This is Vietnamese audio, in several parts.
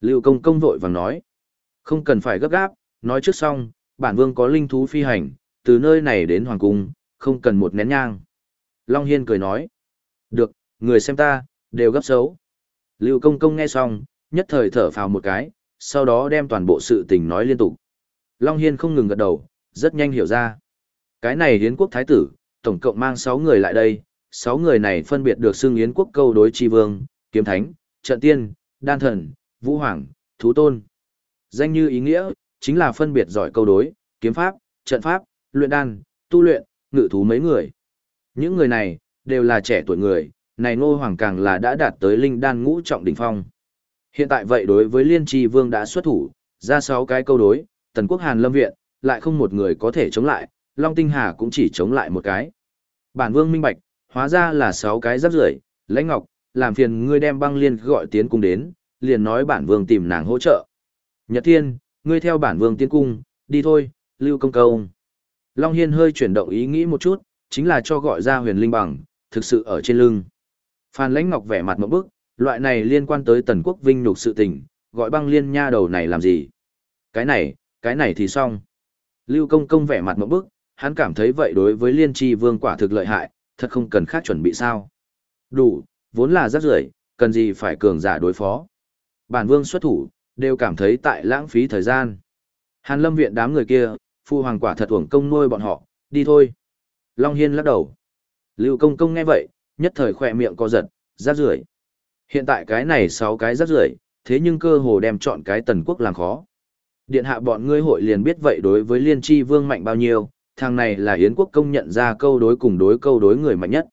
Lưu công công vội vàng nói. Không cần phải gấp gáp, nói trước xong, bản vương có linh thú phi hành, từ nơi này đến hoàng cung, không cần một nén nhang. Long Hiên cười nói. Được, người xem ta, đều gấp xấu. Lưu công công nghe xong, nhất thời thở phào một cái, sau đó đem toàn bộ sự tình nói liên tục. Long Hiên không ngừng gật đầu, rất nhanh hiểu ra. Cái này Yến quốc thái tử, tổng cộng mang 6 người lại đây, 6 người này phân biệt được xưng Yến quốc câu đối chi vương, kiếm thánh, trận tiên, đan thần, vũ hoàng, thú tôn. Danh như ý nghĩa, chính là phân biệt giỏi câu đối, kiếm pháp, trận pháp, luyện đan, tu luyện, ngự thú mấy người. Những người này, đều là trẻ tuổi người, này ngô hoàng càng là đã đạt tới linh đan ngũ trọng đỉnh phong. Hiện tại vậy đối với liên tri vương đã xuất thủ, ra 6 cái câu đối, tần quốc hàn lâm viện, lại không một người có thể chống lại, Long Tinh Hà cũng chỉ chống lại một cái. Bản vương minh bạch, hóa ra là 6 cái giáp rưỡi, lãnh ngọc, làm phiền ngươi đem băng liên gọi tiến cung đến, liền nói bản vương tìm nàng hỗ trợ. Nhật Thiên, ngươi theo bản vương tiến cung, đi thôi, lưu công công. Long Hiên hơi chuyển động ý nghĩ một chút, chính là cho gọi ra huyền linh bằng, thực sự ở trên lưng. Phan lãnh ngọc vẻ mặt một bức, loại này liên quan tới tần quốc vinh nhục sự tình, gọi băng liên nha đầu này làm gì? Cái này, cái này thì xong. Lưu công công vẻ mặt một bức, hắn cảm thấy vậy đối với liên tri vương quả thực lợi hại, thật không cần khác chuẩn bị sao. Đủ, vốn là rất rưởi cần gì phải cường giả đối phó. Bản vương xuất thủ, đều cảm thấy tại lãng phí thời gian. Hàn lâm viện đám người kia, phu hoàng quả thật uổng công nuôi bọn họ, đi thôi. Long Hiên lắc đầu. Lưu công công nghe vậy, nhất thời khỏe miệng co giật, rác rưởi Hiện tại cái này sáu cái rác rưởi thế nhưng cơ hồ đem chọn cái tần quốc làm khó. Điện hạ bọn ngươi hội liền biết vậy đối với liên tri vương mạnh bao nhiêu, thằng này là Yến quốc công nhận ra câu đối cùng đối câu đối người mạnh nhất.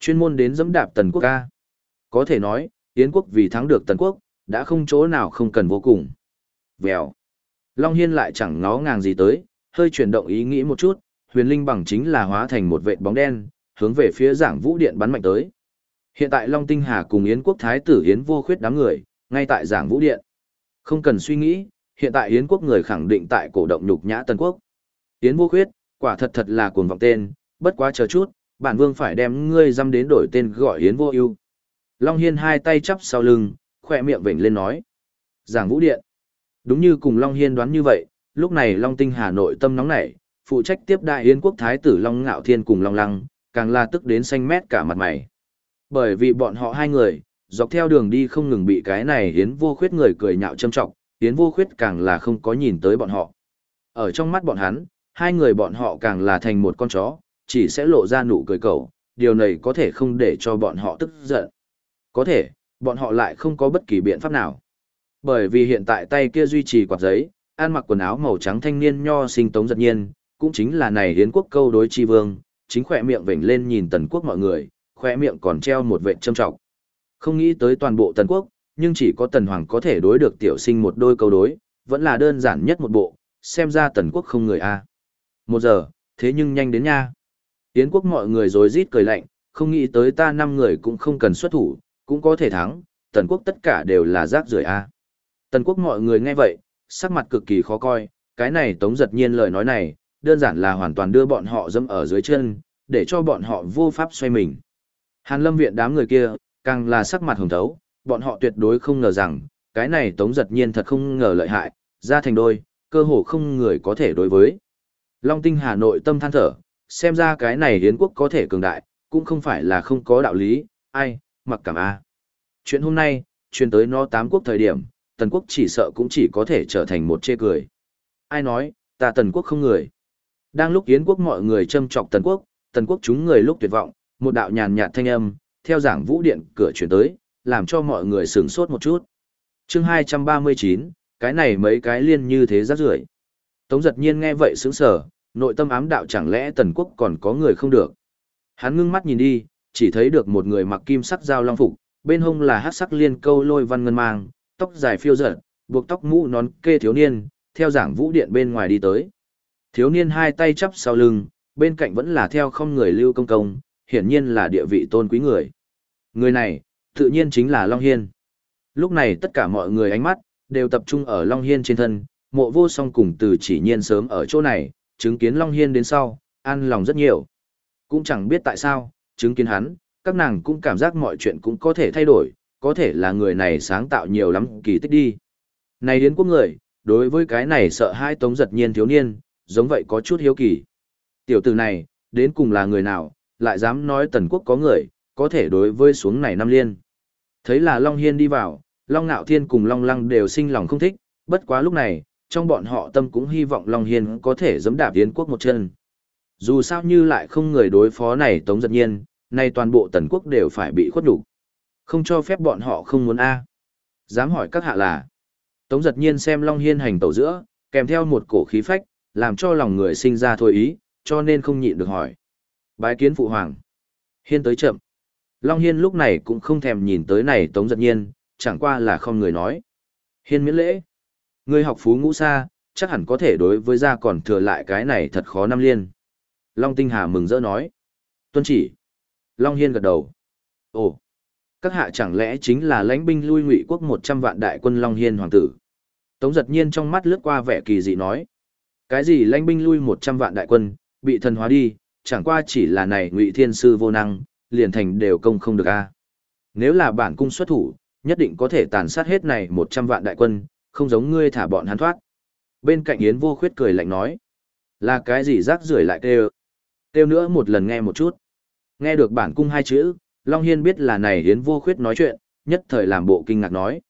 Chuyên môn đến dẫm đạp tần quốc ca. Có thể nói, Yến quốc vì thắng được tần quốc, đã không chỗ nào không cần vô cùng. Vèo. Long Hiên lại chẳng ngó ngàng gì tới, hơi chuyển động ý nghĩ một chút, huyền linh bằng chính là hóa thành một vệt bóng đen, hướng về phía giảng vũ điện bắn mạnh tới. Hiện tại Long Tinh Hà cùng Yến quốc thái tử Yến vô khuyết đám người, ngay tại giảng vũ điện. Không cần suy nghĩ, hiện tại Yến quốc người khẳng định tại cổ động nhục nhã Tân quốc. Yến vô khuyết, quả thật thật là cuồng vọng tên, bất quá chờ chút, bản vương phải đem ngươi dăm đến đổi tên gọi Yến vô ưu. Long Hiên hai tay chắp sau lưng, khỏe miệng vểnh lên nói. Giảng vũ điện. Đúng như cùng Long Hiên đoán như vậy, lúc này Long Tinh Hà nội tâm nóng nảy, phụ trách tiếp đại Yến quốc thái tử Long Ngạo Thiên cùng Long Lăng, càng là tức đến xanh mét cả mặt mày. Bởi vì bọn họ hai người, dọc theo đường đi không ngừng bị cái này Yến vô khuyết người cười nhạo châm trọng, Yến vô khuyết càng là không có nhìn tới bọn họ. Ở trong mắt bọn hắn, hai người bọn họ càng là thành một con chó, chỉ sẽ lộ ra nụ cười cầu, điều này có thể không để cho bọn họ tức giận. Có thể, bọn họ lại không có bất kỳ biện pháp nào. Bởi vì hiện tại tay kia duy trì quạt giấy, ăn mặc quần áo màu trắng thanh niên nho sinh tống giật nhiên, cũng chính là này hiến quốc câu đối chi vương, chính khỏe miệng vểnh lên nhìn tần quốc mọi người, khỏe miệng còn treo một vệt châm trọng. Không nghĩ tới toàn bộ tần quốc, nhưng chỉ có tần hoàng có thể đối được tiểu sinh một đôi câu đối, vẫn là đơn giản nhất một bộ, xem ra tần quốc không người a. Một giờ, thế nhưng nhanh đến nha. Yến quốc mọi người rồi rít cười lạnh, không nghĩ tới ta năm người cũng không cần xuất thủ, cũng có thể thắng, tần quốc tất cả đều là rác rưởi a. Tần quốc mọi người nghe vậy, sắc mặt cực kỳ khó coi, cái này tống giật nhiên lời nói này, đơn giản là hoàn toàn đưa bọn họ dâm ở dưới chân, để cho bọn họ vô pháp xoay mình. Hàn lâm viện đám người kia, càng là sắc mặt hồng thấu, bọn họ tuyệt đối không ngờ rằng, cái này tống giật nhiên thật không ngờ lợi hại, ra thành đôi, cơ hồ không người có thể đối với. Long tinh Hà Nội tâm than thở, xem ra cái này hiến quốc có thể cường đại, cũng không phải là không có đạo lý, ai, mặc cảm a. Chuyện hôm nay, truyền tới nó tám quốc thời điểm, tần quốc chỉ sợ cũng chỉ có thể trở thành một chê cười. Ai nói, ta tần quốc không người. Đang lúc yến quốc mọi người châm chọc tần quốc, tần quốc chúng người lúc tuyệt vọng, một đạo nhàn nhạt thanh âm, theo giảng vũ điện cửa chuyển tới, làm cho mọi người sửng sốt một chút. chương 239, cái này mấy cái liên như thế rác rưởi Tống giật nhiên nghe vậy sững sờ, nội tâm ám đạo chẳng lẽ tần quốc còn có người không được. Hắn ngưng mắt nhìn đi, chỉ thấy được một người mặc kim sắc dao long phục, bên hông là hát sắc liên câu lôi văn ngân mang, tóc dài phiêu dở, buộc tóc mũ nón kê thiếu niên, theo giảng vũ điện bên ngoài đi tới. Thiếu niên hai tay chắp sau lưng, bên cạnh vẫn là theo không người lưu công công, hiển nhiên là địa vị tôn quý người. Người này, tự nhiên chính là Long Hiên. Lúc này tất cả mọi người ánh mắt, đều tập trung ở Long Hiên trên thân, mộ vô song cùng từ chỉ nhiên sớm ở chỗ này, chứng kiến Long Hiên đến sau, an lòng rất nhiều. Cũng chẳng biết tại sao, chứng kiến hắn, các nàng cũng cảm giác mọi chuyện cũng có thể thay đổi, có thể là người này sáng tạo nhiều lắm kỳ tích đi. Này đến quốc người, đối với cái này sợ hai tống giật nhiên thiếu niên, giống vậy có chút hiếu kỳ. Tiểu tử này, đến cùng là người nào, lại dám nói tần quốc có người, có thể đối với xuống này năm liên. Thấy là Long Hiên đi vào, Long Nạo Thiên cùng Long Lăng đều sinh lòng không thích, bất quá lúc này, trong bọn họ tâm cũng hy vọng Long Hiên có thể giẫm đạp Yến quốc một chân. Dù sao như lại không người đối phó này tống giật nhiên, nay toàn bộ tần quốc đều phải bị khuất đủ. Không cho phép bọn họ không muốn A. Dám hỏi các hạ là. Tống giật nhiên xem Long Hiên hành tẩu giữa, kèm theo một cổ khí phách, làm cho lòng người sinh ra thôi ý, cho nên không nhịn được hỏi. Bái kiến phụ hoàng. Hiên tới chậm. Long Hiên lúc này cũng không thèm nhìn tới này Tống giật nhiên, chẳng qua là không người nói. Hiên miễn lễ. Người học phú ngũ xa, chắc hẳn có thể đối với gia còn thừa lại cái này thật khó năm liên. Long Tinh Hà mừng rỡ nói. Tuân chỉ. Long Hiên gật đầu. Ồ, các hạ chẳng lẽ chính là lãnh binh lui ngụy quốc 100 vạn đại quân Long Hiên hoàng tử. Tống giật nhiên trong mắt lướt qua vẻ kỳ dị nói. Cái gì lãnh binh lui 100 vạn đại quân, bị thần hóa đi, chẳng qua chỉ là này ngụy thiên sư vô năng, liền thành đều công không được a Nếu là bản cung xuất thủ, nhất định có thể tàn sát hết này 100 vạn đại quân, không giống ngươi thả bọn hắn thoát. Bên cạnh Yến vô khuyết cười lạnh nói. Là cái gì rác rưởi lại kêu? Kêu nữa một lần nghe một chút. Nghe được bản cung hai chữ, Long Hiên biết là này Yến vô khuyết nói chuyện, nhất thời làm bộ kinh ngạc nói.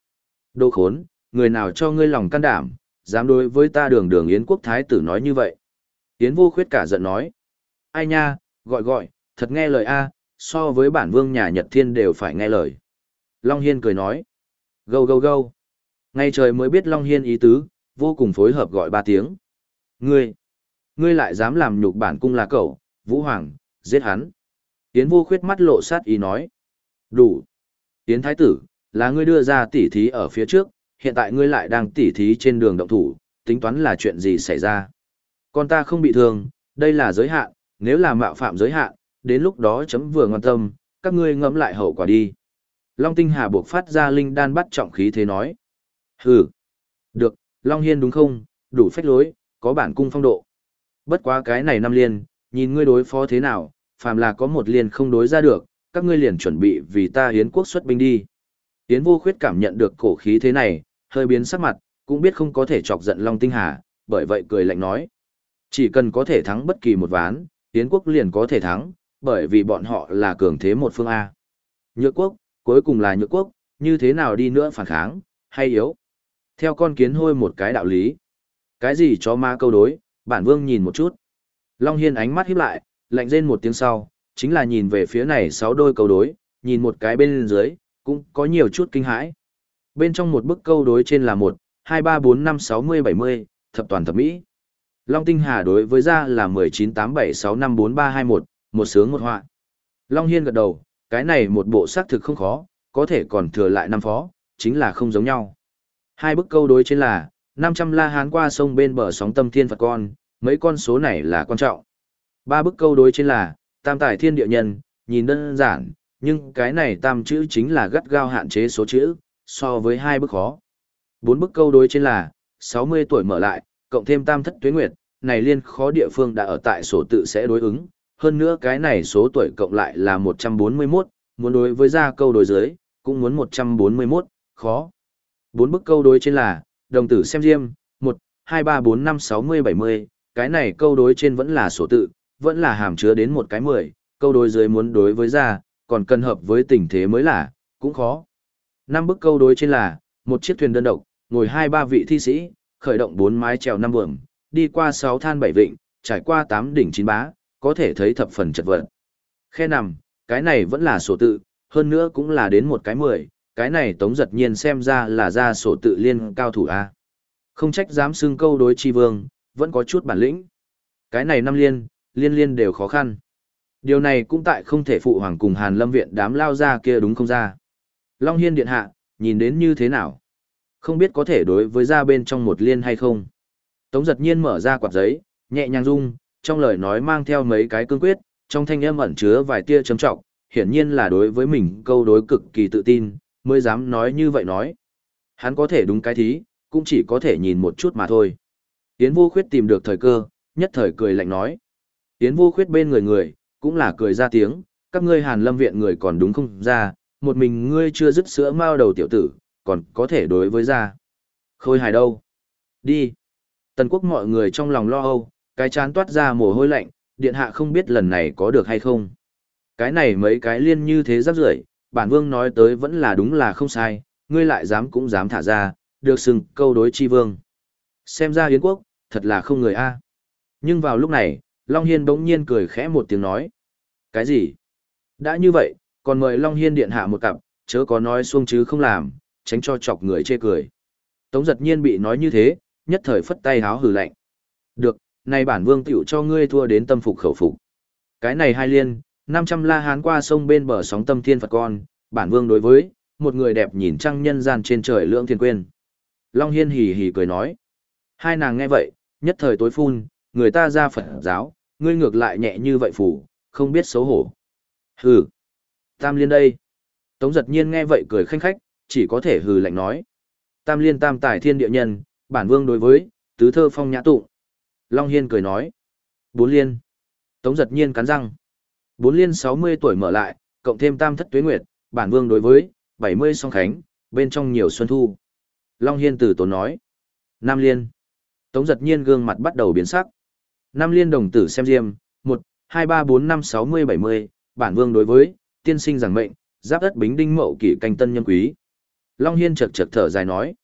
Đồ khốn, người nào cho ngươi lòng can đảm, dám đối với ta đường đường Yến quốc thái tử nói như vậy. Yến vô khuyết cả giận nói. Ai nha, gọi gọi, thật nghe lời A, so với bản vương nhà Nhật Thiên đều phải nghe lời. Long Hiên cười nói. Gâu gâu gâu. Ngay trời mới biết Long Hiên ý tứ, vô cùng phối hợp gọi ba tiếng. Ngươi, ngươi lại dám làm nhục bản cung là cậu, Vũ Hoàng, giết hắn. Yến vô khuyết mắt lộ sát ý nói. Đủ. Yến Thái Tử, là ngươi đưa ra tỉ thí ở phía trước, hiện tại ngươi lại đang tỉ thí trên đường động thủ, tính toán là chuyện gì xảy ra. Con ta không bị thương, đây là giới hạn, nếu là mạo phạm giới hạn, đến lúc đó chấm vừa ngon tâm, các ngươi ngẫm lại hậu quả đi. Long Tinh Hà buộc phát ra linh đan bắt trọng khí thế nói. Hừ. Được, Long Hiên đúng không, đủ phách lối, có bản cung phong độ. Bất quá cái này năm liên, nhìn ngươi đối phó thế nào, phàm là có một liên không đối ra được, các ngươi liền chuẩn bị vì ta hiến quốc xuất binh đi. Yến vô khuyết cảm nhận được cổ khí thế này, hơi biến sắc mặt, cũng biết không có thể chọc giận Long Tinh Hà, bởi vậy cười lạnh nói. Chỉ cần có thể thắng bất kỳ một ván, hiến quốc liền có thể thắng, bởi vì bọn họ là cường thế một phương A. Nhược quốc, cuối cùng là nhược quốc, như thế nào đi nữa phản kháng, hay yếu. Theo con kiến hôi một cái đạo lý. Cái gì cho ma câu đối, bản vương nhìn một chút. Long Hiên ánh mắt híp lại, lạnh rên một tiếng sau, chính là nhìn về phía này sáu đôi câu đối, nhìn một cái bên dưới, cũng có nhiều chút kinh hãi. Bên trong một bức câu đối trên là một, hai ba bốn năm sáu mươi bảy mươi, thập toàn thập mỹ. Long Tinh Hà đối với ra là mười chín tám bảy sáu năm bốn ba hai một, một sướng một họa. Long Hiên gật đầu, cái này một bộ xác thực không khó, có thể còn thừa lại năm phó, chính là không giống nhau. Hai bức câu đối trên là, 500 la hán qua sông bên bờ sóng tâm thiên Phật con, mấy con số này là quan trọng. Ba bức câu đối trên là, tam tài thiên địa nhân, nhìn đơn giản, nhưng cái này tam chữ chính là gắt gao hạn chế số chữ, so với hai bức khó. Bốn bức câu đối trên là, 60 tuổi mở lại, cộng thêm tam thất tuế nguyệt, này liên khó địa phương đã ở tại sổ tự sẽ đối ứng, hơn nữa cái này số tuổi cộng lại là 141, muốn đối với ra câu đối dưới, cũng muốn 141, khó. Bốn bức câu đối trên là, đồng tử xem diêm, 1, 2, 3, 4, 5, 60, 70, cái này câu đối trên vẫn là sổ tự, vẫn là hàm chứa đến một cái 10, câu đối dưới muốn đối với ra, còn cần hợp với tình thế mới là, cũng khó. Năm bức câu đối trên là, một chiếc thuyền đơn độc, ngồi hai ba vị thi sĩ, khởi động bốn mái trèo năm buồm, đi qua sáu than bảy vịnh, trải qua tám đỉnh chín bá, có thể thấy thập phần chật vật. Khe nằm, cái này vẫn là sổ tự, hơn nữa cũng là đến một cái mười, cái này tống giật nhiên xem ra là ra sổ tự liên cao thủ A. Không trách dám xưng câu đối chi vương, vẫn có chút bản lĩnh. Cái này năm liên, liên liên đều khó khăn. Điều này cũng tại không thể phụ hoàng cùng Hàn Lâm Viện đám lao ra kia đúng không ra. Long Hiên Điện Hạ, nhìn đến như thế nào? Không biết có thể đối với ra bên trong một liên hay không? Tống giật nhiên mở ra quạt giấy, nhẹ nhàng rung, trong lời nói mang theo mấy cái cương quyết, trong thanh âm ẩn chứa vài tia chấm trọng, hiển nhiên là đối với mình câu đối cực kỳ tự tin, mới dám nói như vậy nói. Hắn có thể đúng cái thí, cũng chỉ có thể nhìn một chút mà thôi. Yến vô khuyết tìm được thời cơ, nhất thời cười lạnh nói. Yến vô khuyết bên người người, cũng là cười ra tiếng, các ngươi hàn lâm viện người còn đúng không ra, một mình ngươi chưa dứt sữa mao đầu tiểu tử, còn có thể đối với ra. Khôi hài đâu? Đi. Tần quốc mọi người trong lòng lo âu, cái chán toát ra mồ hôi lạnh, điện hạ không biết lần này có được hay không. Cái này mấy cái liên như thế rắc rưởi, bản vương nói tới vẫn là đúng là không sai, ngươi lại dám cũng dám thả ra, được sừng câu đối chi vương. Xem ra Yến quốc, thật là không người a. Nhưng vào lúc này, Long Hiên bỗng nhiên cười khẽ một tiếng nói. Cái gì? Đã như vậy, còn mời Long Hiên điện hạ một cặp, chớ có nói xuông chứ không làm, tránh cho chọc người chê cười. Tống giật nhiên bị nói như thế, nhất thời phất tay háo hừ lạnh. Được, này bản vương tiểu cho ngươi thua đến tâm phục khẩu phục. Cái này hai liên, 500 la hán qua sông bên bờ sóng tâm thiên Phật con, bản vương đối với, một người đẹp nhìn trăng nhân gian trên trời lưỡng thiên quên. Long Hiên hì hì cười nói. Hai nàng nghe vậy, nhất thời tối phun, người ta ra Phật giáo, ngươi ngược lại nhẹ như vậy phủ, không biết xấu hổ. Hừ. Tam liên đây. Tống giật nhiên nghe vậy cười khanh khách, chỉ có thể hừ lạnh nói. Tam liên tam tài thiên địa nhân, bản vương đối với, tứ thơ phong nhã tụng. Long Hiên cười nói. Bốn liên. Tống giật nhiên cắn răng. Bốn liên 60 tuổi mở lại, cộng thêm tam thất tuế nguyệt, bản vương đối với, 70 song khánh, bên trong nhiều xuân thu. Long Hiên tử tốn nói. Nam liên. Tống giật nhiên gương mặt bắt đầu biến sắc. Nam liên đồng tử xem diêm, 1, 2, 3, 4, 5, 60, 70, bản vương đối với, tiên sinh giảng mệnh, giáp đất bính đinh mậu kỷ canh tân nhân quý. Long Hiên chật chật thở dài nói.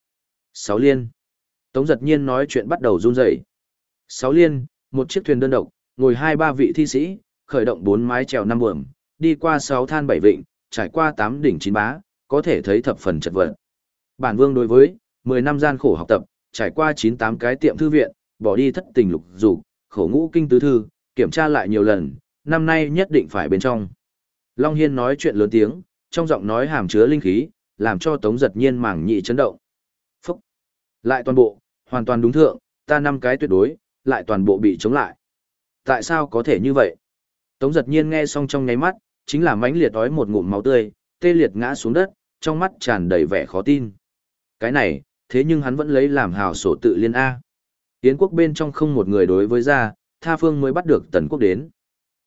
Sáu liên. Tống giật nhiên nói chuyện bắt đầu run rẩy. Sáu liên, một chiếc thuyền đơn độc, ngồi hai ba vị thi sĩ, khởi động bốn mái trèo năm buồm, đi qua sáu than bảy vịnh, trải qua tám đỉnh chín bá, có thể thấy thập phần chật vật. Bản vương đối với, mười năm gian khổ học tập, trải qua chín tám cái tiệm thư viện, bỏ đi thất tình lục dục, khổ ngũ kinh tứ thư, kiểm tra lại nhiều lần, năm nay nhất định phải bên trong. Long Hiên nói chuyện lớn tiếng, trong giọng nói hàm chứa linh khí, làm cho Tống giật nhiên mảng nhị chấn động. Phúc! Lại toàn bộ, hoàn toàn đúng thượng, ta năm cái tuyệt đối, lại toàn bộ bị chống lại. Tại sao có thể như vậy? Tống giật nhiên nghe xong trong nháy mắt, chính là mãnh liệt đói một ngụm máu tươi, tê liệt ngã xuống đất, trong mắt tràn đầy vẻ khó tin. Cái này, thế nhưng hắn vẫn lấy làm hào sổ tự liên A. Yến quốc bên trong không một người đối với ra, tha phương mới bắt được tần quốc đến.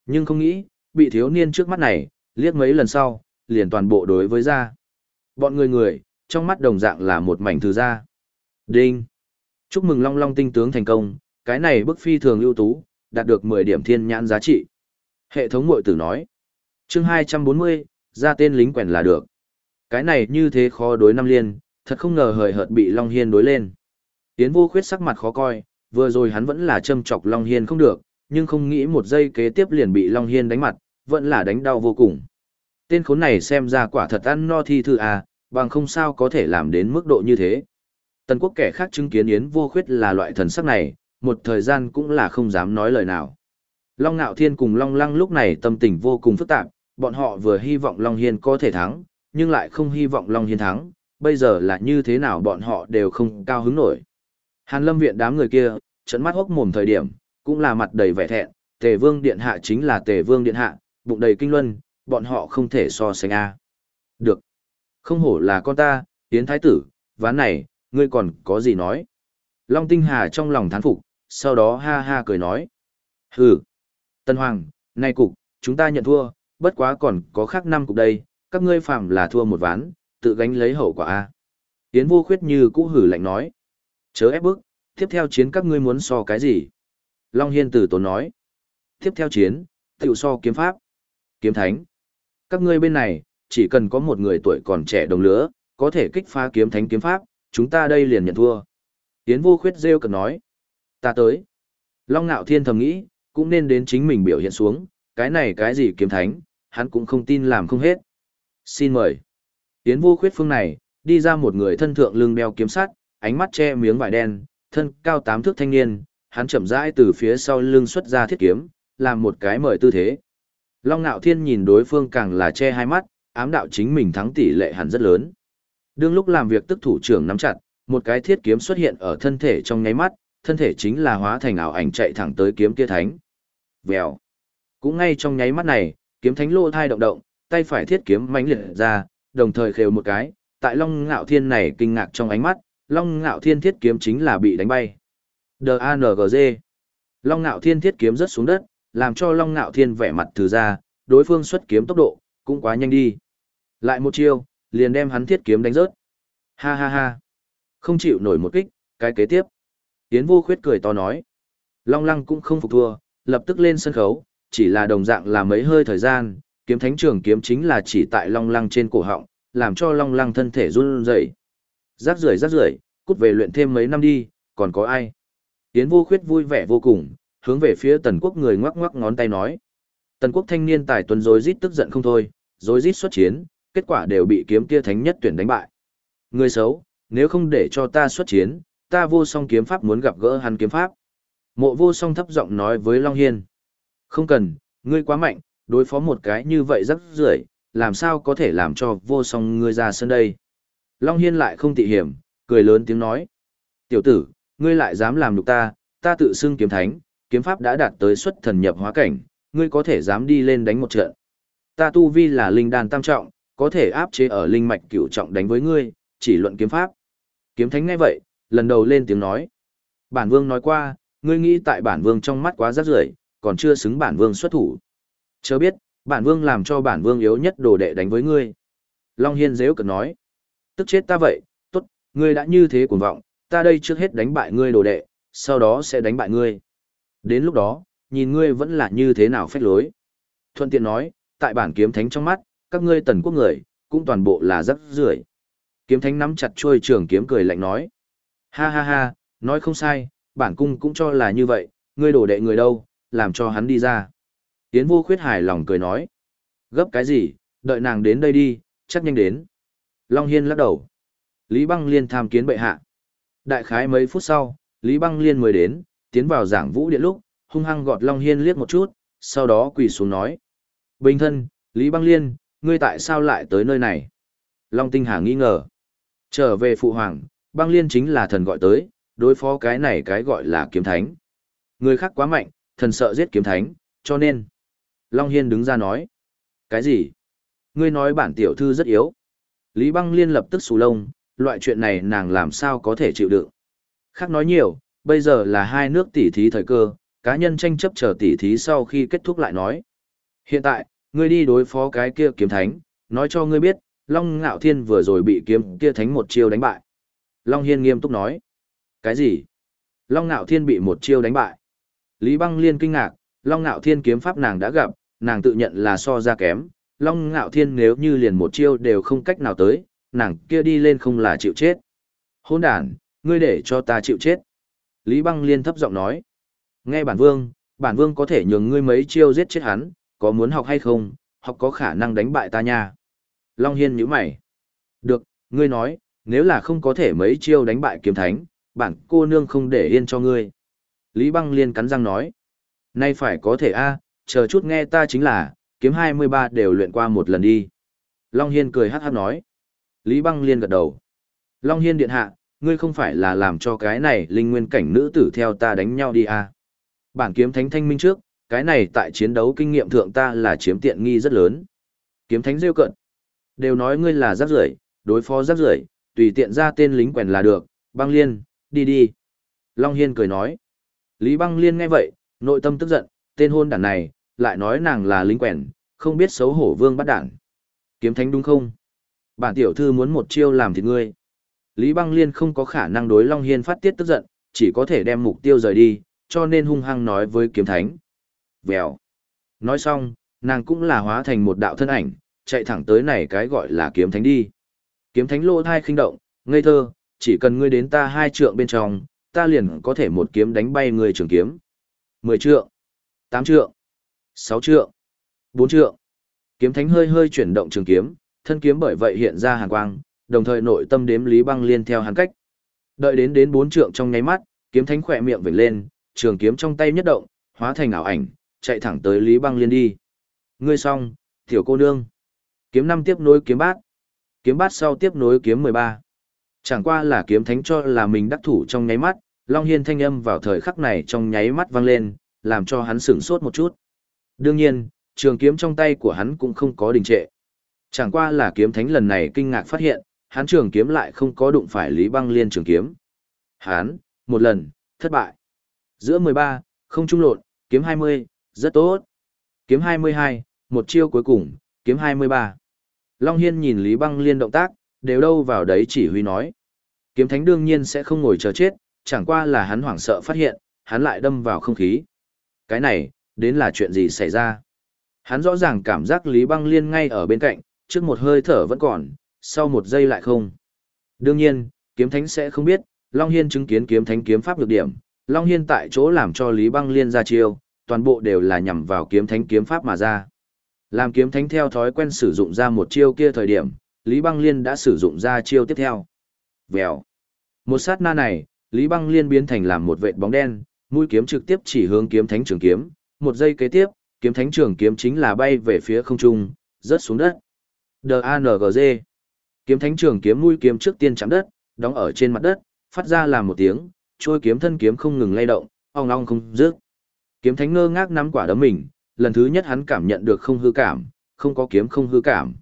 Nhưng không nghĩ, bị thiếu niên trước mắt này, liếc mấy lần sau, liền toàn bộ đối với ra. Bọn người người, trong mắt đồng dạng là một mảnh thư ra. Đinh! Chúc mừng Long Long tinh tướng thành công, cái này bức phi thường ưu tú, đạt được 10 điểm thiên nhãn giá trị. Hệ thống mội tử nói. chương 240, ra tên lính quèn là được. Cái này như thế khó đối năm liên, thật không ngờ hời hợt bị Long Hiên đối lên. Yến vô khuyết sắc mặt khó coi, vừa rồi hắn vẫn là châm chọc Long Hiên không được, nhưng không nghĩ một giây kế tiếp liền bị Long Hiên đánh mặt, vẫn là đánh đau vô cùng. Tên khốn này xem ra quả thật ăn no thi thư à, bằng không sao có thể làm đến mức độ như thế. Tần quốc kẻ khác chứng kiến Yến vô khuyết là loại thần sắc này, một thời gian cũng là không dám nói lời nào. Long Nạo Thiên cùng Long Lăng lúc này tâm tình vô cùng phức tạp, bọn họ vừa hy vọng Long Hiên có thể thắng, nhưng lại không hy vọng Long Hiên thắng, bây giờ là như thế nào bọn họ đều không cao hứng nổi. Hàn lâm viện đám người kia, trận mắt hốc mồm thời điểm, cũng là mặt đầy vẻ thẹn, tề vương điện hạ chính là tề vương điện hạ, bụng đầy kinh luân, bọn họ không thể so sánh a Được. Không hổ là con ta, tiến thái tử, ván này, ngươi còn có gì nói? Long Tinh Hà trong lòng thán phục, sau đó ha ha cười nói. Hừ. Tân Hoàng, nay cục, chúng ta nhận thua, bất quá còn có khác năm cục đây, các ngươi phạm là thua một ván, tự gánh lấy hậu quả a. Tiến vô khuyết như cũ hử lạnh nói. Chớ ép bức, tiếp theo chiến các ngươi muốn so cái gì? Long Hiên tử tốn nói. Tiếp theo chiến, tiểu so kiếm pháp. Kiếm thánh. Các ngươi bên này, chỉ cần có một người tuổi còn trẻ đồng lứa, có thể kích phá kiếm thánh kiếm pháp, chúng ta đây liền nhận thua. Tiến vô khuyết rêu cần nói. Ta tới. Long Nạo Thiên thầm nghĩ, cũng nên đến chính mình biểu hiện xuống, cái này cái gì kiếm thánh, hắn cũng không tin làm không hết. Xin mời. Tiến vô khuyết phương này, đi ra một người thân thượng lưng đeo kiếm sắt, ánh mắt che miếng vải đen, thân cao tám thước thanh niên, hắn chậm rãi từ phía sau lưng xuất ra thiết kiếm, làm một cái mời tư thế. Long Nạo Thiên nhìn đối phương càng là che hai mắt, ám đạo chính mình thắng tỷ lệ hẳn rất lớn. Đương lúc làm việc tức thủ trưởng nắm chặt, một cái thiết kiếm xuất hiện ở thân thể trong nháy mắt, thân thể chính là hóa thành ảo ảnh chạy thẳng tới kiếm kia thánh. Vèo. Cũng ngay trong nháy mắt này, kiếm thánh lô thai động động, tay phải thiết kiếm mãnh liệt ra, đồng thời khều một cái, tại Long Ngạo Thiên này kinh ngạc trong ánh mắt, Long Ngạo Thiên thiết kiếm chính là bị đánh bay. D-A-N-G-Z. Long Ngạo Thiên thiết kiếm rớt xuống đất, làm cho Long Ngạo Thiên vẻ mặt từ ra, đối phương xuất kiếm tốc độ, cũng quá nhanh đi. Lại một chiêu, liền đem hắn thiết kiếm đánh rớt. Ha ha ha. Không chịu nổi một kích, cái kế tiếp. Tiến vô khuyết cười to nói. Long lăng cũng không phục thua, lập tức lên sân khấu, chỉ là đồng dạng là mấy hơi thời gian, kiếm thánh trường kiếm chính là chỉ tại long lăng trên cổ họng, làm cho long lăng thân thể run rẩy. Rác rưởi rác rưởi, cút về luyện thêm mấy năm đi, còn có ai? Yến vô khuyết vui vẻ vô cùng, hướng về phía tần quốc người ngoắc ngoắc ngón tay nói. Tần quốc thanh niên tài tuấn rối rít tức giận không thôi, rối rít xuất chiến, kết quả đều bị kiếm kia thánh nhất tuyển đánh bại. Người xấu, nếu không để cho ta xuất chiến, ta vô song kiếm pháp muốn gặp gỡ hắn kiếm pháp. Mộ vô song thấp giọng nói với Long Hiên. Không cần, ngươi quá mạnh, đối phó một cái như vậy rất rưởi làm sao có thể làm cho vô song ngươi ra sân đây. Long Hiên lại không tị hiểm, cười lớn tiếng nói. Tiểu tử, ngươi lại dám làm nhục ta, ta tự xưng kiếm thánh, kiếm pháp đã đạt tới xuất thần nhập hóa cảnh, ngươi có thể dám đi lên đánh một trận. Ta tu vi là linh đàn tam trọng, có thể áp chế ở linh mạch cửu trọng đánh với ngươi, chỉ luận kiếm pháp. Kiếm thánh ngay vậy, lần đầu lên tiếng nói. Bản vương nói qua, ngươi nghĩ tại bản vương trong mắt quá rắc rưởi, còn chưa xứng bản vương xuất thủ. Chớ biết, bản vương làm cho bản vương yếu nhất đồ đệ đánh với ngươi. Long Hiên dễ cực nói. Tức chết ta vậy, tốt, ngươi đã như thế cuồng vọng, ta đây trước hết đánh bại ngươi đồ đệ, sau đó sẽ đánh bại ngươi. Đến lúc đó, nhìn ngươi vẫn là như thế nào phách lối. Thuận tiện nói, tại bản kiếm thánh trong mắt, các ngươi tần quốc người, cũng toàn bộ là rắc rưởi. Kiếm thánh nắm chặt chuôi trường kiếm cười lạnh nói. Ha ha ha, nói không sai, bản cung cũng cho là như vậy, ngươi đổ đệ người đâu, làm cho hắn đi ra. Tiến vô khuyết hài lòng cười nói. Gấp cái gì, đợi nàng đến đây đi, chắc nhanh đến. Long Hiên lắc đầu. Lý Băng Liên tham kiến bệ hạ. Đại khái mấy phút sau, Lý Băng Liên mới đến, tiến vào giảng vũ điện lúc, hung hăng gọt Long Hiên liếc một chút, sau đó quỳ xuống nói. Bình thân, Lý Băng Liên, ngươi tại sao lại tới nơi này? Long Tinh Hà nghi ngờ. Trở về phụ hoàng, Băng Liên chính là thần gọi tới, đối phó cái này cái gọi là kiếm thánh. Người khác quá mạnh, thần sợ giết kiếm thánh, cho nên. Long Hiên đứng ra nói. Cái gì? Ngươi nói bản tiểu thư rất yếu. Lý Băng Liên lập tức xù lông, loại chuyện này nàng làm sao có thể chịu đựng. Khác nói nhiều, bây giờ là hai nước tỉ thí thời cơ, cá nhân tranh chấp chờ tỉ thí sau khi kết thúc lại nói. Hiện tại, ngươi đi đối phó cái kia kiếm thánh, nói cho ngươi biết, Long Ngạo Thiên vừa rồi bị kiếm kia thánh một chiêu đánh bại. Long Hiên nghiêm túc nói. Cái gì? Long Ngạo Thiên bị một chiêu đánh bại. Lý Băng Liên kinh ngạc, Long Ngạo Thiên kiếm pháp nàng đã gặp, nàng tự nhận là so ra kém. Long Ngạo Thiên nếu như liền một chiêu đều không cách nào tới, nàng kia đi lên không là chịu chết. Hôn đàn, ngươi để cho ta chịu chết. Lý Băng Liên thấp giọng nói. Nghe bản vương, bản vương có thể nhường ngươi mấy chiêu giết chết hắn, có muốn học hay không, học có khả năng đánh bại ta nha. Long Hiên nhíu mày. Được, ngươi nói, nếu là không có thể mấy chiêu đánh bại kiếm thánh, bản cô nương không để yên cho ngươi. Lý Băng Liên cắn răng nói. Nay phải có thể a chờ chút nghe ta chính là, kiếm 23 đều luyện qua một lần đi. Long Hiên cười hát hát nói. Lý Băng Liên gật đầu. Long Hiên điện hạ, ngươi không phải là làm cho cái này linh nguyên cảnh nữ tử theo ta đánh nhau đi à. Bản kiếm thánh thanh minh trước, cái này tại chiến đấu kinh nghiệm thượng ta là chiếm tiện nghi rất lớn. Kiếm thánh rêu cận. Đều nói ngươi là rác rưởi đối phó rác rưởi tùy tiện ra tên lính quèn là được, băng liên, đi đi. Long Hiên cười nói. Lý băng liên nghe vậy, nội tâm tức giận, tên hôn đàn này, lại nói nàng là lính quèn, không biết xấu hổ vương bắt đản. Kiếm thánh đúng không? Bản tiểu thư muốn một chiêu làm thịt ngươi. Lý Băng Liên không có khả năng đối Long Hiên phát tiết tức giận, chỉ có thể đem mục tiêu rời đi, cho nên hung hăng nói với kiếm thánh. Vèo. Nói xong, nàng cũng là hóa thành một đạo thân ảnh, chạy thẳng tới này cái gọi là kiếm thánh đi. Kiếm thánh lỗ thai khinh động, ngây thơ, chỉ cần ngươi đến ta hai trượng bên trong, ta liền có thể một kiếm đánh bay người trường kiếm. Mười trượng, tám trượng, sáu trượng, bốn trượng. Kiếm thánh hơi hơi chuyển động trường kiếm, thân kiếm bởi vậy hiện ra hàn quang, đồng thời nội tâm đếm Lý Băng Liên theo hắn cách. Đợi đến đến bốn trượng trong nháy mắt, kiếm thánh khỏe miệng vểnh lên, trường kiếm trong tay nhất động, hóa thành ảo ảnh, chạy thẳng tới Lý Băng Liên đi. Ngươi xong, tiểu cô nương. Kiếm năm tiếp nối kiếm bát. Kiếm bát sau tiếp nối kiếm 13. Chẳng qua là kiếm thánh cho là mình đắc thủ trong nháy mắt, Long Hiên thanh âm vào thời khắc này trong nháy mắt vang lên, làm cho hắn sửng sốt một chút. Đương nhiên, trường kiếm trong tay của hắn cũng không có đình trệ. Chẳng qua là kiếm thánh lần này kinh ngạc phát hiện, hắn trường kiếm lại không có đụng phải Lý Băng Liên trường kiếm. Hắn, một lần, thất bại. Giữa 13, không trung lộn, kiếm 20, rất tốt. Kiếm 22, một chiêu cuối cùng, kiếm 23. Long Hiên nhìn Lý Băng Liên động tác, đều đâu vào đấy chỉ huy nói. Kiếm thánh đương nhiên sẽ không ngồi chờ chết, chẳng qua là hắn hoảng sợ phát hiện, hắn lại đâm vào không khí. Cái này, đến là chuyện gì xảy ra? Hắn rõ ràng cảm giác Lý Băng Liên ngay ở bên cạnh, trước một hơi thở vẫn còn, sau một giây lại không. Đương nhiên, kiếm thánh sẽ không biết, Long Hiên chứng kiến kiếm thánh kiếm pháp được điểm, Long Hiên tại chỗ làm cho Lý Băng Liên ra chiêu, toàn bộ đều là nhằm vào kiếm thánh kiếm pháp mà ra. Làm kiếm thánh theo thói quen sử dụng ra một chiêu kia thời điểm, Lý Băng Liên đã sử dụng ra chiêu tiếp theo. Vèo. Một sát na này, Lý Băng Liên biến thành làm một vệt bóng đen, mũi kiếm trực tiếp chỉ hướng kiếm thánh trường kiếm, một giây kế tiếp, kiếm thánh trường kiếm chính là bay về phía không trung, rớt xuống đất. D-A-N-G-Z. Kiếm thánh trường kiếm mũi kiếm trước tiên chạm đất, đóng ở trên mặt đất, phát ra làm một tiếng, trôi kiếm thân kiếm không ngừng lay động, ong ong không dứt. Kiếm thánh ngơ ngác nắm quả đấm mình, lần thứ nhất hắn cảm nhận được không hư cảm, không có kiếm không hư cảm.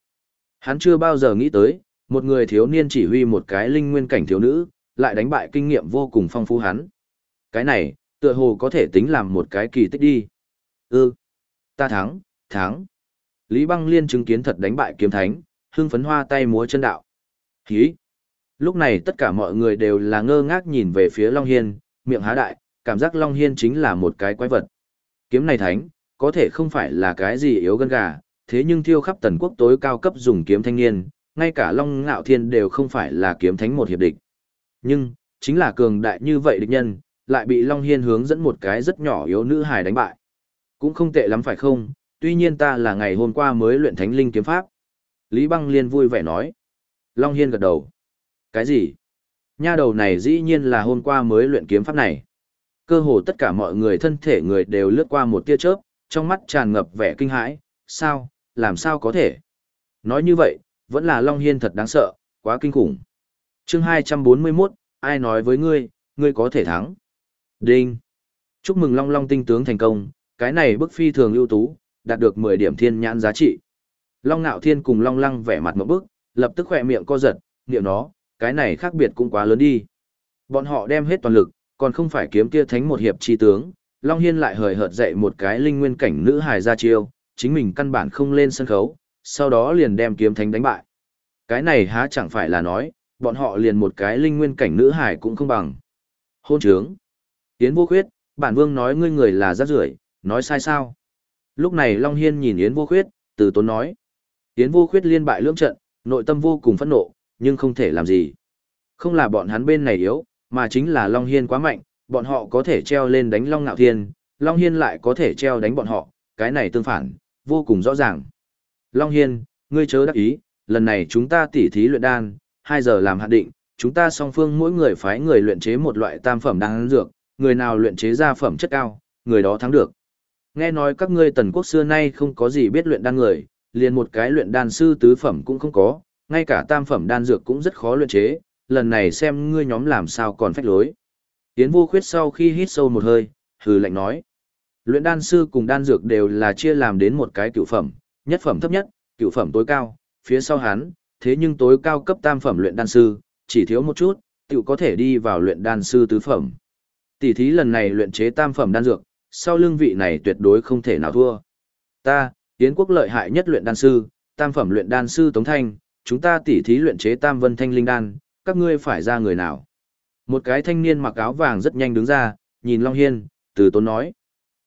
Hắn chưa bao giờ nghĩ tới, một người thiếu niên chỉ huy một cái linh nguyên cảnh thiếu nữ, lại đánh bại kinh nghiệm vô cùng phong phú hắn. Cái này, tựa hồ có thể tính làm một cái kỳ tích đi. Ư, ừ, ta thắng, thắng. Lý Băng Liên chứng kiến thật đánh bại kiếm thánh, hưng phấn hoa tay múa chân đạo. Hí. Lúc này tất cả mọi người đều là ngơ ngác nhìn về phía Long Hiên, miệng há đại, cảm giác Long Hiên chính là một cái quái vật. Kiếm này thánh, có thể không phải là cái gì yếu gân gà, thế nhưng thiêu khắp tần quốc tối cao cấp dùng kiếm thanh niên, ngay cả Long Ngạo Thiên đều không phải là kiếm thánh một hiệp địch. Nhưng, chính là cường đại như vậy địch nhân, lại bị Long Hiên hướng dẫn một cái rất nhỏ yếu nữ hài đánh bại. Cũng không tệ lắm phải không, tuy nhiên ta là ngày hôm qua mới luyện thánh linh kiếm pháp. Lý Băng Liên vui vẻ nói. Long Hiên gật đầu. Cái gì? Nha đầu này dĩ nhiên là hôm qua mới luyện kiếm pháp này. Cơ hồ tất cả mọi người thân thể người đều lướt qua một tia chớp, trong mắt tràn ngập vẻ kinh hãi, sao, làm sao có thể? Nói như vậy, vẫn là Long Hiên thật đáng sợ, quá kinh khủng. chương 241, ai nói với ngươi, ngươi có thể thắng. Đinh. Chúc mừng Long Long tinh tướng thành công, cái này bức phi thường ưu tú, đạt được 10 điểm thiên nhãn giá trị. Long Nạo Thiên cùng Long Lăng vẻ mặt một bức, lập tức khỏe miệng co giật, niệm nó, cái này khác biệt cũng quá lớn đi. Bọn họ đem hết toàn lực, còn không phải kiếm kia thánh một hiệp chi tướng, Long Hiên lại hời hợt dạy một cái linh nguyên cảnh nữ hài ra chiêu, chính mình căn bản không lên sân khấu, sau đó liền đem kiếm thánh đánh bại. Cái này há chẳng phải là nói, bọn họ liền một cái linh nguyên cảnh nữ hài cũng không bằng. Hôn trướng. tiến vô khuyết, bản vương nói ngươi người là rác rưởi nói sai sao. Lúc này Long Hiên nhìn Yến vô khuyết, từ tốn nói. Yến vô khuyết liên bại lưỡng trận, nội tâm vô cùng phẫn nộ, nhưng không thể làm gì. Không là bọn hắn bên này yếu, mà chính là Long Hiên quá mạnh, bọn họ có thể treo lên đánh Long Ngạo Thiên, Long Hiên lại có thể treo đánh bọn họ, cái này tương phản, vô cùng rõ ràng. Long Hiên, ngươi chớ đắc ý, lần này chúng ta tỉ thí luyện đan, 2 giờ làm hạn định, chúng ta song phương mỗi người phái người luyện chế một loại tam phẩm đan dược, người nào luyện chế ra phẩm chất cao, người đó thắng được. Nghe nói các ngươi tần quốc xưa nay không có gì biết luyện đan người, liền một cái luyện đan sư tứ phẩm cũng không có, ngay cả tam phẩm đan dược cũng rất khó luyện chế, lần này xem ngươi nhóm làm sao còn phách lối. Tiến vô khuyết sau khi hít sâu một hơi, hừ lạnh nói. Luyện đan sư cùng đan dược đều là chia làm đến một cái cựu phẩm, nhất phẩm thấp nhất, cựu phẩm tối cao, phía sau hắn, thế nhưng tối cao cấp tam phẩm luyện đan sư, chỉ thiếu một chút, tiểu có thể đi vào luyện đan sư tứ phẩm. Tỷ thí lần này luyện chế tam phẩm đan dược, sau lưng vị này tuyệt đối không thể nào thua. Ta, Tiến quốc lợi hại nhất luyện đan sư, tam phẩm luyện đan sư Tống Thanh, chúng ta tỉ thí luyện chế tam vân thanh linh đan, các ngươi phải ra người nào? Một cái thanh niên mặc áo vàng rất nhanh đứng ra, nhìn Long Hiên, từ tốn nói.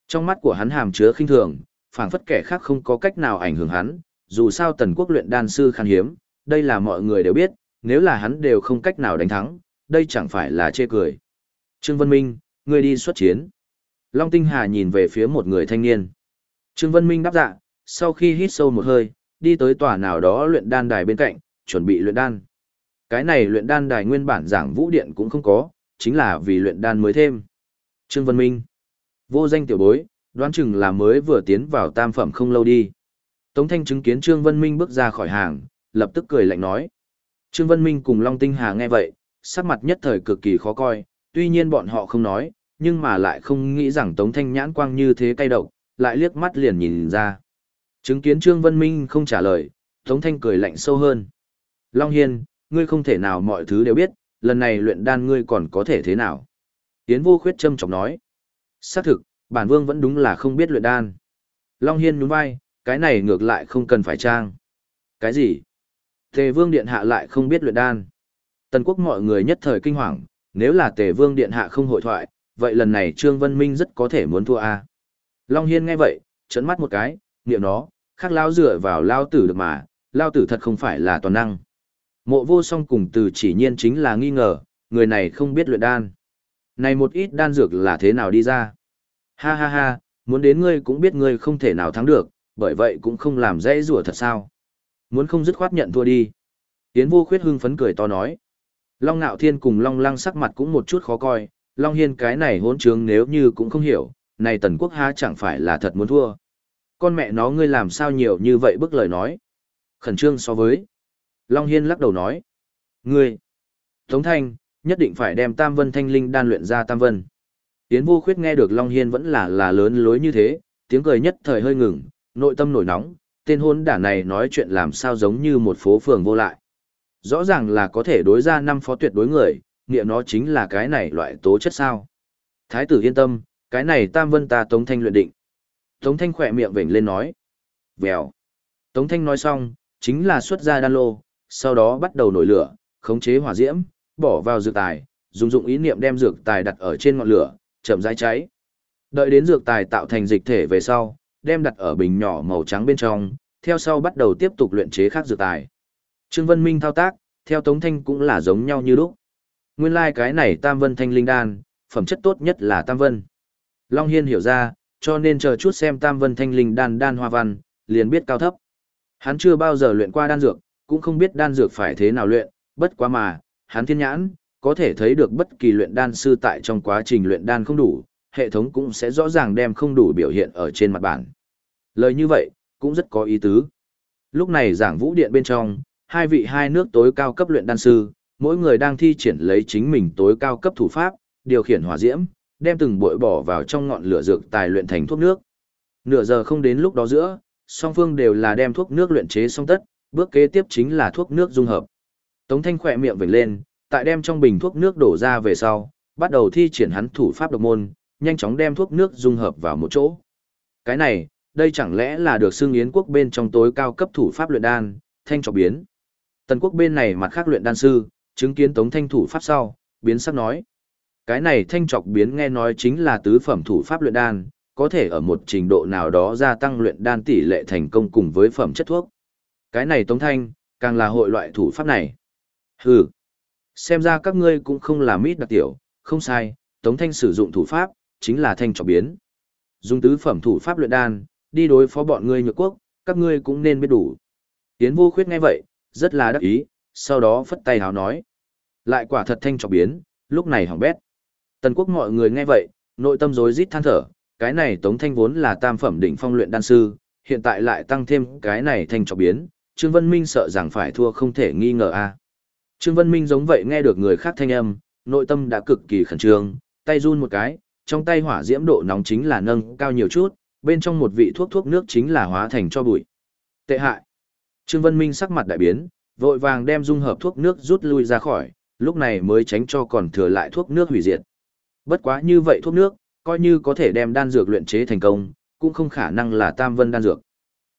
Trong mắt của hắn hàm chứa khinh thường, phảng phất kẻ khác không có cách nào ảnh hưởng hắn, dù sao tần quốc luyện đan sư khan hiếm, đây là mọi người đều biết, nếu là hắn đều không cách nào đánh thắng, đây chẳng phải là chê cười. Trương Vân Minh, ngươi đi xuất chiến. Long Tinh Hà nhìn về phía một người thanh niên. Trương Vân Minh đáp dạ, sau khi hít sâu một hơi, đi tới tòa nào đó luyện đan đài bên cạnh, chuẩn bị luyện đan. Cái này luyện đan đài nguyên bản giảng vũ điện cũng không có, chính là vì luyện đan mới thêm. Trương Vân Minh, vô danh tiểu bối, đoán chừng là mới vừa tiến vào tam phẩm không lâu đi. Tống Thanh chứng kiến Trương Vân Minh bước ra khỏi hàng, lập tức cười lạnh nói. Trương Vân Minh cùng Long Tinh Hà nghe vậy, sắc mặt nhất thời cực kỳ khó coi, tuy nhiên bọn họ không nói, nhưng mà lại không nghĩ rằng Tống Thanh nhãn quang như thế cay độc, lại liếc mắt liền nhìn ra. Chứng kiến Trương Vân Minh không trả lời, Tống Thanh cười lạnh sâu hơn. Long Hiên, ngươi không thể nào mọi thứ đều biết, lần này luyện đan ngươi còn có thể thế nào? Tiến vô khuyết châm chọc nói. Xác thực, bản vương vẫn đúng là không biết luyện đan. Long Hiên nhún vai, cái này ngược lại không cần phải trang. Cái gì? Tề vương điện hạ lại không biết luyện đan. Tần quốc mọi người nhất thời kinh hoàng, nếu là tề vương điện hạ không hội thoại, vậy lần này Trương Vân Minh rất có thể muốn thua a. Long Hiên nghe vậy, trấn mắt một cái, niệm nó, khác lao dựa vào lao tử được mà, lao tử thật không phải là toàn năng. Mộ vô song cùng từ chỉ nhiên chính là nghi ngờ, người này không biết luyện đan. Này một ít đan dược là thế nào đi ra? Ha ha ha, muốn đến ngươi cũng biết ngươi không thể nào thắng được, bởi vậy cũng không làm dễ rủa thật sao. Muốn không dứt khoát nhận thua đi. Yến vô khuyết hưng phấn cười to nói. Long Nạo Thiên cùng Long Lăng sắc mặt cũng một chút khó coi, Long Hiên cái này hỗn trướng nếu như cũng không hiểu, này Tần Quốc há chẳng phải là thật muốn thua. Con mẹ nó ngươi làm sao nhiều như vậy bức lời nói. Khẩn trương so với. Long Hiên lắc đầu nói. Ngươi. Tống Thanh, nhất định phải đem Tam Vân Thanh Linh đan luyện ra Tam Vân. Tiến vô khuyết nghe được Long Hiên vẫn là là lớn lối như thế, tiếng cười nhất thời hơi ngừng, nội tâm nổi nóng, tên hôn đả này nói chuyện làm sao giống như một phố phường vô lại. Rõ ràng là có thể đối ra năm phó tuyệt đối người, nghĩa nó chính là cái này loại tố chất sao. Thái tử yên tâm, cái này Tam Vân ta Tống Thanh luyện định. Tống Thanh khỏe miệng vểnh lên nói. Vèo. Tống Thanh nói xong, chính là xuất ra đan lô, sau đó bắt đầu nổi lửa, khống chế hỏa diễm, bỏ vào dược tài, dùng dụng ý niệm đem dược tài đặt ở trên ngọn lửa, chậm rãi cháy. Đợi đến dược tài tạo thành dịch thể về sau, đem đặt ở bình nhỏ màu trắng bên trong, theo sau bắt đầu tiếp tục luyện chế khác dược tài. Trương Vân Minh thao tác, theo Tống Thanh cũng là giống nhau như lúc. Nguyên lai like cái này Tam Vân Thanh Linh Đan, phẩm chất tốt nhất là Tam Vân. Long Hiên hiểu ra, cho nên chờ chút xem Tam Vân Thanh Linh Đan đan hoa văn, liền biết cao thấp. Hắn chưa bao giờ luyện qua đan dược, cũng không biết đan dược phải thế nào luyện, bất quá mà, hắn thiên nhãn, có thể thấy được bất kỳ luyện đan sư tại trong quá trình luyện đan không đủ, hệ thống cũng sẽ rõ ràng đem không đủ biểu hiện ở trên mặt bản. Lời như vậy, cũng rất có ý tứ. Lúc này giảng vũ điện bên trong, hai vị hai nước tối cao cấp luyện đan sư, mỗi người đang thi triển lấy chính mình tối cao cấp thủ pháp, điều khiển hỏa diễm, đem từng bội bỏ vào trong ngọn lửa dược tài luyện thành thuốc nước. Nửa giờ không đến lúc đó giữa, song phương đều là đem thuốc nước luyện chế xong tất, bước kế tiếp chính là thuốc nước dung hợp. Tống Thanh khỏe miệng vểnh lên, tại đem trong bình thuốc nước đổ ra về sau, bắt đầu thi triển hắn thủ pháp độc môn, nhanh chóng đem thuốc nước dung hợp vào một chỗ. Cái này, đây chẳng lẽ là được xưng yến quốc bên trong tối cao cấp thủ pháp luyện đan, thanh trọc biến. Tần quốc bên này mặt khác luyện đan sư, chứng kiến tống thanh thủ pháp sau, biến sắc nói. Cái này thanh trọc biến nghe nói chính là tứ phẩm thủ pháp luyện đan, có thể ở một trình độ nào đó gia tăng luyện đan tỷ lệ thành công cùng với phẩm chất thuốc. Cái này tống thanh, càng là hội loại thủ pháp này. Hừ, xem ra các ngươi cũng không là mít đặc tiểu, không sai, tống thanh sử dụng thủ pháp, chính là thanh trọc biến. Dùng tứ phẩm thủ pháp luyện đan, đi đối phó bọn ngươi nhược quốc, các ngươi cũng nên biết đủ. Tiến vô khuyết nghe vậy, rất là đắc ý, sau đó phất tay háo nói. Lại quả thật thanh trọc biến, lúc này hỏng bét. Tần quốc mọi người nghe vậy, nội tâm rối rít than thở, cái này tống thanh vốn là tam phẩm đỉnh phong luyện đan sư, hiện tại lại tăng thêm cái này thanh trọc biến, Trương Vân Minh sợ rằng phải thua không thể nghi ngờ a. Trương Vân Minh giống vậy nghe được người khác thanh âm, nội tâm đã cực kỳ khẩn trương, tay run một cái, trong tay hỏa diễm độ nóng chính là nâng cao nhiều chút, bên trong một vị thuốc thuốc nước chính là hóa thành cho bụi. Tệ hại. Trương Vân Minh sắc mặt đại biến, vội vàng đem dung hợp thuốc nước rút lui ra khỏi, lúc này mới tránh cho còn thừa lại thuốc nước hủy diệt. Bất quá như vậy thuốc nước, coi như có thể đem đan dược luyện chế thành công, cũng không khả năng là tam vân đan dược.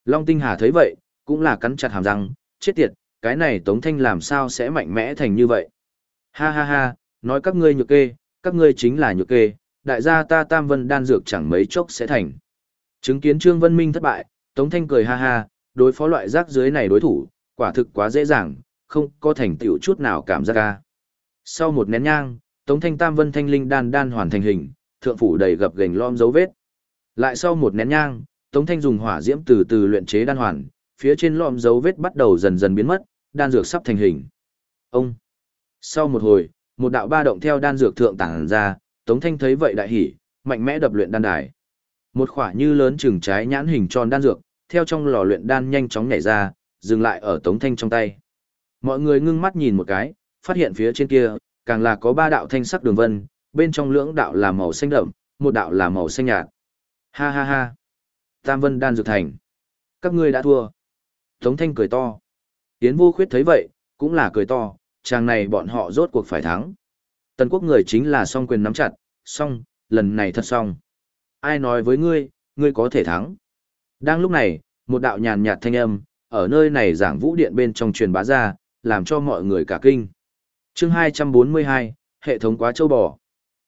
Long Tinh Hà thấy vậy, cũng là cắn chặt hàm răng, chết tiệt, cái này Tống Thanh làm sao sẽ mạnh mẽ thành như vậy. Ha ha ha, nói các ngươi nhược kê, các ngươi chính là nhược kê, đại gia ta tam vân đan dược chẳng mấy chốc sẽ thành. Chứng kiến Trương Vân Minh thất bại, Tống Thanh cười ha ha, đối phó loại rác dưới này đối thủ, quả thực quá dễ dàng, không có thành tựu chút nào cảm giác ca. Sau một nén nhang, Tống Thanh Tam Vân Thanh Linh đan đan hoàn thành hình, thượng phủ đầy gập gềnh lom dấu vết. Lại sau một nén nhang, Tống Thanh dùng hỏa diễm từ từ luyện chế đan hoàn, phía trên lom dấu vết bắt đầu dần dần biến mất, đan dược sắp thành hình. Ông. Sau một hồi, một đạo ba động theo đan dược thượng tản ra, Tống Thanh thấy vậy đại hỉ, mạnh mẽ đập luyện đan đài. Một khỏa như lớn chừng trái nhãn hình tròn đan dược, theo trong lò luyện đan nhanh chóng nhảy ra, dừng lại ở Tống Thanh trong tay. Mọi người ngưng mắt nhìn một cái, phát hiện phía trên kia, càng là có ba đạo thanh sắc đường vân, bên trong lưỡng đạo là màu xanh đậm, một đạo là màu xanh nhạt. Ha ha ha. Tam Vân đan dược thành. Các ngươi đã thua. Tống Thanh cười to. yến vô khuyết thấy vậy, cũng là cười to, chàng này bọn họ rốt cuộc phải thắng. Tần quốc người chính là song quyền nắm chặt, song, lần này thật song. Ai nói với ngươi, ngươi có thể thắng. Đang lúc này, một đạo nhàn nhạt thanh âm, ở nơi này giảng vũ điện bên trong truyền bá ra, làm cho mọi người cả kinh. chương 242, hệ thống quá châu bò.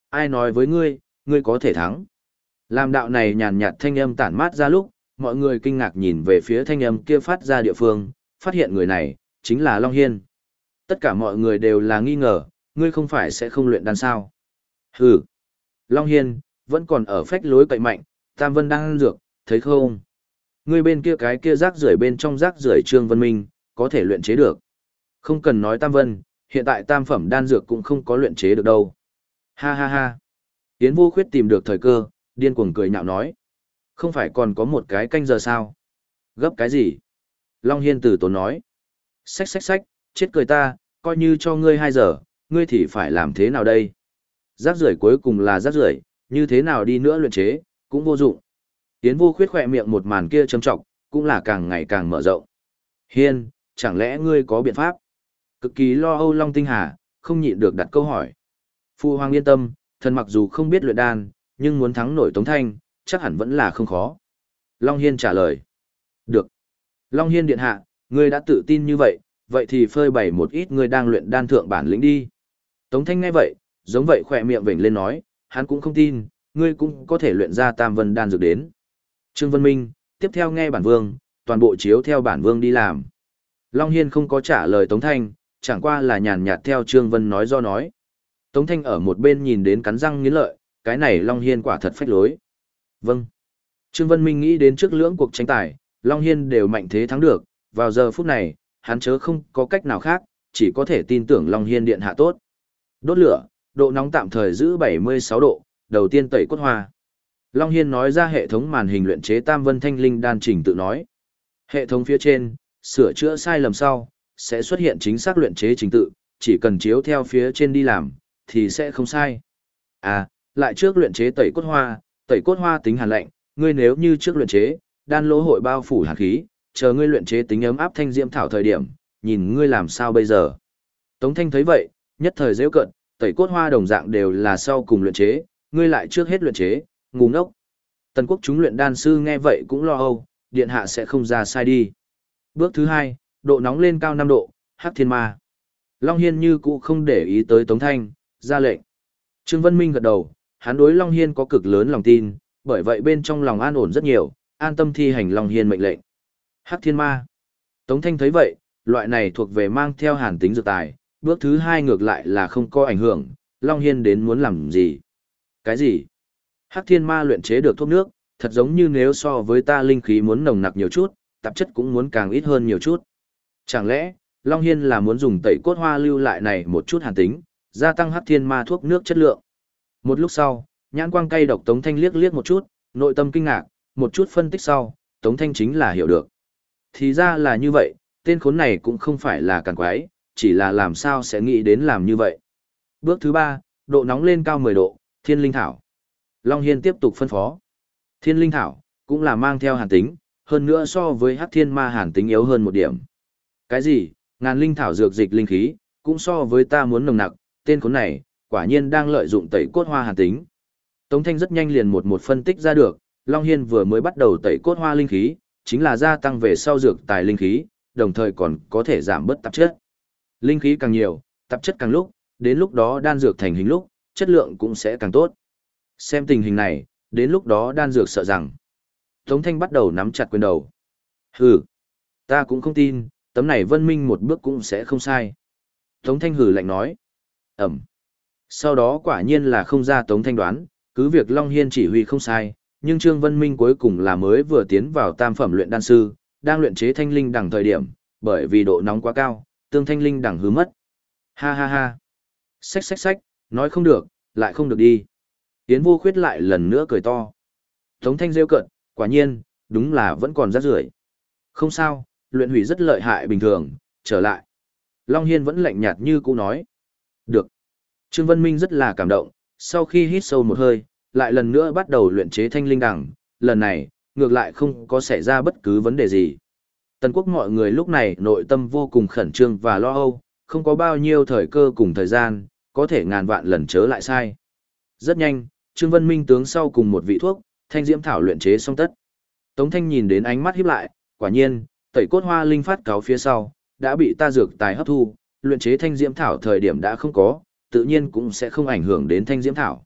Ai nói với ngươi, ngươi có thể thắng. Làm đạo này nhàn nhạt thanh âm tản mát ra lúc, mọi người kinh ngạc nhìn về phía thanh âm kia phát ra địa phương, phát hiện người này, chính là Long Hiên. Tất cả mọi người đều là nghi ngờ, ngươi không phải sẽ không luyện đan sao. Hừ. Long Hiên, vẫn còn ở phách lối cậy mạnh, Tam Vân đang ăn dược, thấy không? Ngươi bên kia cái kia rác rưởi bên trong rác rưởi Trương Vân Minh, có thể luyện chế được. Không cần nói Tam Vân, hiện tại tam phẩm đan dược cũng không có luyện chế được đâu. Ha ha ha. Yến vô khuyết tìm được thời cơ, điên cuồng cười nhạo nói. Không phải còn có một cái canh giờ sao? Gấp cái gì? Long Hiên tử tốn nói. Xách xách xách, chết cười ta, coi như cho ngươi hai giờ, ngươi thì phải làm thế nào đây? Rác rưởi cuối cùng là rác rưởi, như thế nào đi nữa luyện chế, cũng vô dụng. Yến vô khuyết khỏe miệng một màn kia châm trọng, cũng là càng ngày càng mở rộng. Hiên, chẳng lẽ ngươi có biện pháp? Cực kỳ lo âu Long Tinh Hà, không nhịn được đặt câu hỏi. Phu Hoàng yên tâm, thần mặc dù không biết luyện đan, nhưng muốn thắng nổi Tống Thanh, chắc hẳn vẫn là không khó. Long Hiên trả lời. Được. Long Hiên điện hạ, ngươi đã tự tin như vậy, vậy thì phơi bày một ít ngươi đang luyện đan thượng bản lĩnh đi. Tống Thanh nghe vậy, giống vậy khỏe miệng vểnh lên nói, hắn cũng không tin, ngươi cũng có thể luyện ra tam vân đan dược đến. Trương Vân Minh, tiếp theo nghe bản vương, toàn bộ chiếu theo bản vương đi làm. Long Hiên không có trả lời Tống Thanh, chẳng qua là nhàn nhạt theo Trương Vân nói do nói. Tống Thanh ở một bên nhìn đến cắn răng nghiến lợi, cái này Long Hiên quả thật phách lối. Vâng. Trương Vân Minh nghĩ đến trước lưỡng cuộc tranh tài, Long Hiên đều mạnh thế thắng được, vào giờ phút này, hắn chớ không có cách nào khác, chỉ có thể tin tưởng Long Hiên điện hạ tốt. Đốt lửa, độ nóng tạm thời giữ 76 độ, đầu tiên tẩy cốt hoa. Long Hiên nói ra hệ thống màn hình luyện chế Tam Vân Thanh Linh đan trình tự nói. Hệ thống phía trên, sửa chữa sai lầm sau, sẽ xuất hiện chính xác luyện chế trình tự, chỉ cần chiếu theo phía trên đi làm, thì sẽ không sai. À, lại trước luyện chế tẩy cốt hoa, tẩy cốt hoa tính hàn lạnh, ngươi nếu như trước luyện chế, đan lỗ hội bao phủ hàn khí, chờ ngươi luyện chế tính ấm áp thanh diễm thảo thời điểm, nhìn ngươi làm sao bây giờ. Tống Thanh thấy vậy, nhất thời dễ cận, tẩy cốt hoa đồng dạng đều là sau cùng luyện chế, ngươi lại trước hết luyện chế, ngu ngốc. Tần quốc chúng luyện đan sư nghe vậy cũng lo âu, điện hạ sẽ không ra sai đi. Bước thứ hai, độ nóng lên cao 5 độ, hắc thiên ma. Long Hiên như cũ không để ý tới Tống Thanh, ra lệnh. Trương Vân Minh gật đầu, hắn đối Long Hiên có cực lớn lòng tin, bởi vậy bên trong lòng an ổn rất nhiều, an tâm thi hành Long Hiên mệnh lệnh. Hắc thiên ma. Tống Thanh thấy vậy, loại này thuộc về mang theo hàn tính dược tài, bước thứ hai ngược lại là không có ảnh hưởng, Long Hiên đến muốn làm gì. Cái gì? Hắc thiên ma luyện chế được thuốc nước, thật giống như nếu so với ta linh khí muốn nồng nặc nhiều chút, tạp chất cũng muốn càng ít hơn nhiều chút. Chẳng lẽ, Long Hiên là muốn dùng tẩy cốt hoa lưu lại này một chút hàn tính, gia tăng hắc thiên ma thuốc nước chất lượng. Một lúc sau, nhãn quang cay độc Tống Thanh liếc liếc một chút, nội tâm kinh ngạc, một chút phân tích sau, Tống Thanh chính là hiểu được. Thì ra là như vậy, tên khốn này cũng không phải là càng quái, chỉ là làm sao sẽ nghĩ đến làm như vậy. Bước thứ ba, độ nóng lên cao 10 độ, thiên linh thảo. Long Hiên tiếp tục phân phó. Thiên linh thảo, cũng là mang theo hàn tính, hơn nữa so với hắc thiên ma hàn tính yếu hơn một điểm. Cái gì, ngàn linh thảo dược dịch linh khí, cũng so với ta muốn nồng nặc, tên khốn này, quả nhiên đang lợi dụng tẩy cốt hoa hàn tính. Tống Thanh rất nhanh liền một một phân tích ra được, Long Hiên vừa mới bắt đầu tẩy cốt hoa linh khí, chính là gia tăng về sau dược tài linh khí, đồng thời còn có thể giảm bớt tạp chất. Linh khí càng nhiều, tạp chất càng lúc, đến lúc đó đan dược thành hình lúc, chất lượng cũng sẽ càng tốt. Xem tình hình này, đến lúc đó đan dược sợ rằng. Tống Thanh bắt đầu nắm chặt quyền đầu. Hừ, ta cũng không tin, tấm này vân minh một bước cũng sẽ không sai. Tống Thanh hừ lạnh nói. Ẩm. Sau đó quả nhiên là không ra Tống Thanh đoán, cứ việc Long Hiên chỉ huy không sai, nhưng Trương Vân Minh cuối cùng là mới vừa tiến vào tam phẩm luyện đan sư, đang luyện chế thanh linh đẳng thời điểm, bởi vì độ nóng quá cao, tương thanh linh đẳng hứa mất. Ha ha ha. Xách xách xách, nói không được, lại không được đi. Yến vô khuyết lại lần nữa cười to. Tống thanh rêu cận, quả nhiên, đúng là vẫn còn rất rưởi. Không sao, luyện hủy rất lợi hại bình thường, trở lại. Long Hiên vẫn lạnh nhạt như cũ nói. Được. Trương Vân Minh rất là cảm động, sau khi hít sâu một hơi, lại lần nữa bắt đầu luyện chế thanh linh đẳng, lần này, ngược lại không có xảy ra bất cứ vấn đề gì. Tần quốc mọi người lúc này nội tâm vô cùng khẩn trương và lo âu, không có bao nhiêu thời cơ cùng thời gian, có thể ngàn vạn lần chớ lại sai. Rất nhanh, Trương Vân Minh tướng sau cùng một vị thuốc, thanh diễm thảo luyện chế xong tất. Tống Thanh nhìn đến ánh mắt híp lại, quả nhiên, tẩy cốt hoa linh phát cáo phía sau, đã bị ta dược tài hấp thu, luyện chế thanh diễm thảo thời điểm đã không có, tự nhiên cũng sẽ không ảnh hưởng đến thanh diễm thảo.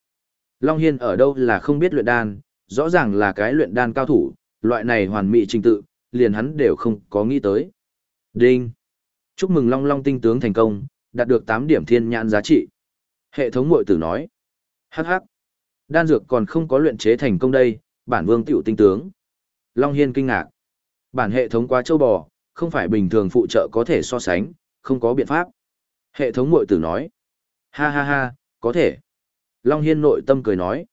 Long Hiên ở đâu là không biết luyện đan, rõ ràng là cái luyện đan cao thủ, loại này hoàn mỹ trình tự, liền hắn đều không có nghĩ tới. Đinh! Chúc mừng Long Long tinh tướng thành công, đạt được 8 điểm thiên nhãn giá trị. Hệ thống muội tử nói. Hắc hắc. Đan dược còn không có luyện chế thành công đây, bản vương tiểu tinh tướng. Long Hiên kinh ngạc. Bản hệ thống quá châu bò, không phải bình thường phụ trợ có thể so sánh, không có biện pháp. Hệ thống mội tử nói. Ha ha ha, có thể. Long Hiên nội tâm cười nói.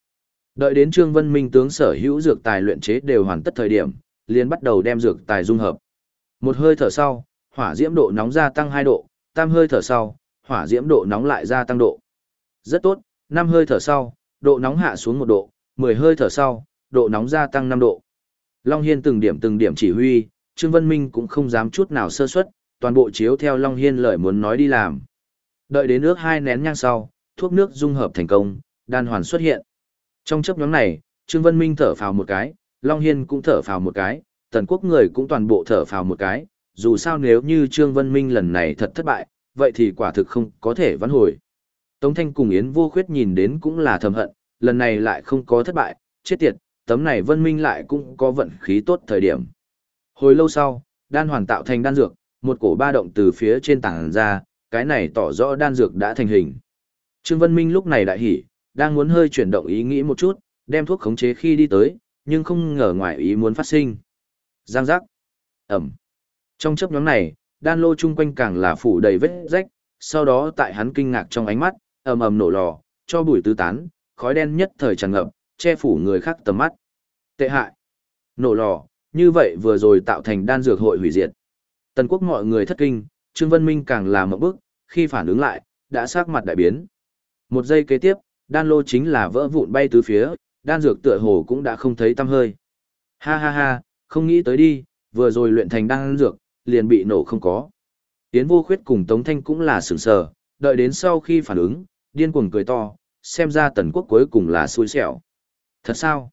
Đợi đến Trương Vân Minh tướng sở hữu dược tài luyện chế đều hoàn tất thời điểm, liền bắt đầu đem dược tài dung hợp. Một hơi thở sau, hỏa diễm độ nóng gia tăng 2 độ, tam hơi thở sau, hỏa diễm độ nóng lại gia tăng độ. Rất tốt, năm hơi thở sau, độ nóng hạ xuống một độ, 10 hơi thở sau, độ nóng gia tăng 5 độ. Long Hiên từng điểm từng điểm chỉ huy, Trương Vân Minh cũng không dám chút nào sơ suất, toàn bộ chiếu theo Long Hiên lời muốn nói đi làm. Đợi đến nước hai nén nhang sau, thuốc nước dung hợp thành công, đan hoàn xuất hiện. Trong chấp nhóm này, Trương Vân Minh thở phào một cái, Long Hiên cũng thở phào một cái, tần quốc người cũng toàn bộ thở phào một cái, dù sao nếu như Trương Vân Minh lần này thật thất bại, vậy thì quả thực không có thể vãn hồi. Tống Thanh cùng Yến vô khuyết nhìn đến cũng là thầm hận, lần này lại không có thất bại, chết tiệt, tấm này Vân Minh lại cũng có vận khí tốt thời điểm. Hồi lâu sau, đan hoàn tạo thành đan dược, một cổ ba động từ phía trên tảng ra, cái này tỏ rõ đan dược đã thành hình. Trương Vân Minh lúc này đại hỉ, đang muốn hơi chuyển động ý nghĩ một chút, đem thuốc khống chế khi đi tới, nhưng không ngờ ngoài ý muốn phát sinh. Giang giác. Ẩm. Trong chấp nhóm này, đan lô chung quanh càng là phủ đầy vết rách, sau đó tại hắn kinh ngạc trong ánh mắt, ầm ầm nổ lò, cho bụi tứ tán, khói đen nhất thời tràn ngập, che phủ người khác tầm mắt. Tệ hại. Nổ lò, như vậy vừa rồi tạo thành đan dược hội hủy diệt. Tần quốc mọi người thất kinh, Trương Vân Minh càng là một bước, khi phản ứng lại, đã sắc mặt đại biến. Một giây kế tiếp, đan lô chính là vỡ vụn bay tứ phía, đan dược tựa hồ cũng đã không thấy tăm hơi. Ha ha ha, không nghĩ tới đi, vừa rồi luyện thành đan dược, liền bị nổ không có. Tiến vô khuyết cùng Tống Thanh cũng là sửng sờ, đợi đến sau khi phản ứng, điên cuồng cười to, xem ra tần quốc cuối cùng là xui xẻo. Thật sao?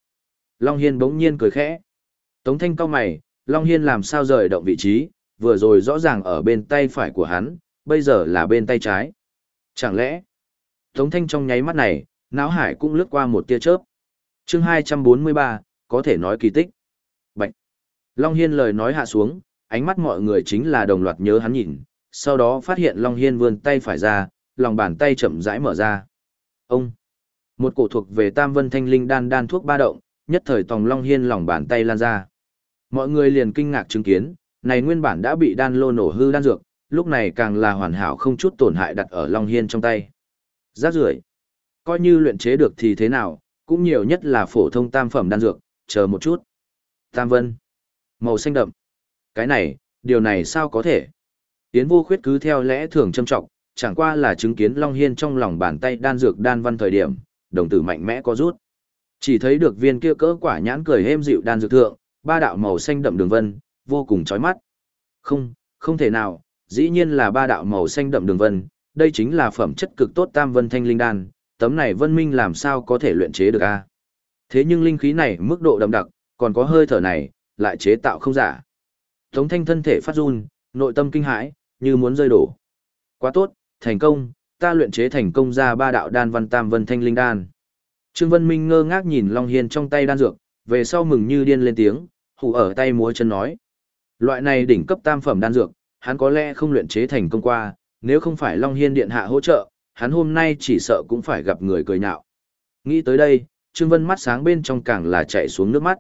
Long Hiên bỗng nhiên cười khẽ. Tống Thanh cao mày, Long Hiên làm sao rời động vị trí, vừa rồi rõ ràng ở bên tay phải của hắn, bây giờ là bên tay trái. Chẳng lẽ, Tống Thanh trong nháy mắt này, náo hải cũng lướt qua một tia chớp. chương 243, có thể nói kỳ tích. Bạch. Long Hiên lời nói hạ xuống, ánh mắt mọi người chính là đồng loạt nhớ hắn nhìn, sau đó phát hiện Long Hiên vươn tay phải ra, lòng bàn tay chậm rãi mở ra. Ông. Một cổ thuộc về Tam Vân Thanh Linh đan đan thuốc ba động, nhất thời tòng Long Hiên lòng bàn tay lan ra. Mọi người liền kinh ngạc chứng kiến, này nguyên bản đã bị đan lô nổ hư đan dược, lúc này càng là hoàn hảo không chút tổn hại đặt ở Long Hiên trong tay. Giác rưởi Coi như luyện chế được thì thế nào, cũng nhiều nhất là phổ thông tam phẩm đan dược, chờ một chút. Tam vân. Màu xanh đậm. Cái này, điều này sao có thể? Tiến vô khuyết cứ theo lẽ thường châm trọng, chẳng qua là chứng kiến Long Hiên trong lòng bàn tay đan dược đan văn thời điểm, đồng tử mạnh mẽ có rút. Chỉ thấy được viên kia cỡ quả nhãn cười êm dịu đan dược thượng, ba đạo màu xanh đậm đường vân, vô cùng chói mắt. Không, không thể nào, dĩ nhiên là ba đạo màu xanh đậm đường vân, đây chính là phẩm chất cực tốt tam vân thanh linh đan, tấm này vân minh làm sao có thể luyện chế được a? Thế nhưng linh khí này mức độ đậm đặc, còn có hơi thở này, lại chế tạo không giả. Tống thanh thân thể phát run, nội tâm kinh hãi, như muốn rơi đổ. Quá tốt, thành công, ta luyện chế thành công ra ba đạo đan văn tam vân thanh linh đan. Trương Vân Minh ngơ ngác nhìn Long Hiên trong tay đan dược, về sau mừng như điên lên tiếng, hù ở tay múa chân nói. Loại này đỉnh cấp tam phẩm đan dược, hắn có lẽ không luyện chế thành công qua, nếu không phải Long Hiên Điện Hạ hỗ trợ, hắn hôm nay chỉ sợ cũng phải gặp người cười nhạo. Nghĩ tới đây, Trương Vân mắt sáng bên trong càng là chạy xuống nước mắt.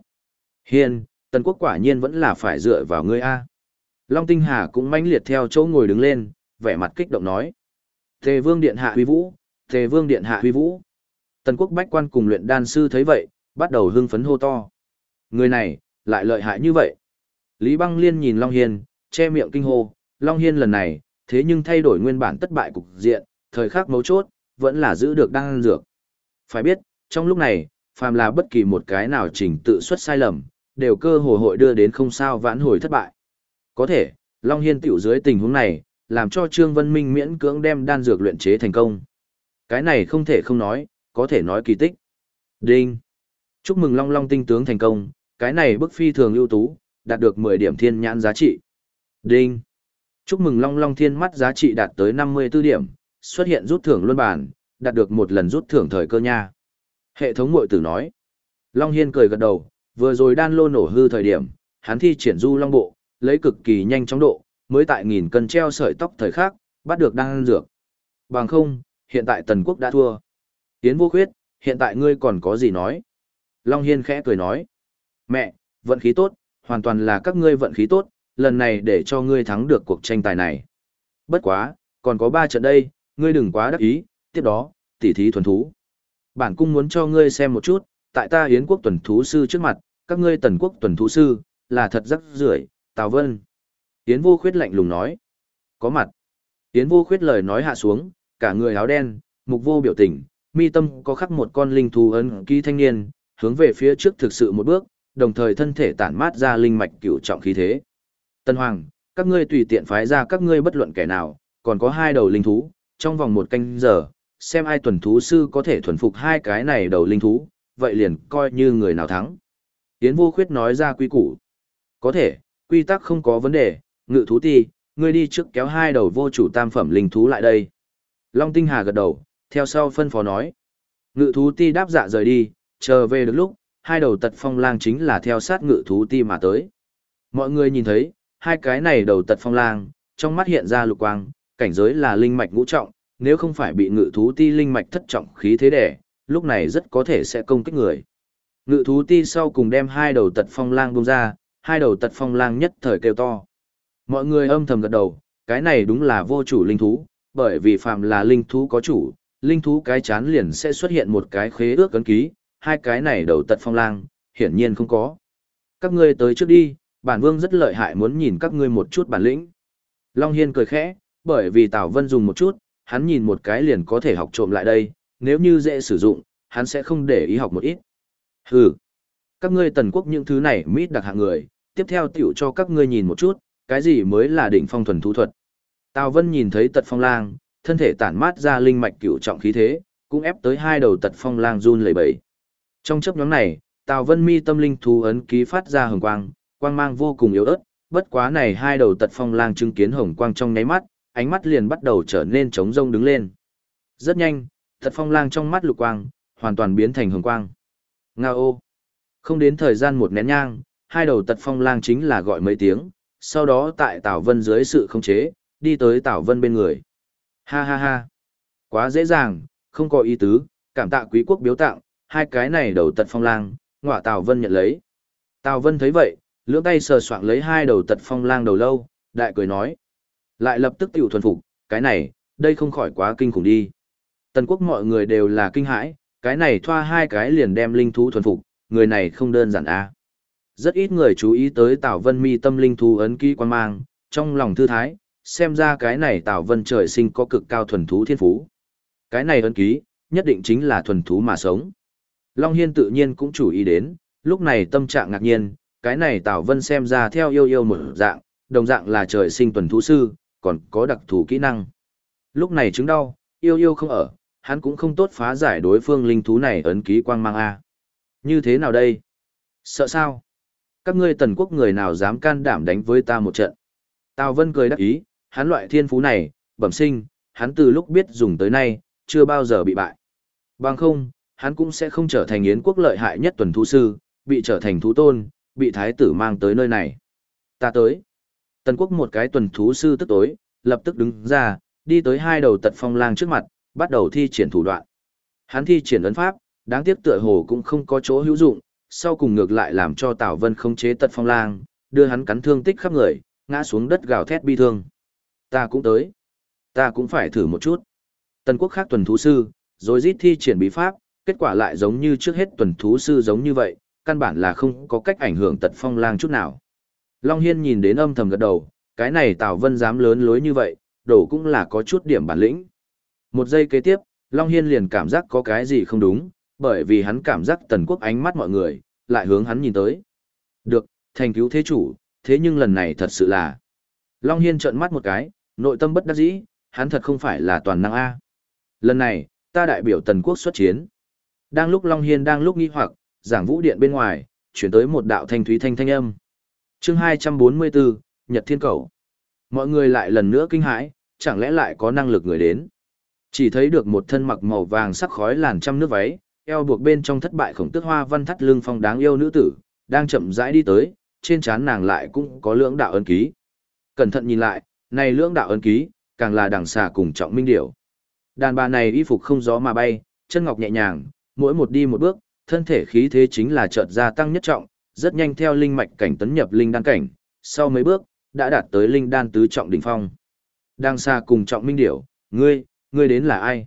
Hiên, Tần Quốc quả nhiên vẫn là phải dựa vào ngươi A. Long Tinh Hà cũng mãnh liệt theo chỗ ngồi đứng lên, vẻ mặt kích động nói. Tề Vương Điện Hạ huy vũ, Tề Vương Điện Hạ huy vũ. Tần Quốc bách quan cùng luyện đan sư thấy vậy, bắt đầu hưng phấn hô to. Người này, lại lợi hại như vậy. Lý Băng Liên nhìn Long Hiên, che miệng kinh hô, Long Hiên lần này, thế nhưng thay đổi nguyên bản tất bại cục diện, thời khắc mấu chốt, vẫn là giữ được đan dược. Phải biết, trong lúc này, phàm là bất kỳ một cái nào chỉnh tự xuất sai lầm, đều cơ hồ hội đưa đến không sao vãn hồi thất bại. Có thể, Long Hiên tiểu dưới tình huống này, làm cho Trương Vân Minh miễn cưỡng đem đan dược luyện chế thành công. Cái này không thể không nói, có thể nói kỳ tích. Đinh! Chúc mừng Long Long tinh tướng thành công, cái này bức phi thường ưu tú, đạt được 10 điểm thiên nhãn giá trị. Đinh! Chúc mừng Long Long Thiên mắt giá trị đạt tới 54 điểm, xuất hiện rút thưởng luân bản, đạt được một lần rút thưởng thời cơ nha. Hệ thống mội tử nói. Long Hiên cười gật đầu, vừa rồi đan lô nổ hư thời điểm, hắn thi triển du long bộ, lấy cực kỳ nhanh chóng độ, mới tại nghìn cân treo sợi tóc thời khắc, bắt được đan dược. Bằng không, hiện tại tần quốc đã thua. Tiến vô khuyết, hiện tại ngươi còn có gì nói? Long Hiên khẽ cười nói. Mẹ, vận khí tốt, hoàn toàn là các ngươi vận khí tốt, lần này để cho ngươi thắng được cuộc tranh tài này. Bất quá, còn có ba trận đây, ngươi đừng quá đắc ý, tiếp đó, tỉ thí thuần thú. Bản cung muốn cho ngươi xem một chút, tại ta Yến quốc tuần thú sư trước mặt, các ngươi tần quốc tuần thú sư, là thật rắc rưởi Tào Vân. Yến vô khuyết lạnh lùng nói. Có mặt. Yến vô khuyết lời nói hạ xuống, cả người áo đen, mục vô biểu tình, mi tâm có khắc một con linh thú ấn ký thanh niên, hướng về phía trước thực sự một bước, đồng thời thân thể tản mát ra linh mạch cửu trọng khí thế. Tân Hoàng, các ngươi tùy tiện phái ra các ngươi bất luận kẻ nào, còn có hai đầu linh thú, trong vòng một canh giờ, xem ai tuần thú sư có thể thuần phục hai cái này đầu linh thú, vậy liền coi như người nào thắng. Yến vô khuyết nói ra quy củ. Có thể, quy tắc không có vấn đề, ngự thú ti, ngươi đi trước kéo hai đầu vô chủ tam phẩm linh thú lại đây. Long Tinh Hà gật đầu, theo sau phân phó nói. Ngự thú ti đáp dạ rời đi, chờ về được lúc, hai đầu tật phong lang chính là theo sát ngự thú ti mà tới. Mọi người nhìn thấy, hai cái này đầu tật phong lang, trong mắt hiện ra lục quang, cảnh giới là linh mạch ngũ trọng, nếu không phải bị ngự thú ti linh mạch thất trọng khí thế đẻ, lúc này rất có thể sẽ công kích người. Ngự thú ti sau cùng đem hai đầu tật phong lang buông ra, hai đầu tật phong lang nhất thời kêu to. Mọi người âm thầm gật đầu, cái này đúng là vô chủ linh thú, bởi vì phàm là linh thú có chủ, linh thú cái chán liền sẽ xuất hiện một cái khế ước cấn ký, hai cái này đầu tật phong lang, hiển nhiên không có. Các ngươi tới trước đi, bản vương rất lợi hại muốn nhìn các ngươi một chút bản lĩnh. Long Hiên cười khẽ, bởi vì Tào Vân dùng một chút, hắn nhìn một cái liền có thể học trộm lại đây, nếu như dễ sử dụng, hắn sẽ không để ý học một ít. Hừ, các ngươi tần quốc những thứ này mít đặc hạng người, tiếp theo tiểu cho các ngươi nhìn một chút, cái gì mới là đỉnh phong thuần thú thuật. Tào Vân nhìn thấy tật phong lang, thân thể tản mát ra linh mạch cửu trọng khí thế, cũng ép tới hai đầu tật phong lang run lẩy bẩy. Trong chấp nhóm này, Tào Vân mi tâm linh thú ấn ký phát ra hồng quang, quang mang vô cùng yếu ớt, bất quá này hai đầu tật phong lang chứng kiến hồng quang trong nháy mắt, ánh mắt liền bắt đầu trở nên trống rông đứng lên. Rất nhanh, tật phong lang trong mắt lục quang, hoàn toàn biến thành hồng quang. Nga ô! Không đến thời gian một nén nhang, hai đầu tật phong lang chính là gọi mấy tiếng, sau đó tại Tào Vân dưới sự khống chế, đi tới Tào Vân bên người. Ha ha ha! Quá dễ dàng, không có ý tứ, cảm tạ quý quốc biếu tặng, hai cái này đầu tật phong lang, ngọa Tào Vân nhận lấy. Tào Vân thấy vậy, lưỡng tay sờ soạng lấy hai đầu tật phong lang đầu lâu, đại cười nói. Lại lập tức tiểu thuần phục, cái này, đây không khỏi quá kinh khủng đi. Tần quốc mọi người đều là kinh hãi, cái này thoa hai cái liền đem linh thú thuần phục, người này không đơn giản a. À. Rất ít người chú ý tới Tào Vân mi tâm linh thú ấn ký quan mang, trong lòng thư thái, xem ra cái này Tào Vân trời sinh có cực cao thuần thú thiên phú. Cái này ấn ký, nhất định chính là thuần thú mà sống. Long Hiên tự nhiên cũng chú ý đến, lúc này tâm trạng ngạc nhiên, cái này Tào Vân xem ra theo yêu yêu một dạng, đồng dạng là trời sinh tuần thú sư, còn có đặc thù kỹ năng. Lúc này chứng đau, yêu yêu không ở, hắn cũng không tốt phá giải đối phương linh thú này ấn ký quang mang A. Như thế nào đây? Sợ sao? Các ngươi tần quốc người nào dám can đảm đánh với ta một trận? Tào Vân cười đắc ý, hắn loại thiên phú này, bẩm sinh, hắn từ lúc biết dùng tới nay, chưa bao giờ bị bại. Bằng không, hắn cũng sẽ không trở thành yến quốc lợi hại nhất tuần thú sư, bị trở thành thú tôn, bị thái tử mang tới nơi này. Ta tới. Tần quốc một cái tuần thú sư tức tối, lập tức đứng ra, đi tới hai đầu tật phong lang trước mặt, bắt đầu thi triển thủ đoạn. Hắn thi triển ấn pháp, đáng tiếc tựa hồ cũng không có chỗ hữu dụng, sau cùng ngược lại làm cho Tào Vân không chế tật phong lang, đưa hắn cắn thương tích khắp người, ngã xuống đất gào thét bi thương. Ta cũng tới. Ta cũng phải thử một chút. Tần quốc khác tuần thú sư, rồi rít thi triển bí pháp, kết quả lại giống như trước hết tuần thú sư giống như vậy, căn bản là không có cách ảnh hưởng tật phong lang chút nào. Long Hiên nhìn đến âm thầm gật đầu, cái này Tào Vân dám lớn lối như vậy, đổ cũng là có chút điểm bản lĩnh. Một giây kế tiếp, Long Hiên liền cảm giác có cái gì không đúng, bởi vì hắn cảm giác tần quốc ánh mắt mọi người, lại hướng hắn nhìn tới. Được, thành cứu thế chủ, thế nhưng lần này thật sự là... Long Hiên trợn mắt một cái, nội tâm bất đắc dĩ, hắn thật không phải là toàn năng A. Lần này, ta đại biểu tần quốc xuất chiến. Đang lúc Long Hiên đang lúc nghi hoặc, giảng vũ điện bên ngoài, chuyển tới một đạo thanh thúy thanh thanh âm. chương 244, Nhật Thiên Cầu. Mọi người lại lần nữa kinh hãi, chẳng lẽ lại có năng lực người đến. Chỉ thấy được một thân mặc màu vàng sắc khói làn trăm nước váy, eo buộc bên trong thất bại khổng tước hoa văn thắt lưng phong đáng yêu nữ tử, đang chậm rãi đi tới, trên trán nàng lại cũng có lưỡng đạo ấn ký. Cẩn thận nhìn lại, này lưỡng đạo ấn ký, càng là đằng xà cùng trọng minh điểu. Đàn bà này y phục không gió mà bay, chân ngọc nhẹ nhàng, mỗi một đi một bước, thân thể khí thế chính là chợt gia tăng nhất trọng, rất nhanh theo linh mạch cảnh tấn nhập linh đan cảnh, sau mấy bước, đã đạt tới linh đan tứ trọng đỉnh phong. Đang xa cùng trọng minh điểu, ngươi, ngươi đến là ai?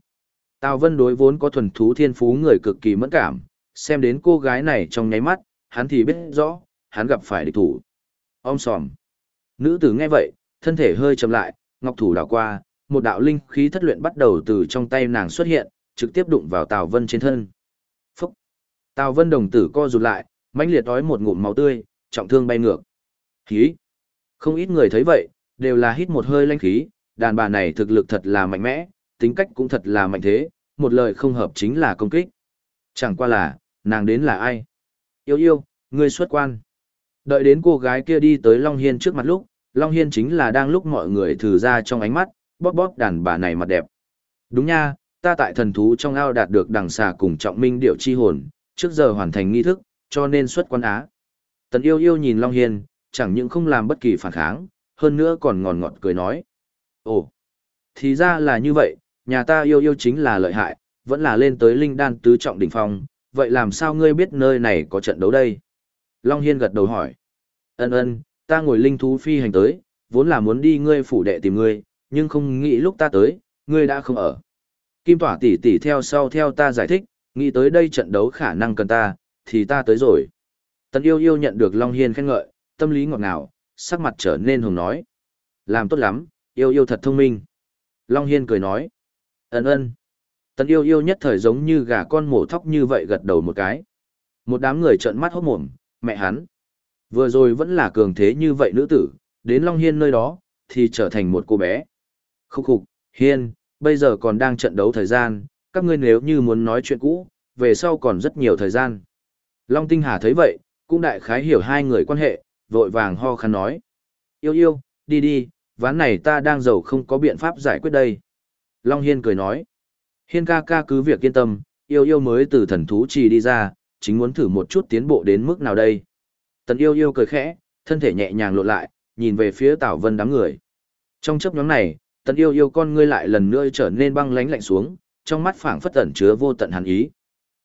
Tào Vân đối vốn có thuần thú thiên phú người cực kỳ mẫn cảm, xem đến cô gái này trong nháy mắt, hắn thì biết rõ, hắn gặp phải địch thủ. Ông sòm. Nữ tử nghe vậy, thân thể hơi chậm lại, ngọc thủ đảo qua, một đạo linh khí thất luyện bắt đầu từ trong tay nàng xuất hiện, trực tiếp đụng vào Tào Vân trên thân. Phúc! Tào Vân đồng tử co rụt lại, mãnh liệt ói một ngụm máu tươi, trọng thương bay ngược. Khí! Không ít người thấy vậy, đều là hít một hơi lanh khí, đàn bà này thực lực thật là mạnh mẽ, tính cách cũng thật là mạnh thế, một lời không hợp chính là công kích. Chẳng qua là, nàng đến là ai? Yêu yêu, ngươi xuất quan. Đợi đến cô gái kia đi tới Long Hiên trước mặt lúc, Long Hiên chính là đang lúc mọi người thử ra trong ánh mắt, bóp bóp đàn bà này mặt đẹp. Đúng nha, ta tại thần thú trong ao đạt được đằng xà cùng trọng minh điệu chi hồn, trước giờ hoàn thành nghi thức, cho nên xuất quan á. Tần yêu yêu nhìn Long Hiên, chẳng những không làm bất kỳ phản kháng, hơn nữa còn ngòn ngọt cười nói. Ồ, thì ra là như vậy, nhà ta yêu yêu chính là lợi hại, vẫn là lên tới linh đan tứ trọng đỉnh phong, vậy làm sao ngươi biết nơi này có trận đấu đây? Long Hiên gật đầu hỏi. Ân ân, ta ngồi linh thú phi hành tới, vốn là muốn đi ngươi phủ đệ tìm ngươi, nhưng không nghĩ lúc ta tới, ngươi đã không ở. Kim tỏa tỷ tỷ theo sau theo ta giải thích, nghĩ tới đây trận đấu khả năng cần ta, thì ta tới rồi. Tần yêu yêu nhận được Long Hiên khen ngợi, tâm lý ngọt ngào, sắc mặt trở nên hùng nói. Làm tốt lắm, yêu yêu thật thông minh. Long Hiên cười nói. Ấn ơn. Tần yêu yêu nhất thời giống như gà con mổ thóc như vậy gật đầu một cái. Một đám người trợn mắt hốt mồm, mẹ hắn. Vừa rồi vẫn là cường thế như vậy nữ tử, đến Long Hiên nơi đó, thì trở thành một cô bé. Khúc khục, Hiên, bây giờ còn đang trận đấu thời gian, các ngươi nếu như muốn nói chuyện cũ, về sau còn rất nhiều thời gian. Long Tinh Hà thấy vậy, cũng đại khái hiểu hai người quan hệ, vội vàng ho khăn nói. Yêu yêu, đi đi, ván này ta đang giàu không có biện pháp giải quyết đây. Long Hiên cười nói. Hiên ca ca cứ việc yên tâm, yêu yêu mới từ thần thú trì đi ra, chính muốn thử một chút tiến bộ đến mức nào đây. Tần yêu yêu cười khẽ, thân thể nhẹ nhàng lộn lại, nhìn về phía Tào Vân đám người. Trong chấp nhóm này, tần yêu yêu con ngươi lại lần nữa trở nên băng lánh lạnh xuống, trong mắt phảng phất tẩn chứa vô tận hàn ý.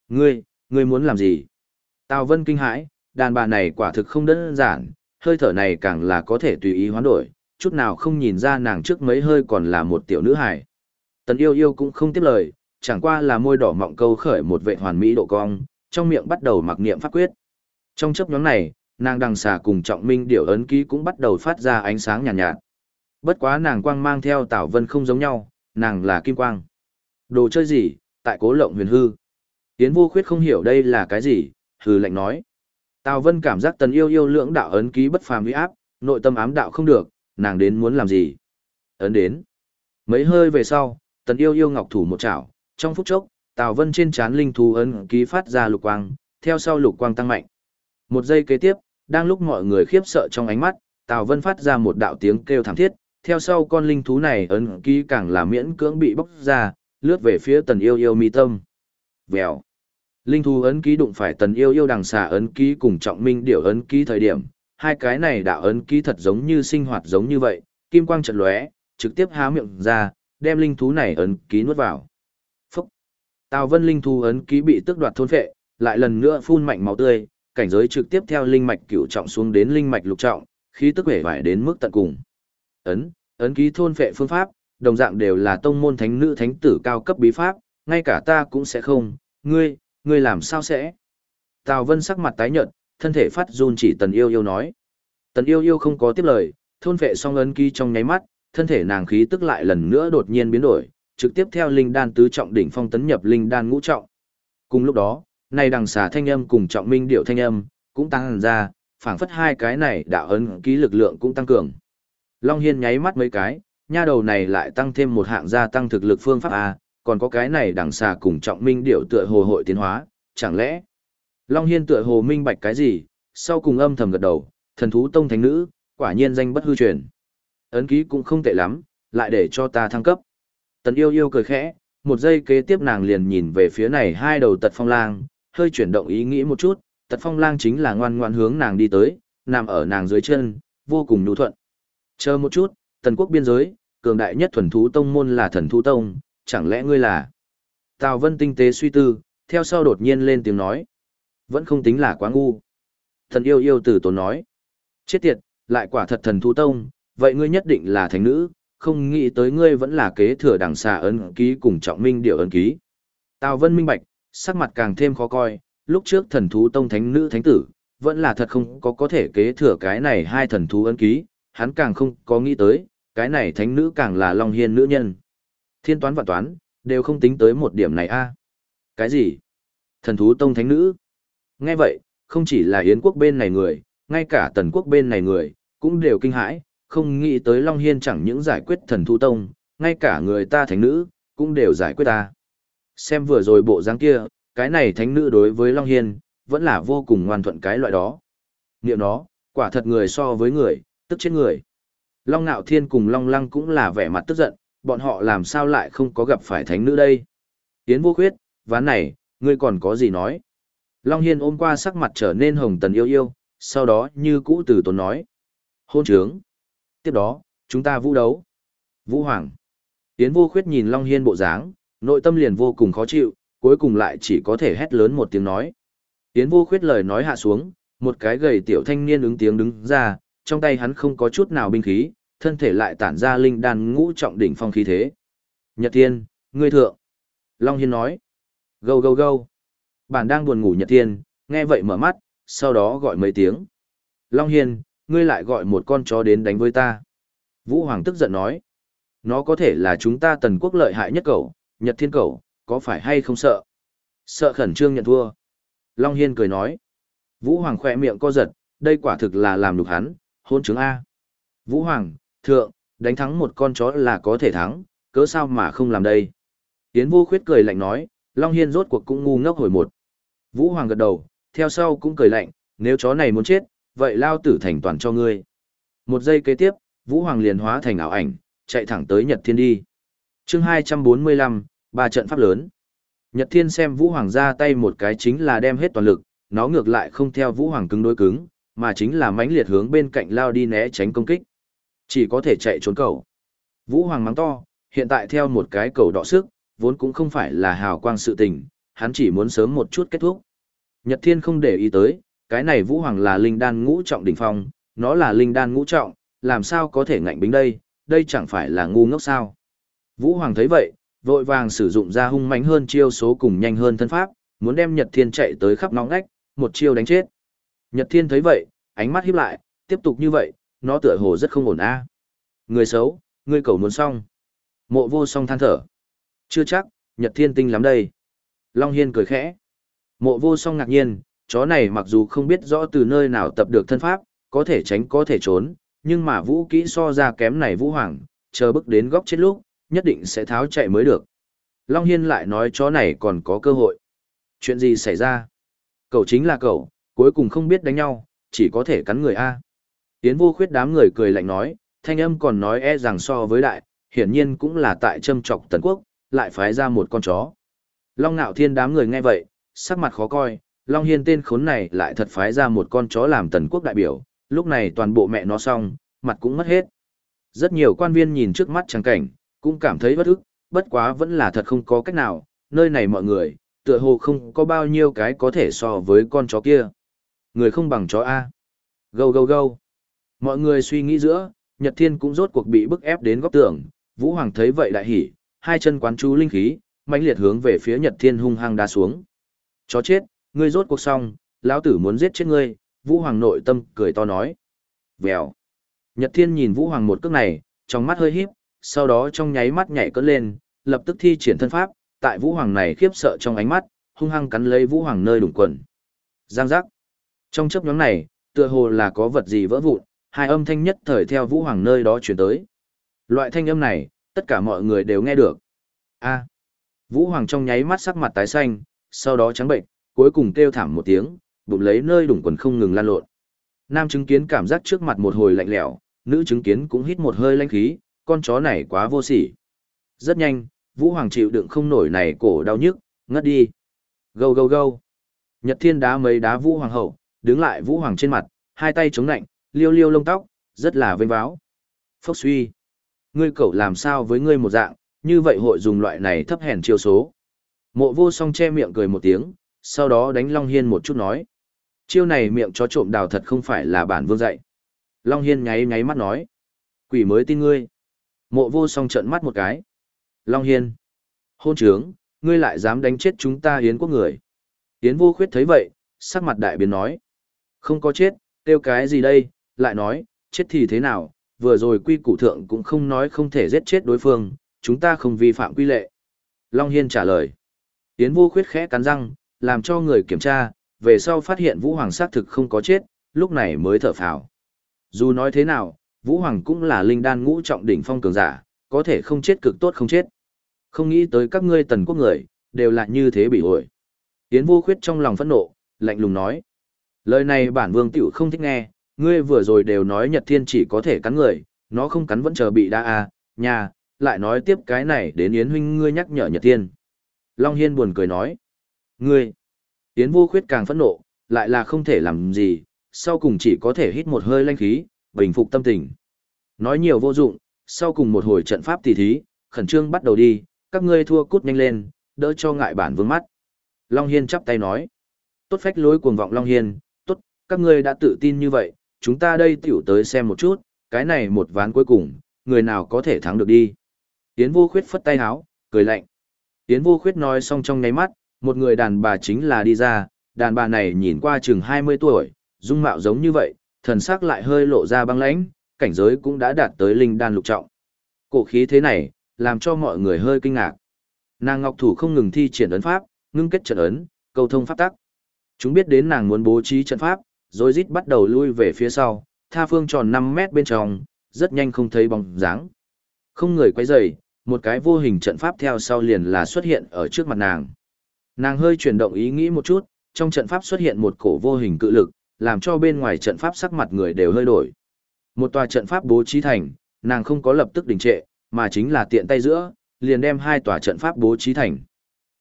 Ngươi, ngươi muốn làm gì? Tào Vân kinh hãi, đàn bà này quả thực không đơn giản, hơi thở này càng là có thể tùy ý hoán đổi, chút nào không nhìn ra nàng trước mấy hơi còn là một tiểu nữ hài. Tần yêu yêu cũng không tiếp lời, chẳng qua là môi đỏ mọng câu khởi một vệ hoàn mỹ độ cong, trong miệng bắt đầu mặc niệm pháp quyết. Trong chấp nhóm này, nàng đằng xà cùng trọng minh điểu ấn ký cũng bắt đầu phát ra ánh sáng nhàn nhạt, nhạt. Bất quá nàng quang mang theo tảo vân không giống nhau, nàng là kim quang. Đồ chơi gì, tại cố lộng huyền hư. Tiến vô khuyết không hiểu đây là cái gì, hừ lạnh nói. Tào Vân cảm giác tần yêu yêu lưỡng đạo ấn ký bất phàm uy áp, nội tâm ám đạo không được, nàng đến muốn làm gì? Ấn đến. Mấy hơi về sau, tần yêu yêu ngọc thủ một chảo, trong phút chốc, Tào Vân trên trán linh thú ấn ký phát ra lục quang, theo sau lục quang tăng mạnh. Một giây kế tiếp, đang lúc mọi người khiếp sợ trong ánh mắt, Tào Vân phát ra một đạo tiếng kêu thảm thiết, theo sau con linh thú này ấn ký càng là miễn cưỡng bị bóc ra, lướt về phía tần yêu yêu mi tâm. Vèo. Linh thú ấn ký đụng phải tần yêu yêu đằng xà ấn ký cùng trọng minh điểu ấn ký thời điểm, hai cái này đạo ấn ký thật giống như sinh hoạt giống như vậy, kim quang chợt lóe, trực tiếp há miệng ra, đem linh thú này ấn ký nuốt vào. Phúc! Tào vân linh thú ấn ký bị tước đoạt thôn phệ, lại lần nữa phun mạnh máu tươi, cảnh giới trực tiếp theo linh mạch cửu trọng xuống đến linh mạch lục trọng, khí tức vẻ vải đến mức tận cùng. Ấn, ấn ký thôn phệ phương pháp, đồng dạng đều là tông môn thánh nữ thánh tử cao cấp bí pháp, ngay cả ta cũng sẽ không, ngươi, ngươi làm sao sẽ? Tào Vân sắc mặt tái nhợt, thân thể phát run chỉ Tần Yêu Yêu nói. Tần Yêu Yêu không có tiếp lời, thôn vệ xong ấn ký trong nháy mắt, thân thể nàng khí tức lại lần nữa đột nhiên biến đổi, trực tiếp theo linh đan tứ trọng đỉnh phong tấn nhập linh đan ngũ trọng. Cùng lúc đó, này đằng xà thanh âm cùng trọng minh điệu thanh âm cũng tăng ra, phảng phất hai cái này đạo ấn ký lực lượng cũng tăng cường. Long Hiên nháy mắt mấy cái, nha đầu này lại tăng thêm một hạng gia tăng thực lực phương pháp a, còn có cái này đằng xà cùng trọng minh điệu tựa hồ hội tiến hóa, chẳng lẽ? Long Hiên tựa hồ minh bạch cái gì, sau cùng âm thầm gật đầu, thần thú tông thánh nữ, quả nhiên danh bất hư truyền. Ấn ký cũng không tệ lắm, lại để cho ta thăng cấp. Tần yêu yêu cười khẽ, một giây kế tiếp nàng liền nhìn về phía này hai đầu tật phong lang, hơi chuyển động ý nghĩ một chút, tật phong lang chính là ngoan ngoan hướng nàng đi tới, nằm ở nàng dưới chân, vô cùng nhu thuận. Chờ một chút, tần quốc biên giới, cường đại nhất thuần thú tông môn là thần thú tông, chẳng lẽ ngươi là... Tào Vân tinh tế suy tư, theo sau đột nhiên lên tiếng nói. Vẫn không tính là quá ngu. Thần yêu yêu từ tốn nói. Chết tiệt, lại quả thật thần thú tông, vậy ngươi nhất định là thánh nữ, không nghĩ tới ngươi vẫn là kế thừa đằng xà ấn ký cùng trọng minh điều ấn ký. Tào Vân minh bạch, sắc mặt càng thêm khó coi, lúc trước thần thú tông thánh nữ thánh tử, vẫn là thật không có có thể kế thừa cái này hai thần thú ấn ký, hắn càng không có nghĩ tới, cái này thánh nữ càng là Long Hiên nữ nhân. Thiên toán và toán, đều không tính tới một điểm này a Cái gì? Thần thú tông thánh nữ? Nghe vậy, không chỉ là Yến quốc bên này người, ngay cả tần quốc bên này người, cũng đều kinh hãi, không nghĩ tới Long Hiên chẳng những giải quyết thần thu tông, ngay cả người ta thánh nữ, cũng đều giải quyết ta. Xem vừa rồi bộ dáng kia, cái này thánh nữ đối với Long Hiên, vẫn là vô cùng ngoan thuận cái loại đó. Niệm nó, quả thật người so với người, tức chết người. Long Nạo Thiên cùng Long Lăng cũng là vẻ mặt tức giận, bọn họ làm sao lại không có gặp phải thánh nữ đây. Yến vô khuyết, ván này, ngươi còn có gì nói? Long Hiên ôm qua sắc mặt trở nên hồng tần yêu yêu, sau đó như cũ từ tốn nói. Hôn trướng. Tiếp đó, chúng ta vũ đấu. Vũ Hoàng. Tiến vô khuyết nhìn Long Hiên bộ dáng, nội tâm liền vô cùng khó chịu, cuối cùng lại chỉ có thể hét lớn một tiếng nói. Tiến vô khuyết lời nói hạ xuống, một cái gầy tiểu thanh niên ứng tiếng đứng ra, trong tay hắn không có chút nào binh khí, thân thể lại tản ra linh đan ngũ trọng đỉnh phong khí thế. Nhật Thiên, ngươi thượng. Long Hiên nói. Gâu gâu gâu. Bản đang buồn ngủ Nhật Thiên, nghe vậy mở mắt, sau đó gọi mấy tiếng. Long Hiên, ngươi lại gọi một con chó đến đánh với ta. Vũ Hoàng tức giận nói. Nó có thể là chúng ta tần quốc lợi hại nhất cậu, Nhật Thiên cậu, có phải hay không sợ? Sợ khẩn trương nhận thua. Long Hiên cười nói. Vũ Hoàng khỏe miệng co giật, đây quả thực là làm được hắn, hôn chứng A. Vũ Hoàng, thượng, đánh thắng một con chó là có thể thắng, cớ sao mà không làm đây? Yến vô khuyết cười lạnh nói, Long Hiên rốt cuộc cũng ngu ngốc hồi một. Vũ Hoàng gật đầu, theo sau cũng cười lạnh, nếu chó này muốn chết, vậy lao tử thành toàn cho ngươi. Một giây kế tiếp, Vũ Hoàng liền hóa thành ảo ảnh, chạy thẳng tới Nhật Thiên đi. chương 245, ba trận pháp lớn. Nhật Thiên xem Vũ Hoàng ra tay một cái chính là đem hết toàn lực, nó ngược lại không theo Vũ Hoàng cứng đối cứng, mà chính là mãnh liệt hướng bên cạnh lao đi né tránh công kích. Chỉ có thể chạy trốn cầu. Vũ Hoàng mắng to, hiện tại theo một cái cầu đỏ sức, vốn cũng không phải là hào quang sự tình, hắn chỉ muốn sớm một chút kết thúc. Nhật Thiên không để ý tới, cái này Vũ Hoàng là linh đan ngũ trọng đỉnh phong, nó là linh đan ngũ trọng, làm sao có thể ngạnh bính đây, đây chẳng phải là ngu ngốc sao. Vũ Hoàng thấy vậy, vội vàng sử dụng ra hung mãnh hơn chiêu số cùng nhanh hơn thân pháp, muốn đem Nhật Thiên chạy tới khắp nóng ngách, một chiêu đánh chết. Nhật Thiên thấy vậy, ánh mắt híp lại, tiếp tục như vậy, nó tựa hồ rất không ổn a. Người xấu, ngươi cầu muốn xong. Mộ vô song than thở. Chưa chắc, Nhật Thiên tinh lắm đây. Long Hiên cười khẽ. Mộ vô song ngạc nhiên, chó này mặc dù không biết rõ từ nơi nào tập được thân pháp, có thể tránh có thể trốn, nhưng mà vũ kỹ so ra kém này vũ hoàng, chờ bước đến góc chết lúc, nhất định sẽ tháo chạy mới được. Long Hiên lại nói chó này còn có cơ hội. Chuyện gì xảy ra? Cậu chính là cậu, cuối cùng không biết đánh nhau, chỉ có thể cắn người A. Tiến vô khuyết đám người cười lạnh nói, thanh âm còn nói e rằng so với đại, hiển nhiên cũng là tại châm trọc tần quốc, lại phái ra một con chó. Long Nạo Thiên đám người nghe vậy, sắc mặt khó coi, Long Hiên tên khốn này lại thật phái ra một con chó làm tần quốc đại biểu, lúc này toàn bộ mẹ nó xong, mặt cũng mất hết. Rất nhiều quan viên nhìn trước mắt trắng cảnh, cũng cảm thấy bất ức, bất quá vẫn là thật không có cách nào, nơi này mọi người, tựa hồ không có bao nhiêu cái có thể so với con chó kia. Người không bằng chó A. Gâu gâu gâu. Mọi người suy nghĩ giữa, Nhật Thiên cũng rốt cuộc bị bức ép đến góc tường, Vũ Hoàng thấy vậy đại hỉ, hai chân quán chú linh khí, mãnh liệt hướng về phía Nhật Thiên hung hăng đá xuống. Chó chết, ngươi rốt cuộc xong, lão tử muốn giết chết ngươi, Vũ Hoàng nội tâm cười to nói. Vèo. Nhật Thiên nhìn Vũ Hoàng một cước này, trong mắt hơi híp, sau đó trong nháy mắt nhảy cất lên, lập tức thi triển thân pháp, tại Vũ Hoàng này khiếp sợ trong ánh mắt, hung hăng cắn lấy Vũ Hoàng nơi đủng quần. Giang giác. Trong chớp nhóm này, tựa hồ là có vật gì vỡ vụn, hai âm thanh nhất thời theo Vũ Hoàng nơi đó truyền tới. Loại thanh âm này, tất cả mọi người đều nghe được. A. Vũ Hoàng trong nháy mắt sắc mặt tái xanh, sau đó trắng bệnh, cuối cùng kêu thảm một tiếng, bụng lấy nơi đủng quần không ngừng lan lộn. Nam chứng kiến cảm giác trước mặt một hồi lạnh lẽo, nữ chứng kiến cũng hít một hơi lanh khí, con chó này quá vô sỉ. Rất nhanh, Vũ Hoàng chịu đựng không nổi này cổ đau nhức, ngất đi. Gâu gâu gâu. Nhật Thiên đá mấy đá Vũ Hoàng hậu, đứng lại Vũ Hoàng trên mặt, hai tay chống nạnh, liêu liêu lông tóc, rất là vênh váo. Phốc suy. Ngươi cậu làm sao với ngươi một dạng, như vậy hội dùng loại này thấp hèn chiêu số. Mộ vô song che miệng cười một tiếng, sau đó đánh Long Hiên một chút nói. Chiêu này miệng chó trộm đào thật không phải là bản vương dạy. Long Hiên nháy nháy mắt nói. Quỷ mới tin ngươi. Mộ vô song trận mắt một cái. Long Hiên. Hôn trướng, ngươi lại dám đánh chết chúng ta hiến quốc người. Hiến vô khuyết thấy vậy, sắc mặt đại biến nói. Không có chết, tiêu cái gì đây, lại nói, chết thì thế nào, vừa rồi quy củ thượng cũng không nói không thể giết chết đối phương, chúng ta không vi phạm quy lệ. Long Hiên trả lời. Hiến vô khuyết khẽ cắn răng, làm cho người kiểm tra, về sau phát hiện Vũ Hoàng xác thực không có chết, lúc này mới thở phào. Dù nói thế nào, Vũ Hoàng cũng là linh đan ngũ trọng đỉnh phong cường giả, có thể không chết cực tốt không chết. Không nghĩ tới các ngươi tần quốc người, đều là như thế bị ổi. Yến vô khuyết trong lòng phẫn nộ, lạnh lùng nói. Lời này bản vương tiểu không thích nghe, ngươi vừa rồi đều nói Nhật Thiên chỉ có thể cắn người, nó không cắn vẫn chờ bị đa à, nhà, lại nói tiếp cái này đến Yến huynh ngươi nhắc nhở Nhật Thiên. Long Hiên buồn cười nói. Ngươi, Yến vô khuyết càng phẫn nộ, lại là không thể làm gì, sau cùng chỉ có thể hít một hơi lanh khí, bình phục tâm tình. Nói nhiều vô dụng, sau cùng một hồi trận pháp tỉ thí, khẩn trương bắt đầu đi, các ngươi thua cút nhanh lên, đỡ cho ngại bản vương mắt. Long Hiên chắp tay nói. Tốt phách lối cuồng vọng Long Hiên, tốt, các ngươi đã tự tin như vậy, chúng ta đây tiểu tới xem một chút, cái này một ván cuối cùng, người nào có thể thắng được đi. Yến vô khuyết phất tay háo, cười lạnh. Yến vô khuyết nói xong trong nháy mắt, một người đàn bà chính là đi ra, đàn bà này nhìn qua chừng 20 tuổi, dung mạo giống như vậy, thần sắc lại hơi lộ ra băng lãnh, cảnh giới cũng đã đạt tới linh đan lục trọng. Cổ khí thế này, làm cho mọi người hơi kinh ngạc. Nàng Ngọc Thủ không ngừng thi triển ấn pháp, ngưng kết trận ấn, cầu thông pháp tắc. Chúng biết đến nàng muốn bố trí trận pháp, rồi rít bắt đầu lui về phía sau, tha phương tròn 5 mét bên trong, rất nhanh không thấy bóng dáng. Không người quay rời, một cái vô hình trận pháp theo sau liền là xuất hiện ở trước mặt nàng. Nàng hơi chuyển động ý nghĩ một chút, trong trận pháp xuất hiện một cổ vô hình cự lực, làm cho bên ngoài trận pháp sắc mặt người đều hơi đổi. Một tòa trận pháp bố trí thành, nàng không có lập tức đình trệ, mà chính là tiện tay giữa, liền đem hai tòa trận pháp bố trí thành.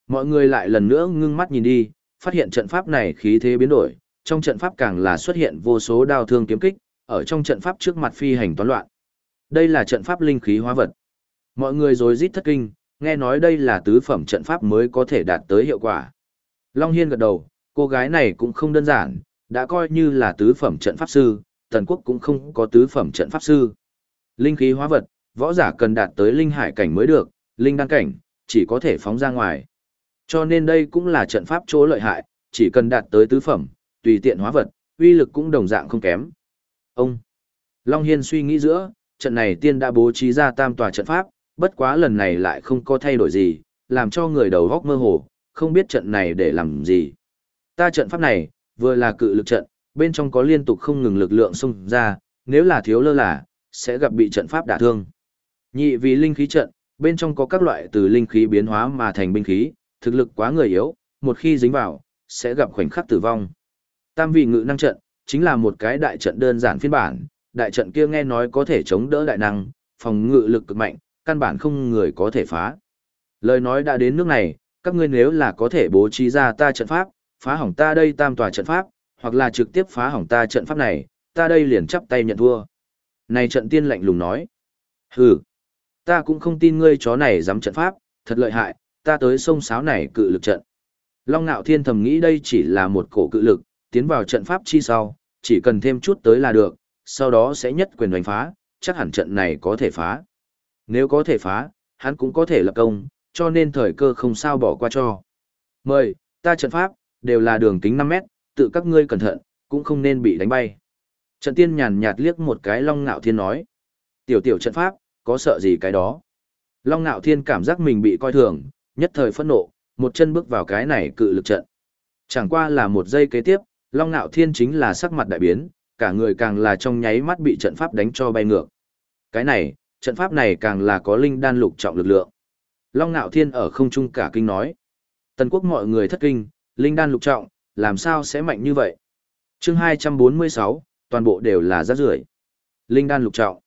Mọi người lại lần nữa ngưng mắt nhìn đi, phát hiện trận pháp này khí thế biến đổi, trong trận pháp càng là xuất hiện vô số đao thương kiếm kích, ở trong trận pháp trước mặt phi hành toán loạn. Đây là trận pháp linh khí hóa vật. Mọi người rồi rít thất kinh, nghe nói đây là tứ phẩm trận pháp mới có thể đạt tới hiệu quả. Long Hiên gật đầu, cô gái này cũng không đơn giản, đã coi như là tứ phẩm trận pháp sư, tần quốc cũng không có tứ phẩm trận pháp sư. Linh khí hóa vật, võ giả cần đạt tới linh hải cảnh mới được, linh đăng cảnh, chỉ có thể phóng ra ngoài. Cho nên đây cũng là trận pháp chỗ lợi hại, chỉ cần đạt tới tứ phẩm, tùy tiện hóa vật, uy lực cũng đồng dạng không kém. Ông Long Hiên suy nghĩ giữa, trận này tiên đã bố trí ra tam tòa trận pháp, bất quá lần này lại không có thay đổi gì, làm cho người đầu góc mơ hồ, không biết trận này để làm gì. Ta trận pháp này, vừa là cự lực trận, bên trong có liên tục không ngừng lực lượng xung ra, nếu là thiếu lơ là, sẽ gặp bị trận pháp đả thương. Nhị vì linh khí trận, bên trong có các loại từ linh khí biến hóa mà thành binh khí, thực lực quá người yếu, một khi dính vào, sẽ gặp khoảnh khắc tử vong. Tam vị ngự năng trận, chính là một cái đại trận đơn giản phiên bản, đại trận kia nghe nói có thể chống đỡ đại năng, phòng ngự lực cực mạnh, căn bản không người có thể phá. Lời nói đã đến nước này, các ngươi nếu là có thể bố trí ra ta trận pháp, phá hỏng ta đây tam tòa trận pháp, hoặc là trực tiếp phá hỏng ta trận pháp này, ta đây liền chắp tay nhận thua. Này trận tiên lạnh lùng nói. Hừ, ta cũng không tin ngươi chó này dám trận pháp, thật lợi hại, ta tới sông sáo này cự lực trận. Long Nạo Thiên thầm nghĩ đây chỉ là một cổ cự lực, tiến vào trận pháp chi sau, chỉ cần thêm chút tới là được, sau đó sẽ nhất quyền đánh phá, chắc hẳn trận này có thể phá. Nếu có thể phá, hắn cũng có thể lập công, cho nên thời cơ không sao bỏ qua cho. Mời, ta trận pháp, đều là đường kính 5 mét, tự các ngươi cẩn thận, cũng không nên bị đánh bay. Trận tiên nhàn nhạt liếc một cái Long Nạo Thiên nói. Tiểu tiểu trận pháp, có sợ gì cái đó. Long Nạo Thiên cảm giác mình bị coi thường, nhất thời phẫn nộ, một chân bước vào cái này cự lực trận. Chẳng qua là một giây kế tiếp, Long Nạo Thiên chính là sắc mặt đại biến, cả người càng là trong nháy mắt bị trận pháp đánh cho bay ngược. Cái này, trận pháp này càng là có linh đan lục trọng lực lượng. Long Nạo Thiên ở không trung cả kinh nói. Tần quốc mọi người thất kinh, linh đan lục trọng, làm sao sẽ mạnh như vậy? chương 246, toàn bộ đều là rác rưởi Linh đan lục trọng.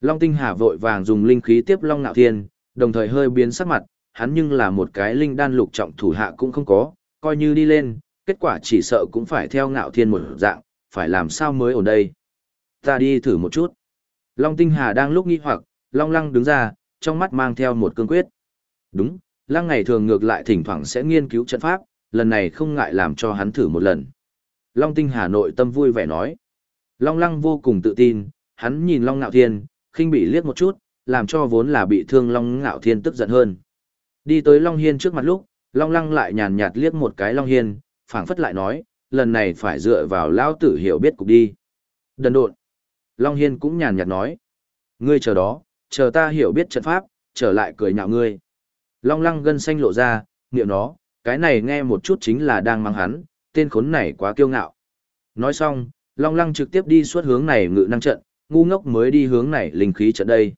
Long Tinh Hà vội vàng dùng linh khí tiếp Long Nạo Thiên, đồng thời hơi biến sắc mặt, hắn nhưng là một cái linh đan lục trọng thủ hạ cũng không có, coi như đi lên, kết quả chỉ sợ cũng phải theo Ngạo Thiên một dạng, phải làm sao mới ổn đây. Ta đi thử một chút. Long Tinh Hà đang lúc nghi hoặc, Long Lăng đứng ra, trong mắt mang theo một cương quyết. Đúng, Lăng ngày thường ngược lại thỉnh thoảng sẽ nghiên cứu trận pháp, lần này không ngại làm cho hắn thử một lần. Long Tinh Hà nội tâm vui vẻ nói. Long Lăng vô cùng tự tin, hắn nhìn Long Ngạo Thiên, khinh bị liếc một chút, làm cho vốn là bị thương Long Ngạo Thiên tức giận hơn. Đi tới Long Hiên trước mặt lúc, Long Lăng lại nhàn nhạt liếc một cái Long Hiên, phảng phất lại nói, lần này phải dựa vào lão tử hiểu biết cục đi. Đần độn. Long Hiên cũng nhàn nhạt nói. Ngươi chờ đó, chờ ta hiểu biết trận pháp, trở lại cười nhạo ngươi. Long Lăng gân xanh lộ ra, niệm nó, cái này nghe một chút chính là đang mang hắn, tên khốn này quá kiêu ngạo. Nói xong, Long Lăng trực tiếp đi suốt hướng này ngự năng trận, ngu ngốc mới đi hướng này linh khí trận đây.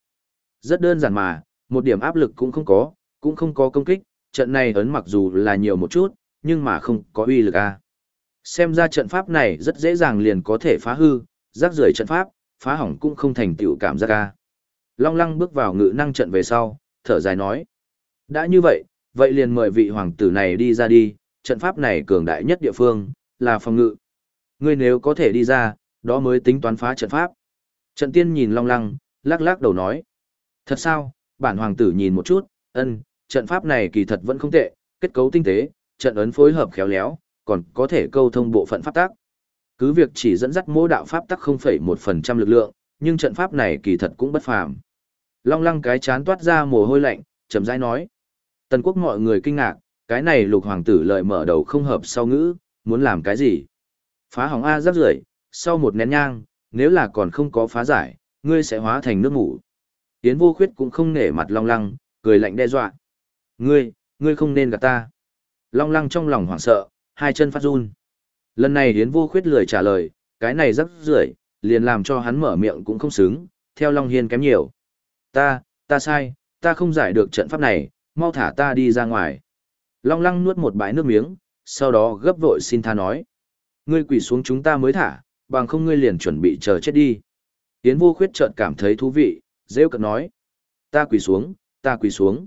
Rất đơn giản mà, một điểm áp lực cũng không có, cũng không có công kích, trận này ấn mặc dù là nhiều một chút, nhưng mà không có uy lực a. À. Xem ra trận pháp này rất dễ dàng liền có thể phá hư, rác rưởi trận pháp, phá hỏng cũng không thành tựu cảm giác ca Long Lăng bước vào ngự năng trận về sau, thở dài nói: "Đã như vậy, vậy liền mời vị hoàng tử này đi ra đi, trận pháp này cường đại nhất địa phương, là phòng ngự. Ngươi nếu có thể đi ra, đó mới tính toán phá trận pháp." Trận tiên nhìn Long Lăng, lắc lắc đầu nói: "Thật sao?" Bản hoàng tử nhìn một chút, ân, trận pháp này kỳ thật vẫn không tệ, kết cấu tinh tế, trận ấn phối hợp khéo léo, còn có thể câu thông bộ phận pháp tác cứ việc chỉ dẫn dắt mô đạo pháp tắc 0,1% lực lượng, nhưng trận pháp này kỳ thật cũng bất phàm. Long lăng cái chán toát ra mồ hôi lạnh, chậm rãi nói. Tần quốc mọi người kinh ngạc, cái này lục hoàng tử lợi mở đầu không hợp sau ngữ, muốn làm cái gì? Phá hỏng A rắc rưởi sau một nén nhang, nếu là còn không có phá giải, ngươi sẽ hóa thành nước ngủ. Yến vô khuyết cũng không nể mặt long lăng, cười lạnh đe dọa. Ngươi, ngươi không nên gạt ta. Long lăng trong lòng hoảng sợ, hai chân phát run. Lần này Yến vô khuyết lười trả lời, cái này rất rưởi liền làm cho hắn mở miệng cũng không xứng, theo Long Hiên kém nhiều. Ta, ta sai, ta không giải được trận pháp này, mau thả ta đi ra ngoài. Long lăng nuốt một bãi nước miếng, sau đó gấp vội xin tha nói. Ngươi quỳ xuống chúng ta mới thả, bằng không ngươi liền chuẩn bị chờ chết đi. Yến vô khuyết chợt cảm thấy thú vị, rêu cận nói. Ta quỳ xuống, ta quỳ xuống.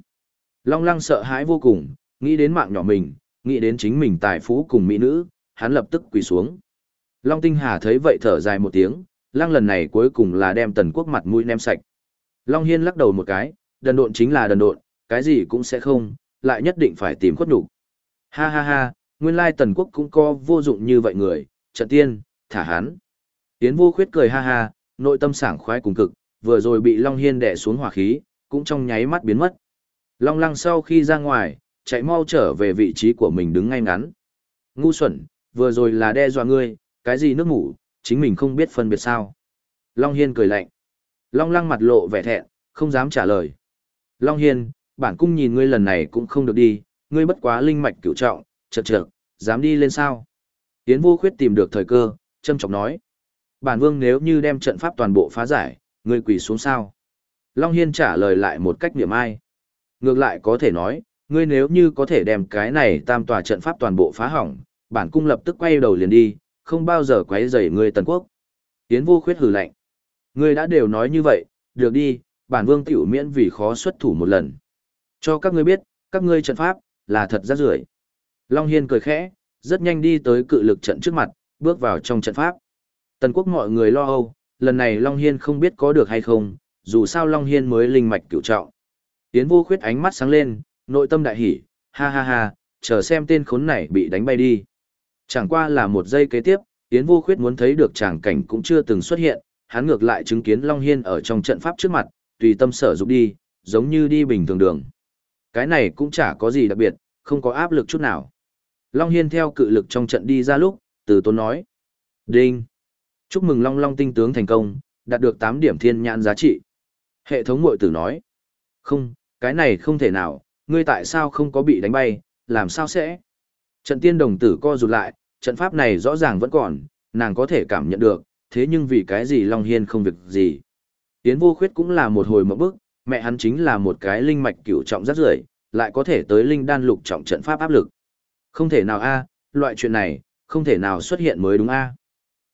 Long lăng sợ hãi vô cùng, nghĩ đến mạng nhỏ mình, nghĩ đến chính mình tài phú cùng mỹ nữ, hắn lập tức quỳ xuống. Long tinh hà thấy vậy thở dài một tiếng, lăng lần này cuối cùng là đem tần quốc mặt mũi ném sạch. Long hiên lắc đầu một cái, đần độn chính là đần độn, cái gì cũng sẽ không, lại nhất định phải tìm khuất nhục. Ha ha ha, nguyên lai tần quốc cũng có vô dụng như vậy người, trận tiên, thả hắn. Tiến vô khuyết cười ha ha, nội tâm sảng khoái cùng cực, vừa rồi bị Long Hiên đè xuống hỏa khí, cũng trong nháy mắt biến mất. Long lăng sau khi ra ngoài, chạy mau trở về vị trí của mình đứng ngay ngắn. Ngu xuẩn, vừa rồi là đe dọa ngươi, cái gì nước ngủ, chính mình không biết phân biệt sao. Long Hiên cười lạnh. Long lăng mặt lộ vẻ thẹn, không dám trả lời. Long Hiên, bản cung nhìn ngươi lần này cũng không được đi, ngươi bất quá linh mạch cửu trọng, chật chật, dám đi lên sao. Yến vô khuyết tìm được thời cơ, châm trọng nói. Bản vương nếu như đem trận pháp toàn bộ phá giải, ngươi quỳ xuống sao. Long Hiên trả lời lại một cách niệm ai. Ngược lại có thể nói, ngươi nếu như có thể đem cái này tam tòa trận pháp toàn bộ phá hỏng, bản cung lập tức quay đầu liền đi, không bao giờ quấy rầy ngươi tần quốc. Tiến vô khuyết hừ lạnh. Ngươi đã đều nói như vậy, được đi, bản vương tiểu miễn vì khó xuất thủ một lần. Cho các ngươi biết, các ngươi trận pháp, là thật rác rưởi. Long Hiên cười khẽ, rất nhanh đi tới cự lực trận trước mặt, bước vào trong trận pháp. Tần quốc mọi người lo âu, lần này Long Hiên không biết có được hay không, dù sao Long Hiên mới linh mạch cửu trọng. Tiến vô khuyết ánh mắt sáng lên, nội tâm đại hỉ, ha ha ha, chờ xem tên khốn này bị đánh bay đi. Chẳng qua là một giây kế tiếp, Yến vô khuyết muốn thấy được tràng cảnh cũng chưa từng xuất hiện, hắn ngược lại chứng kiến Long Hiên ở trong trận pháp trước mặt, tùy tâm sở dục đi, giống như đi bình thường đường. Cái này cũng chả có gì đặc biệt, không có áp lực chút nào. Long Hiên theo cự lực trong trận đi ra lúc, từ tốn nói. Đinh! Chúc mừng Long Long tinh tướng thành công, đạt được 8 điểm thiên nhãn giá trị. Hệ thống mội tử nói. Không, cái này không thể nào, ngươi tại sao không có bị đánh bay, làm sao sẽ? Trận tiên đồng tử co rụt lại, trận pháp này rõ ràng vẫn còn, nàng có thể cảm nhận được, thế nhưng vì cái gì Long Hiên không việc gì. Tiến vô khuyết cũng là một hồi mẫu bức, mẹ hắn chính là một cái linh mạch cửu trọng rất rưởi lại có thể tới linh đan lục trọng trận pháp áp lực. Không thể nào a loại chuyện này, không thể nào xuất hiện mới đúng a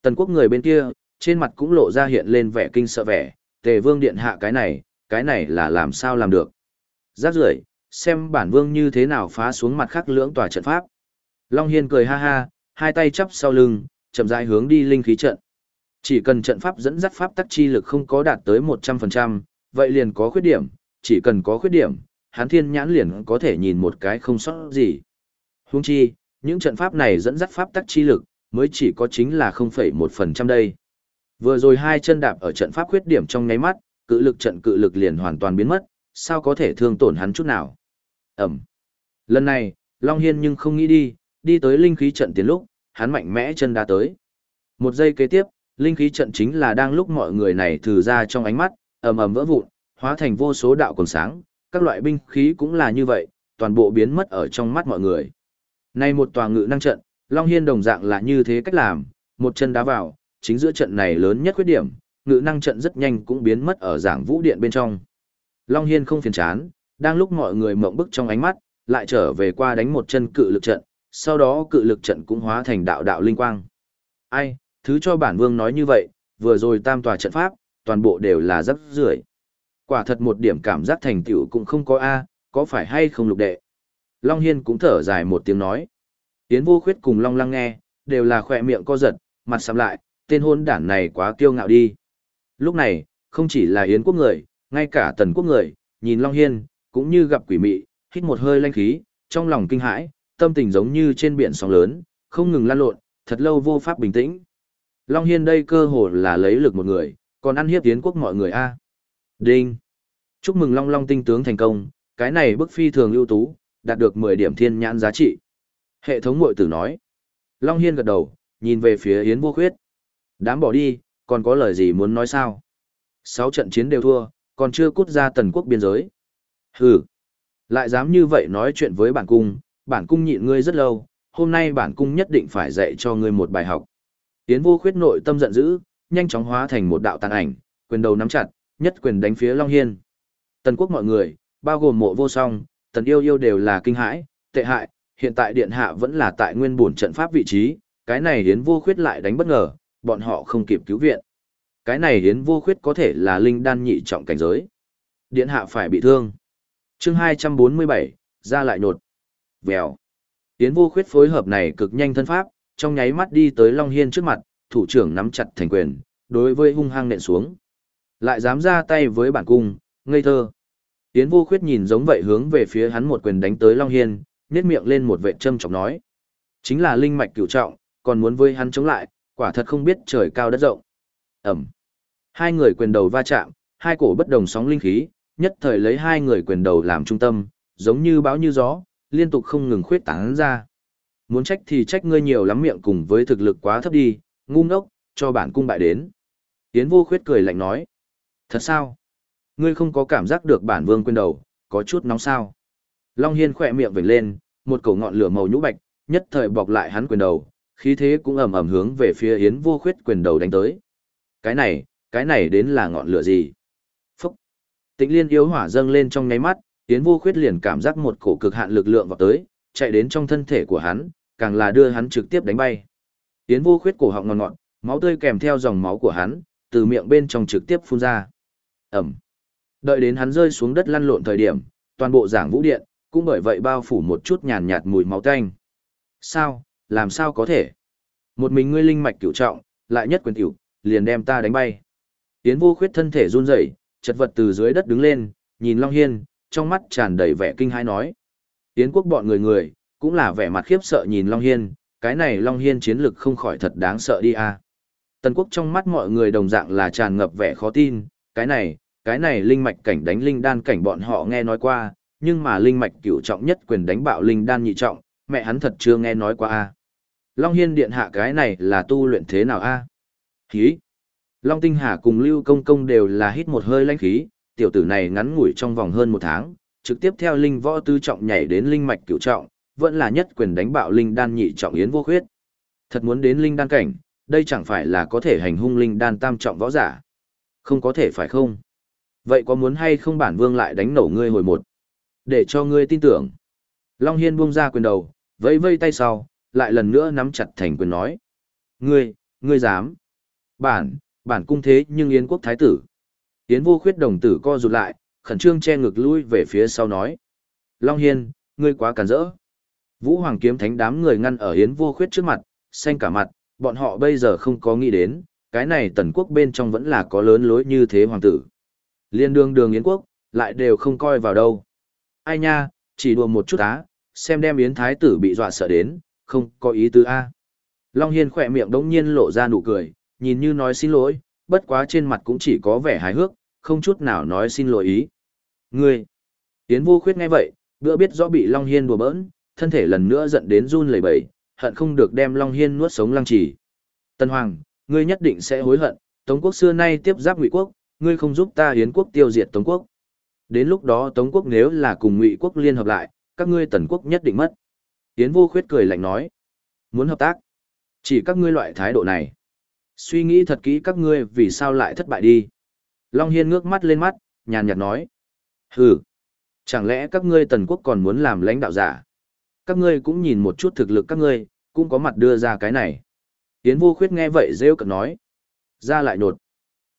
Tần quốc người bên kia, trên mặt cũng lộ ra hiện lên vẻ kinh sợ vẻ, tề vương điện hạ cái này, cái này là làm sao làm được. Giác rưởi xem bản vương như thế nào phá xuống mặt khắc lưỡng tòa trận pháp. Long Hiên cười ha ha, hai tay chắp sau lưng, chậm rãi hướng đi linh khí trận. Chỉ cần trận pháp dẫn dắt pháp tắc chi lực không có đạt tới 100%, vậy liền có khuyết điểm, chỉ cần có khuyết điểm, hán thiên nhãn liền có thể nhìn một cái không sót gì. Huống chi, những trận pháp này dẫn dắt pháp tắc chi lực, mới chỉ có chính là 0,1% đây. Vừa rồi hai chân đạp ở trận pháp khuyết điểm trong nháy mắt, cự lực trận cự lực liền hoàn toàn biến mất, sao có thể thương tổn hắn chút nào. Ẩm. Lần này, Long Hiên nhưng không nghĩ đi, đi tới linh khí trận tiến lúc, hắn mạnh mẽ chân đá tới. Một giây kế tiếp, linh khí trận chính là đang lúc mọi người này thử ra trong ánh mắt, ầm ầm vỡ vụn, hóa thành vô số đạo quần sáng, các loại binh khí cũng là như vậy, toàn bộ biến mất ở trong mắt mọi người. Nay một tòa ngự năng trận, Long Hiên đồng dạng là như thế cách làm, một chân đá vào, chính giữa trận này lớn nhất khuyết điểm, ngự năng trận rất nhanh cũng biến mất ở giảng vũ điện bên trong. Long Hiên không phiền chán, đang lúc mọi người mộng bức trong ánh mắt, lại trở về qua đánh một chân cự lực trận, sau đó cự lực trận cũng hóa thành đạo đạo linh quang. Ai, thứ cho bản vương nói như vậy, vừa rồi tam tòa trận pháp, toàn bộ đều là rất rưởi. Quả thật một điểm cảm giác thành tựu cũng không có A, có phải hay không lục đệ. Long Hiên cũng thở dài một tiếng nói. Tiến vô khuyết cùng Long Lăng nghe, đều là khỏe miệng co giật, mặt sầm lại, tên hôn đản này quá kiêu ngạo đi. Lúc này, không chỉ là Yến quốc người, ngay cả tần quốc người, nhìn Long Hiên, cũng như gặp quỷ mị, hít một hơi lanh khí, trong lòng kinh hãi, tâm tình giống như trên biển sóng lớn, không ngừng lan lộn, thật lâu vô pháp bình tĩnh. Long Hiên đây cơ hồ là lấy lực một người, còn ăn hiếp tiến quốc mọi người a. Đinh. Chúc mừng Long Long tinh tướng thành công, cái này bức phi thường ưu tú, đạt được 10 điểm thiên nhãn giá trị. Hệ thống mội tử nói. Long Hiên gật đầu, nhìn về phía Yến Vô Khuyết. Đám bỏ đi, còn có lời gì muốn nói sao? Sáu trận chiến đều thua, còn chưa cút ra tần quốc biên giới. Hừ, lại dám như vậy nói chuyện với bản cung, bản cung nhịn ngươi rất lâu, hôm nay bản cung nhất định phải dạy cho ngươi một bài học. Yến vô khuyết nội tâm giận dữ, nhanh chóng hóa thành một đạo tàn ảnh, quyền đầu nắm chặt, nhất quyền đánh phía Long Hiên. Tần quốc mọi người, bao gồm mộ vô song, tần yêu yêu đều là kinh hãi, tệ hại, hiện tại điện hạ vẫn là tại nguyên bổn trận pháp vị trí, cái này Yến vô khuyết lại đánh bất ngờ, bọn họ không kịp cứu viện. Cái này Yến vô khuyết có thể là linh đan nhị trọng cảnh giới. Điện hạ phải bị thương. chương 247, ra lại nột. Vèo. Yến vô khuyết phối hợp này cực nhanh thân pháp, trong nháy mắt đi tới Long Hiên trước mặt, thủ trưởng nắm chặt thành quyền, đối với hung hăng nện xuống. Lại dám ra tay với bản cung, ngây thơ. Yến vô khuyết nhìn giống vậy hướng về phía hắn một quyền đánh tới Long Hiên, nhét miệng lên một vệ châm chọc nói. Chính là linh mạch cửu trọng, còn muốn với hắn chống lại, quả thật không biết trời cao đất rộng. Ẩm. Hai người quyền đầu va chạm, hai cổ bất đồng sóng linh khí, nhất thời lấy hai người quyền đầu làm trung tâm, giống như bão như gió, liên tục không ngừng khuyết tán ra. Muốn trách thì trách ngươi nhiều lắm miệng cùng với thực lực quá thấp đi, ngu ngốc, cho bản cung bại đến. Yến vô khuyết cười lạnh nói. Thật sao? Ngươi không có cảm giác được bản vương quên đầu, có chút nóng sao? Long Hiên khỏe miệng vểnh lên, một cổ ngọn lửa màu nhũ bạch, nhất thời bọc lại hắn quyền đầu, khí thế cũng ầm ầm hướng về phía Yến vô khuyết quyền đầu đánh tới. Cái này, cái này đến là ngọn lửa gì? Phúc! Tịnh liên yếu hỏa dâng lên trong nháy mắt, Yến vô khuyết liền cảm giác một cổ cực hạn lực lượng vào tới, chạy đến trong thân thể của hắn, càng là đưa hắn trực tiếp đánh bay. Yến vô khuyết cổ họng ngọt ngọt, máu tươi kèm theo dòng máu của hắn, từ miệng bên trong trực tiếp phun ra. Ẩm. Đợi đến hắn rơi xuống đất lăn lộn thời điểm, toàn bộ giảng vũ điện, cũng bởi vậy bao phủ một chút nhàn nhạt mùi máu tanh. Sao, làm sao có thể? Một mình ngươi linh mạch cửu trọng, lại nhất quyền tiểu, liền đem ta đánh bay. Yến vô khuyết thân thể run rẩy, chật vật từ dưới đất đứng lên, nhìn Long Hiên, trong mắt tràn đầy vẻ kinh hãi nói. Yến quốc bọn người người, cũng là vẻ mặt khiếp sợ nhìn Long Hiên, cái này Long Hiên chiến lực không khỏi thật đáng sợ đi à. Tần quốc trong mắt mọi người đồng dạng là tràn ngập vẻ khó tin, cái này, cái này linh mạch cảnh đánh linh đan cảnh bọn họ nghe nói qua, nhưng mà linh mạch cửu trọng nhất quyền đánh bạo linh đan nhị trọng, mẹ hắn thật chưa nghe nói qua a. À. Long Hiên điện hạ cái này là tu luyện thế nào a? À? Long Tinh Hà cùng Lưu Công Công đều là hít một hơi lãnh khí, tiểu tử này ngắn ngủi trong vòng hơn một tháng, trực tiếp theo linh võ tứ trọng nhảy đến linh mạch cửu trọng, vẫn là nhất quyền đánh bạo linh đan nhị trọng yến vô khuyết. Thật muốn đến linh đan cảnh, đây chẳng phải là có thể hành hung linh đan tam trọng võ giả. Không có thể phải không? Vậy có muốn hay không bản vương lại đánh nổ ngươi hồi một? Để cho ngươi tin tưởng. Long Hiên buông ra quyền đầu, vẫy vây tay sau, lại lần nữa nắm chặt thành quyền nói. Ngươi, ngươi dám. Bản, bản cung thế nhưng Yến quốc thái tử. Yến vô khuyết đồng tử co rụt lại, khẩn trương che ngực lui về phía sau nói. Long Hiên, ngươi quá cản rỡ. Vũ Hoàng kiếm thánh đám người ngăn ở Yến vô khuyết trước mặt, xanh cả mặt, bọn họ bây giờ không có nghĩ đến, cái này tần quốc bên trong vẫn là có lớn lối như thế hoàng tử. Liên đương đường Yến quốc, lại đều không coi vào đâu. Ai nha, chỉ đùa một chút á, xem đem Yến thái tử bị dọa sợ đến, không có ý tứ A. Long Hiên khỏe miệng đống nhiên lộ ra nụ cười, nhìn như nói xin lỗi, bất quá trên mặt cũng chỉ có vẻ hài hước, không chút nào nói xin lỗi ý. Ngươi! Yến vô khuyết nghe vậy, bữa biết rõ bị Long Hiên đùa bỡn, thân thể lần nữa giận đến run lẩy bẩy, hận không được đem Long Hiên nuốt sống lăng trì. Tân Hoàng, ngươi nhất định sẽ hối hận, Tống quốc xưa nay tiếp giáp Ngụy quốc, ngươi không giúp ta Yến quốc tiêu diệt Tống quốc. Đến lúc đó Tống quốc nếu là cùng Ngụy quốc liên hợp lại, các ngươi Tần quốc nhất định mất. Yến vô khuyết cười lạnh nói, muốn hợp tác, chỉ các ngươi loại thái độ này. Suy nghĩ thật kỹ các ngươi vì sao lại thất bại đi. Long Hiên ngước mắt lên mắt, nhàn nhạt nói. Hừ, chẳng lẽ các ngươi tần quốc còn muốn làm lãnh đạo giả? Các ngươi cũng nhìn một chút thực lực các ngươi, cũng có mặt đưa ra cái này. Yến vô khuyết nghe vậy rêu cận nói. Ra lại nột.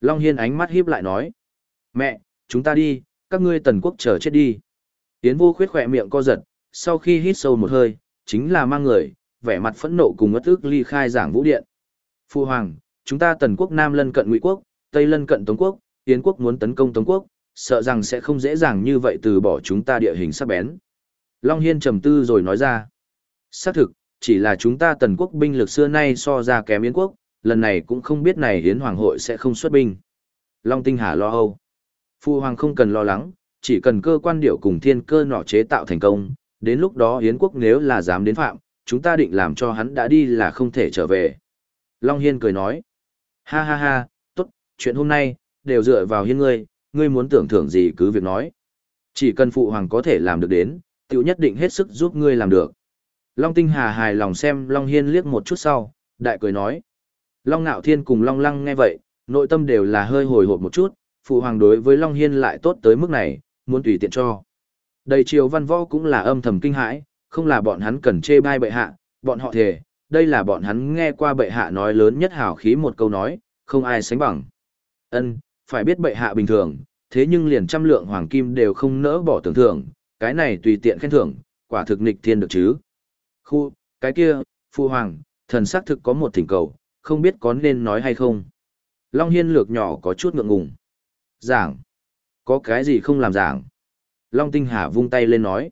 Long Hiên ánh mắt híp lại nói. Mẹ, chúng ta đi, các ngươi tần quốc chờ chết đi. Yến vô khuyết khỏe miệng co giật, sau khi hít sâu một hơi, chính là mang người, vẻ mặt phẫn nộ cùng ngất ức ly khai giảng vũ điện. Phu Hoàng, chúng ta tần quốc Nam lân cận Ngụy quốc, Tây lân cận Tống quốc, Yến quốc muốn tấn công Tống quốc, sợ rằng sẽ không dễ dàng như vậy từ bỏ chúng ta địa hình sắc bén. Long Hiên trầm tư rồi nói ra. Xác thực, chỉ là chúng ta tần quốc binh lực xưa nay so ra kém Yến quốc, lần này cũng không biết này Yến Hoàng hội sẽ không xuất binh. Long Tinh Hà lo âu. Phu Hoàng không cần lo lắng, chỉ cần cơ quan điệu cùng thiên cơ nọ chế tạo thành công, đến lúc đó Yến quốc nếu là dám đến phạm, chúng ta định làm cho hắn đã đi là không thể trở về. Long Hiên cười nói. Ha ha ha, tốt, chuyện hôm nay, đều dựa vào hiên ngươi, ngươi muốn tưởng thưởng gì cứ việc nói. Chỉ cần phụ hoàng có thể làm được đến, tiểu nhất định hết sức giúp ngươi làm được. Long Tinh Hà hài lòng xem Long Hiên liếc một chút sau, đại cười nói. Long Nạo Thiên cùng Long Lăng nghe vậy, nội tâm đều là hơi hồi hộp một chút, phụ hoàng đối với Long Hiên lại tốt tới mức này, muốn tùy tiện cho. Đầy triều văn võ cũng là âm thầm kinh hãi, không là bọn hắn cần chê bai bệ hạ, bọn họ thề, đây là bọn hắn nghe qua bệ hạ nói lớn nhất hào khí một câu nói, không ai sánh bằng. Ân, phải biết bệ hạ bình thường, thế nhưng liền trăm lượng hoàng kim đều không nỡ bỏ tưởng thưởng, cái này tùy tiện khen thưởng, quả thực nghịch thiên được chứ. Khu, cái kia, phu hoàng, thần xác thực có một thỉnh cầu, không biết có nên nói hay không. Long Hiên lược nhỏ có chút ngượng ngùng. Giảng. Có cái gì không làm giảng. Long Tinh Hà vung tay lên nói.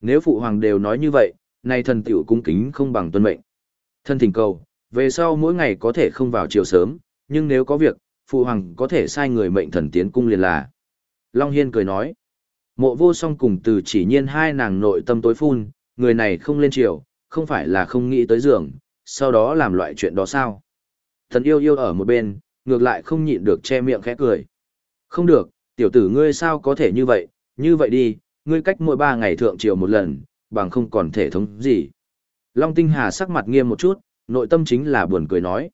Nếu phụ hoàng đều nói như vậy, nay thần tiểu cung kính không bằng tuân mệnh. Thân thỉnh cầu, về sau mỗi ngày có thể không vào chiều sớm, nhưng nếu có việc, phụ hoàng có thể sai người mệnh thần tiến cung liền là. Long Hiên cười nói. Mộ vô song cùng từ chỉ nhiên hai nàng nội tâm tối phun, người này không lên chiều, không phải là không nghĩ tới giường, sau đó làm loại chuyện đó sao. Thần yêu yêu ở một bên, ngược lại không nhịn được che miệng khẽ cười. Không được, tiểu tử ngươi sao có thể như vậy, như vậy đi, ngươi cách mỗi ba ngày thượng triều một lần, bằng không còn thể thống gì. Long Tinh Hà sắc mặt nghiêm một chút, nội tâm chính là buồn cười nói.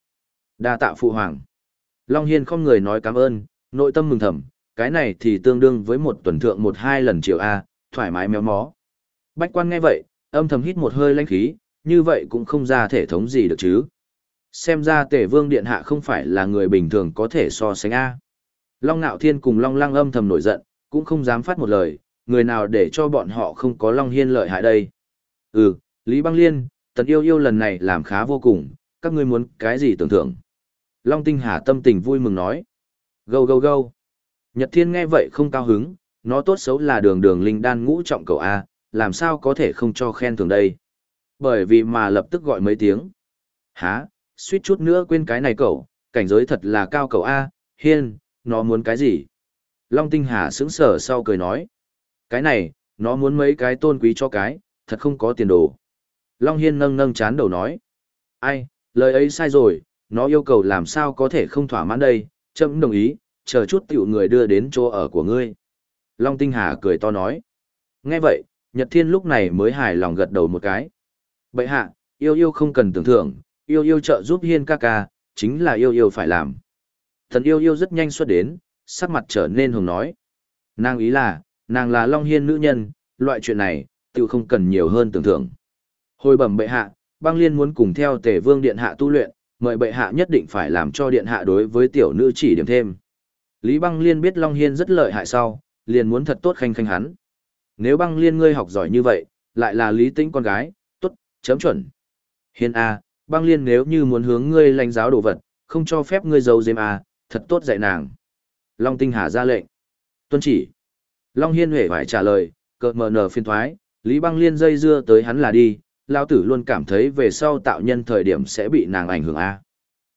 đa tạ phụ hoàng. Long Hiên không người nói cảm ơn, nội tâm mừng thầm, cái này thì tương đương với một tuần thượng một hai lần triệu A, thoải mái méo mó. Bách quan nghe vậy, âm thầm hít một hơi lãnh khí, như vậy cũng không ra thể thống gì được chứ. Xem ra tể vương điện hạ không phải là người bình thường có thể so sánh A. Long Nạo Thiên cùng Long Lăng âm thầm nổi giận, cũng không dám phát một lời, người nào để cho bọn họ không có Long Hiên lợi hại đây. Ừ, Lý Băng Liên, tần yêu yêu lần này làm khá vô cùng, các ngươi muốn cái gì tưởng thưởng. Long Tinh Hà tâm tình vui mừng nói. Gâu gâu gâu. Nhật Thiên nghe vậy không cao hứng, nó tốt xấu là đường đường linh đan ngũ trọng cầu A, làm sao có thể không cho khen thưởng đây. Bởi vì mà lập tức gọi mấy tiếng. Hả, suýt chút nữa quên cái này cậu, cảnh giới thật là cao cầu A, Hiên, nó muốn cái gì? Long Tinh Hà sững sở sau cười nói. Cái này, nó muốn mấy cái tôn quý cho cái, thật không có tiền đồ. Long Hiên nâng nâng chán đầu nói. Ai, lời ấy sai rồi, nó yêu cầu làm sao có thể không thỏa mãn đây, chậm đồng ý, chờ chút tiểu người đưa đến chỗ ở của ngươi. Long Tinh Hà cười to nói. Nghe vậy, Nhật Thiên lúc này mới hài lòng gật đầu một cái. Bậy hạ, yêu yêu không cần tưởng thưởng, yêu yêu trợ giúp Hiên ca ca, chính là yêu yêu phải làm. Thần yêu yêu rất nhanh xuất đến, sắc mặt trở nên hùng nói. Nàng ý là, nàng là Long Hiên nữ nhân, loại chuyện này, tiểu không cần nhiều hơn tưởng thưởng. Hồi bẩm bệ hạ, băng liên muốn cùng theo tể vương điện hạ tu luyện, mời bệ hạ nhất định phải làm cho điện hạ đối với tiểu nữ chỉ điểm thêm. Lý Băng Liên biết Long Hiên rất lợi hại sau, liền muốn thật tốt khanh khanh hắn. Nếu Băng Liên ngươi học giỏi như vậy, lại là Lý Tĩnh con gái, tốt, chấm chuẩn. Hiên A, Băng Liên nếu như muốn hướng ngươi lãnh giáo đồ vật, không cho phép ngươi giấu giếm A, thật tốt dạy nàng. Long Tinh Hà ra lệnh. Tuân chỉ. Long Hiên huệ phải trả lời, cợt mờ nở phiên thoái, Lý Băng Liên dây dưa tới hắn là đi, lao tử luôn cảm thấy về sau tạo nhân thời điểm sẽ bị nàng ảnh hưởng a.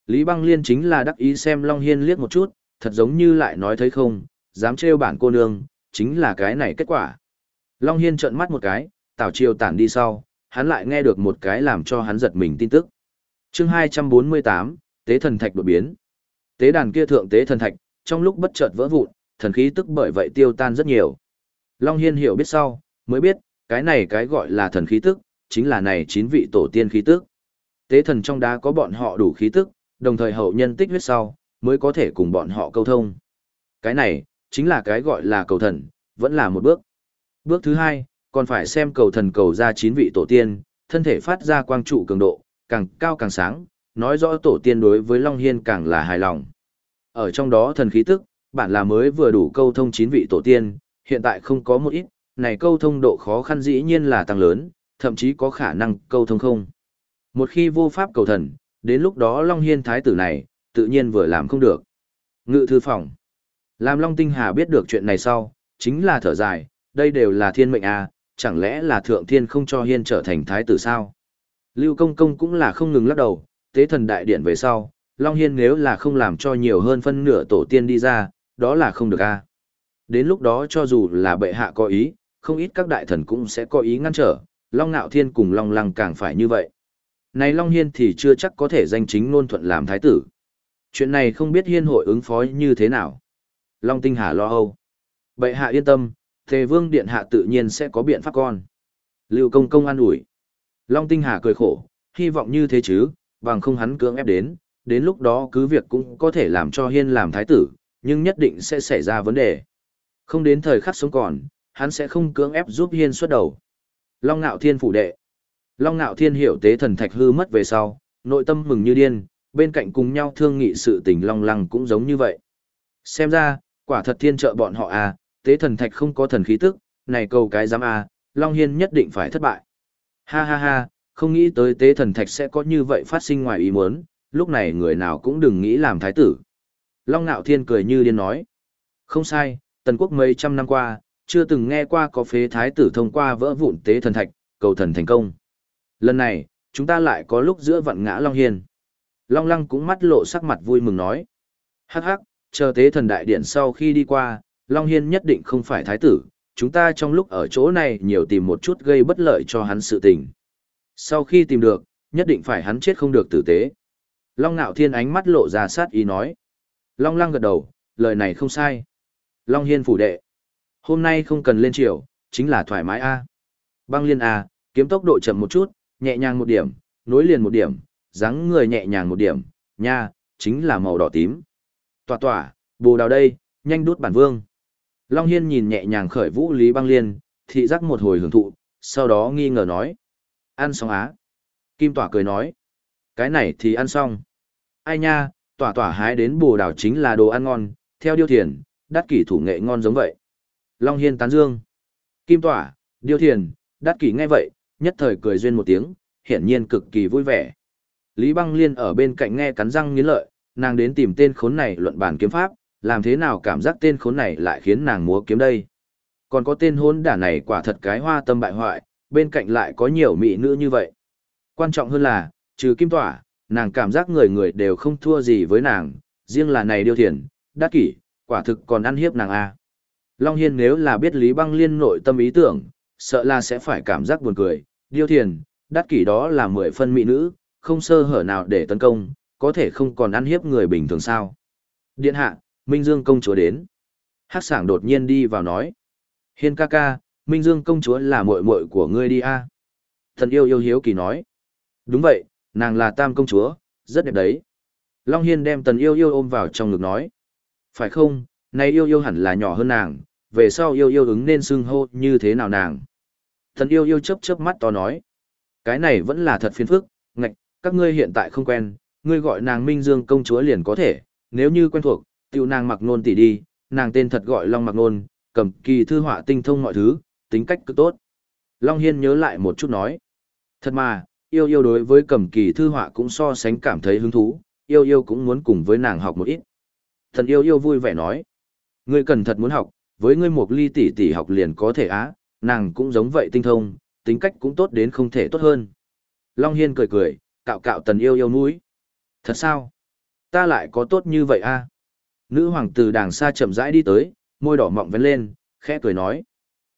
Lý Băng Liên chính là đắc ý xem Long Hiên liếc một chút, thật giống như lại nói thấy không, dám trêu bản cô nương, chính là cái này kết quả. Long Hiên trợn mắt một cái, tảo chiều tản đi sau, hắn lại nghe được một cái làm cho hắn giật mình tin tức. chương 248, Tế thần thạch đột biến. Tế đàn kia thượng tế thần thạch, trong lúc bất chợt vỡ vụn, thần khí tức bởi vậy tiêu tan rất nhiều. Long Hiên hiểu biết sau, mới biết, cái này cái gọi là thần khí tức, chính là này chín vị tổ tiên khí tức. Tế thần trong đá có bọn họ đủ khí tức, đồng thời hậu nhân tích huyết sau, mới có thể cùng bọn họ câu thông. Cái này, chính là cái gọi là cầu thần, vẫn là một bước. Bước thứ hai, còn phải xem cầu thần cầu ra chín vị tổ tiên, thân thể phát ra quang trụ cường độ, càng cao càng sáng, nói rõ tổ tiên đối với Long Hiên càng là hài lòng. Ở trong đó thần khí tức, bản là mới vừa đủ câu thông chín vị tổ tiên, hiện tại không có một ít, này câu thông độ khó khăn dĩ nhiên là tăng lớn, thậm chí có khả năng câu thông không. Một khi vô pháp cầu thần, đến lúc đó Long Hiên thái tử này, tự nhiên vừa làm không được. Ngự thư phòng. Làm Long Tinh Hà biết được chuyện này sau, chính là thở dài, đây đều là thiên mệnh à, chẳng lẽ là thượng thiên không cho Hiên trở thành thái tử sao? Lưu Công Công cũng là không ngừng lắc đầu, tế thần đại điện về sau, Long Hiên nếu là không làm cho nhiều hơn phân nửa tổ tiên đi ra, đó là không được a à. Đến lúc đó cho dù là bệ hạ có ý, không ít các đại thần cũng sẽ có ý ngăn trở, Long Nạo Thiên cùng Long Lăng càng phải như vậy. Này Long Hiên thì chưa chắc có thể danh chính ngôn thuận làm thái tử. Chuyện này không biết Hiên hội ứng phó như thế nào. Long Tinh Hà lo âu. Bệ hạ yên tâm, Thề Vương Điện Hạ tự nhiên sẽ có biện pháp con. Lưu Công Công an ủi. Long Tinh Hà cười khổ, hy vọng như thế chứ, bằng không hắn cưỡng ép đến, đến lúc đó cứ việc cũng có thể làm cho Hiên làm thái tử, nhưng nhất định sẽ xảy ra vấn đề. Không đến thời khắc sống còn, hắn sẽ không cưỡng ép giúp Hiên xuất đầu. Long Nạo Thiên phủ đệ. Long Nạo Thiên hiểu tế thần thạch hư mất về sau, nội tâm mừng như điên, bên cạnh cùng nhau thương nghị sự tình Long Lăng cũng giống như vậy. Xem ra, quả thật thiên trợ bọn họ à, tế thần thạch không có thần khí tức, này cầu cái giám à, Long Hiên nhất định phải thất bại. Ha ha ha, không nghĩ tới tế thần thạch sẽ có như vậy phát sinh ngoài ý muốn, lúc này người nào cũng đừng nghĩ làm thái tử. Long Nạo Thiên cười như điên nói. Không sai, tần quốc mấy trăm năm qua, chưa từng nghe qua có phế thái tử thông qua vỡ vụn tế thần thạch, cầu thần thành công. Lần này, chúng ta lại có lúc giữa vận ngã Long Hiên. Long Lăng cũng mắt lộ sắc mặt vui mừng nói. Hắc hắc, chờ tế thần đại điện sau khi đi qua, Long Hiên nhất định không phải thái tử, chúng ta trong lúc ở chỗ này nhiều tìm một chút gây bất lợi cho hắn sự tình. Sau khi tìm được, nhất định phải hắn chết không được tử tế. Long Nạo Thiên ánh mắt lộ ra sát ý nói. Long Lăng gật đầu, lời này không sai. Long Hiên phủ đệ. Hôm nay không cần lên chiều, chính là thoải mái A. Băng liên A, kiếm tốc độ chậm một chút, nhẹ nhàng một điểm, nối liền một điểm, dáng người nhẹ nhàng một điểm, nha, chính là màu đỏ tím. Tỏa tỏa, bồ đào đây, nhanh đút bản vương. Long Hiên nhìn nhẹ nhàng khởi vũ Lý Băng Liên, thị giác một hồi hưởng thụ, sau đó nghi ngờ nói. Ăn xong á. Kim Tỏa cười nói. Cái này thì ăn xong. Ai nha, Tỏa Tỏa hái đến bồ đào chính là đồ ăn ngon, theo điêu thiền, đắt kỷ thủ nghệ ngon giống vậy. Long Hiên tán dương. Kim Tỏa, Điêu Thiền, Đát Kỷ nghe vậy, nhất thời cười duyên một tiếng, hiển nhiên cực kỳ vui vẻ. Lý Băng Liên ở bên cạnh nghe cắn răng nghiến lợi, nàng đến tìm tên khốn này luận bàn kiếm pháp, làm thế nào cảm giác tên khốn này lại khiến nàng múa kiếm đây. Còn có tên hôn đả này quả thật cái hoa tâm bại hoại, bên cạnh lại có nhiều mỹ nữ như vậy. Quan trọng hơn là, trừ kim tỏa, nàng cảm giác người người đều không thua gì với nàng, riêng là này điêu thiền, Đát kỷ, quả thực còn ăn hiếp nàng a. Long Hiên nếu là biết Lý Băng Liên nội tâm ý tưởng, sợ là sẽ phải cảm giác buồn cười. Điêu thiền, đắt kỷ đó là mười phân mỹ nữ, không sơ hở nào để tấn công, có thể không còn ăn hiếp người bình thường sao. Điện hạ, Minh Dương công chúa đến. Hắc sảng đột nhiên đi vào nói. Hiên ca ca, Minh Dương công chúa là muội muội của ngươi đi a Thần yêu yêu hiếu kỳ nói. Đúng vậy, nàng là tam công chúa, rất đẹp đấy. Long Hiên đem tần yêu yêu ôm vào trong ngực nói. Phải không, này yêu yêu hẳn là nhỏ hơn nàng, về sau yêu yêu ứng nên xưng hô như thế nào nàng. Thần yêu yêu chớp chớp mắt to nói. Cái này vẫn là thật phiền phức, ngạch, các ngươi hiện tại không quen, ngươi gọi nàng Minh Dương công chúa liền có thể, nếu như quen thuộc, tiểu nàng mặc nôn tỷ đi, nàng tên thật gọi Long mặc nôn, cầm kỳ thư họa tinh thông mọi thứ, tính cách cực tốt. Long Hiên nhớ lại một chút nói. Thật mà, yêu yêu đối với cầm kỳ thư họa cũng so sánh cảm thấy hứng thú, yêu yêu cũng muốn cùng với nàng học một ít. Thần yêu yêu vui vẻ nói. Ngươi cần thật muốn học, với ngươi một ly tỷ tỷ học liền có thể á, nàng cũng giống vậy tinh thông, tính cách cũng tốt đến không thể tốt hơn. Long Hiên cười cười, cạo cạo tần yêu yêu mũi. Thật sao? Ta lại có tốt như vậy a Nữ hoàng từ đàng xa chậm rãi đi tới, môi đỏ mọng vén lên, khẽ cười nói.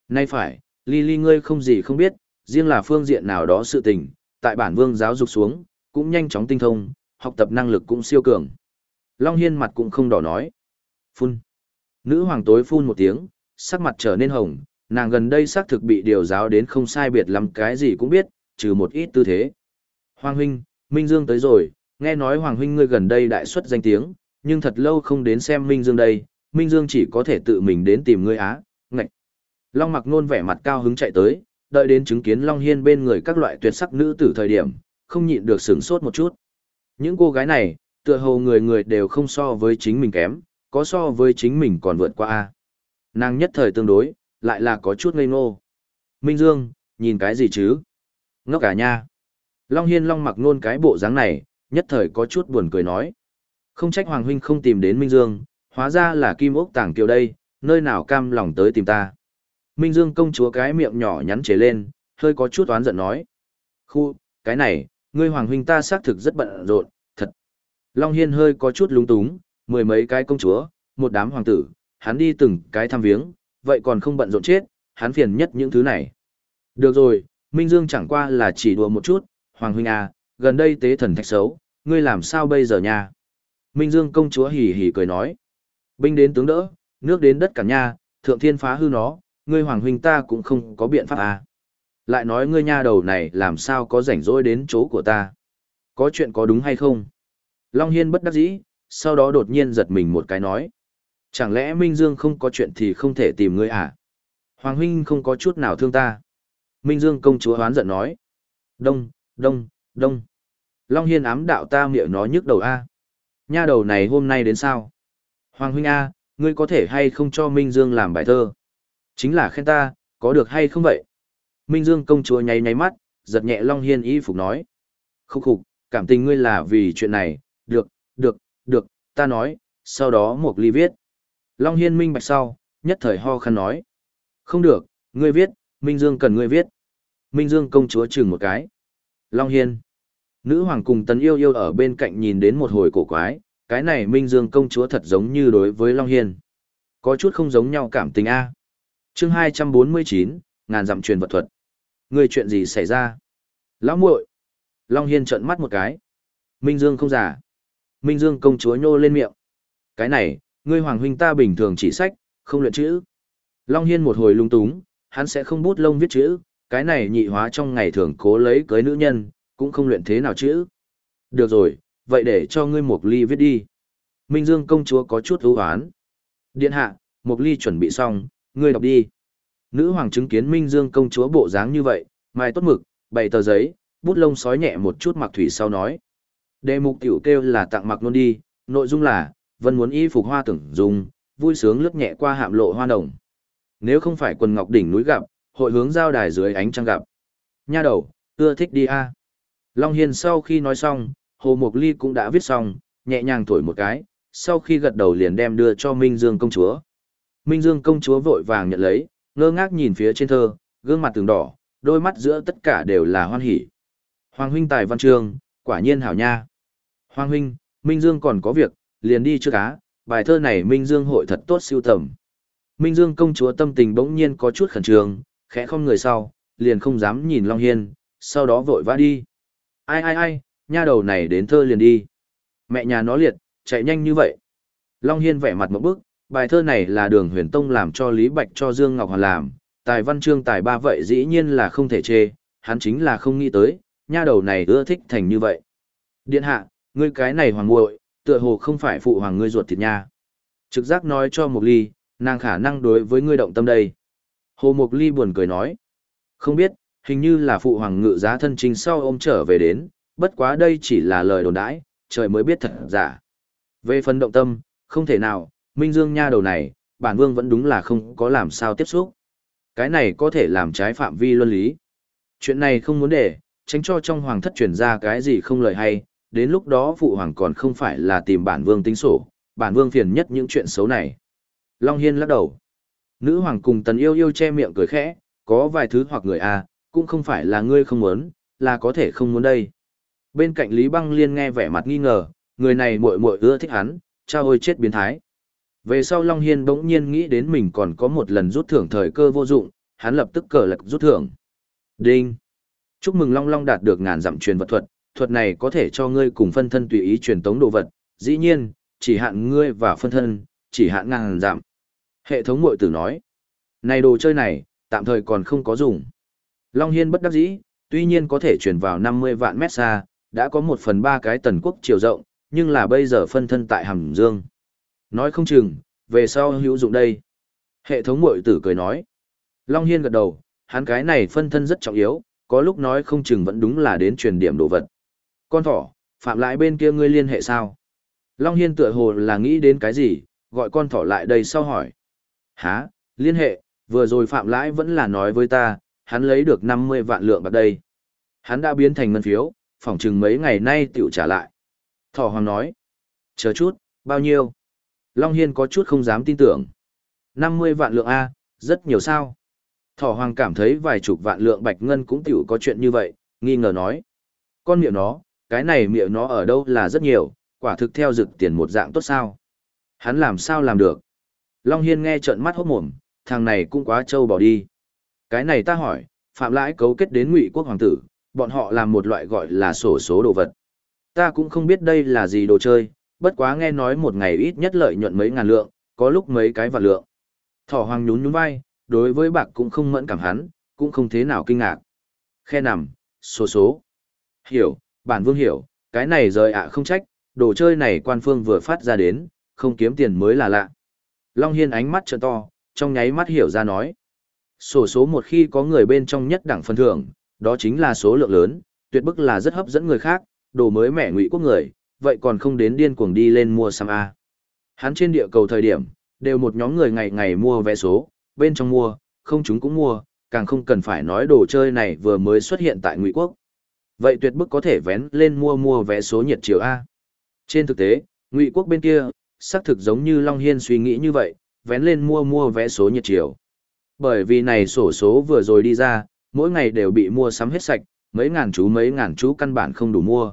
Nay phải, ly ly ngươi không gì không biết, riêng là phương diện nào đó sự tình, tại bản vương giáo dục xuống, cũng nhanh chóng tinh thông, học tập năng lực cũng siêu cường. Long Hiên mặt cũng không đỏ nói. Phun. Nữ hoàng tối phun một tiếng, sắc mặt trở nên hồng, nàng gần đây xác thực bị điều giáo đến không sai biệt lắm cái gì cũng biết, trừ một ít tư thế. Hoàng huynh, Minh Dương tới rồi, nghe nói Hoàng huynh ngươi gần đây đại xuất danh tiếng, nhưng thật lâu không đến xem Minh Dương đây, Minh Dương chỉ có thể tự mình đến tìm ngươi á, ngạch. Long mặc nôn vẻ mặt cao hứng chạy tới, đợi đến chứng kiến Long Hiên bên người các loại tuyệt sắc nữ tử thời điểm, không nhịn được sửng sốt một chút. Những cô gái này, tựa hồ người người đều không so với chính mình kém, có so với chính mình còn vượt qua a Nàng nhất thời tương đối, lại là có chút ngây ngô. Minh Dương, nhìn cái gì chứ? Ngốc cả nha. Long Hiên Long mặc nôn cái bộ dáng này, nhất thời có chút buồn cười nói. Không trách Hoàng Huynh không tìm đến Minh Dương, hóa ra là Kim Ốc Tàng Kiều đây, nơi nào cam lòng tới tìm ta. Minh Dương công chúa cái miệng nhỏ nhắn chế lên, hơi có chút oán giận nói. Khu, cái này, ngươi Hoàng Huynh ta xác thực rất bận rộn, thật. Long Hiên hơi có chút lúng túng, mười mấy cái công chúa, một đám hoàng tử, hắn đi từng cái thăm viếng, vậy còn không bận rộn chết, hắn phiền nhất những thứ này. Được rồi, Minh Dương chẳng qua là chỉ đùa một chút, Hoàng huynh à, gần đây tế thần thạch xấu, ngươi làm sao bây giờ nha? Minh Dương công chúa hỉ hỉ cười nói. Binh đến tướng đỡ, nước đến đất cả nha, thượng thiên phá hư nó, ngươi Hoàng huynh ta cũng không có biện pháp à. Lại nói ngươi nha đầu này làm sao có rảnh rỗi đến chỗ của ta. Có chuyện có đúng hay không? Long Hiên bất đắc dĩ, sau đó đột nhiên giật mình một cái nói. Chẳng lẽ Minh Dương không có chuyện thì không thể tìm ngươi à? Hoàng huynh không có chút nào thương ta. Minh Dương công chúa hoán giận nói. Đông, đông, đông. Long Hiên ám đạo ta miệng nó nhức đầu A. Nha đầu này hôm nay đến sao? Hoàng huynh A, ngươi có thể hay không cho Minh Dương làm bài thơ? Chính là khen ta, có được hay không vậy? Minh Dương công chúa nháy nháy mắt, giật nhẹ Long Hiên y phục nói. Khúc khục, cảm tình ngươi là vì chuyện này, được, được, được, ta nói, sau đó một ly viết. Long Hiên minh bạch sau, nhất thời ho khăn nói. Không được, ngươi viết, Minh Dương cần ngươi viết. Minh Dương công chúa chừng một cái. Long Hiên. Nữ hoàng cùng tấn yêu yêu ở bên cạnh nhìn đến một hồi cổ quái, cái này Minh Dương công chúa thật giống như đối với Long Hiên. Có chút không giống nhau cảm tình A. chương 249, ngàn dặm truyền vật thuật. Người chuyện gì xảy ra? Lão muội Long Hiên trợn mắt một cái. Minh Dương không giả. Minh Dương công chúa nhô lên miệng. Cái này, ngươi hoàng huynh ta bình thường chỉ sách, không luyện chữ. Long Hiên một hồi lung túng, hắn sẽ không bút lông viết chữ, cái này nhị hóa trong ngày thường cố lấy cưới nữ nhân, cũng không luyện thế nào chữ. Được rồi, vậy để cho ngươi một Ly viết đi. Minh Dương công chúa có chút ưu hoán. Điện hạ, một Ly chuẩn bị xong, ngươi đọc đi. Nữ hoàng chứng kiến Minh Dương công chúa bộ dáng như vậy, mai tốt mực, bày tờ giấy, bút lông sói nhẹ một chút mặc thủy sau nói. Đề mục tiểu kêu là tặng mặc nôn đi, nội dung là, vân muốn y phục hoa tưởng dùng, vui sướng lướt nhẹ qua hạm lộ hoa đồng. Nếu không phải quần ngọc đỉnh núi gặp, hội hướng giao đài dưới ánh trăng gặp. Nha đầu, ưa thích đi a. Long Hiền sau khi nói xong, Hồ Mộc Ly cũng đã viết xong, nhẹ nhàng thổi một cái, sau khi gật đầu liền đem đưa cho Minh Dương công chúa. Minh Dương công chúa vội vàng nhận lấy, ngơ ngác nhìn phía trên thơ, gương mặt từng đỏ, đôi mắt giữa tất cả đều là hoan hỉ. Hoàng huynh tài văn chương, quả nhiên hảo nha. Hoàng huynh, Minh Dương còn có việc, liền đi trước á. bài thơ này Minh Dương hội thật tốt siêu tầm. Minh Dương công chúa tâm tình bỗng nhiên có chút khẩn trương, khẽ không người sau, liền không dám nhìn Long Hiên, sau đó vội vã đi. Ai ai ai, nha đầu này đến thơ liền đi. Mẹ nhà nó liệt, chạy nhanh như vậy. Long Hiên vẻ mặt một bức, bài thơ này là đường huyền tông làm cho Lý Bạch cho Dương Ngọc Hoàn làm, tài văn chương tài ba vậy dĩ nhiên là không thể chê, hắn chính là không nghĩ tới, nha đầu này ưa thích thành như vậy. Điện hạ, ngươi cái này hoàng muội tựa hồ không phải phụ hoàng ngươi ruột thịt nha. Trực giác nói cho một ly, nàng khả năng đối với ngươi động tâm đây. Hồ Mộc Ly buồn cười nói. Không biết, hình như là phụ hoàng ngự giá thân chính sau ôm trở về đến, bất quá đây chỉ là lời đồn đãi, trời mới biết thật giả. Về phần động tâm, không thể nào, Minh Dương nha đầu này, bản vương vẫn đúng là không có làm sao tiếp xúc. Cái này có thể làm trái phạm vi luân lý. Chuyện này không muốn để, tránh cho trong hoàng thất truyền ra cái gì không lời hay, đến lúc đó phụ hoàng còn không phải là tìm bản vương tính sổ, bản vương phiền nhất những chuyện xấu này. Long Hiên lắc đầu. Nữ hoàng cùng tần yêu yêu che miệng cười khẽ, có vài thứ hoặc người a cũng không phải là ngươi không muốn, là có thể không muốn đây. Bên cạnh Lý Băng Liên nghe vẻ mặt nghi ngờ, người này muội muội ưa thích hắn, cha ôi chết biến thái. Về sau Long Hiên bỗng nhiên nghĩ đến mình còn có một lần rút thưởng thời cơ vô dụng, hắn lập tức cờ lật rút thưởng. Đinh! Chúc mừng Long Long đạt được ngàn dặm truyền vật thuật, thuật này có thể cho ngươi cùng phân thân tùy ý truyền tống đồ vật, dĩ nhiên, chỉ hạn ngươi và phân thân, chỉ hạn ngàn giảm. Hệ thống mội tử nói, này đồ chơi này, tạm thời còn không có dùng. Long Hiên bất đắc dĩ, tuy nhiên có thể truyền vào 50 vạn mét xa, đã có một phần ba cái tần quốc chiều rộng, nhưng là bây giờ phân thân tại Hàm Dương. Nói không chừng, về sau hữu dụng đây. Hệ thống mội tử cười nói. Long Hiên gật đầu, hắn cái này phân thân rất trọng yếu, có lúc nói không chừng vẫn đúng là đến truyền điểm đồ vật. Con thỏ, phạm lại bên kia ngươi liên hệ sao? Long Hiên tựa hồ là nghĩ đến cái gì, gọi con thỏ lại đây sau hỏi. Hả, liên hệ, vừa rồi phạm lãi vẫn là nói với ta, hắn lấy được 50 vạn lượng bạc đây. Hắn đã biến thành ngân phiếu, phỏng chừng mấy ngày nay tiểu trả lại. Thỏ hoàng nói. Chờ chút, bao nhiêu? Long Hiên có chút không dám tin tưởng. 50 vạn lượng A, rất nhiều sao. Thỏ hoàng cảm thấy vài chục vạn lượng bạch ngân cũng tiểu có chuyện như vậy, nghi ngờ nói. Con miệng nó, cái này miệng nó ở đâu là rất nhiều, quả thực theo dực tiền một dạng tốt sao. Hắn làm sao làm được? Long Hiên nghe trợn mắt hốt mồm, thằng này cũng quá trâu bỏ đi. Cái này ta hỏi, phạm lãi cấu kết đến ngụy quốc hoàng tử, bọn họ làm một loại gọi là sổ số đồ vật. Ta cũng không biết đây là gì đồ chơi, bất quá nghe nói một ngày ít nhất lợi nhuận mấy ngàn lượng, có lúc mấy cái vạn lượng. Thỏ hoàng nhún nhún vai, đối với bạc cũng không mẫn cảm hắn, cũng không thế nào kinh ngạc. Khe nằm, số số. Hiểu, bản vương hiểu, cái này rời ạ không trách, đồ chơi này quan phương vừa phát ra đến, không kiếm tiền mới là lạ. Long Hiên ánh mắt trợ to, trong nháy mắt hiểu ra nói. Sổ số một khi có người bên trong nhất đẳng phân thưởng, đó chính là số lượng lớn, tuyệt bức là rất hấp dẫn người khác, đồ mới mẻ ngụy quốc người, vậy còn không đến điên cuồng đi lên mua xăm A. Hắn trên địa cầu thời điểm, đều một nhóm người ngày ngày mua vé số, bên trong mua, không chúng cũng mua, càng không cần phải nói đồ chơi này vừa mới xuất hiện tại ngụy quốc. Vậy tuyệt bức có thể vén lên mua mua vé số nhiệt chiều A. Trên thực tế, ngụy quốc bên kia, xác thực giống như Long Hiên suy nghĩ như vậy, vén lên mua mua vé số nhiệt chiều. Bởi vì này sổ số vừa rồi đi ra, mỗi ngày đều bị mua sắm hết sạch, mấy ngàn chú mấy ngàn chú căn bản không đủ mua.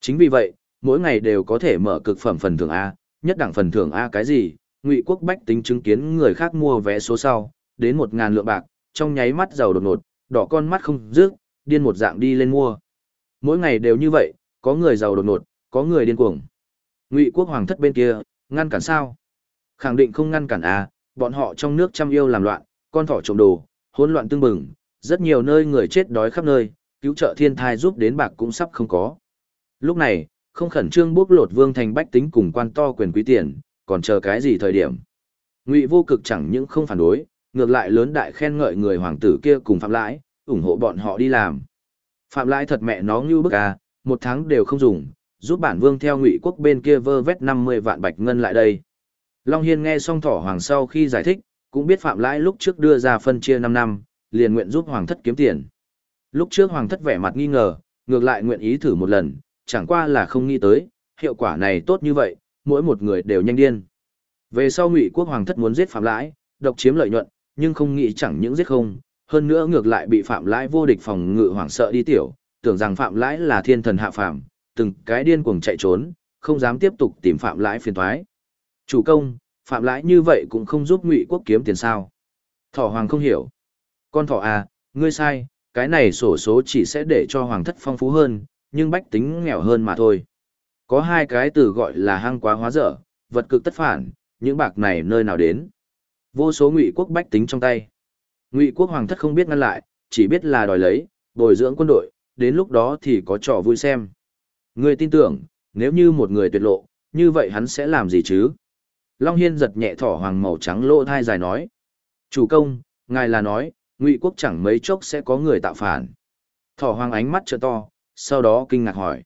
Chính vì vậy, mỗi ngày đều có thể mở cực phẩm phần thưởng A, nhất đẳng phần thưởng A cái gì, ngụy quốc bách tính chứng kiến người khác mua vé số sau, đến một ngàn lượng bạc, trong nháy mắt giàu đột ngột, đỏ con mắt không rước, điên một dạng đi lên mua. Mỗi ngày đều như vậy, có người giàu đột ngột, có người điên cuồng. Ngụy quốc hoàng thất bên kia, ngăn cản sao? Khẳng định không ngăn cản à, bọn họ trong nước chăm yêu làm loạn, con thỏ trộm đồ, hỗn loạn tương bừng, rất nhiều nơi người chết đói khắp nơi, cứu trợ thiên thai giúp đến bạc cũng sắp không có. Lúc này, không khẩn trương bốc lột vương thành bách tính cùng quan to quyền quý tiền, còn chờ cái gì thời điểm. Ngụy vô cực chẳng những không phản đối, ngược lại lớn đại khen ngợi người hoàng tử kia cùng phạm lãi, ủng hộ bọn họ đi làm. Phạm lãi thật mẹ nó như bức à, một tháng đều không dùng, giúp bản vương theo ngụy quốc bên kia vơ vét 50 vạn bạch ngân lại đây. Long Hiên nghe xong thỏ hoàng sau khi giải thích, cũng biết phạm lãi lúc trước đưa ra phân chia 5 năm, liền nguyện giúp hoàng thất kiếm tiền. Lúc trước hoàng thất vẻ mặt nghi ngờ, ngược lại nguyện ý thử một lần, chẳng qua là không nghĩ tới, hiệu quả này tốt như vậy, mỗi một người đều nhanh điên. Về sau ngụy quốc hoàng thất muốn giết phạm lãi, độc chiếm lợi nhuận, nhưng không nghĩ chẳng những giết không, hơn nữa ngược lại bị phạm lãi vô địch phòng ngự hoảng sợ đi tiểu, tưởng rằng phạm lãi là thiên thần hạ phàm, từng cái điên cuồng chạy trốn, không dám tiếp tục tìm phạm lãi phiền toái. Chủ công, phạm lãi như vậy cũng không giúp ngụy quốc kiếm tiền sao. Thỏ hoàng không hiểu. Con thỏ à, ngươi sai, cái này sổ số chỉ sẽ để cho hoàng thất phong phú hơn, nhưng bách tính nghèo hơn mà thôi. Có hai cái từ gọi là hăng quá hóa dở, vật cực tất phản, những bạc này nơi nào đến. Vô số ngụy quốc bách tính trong tay. Ngụy quốc hoàng thất không biết ngăn lại, chỉ biết là đòi lấy, bồi dưỡng quân đội, đến lúc đó thì có trò vui xem. Ngươi tin tưởng, nếu như một người tuyệt lộ, như vậy hắn sẽ làm gì chứ? Long Hiên giật nhẹ thỏ hoàng màu trắng lỗ thai dài nói. Chủ công, ngài là nói, ngụy quốc chẳng mấy chốc sẽ có người tạo phản. Thỏ hoàng ánh mắt trợ to, sau đó kinh ngạc hỏi.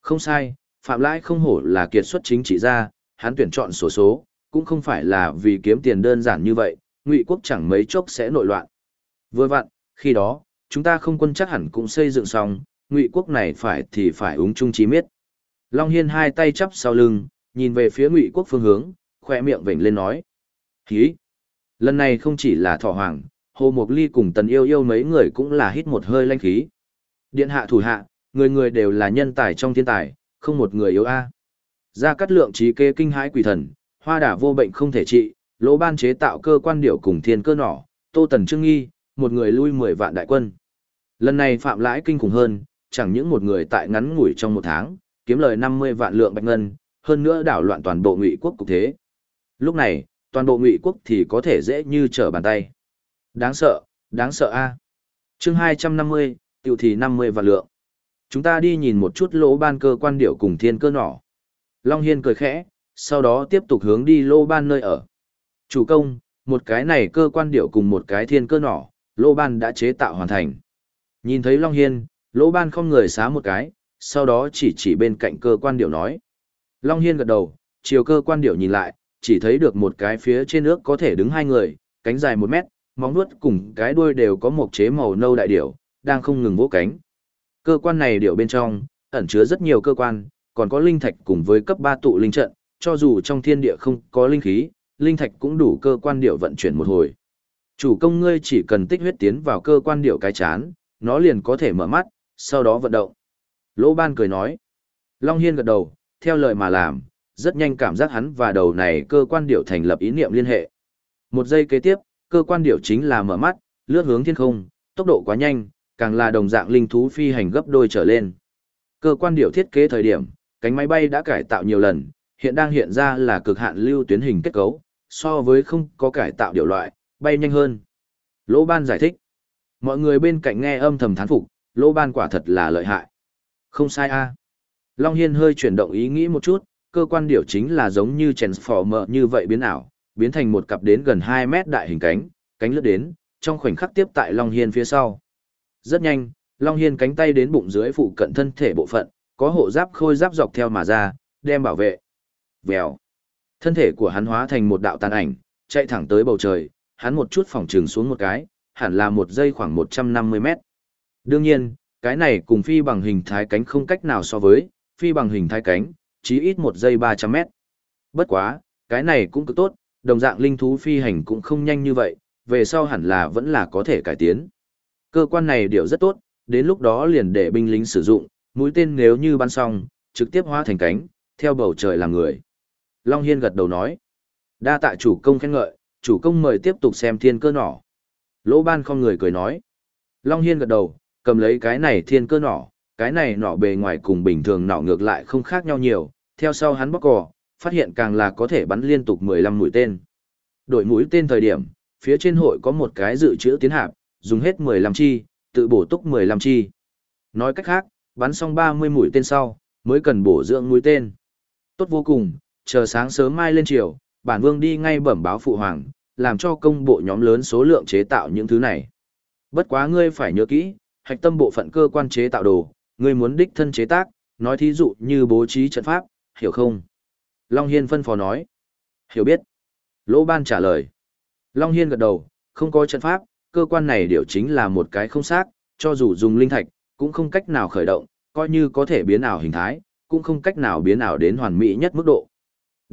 Không sai, Phạm Lãi không hổ là kiệt xuất chính trị gia, hắn tuyển chọn sổ số, số, cũng không phải là vì kiếm tiền đơn giản như vậy, ngụy quốc chẳng mấy chốc sẽ nội loạn. Vừa vặn, khi đó, chúng ta không quân chắc hẳn cũng xây dựng xong, ngụy quốc này phải thì phải ứng chung chí miết. Long Hiên hai tay chắp sau lưng, nhìn về phía ngụy quốc phương hướng, khoe miệng vểnh lên nói. Hí! Lần này không chỉ là thỏ hoàng, Hồ Mộc Ly cùng Tần Yêu Yêu mấy người cũng là hít một hơi lanh khí. Điện hạ thủ hạ, người người đều là nhân tài trong thiên tài, không một người yếu a. Gia Cát Lượng trí kê kinh hãi quỷ thần, hoa đả vô bệnh không thể trị, lỗ ban chế tạo cơ quan điệu cùng thiên cơ nỏ, Tô Tần Trương Nghi, một người lui mười vạn đại quân. Lần này phạm lãi kinh khủng hơn, chẳng những một người tại ngắn ngủi trong một tháng, kiếm lời năm mươi vạn lượng bạch ngân, hơn nữa đảo loạn toàn bộ ngụy quốc cục thế. Lúc này, toàn bộ ngụy quốc thì có thể dễ như trở bàn tay. Đáng sợ, đáng sợ a. Chương hai trăm năm mươi, tiểu thì năm mươi vạn lượng. Chúng ta đi nhìn một chút lỗ ban cơ quan điệu cùng thiên cơ nỏ. Long Hiên cười khẽ, sau đó tiếp tục hướng đi lô ban nơi ở. Chủ công, một cái này cơ quan điệu cùng một cái thiên cơ nỏ, lô ban đã chế tạo hoàn thành. Nhìn thấy Long Hiên, lô ban không người xá một cái, sau đó chỉ chỉ bên cạnh cơ quan điệu nói. Long Hiên gật đầu, chiều cơ quan điệu nhìn lại, chỉ thấy được một cái phía trên nước có thể đứng hai người, cánh dài một mét, móng nuốt cùng cái đuôi đều có một chế màu nâu đại điểu, đang không ngừng vỗ cánh. Cơ quan này điệu bên trong, ẩn chứa rất nhiều cơ quan, còn có linh thạch cùng với cấp 3 tụ linh trận, cho dù trong thiên địa không có linh khí, linh thạch cũng đủ cơ quan điệu vận chuyển một hồi. Chủ công ngươi chỉ cần tích huyết tiến vào cơ quan điệu cái chán, nó liền có thể mở mắt, sau đó vận động. Lỗ ban cười nói. Long Hiên gật đầu, theo lời mà làm, rất nhanh cảm giác hắn và đầu này cơ quan điệu thành lập ý niệm liên hệ. Một giây kế tiếp, cơ quan điệu chính là mở mắt, lướt hướng thiên không, tốc độ quá nhanh, càng là đồng dạng linh thú phi hành gấp đôi trở lên. Cơ quan điệu thiết kế thời điểm, cánh máy bay đã cải tạo nhiều lần, hiện đang hiện ra là cực hạn lưu tuyến hình kết cấu, so với không có cải tạo điều loại, bay nhanh hơn. Lỗ ban giải thích. Mọi người bên cạnh nghe âm thầm thán phục, lỗ ban quả thật là lợi hại. Không sai a. Long Hiên hơi chuyển động ý nghĩ một chút, cơ quan điều chính là giống như Transformer như vậy biến ảo, biến thành một cặp đến gần 2 mét đại hình cánh, cánh lướt đến, trong khoảnh khắc tiếp tại Long Hiên phía sau. Rất nhanh, Long Hiên cánh tay đến bụng dưới phụ cận thân thể bộ phận, có hộ giáp khôi giáp dọc theo mà ra, đem bảo vệ. Vèo. Thân thể của hắn hóa thành một đạo tàn ảnh, chạy thẳng tới bầu trời, hắn một chút phòng trường xuống một cái, hẳn là một giây khoảng 150 mét. Đương nhiên, cái này cùng phi bằng hình thái cánh không cách nào so với, phi bằng hình thái cánh, chí ít một giây 300 mét. Bất quá, cái này cũng cực tốt, đồng dạng linh thú phi hành cũng không nhanh như vậy, về sau hẳn là vẫn là có thể cải tiến. Cơ quan này điều rất tốt, đến lúc đó liền để binh lính sử dụng, mũi tên nếu như bắn xong, trực tiếp hóa thành cánh, theo bầu trời làm người. Long Hiên gật đầu nói. Đa tạ chủ công khen ngợi, chủ công mời tiếp tục xem thiên cơ nỏ. Lỗ ban không người cười nói. Long Hiên gật đầu, cầm lấy cái này thiên cơ nỏ, cái này nỏ bề ngoài cùng bình thường nỏ ngược lại không khác nhau nhiều, theo sau hắn bóc cò, phát hiện càng là có thể bắn liên tục 15 mũi tên. Đổi mũi tên thời điểm, phía trên hội có một cái dự trữ tiến hạp, dùng hết 15 chi, tự bổ túc 15 chi. Nói cách khác, bắn xong 30 mũi tên sau, mới cần bổ dưỡng mũi tên. Tốt vô cùng, chờ sáng sớm mai lên chiều, bản vương đi ngay bẩm báo phụ hoàng, làm cho công bộ nhóm lớn số lượng chế tạo những thứ này. Bất quá ngươi phải nhớ kỹ, hạch tâm bộ phận cơ quan chế tạo đồ, ngươi muốn đích thân chế tác, nói thí dụ như bố trí trận pháp, hiểu không? Long Hiên phân phó nói. Hiểu biết. Lỗ Ban trả lời. Long Hiên gật đầu, không có trận pháp, cơ quan này điều chính là một cái không xác, cho dù dùng linh thạch, cũng không cách nào khởi động, coi như có thể biến ảo hình thái, cũng không cách nào biến ảo đến hoàn mỹ nhất mức độ.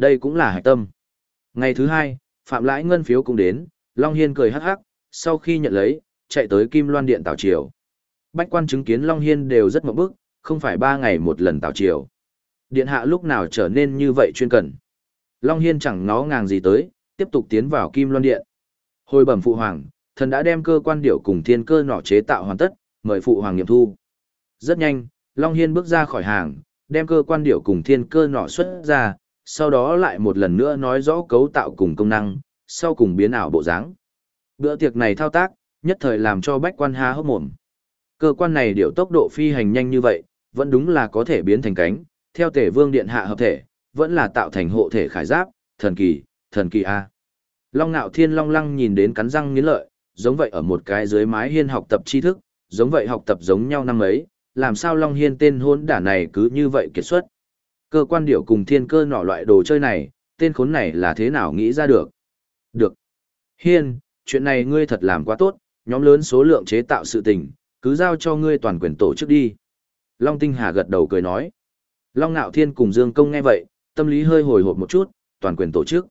Đây cũng là hạch tâm. Ngày thứ hai, Phạm Lãi Ngân phiếu cũng đến, Long Hiên cười hắc hắc, sau khi nhận lấy, chạy tới Kim Loan Điện Tào Triều. Bách quan chứng kiến Long Hiên đều rất mộng bức, không phải ba ngày một lần Tào Triều. Điện hạ lúc nào trở nên như vậy chuyên cần. Long Hiên chẳng ngó ngàng gì tới, tiếp tục tiến vào Kim Loan Điện. Hồi bẩm Phụ Hoàng, thần đã đem cơ quan điệu cùng thiên cơ nọ chế tạo hoàn tất, mời Phụ Hoàng nghiệm thu. Rất nhanh, Long Hiên bước ra khỏi hàng, đem cơ quan điệu cùng thiên cơ nọ xuất ra, sau đó lại một lần nữa nói rõ cấu tạo cùng công năng, sau cùng biến ảo bộ dáng. Bữa tiệc này thao tác, nhất thời làm cho bách quan há hốc mồm. Cơ quan này điều tốc độ phi hành nhanh như vậy, vẫn đúng là có thể biến thành cánh, theo tể vương điện hạ hợp thể, vẫn là tạo thành hộ thể khải giáp, thần kỳ, thần kỳ A. Long ngạo thiên long lăng nhìn đến cắn răng nghiến lợi, giống vậy ở một cái dưới mái hiên học tập tri thức, giống vậy học tập giống nhau năm ấy, làm sao Long Hiên tên hôn đả này cứ như vậy kiệt xuất. Cơ quan điệu cùng thiên cơ nọ loại đồ chơi này, tên khốn này là thế nào nghĩ ra được? Được. Hiên, chuyện này ngươi thật làm quá tốt, nhóm lớn số lượng chế tạo sự tình, cứ giao cho ngươi toàn quyền tổ chức đi. Long Tinh Hà gật đầu cười nói. Long Nạo Thiên cùng Dương Công nghe vậy, tâm lý hơi hồi hộp một chút, toàn quyền tổ chức.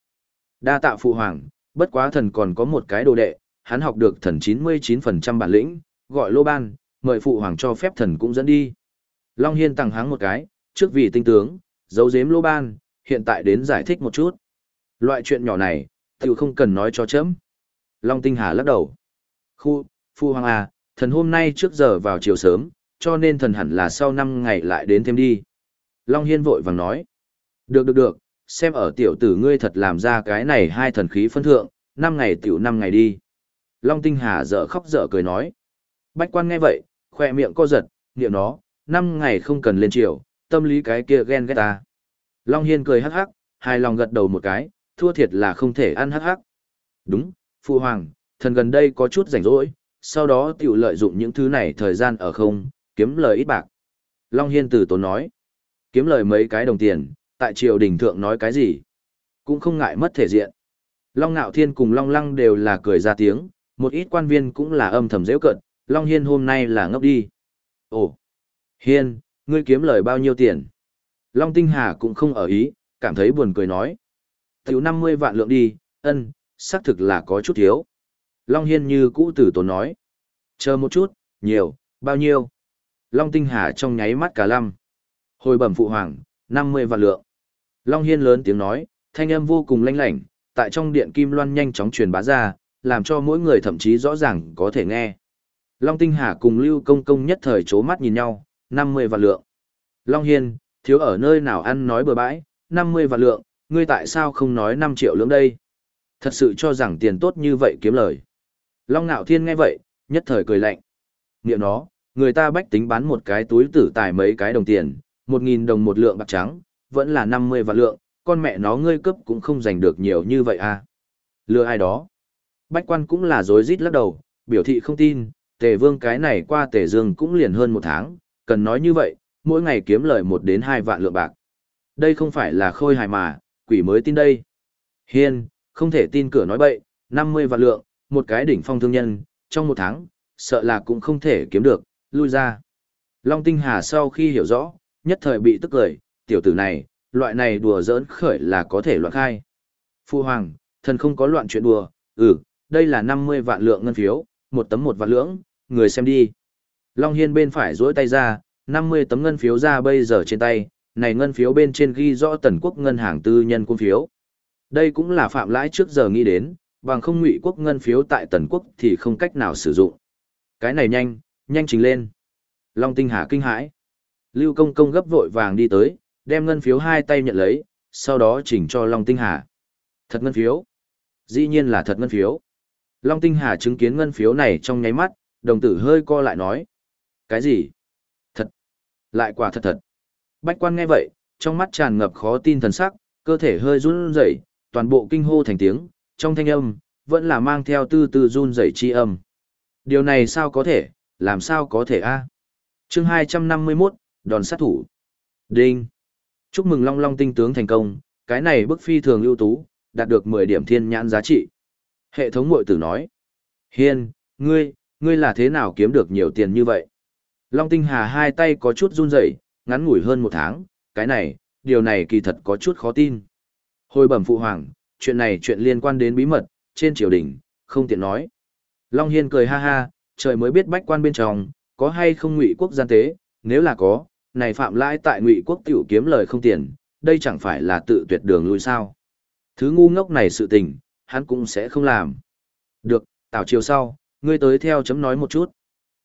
Đa tạ phụ hoàng, bất quá thần còn có một cái đồ đệ, hắn học được thần 99% bản lĩnh, gọi lô ban, mời phụ hoàng cho phép thần cũng dẫn đi. Long Hiên tặng hắn một cái, trước vì tinh tướng, giấu giếm lô ban, hiện tại đến giải thích một chút. Loại chuyện nhỏ này, tiểu không cần nói cho chấm. Long Tinh Hà lắc đầu. Khu, Phu Hoàng à, thần hôm nay trước giờ vào chiều sớm, cho nên thần hẳn là sau 5 ngày lại đến thêm đi. Long Hiên vội vàng nói. Được được được, xem ở tiểu tử ngươi thật làm ra cái này hai thần khí phân thượng, 5 ngày tiểu 5 ngày đi. Long Tinh Hà dở khóc dở cười nói. Bách quan nghe vậy, khỏe miệng co giật, niệm nó, 5 ngày không cần lên chiều, tâm lý cái kia ghen ghét ta. Long Hiên cười hắc hắc, hài lòng gật đầu một cái, thua thiệt là không thể ăn hắc hắc. Đúng, Phu Hoàng, thần gần đây có chút rảnh rỗi, sau đó tiểu lợi dụng những thứ này thời gian ở không, kiếm lời ít bạc. Long Hiên từ tốn nói, kiếm lời mấy cái đồng tiền, tại triều đình thượng nói cái gì, cũng không ngại mất thể diện. Long Nạo Thiên cùng Long Lăng đều là cười ra tiếng, một ít quan viên cũng là âm thầm dễ cận, Long Hiên hôm nay là ngốc đi. Ồ, Hiên, ngươi kiếm lời bao nhiêu tiền? Long Tinh Hà cũng không ở ý, cảm thấy buồn cười nói. Tiểu 50 vạn lượng đi, ân, xác thực là có chút thiếu. Long Hiên như cũ tử tốn nói. Chờ một chút, nhiều, bao nhiêu? Long Tinh Hà trong nháy mắt cả lăm. Hồi bẩm phụ hoàng, 50 vạn lượng. Long Hiên lớn tiếng nói, thanh âm vô cùng lanh lảnh, tại trong điện kim loan nhanh chóng truyền bá ra, làm cho mỗi người thậm chí rõ ràng có thể nghe. Long Tinh Hà cùng Lưu Công Công nhất thời chố mắt nhìn nhau, 50 vạn lượng. Long Hiên, thiếu ở nơi nào ăn nói bừa bãi, 50 vạn lượng, ngươi tại sao không nói 5 triệu lưỡng đây? Thật sự cho rằng tiền tốt như vậy kiếm lời. Long Nạo Thiên nghe vậy, nhất thời cười lạnh. Niệm nó, người ta bách tính bán một cái túi tử tài mấy cái đồng tiền, 1.000 đồng một lượng bạc trắng, vẫn là 50 vạn lượng, con mẹ nó ngươi cấp cũng không giành được nhiều như vậy à. Lừa ai đó? Bách quan cũng là dối rít lắc đầu, biểu thị không tin, tề vương cái này qua tề dương cũng liền hơn một tháng, cần nói như vậy, mỗi ngày kiếm lời một đến hai vạn lượng bạc. Đây không phải là khôi hài mà, quỷ mới tin đây. Hiên, không thể tin cửa nói bậy, 50 vạn lượng, một cái đỉnh phong thương nhân, trong một tháng, sợ là cũng không thể kiếm được, lui ra. Long Tinh Hà sau khi hiểu rõ, nhất thời bị tức cười, tiểu tử này, loại này đùa giỡn khởi là có thể loạn khai. Phu Hoàng, thần không có loạn chuyện đùa, ừ, đây là 50 vạn lượng ngân phiếu, một tấm một vạn lưỡng, người xem đi. Long Hiên bên phải duỗi tay ra, 50 tấm ngân phiếu ra bây giờ trên tay, này ngân phiếu bên trên ghi rõ tần quốc ngân hàng tư nhân quân phiếu. Đây cũng là phạm lãi trước giờ nghĩ đến, bằng không ngụy quốc ngân phiếu tại tần quốc thì không cách nào sử dụng. Cái này nhanh, nhanh trình lên. Long tinh hà kinh hãi. Lưu công công gấp vội vàng đi tới, đem ngân phiếu hai tay nhận lấy, sau đó chỉnh cho Long tinh hà. Thật ngân phiếu. Dĩ nhiên là thật ngân phiếu. Long tinh hà chứng kiến ngân phiếu này trong nháy mắt, đồng tử hơi co lại nói. Cái gì? Thật. Lại quả thật thật. Bách quan nghe vậy, trong mắt tràn ngập khó tin thần sắc, cơ thể hơi run rẩy, toàn bộ kinh hô thành tiếng, trong thanh âm, vẫn là mang theo tư tư run rẩy chi âm. Điều này sao có thể, làm sao có thể a? À? Chương 251, đòn sát thủ. Đinh. Chúc mừng Long Long tinh tướng thành công, cái này bức phi thường ưu tú, đạt được 10 điểm thiên nhãn giá trị. Hệ thống mội tử nói. Hiên, ngươi, ngươi là thế nào kiếm được nhiều tiền như vậy? Long Tinh Hà hai tay có chút run rẩy, ngắn ngủi hơn một tháng, cái này, điều này kỳ thật có chút khó tin. Hồi bẩm phụ hoàng, chuyện này chuyện liên quan đến bí mật, trên triều đình, không tiện nói. Long Hiên cười ha ha, trời mới biết bách quan bên trong, có hay không ngụy quốc gian tế, nếu là có, này phạm lãi tại ngụy quốc tiểu kiếm lời không tiền, đây chẳng phải là tự tuyệt đường lui sao. Thứ ngu ngốc này sự tình, hắn cũng sẽ không làm. Được, tảo chiều sau, ngươi tới theo chấm nói một chút.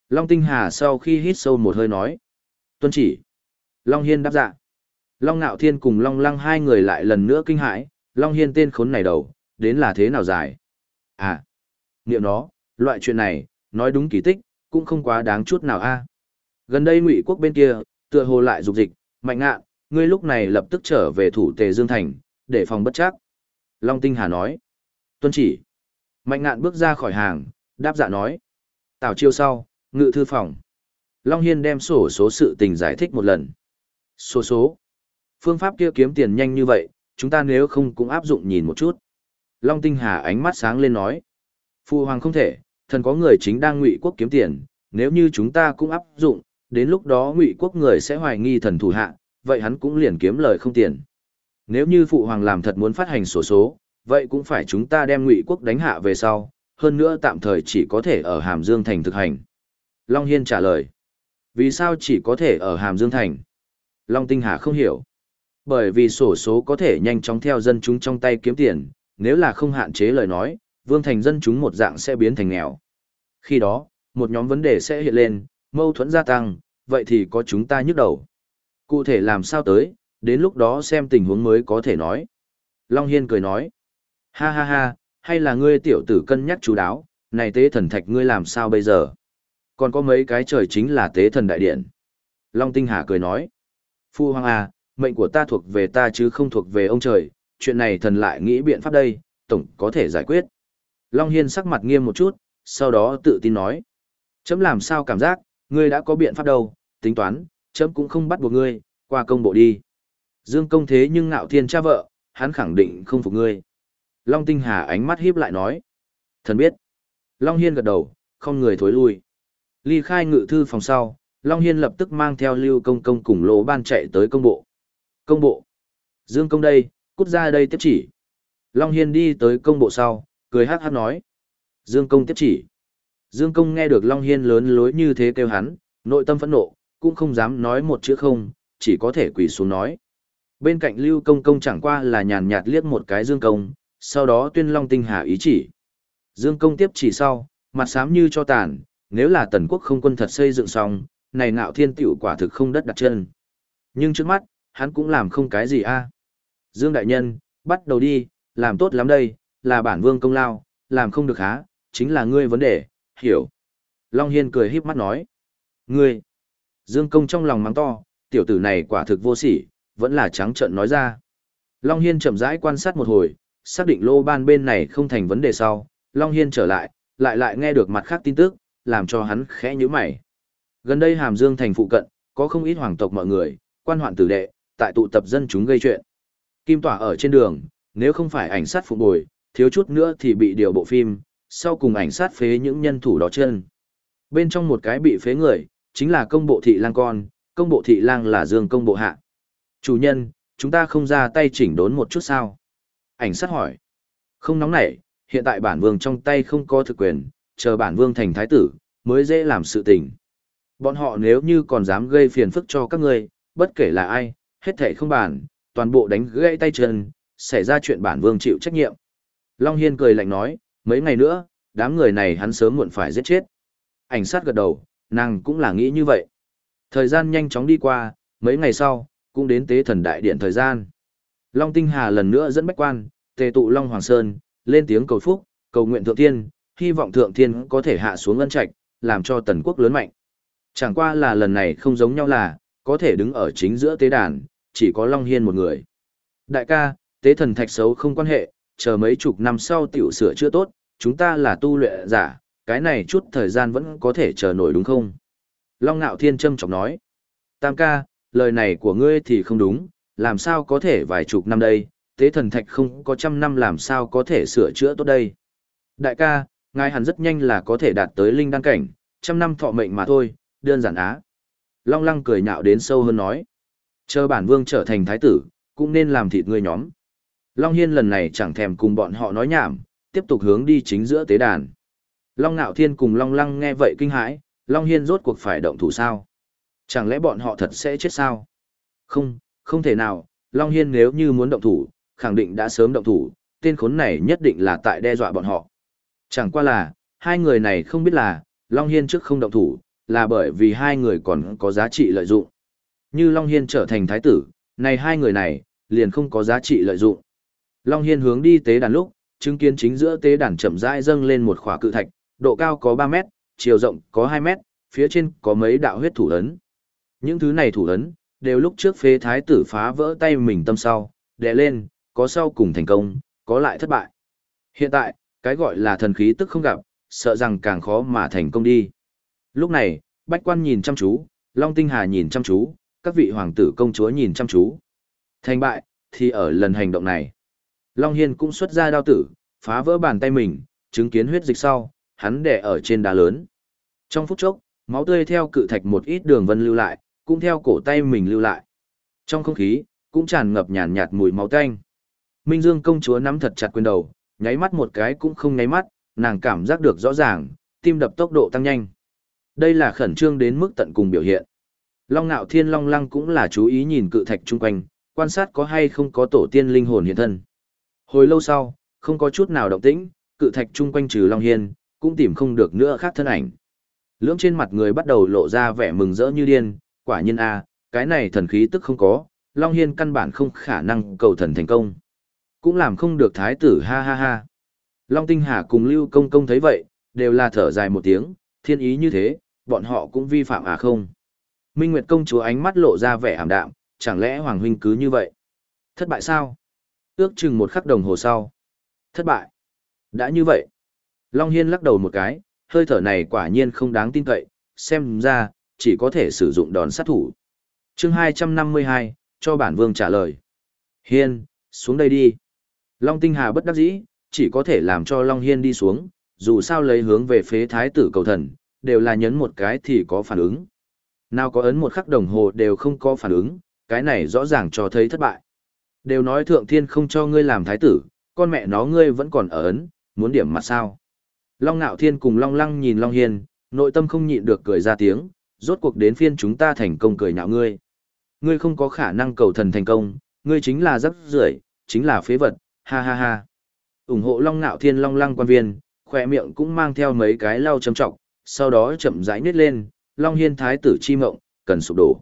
Long Tinh Hà sau khi hít sâu một hơi nói. Tuân chỉ. Long Hiên đáp dạ. Long Nạo Thiên cùng Long Lăng hai người lại lần nữa kinh hãi, Long Hiên tên khốn này đầu, đến là thế nào dài. À, niệm nó, loại chuyện này, nói đúng kỳ tích, cũng không quá đáng chút nào a Gần đây ngụy quốc bên kia, tựa hồ lại dục dịch, mạnh ngạ, ngươi lúc này lập tức trở về thủ tề Dương Thành, để phòng bất chắc. Long Tinh Hà nói. Tuân chỉ. Mạnh ngạn bước ra khỏi hàng, đáp dạ nói. Tào chiêu sau, ngự thư phòng. Long Hiên đem sổ số sự tình giải thích một lần. Số số. Phương pháp kia kiếm tiền nhanh như vậy, chúng ta nếu không cũng áp dụng nhìn một chút. Long Tinh Hà ánh mắt sáng lên nói. Phu hoàng không thể, thần có người chính đang ngụy quốc kiếm tiền, nếu như chúng ta cũng áp dụng, đến lúc đó ngụy quốc người sẽ hoài nghi thần thủ hạ, vậy hắn cũng liền kiếm lời không tiền. Nếu như phụ hoàng làm thật muốn phát hành sổ số, vậy cũng phải chúng ta đem ngụy quốc đánh hạ về sau, hơn nữa tạm thời chỉ có thể ở Hàm Dương Thành thực hành. Long Hiên trả lời. Vì sao chỉ có thể ở Hàm Dương Thành? Long Tinh Hà không hiểu. Bởi vì sổ số có thể nhanh chóng theo dân chúng trong tay kiếm tiền, nếu là không hạn chế lời nói, Vương Thành dân chúng một dạng sẽ biến thành nghèo. Khi đó, một nhóm vấn đề sẽ hiện lên, mâu thuẫn gia tăng, vậy thì có chúng ta nhức đầu. Cụ thể làm sao tới, đến lúc đó xem tình huống mới có thể nói. Long Hiên cười nói, ha ha ha, hay là ngươi tiểu tử cân nhắc chú đáo, này tế thần thạch ngươi làm sao bây giờ? Còn có mấy cái trời chính là tế thần đại điện. Long Tinh Hà cười nói, Phu Hoàng à, mệnh của ta thuộc về ta chứ không thuộc về ông trời, chuyện này thần lại nghĩ biện pháp đây, tổng có thể giải quyết. Long Hiên sắc mặt nghiêm một chút, sau đó tự tin nói. Chấm làm sao cảm giác, ngươi đã có biện pháp đâu, tính toán, chấm cũng không bắt buộc ngươi, qua công bộ đi. Dương công thế nhưng ngạo thiên cha vợ, hắn khẳng định không phục ngươi. Long Tinh Hà ánh mắt híp lại nói. Thần biết. Long Hiên gật đầu, không người thối lui. Ly khai ngự thư phòng sau, Long Hiên lập tức mang theo lưu công công cùng lỗ ban chạy tới công bộ. Công bộ. Dương công đây, cút ra đây tiếp chỉ. Long Hiên đi tới công bộ sau, cười hát hát nói. Dương công tiếp chỉ. Dương công nghe được Long Hiên lớn lối như thế kêu hắn, nội tâm phẫn nộ, cũng không dám nói một chữ không, chỉ có thể quỳ xuống nói. Bên cạnh Lưu Công Công chẳng qua là nhàn nhạt liếc một cái Dương Công, sau đó tuyên Long Tinh Hà ý chỉ. Dương Công tiếp chỉ sau, mặt xám như cho tàn, nếu là tần quốc không quân thật xây dựng xong, này ngạo thiên tiểu quả thực không đất đặt chân. Nhưng trước mắt, hắn cũng làm không cái gì a à. Dương Đại Nhân, bắt đầu đi, làm tốt lắm đây, là bản vương công lao, làm không được há, chính là ngươi vấn đề, hiểu. Long Hiên cười híp mắt nói. Ngươi! Dương Công trong lòng mắng to, tiểu tử này quả thực vô sỉ, vẫn là trắng trợn nói ra. Long Hiên chậm rãi quan sát một hồi, xác định lô ban bên này không thành vấn đề sau, Long Hiên trở lại, lại lại nghe được mặt khác tin tức, làm cho hắn khẽ nhíu mày. Gần đây Hàm Dương thành phụ cận, có không ít hoàng tộc mọi người, quan hoạn tử đệ, tại tụ tập dân chúng gây chuyện. Kim tỏa ở trên đường, nếu không phải ảnh sát phụ bồi, thiếu chút nữa thì bị điều bộ phim, sau cùng ảnh sát phế những nhân thủ đó chân. Bên trong một cái bị phế người, chính là công bộ thị lang con, công bộ thị lang là dương công bộ hạ. Chủ nhân, chúng ta không ra tay chỉnh đốn một chút sao? Ảnh sát hỏi. Không nóng nảy, hiện tại bản vương trong tay không có thực quyền, chờ bản vương thành thái tử, mới dễ làm sự tình. Bọn họ nếu như còn dám gây phiền phức cho các ngươi, bất kể là ai, hết thảy không bản, toàn bộ đánh gãy tay chân, xảy ra chuyện bản vương chịu trách nhiệm. Long Hiên cười lạnh nói, mấy ngày nữa, đám người này hắn sớm muộn phải giết chết. Ảnh sát gật đầu, nàng cũng là nghĩ như vậy. Thời gian nhanh chóng đi qua, mấy ngày sau, cũng đến tế thần đại điện thời gian. Long Tinh Hà lần nữa dẫn bách quan, tề tụ Long Hoàng Sơn, lên tiếng cầu phúc, cầu nguyện thượng tiên hy vọng thượng thiên có thể hạ xuống ân trạch, làm cho tần quốc lớn mạnh. Chẳng qua là lần này không giống nhau là, có thể đứng ở chính giữa tế đàn, chỉ có Long Hiên một người. Đại ca, tế thần thạch xấu không quan hệ, chờ mấy chục năm sau tiểu sửa chữa tốt, chúng ta là tu luyện giả, cái này chút thời gian vẫn có thể chờ nổi đúng không? Long Nạo Thiên Trâm trọng nói. Tam ca, lời này của ngươi thì không đúng, làm sao có thể vài chục năm đây, tế thần thạch không có trăm năm làm sao có thể sửa chữa tốt đây. Đại ca, ngài hẳn rất nhanh là có thể đạt tới linh đăng cảnh, trăm năm thọ mệnh mà thôi, đơn giản á. Long lăng cười nhạo đến sâu hơn nói. Chờ bản vương trở thành thái tử, cũng nên làm thịt ngươi nhóm. Long Hiên lần này chẳng thèm cùng bọn họ nói nhảm, tiếp tục hướng đi chính giữa tế đàn. Long Nạo Thiên cùng Long Lăng nghe vậy kinh hãi, Long Hiên rốt cuộc phải động thủ sao? Chẳng lẽ bọn họ thật sẽ chết sao? Không, không thể nào, Long Hiên nếu như muốn động thủ, khẳng định đã sớm động thủ, tên khốn này nhất định là tại đe dọa bọn họ. Chẳng qua là, hai người này không biết là, Long Hiên trước không động thủ, là bởi vì hai người còn có giá trị lợi dụng. Như Long Hiên trở thành thái tử, này hai người này, liền không có giá trị lợi dụng. Long Hiên hướng đi tế đàn lúc, chứng kiến chính giữa tế đàn chậm rãi dâng lên một khỏa cự thạch, độ cao có 3 mét, chiều rộng có 2 mét, phía trên có mấy đạo huyết thủ ấn. Những thứ này thủ ấn, đều lúc trước phế thái tử phá vỡ tay mình tâm sau, đè lên, có sau cùng thành công, có lại thất bại. Hiện tại, cái gọi là thần khí tức không gặp, sợ rằng càng khó mà thành công đi. Lúc này, Bách quan nhìn chăm chú, Long Tinh Hà nhìn chăm chú, các vị hoàng tử công chúa nhìn chăm chú. Thành bại, thì ở lần hành động này. Long Hiên cũng xuất ra đao tử, phá vỡ bàn tay mình, chứng kiến huyết dịch sau, hắn đè ở trên đá lớn. Trong phút chốc, máu tươi theo cự thạch một ít đường vân lưu lại, cũng theo cổ tay mình lưu lại. Trong không khí, cũng tràn ngập nhàn nhạt mùi máu tanh. Minh Dương công chúa nắm thật chặt quyền đầu, nháy mắt một cái cũng không nháy mắt, nàng cảm giác được rõ ràng, tim đập tốc độ tăng nhanh. Đây là khẩn trương đến mức tận cùng biểu hiện. Long Nạo Thiên Long Lăng cũng là chú ý nhìn cự thạch chung quanh, quan sát có hay không có tổ tiên linh hồn hiện thân. Hồi lâu sau, không có chút nào động tĩnh, cự thạch chung quanh trừ Long Hiên, cũng tìm không được nữa khác thân ảnh. Lưỡng trên mặt người bắt đầu lộ ra vẻ mừng rỡ như điên, quả nhiên a, cái này thần khí tức không có, Long Hiên căn bản không khả năng cầu thần thành công. Cũng làm không được thái tử ha ha ha. Long Tinh Hà cùng Lưu Công Công thấy vậy, đều là thở dài một tiếng, thiên ý như thế, bọn họ cũng vi phạm à không. Minh Nguyệt công chúa ánh mắt lộ ra vẻ ảm đạm, chẳng lẽ Hoàng huynh cứ như vậy? Thất bại sao? Ước chừng một khắc đồng hồ sau. Thất bại. Đã như vậy. Long Hiên lắc đầu một cái, hơi thở này quả nhiên không đáng tin cậy, xem ra, chỉ có thể sử dụng đòn sát thủ. chương 252, cho bản vương trả lời. Hiên, xuống đây đi. Long Tinh Hà bất đắc dĩ, chỉ có thể làm cho Long Hiên đi xuống, dù sao lấy hướng về phế thái tử cầu thần, đều là nhấn một cái thì có phản ứng. Nào có ấn một khắc đồng hồ đều không có phản ứng, cái này rõ ràng cho thấy thất bại. Đều nói thượng thiên không cho ngươi làm thái tử, con mẹ nó ngươi vẫn còn ở ấn, muốn điểm mặt sao. Long Nạo Thiên cùng Long Lăng nhìn Long Hiên, nội tâm không nhịn được cười ra tiếng, rốt cuộc đến phiên chúng ta thành công cười nhạo ngươi. Ngươi không có khả năng cầu thần thành công, ngươi chính là rắc rưởi, chính là phế vật, ha ha ha. ủng hộ Long Nạo Thiên Long Lăng quan viên, khỏe miệng cũng mang theo mấy cái lau châm trọng, sau đó chậm rãi nít lên, Long Hiên thái tử chi mộng, cần sụp đổ.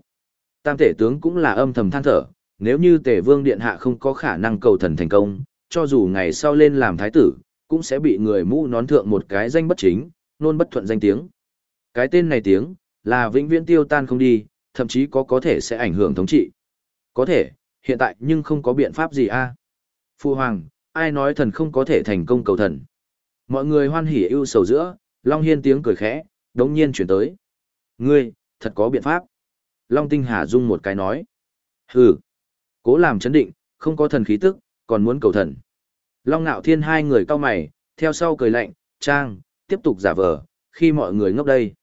Tam tể tướng cũng là âm thầm than thở, nếu như tể vương điện hạ không có khả năng cầu thần thành công, cho dù ngày sau lên làm thái tử, cũng sẽ bị người mũ nón thượng một cái danh bất chính, nôn bất thuận danh tiếng. Cái tên này tiếng, là vĩnh viễn tiêu tan không đi, thậm chí có có thể sẽ ảnh hưởng thống trị. Có thể, hiện tại nhưng không có biện pháp gì a Phu Hoàng, ai nói thần không có thể thành công cầu thần. Mọi người hoan hỉ ưu sầu giữa, Long Hiên tiếng cười khẽ, đống nhiên chuyển tới. Ngươi, thật có biện pháp. Long Tinh Hà Dung một cái nói. Hừ, cố làm chấn định, không có thần khí tức, còn muốn cầu thần. Long Nạo Thiên hai người cao mày, theo sau cười lạnh, trang, tiếp tục giả vờ, khi mọi người ngốc đây.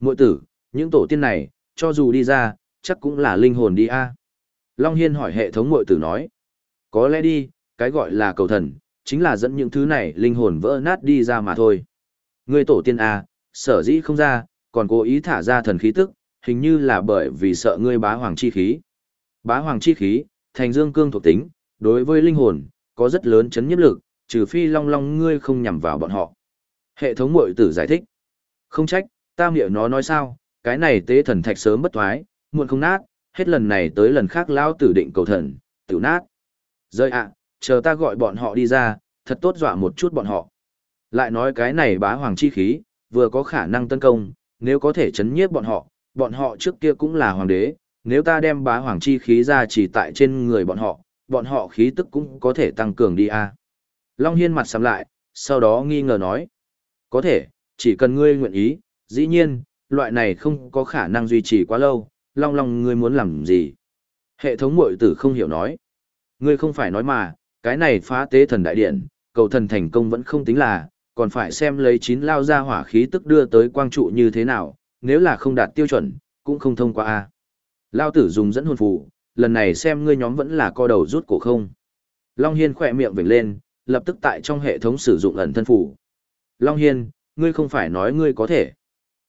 Mội tử, những tổ tiên này, cho dù đi ra, chắc cũng là linh hồn đi a Long Hiên hỏi hệ thống mội tử nói. Có lẽ đi, cái gọi là cầu thần, chính là dẫn những thứ này linh hồn vỡ nát đi ra mà thôi. Người tổ tiên A, sở dĩ không ra, còn cố ý thả ra thần khí tức, hình như là bởi vì sợ ngươi bá hoàng chi khí. Bá hoàng chi khí, thành dương cương thuộc tính, đối với linh hồn, có rất lớn chấn nhiếp lực, trừ phi long long ngươi không nhằm vào bọn họ. Hệ thống mội tử giải thích. Không trách, ta miệng nó nói sao, cái này tế thần thạch sớm bất thoái, muộn không nát, hết lần này tới lần khác lao tử định cầu thần, tiểu nát. Rơi ạ, chờ ta gọi bọn họ đi ra, thật tốt dọa một chút bọn họ. Lại nói cái này bá hoàng chi khí, vừa có khả năng tấn công, nếu có thể chấn nhiếp bọn họ, bọn họ trước kia cũng là hoàng đế, nếu ta đem bá hoàng chi khí ra chỉ tại trên người bọn họ, bọn họ khí tức cũng có thể tăng cường đi a. Long Hiên mặt sầm lại, sau đó nghi ngờ nói. Có thể, chỉ cần ngươi nguyện ý, dĩ nhiên, loại này không có khả năng duy trì quá lâu, Long Long ngươi muốn làm gì? Hệ thống mội tử không hiểu nói. Ngươi không phải nói mà, cái này phá tế thần đại điện, cầu thần thành công vẫn không tính là, còn phải xem lấy chín lao ra hỏa khí tức đưa tới quang trụ như thế nào, nếu là không đạt tiêu chuẩn, cũng không thông qua a. Lao tử dùng dẫn hồn phù, lần này xem ngươi nhóm vẫn là co đầu rút cổ không. Long Hiên khỏe miệng vểnh lên, lập tức tại trong hệ thống sử dụng ẩn thân phù. Long Hiên, ngươi không phải nói ngươi có thể.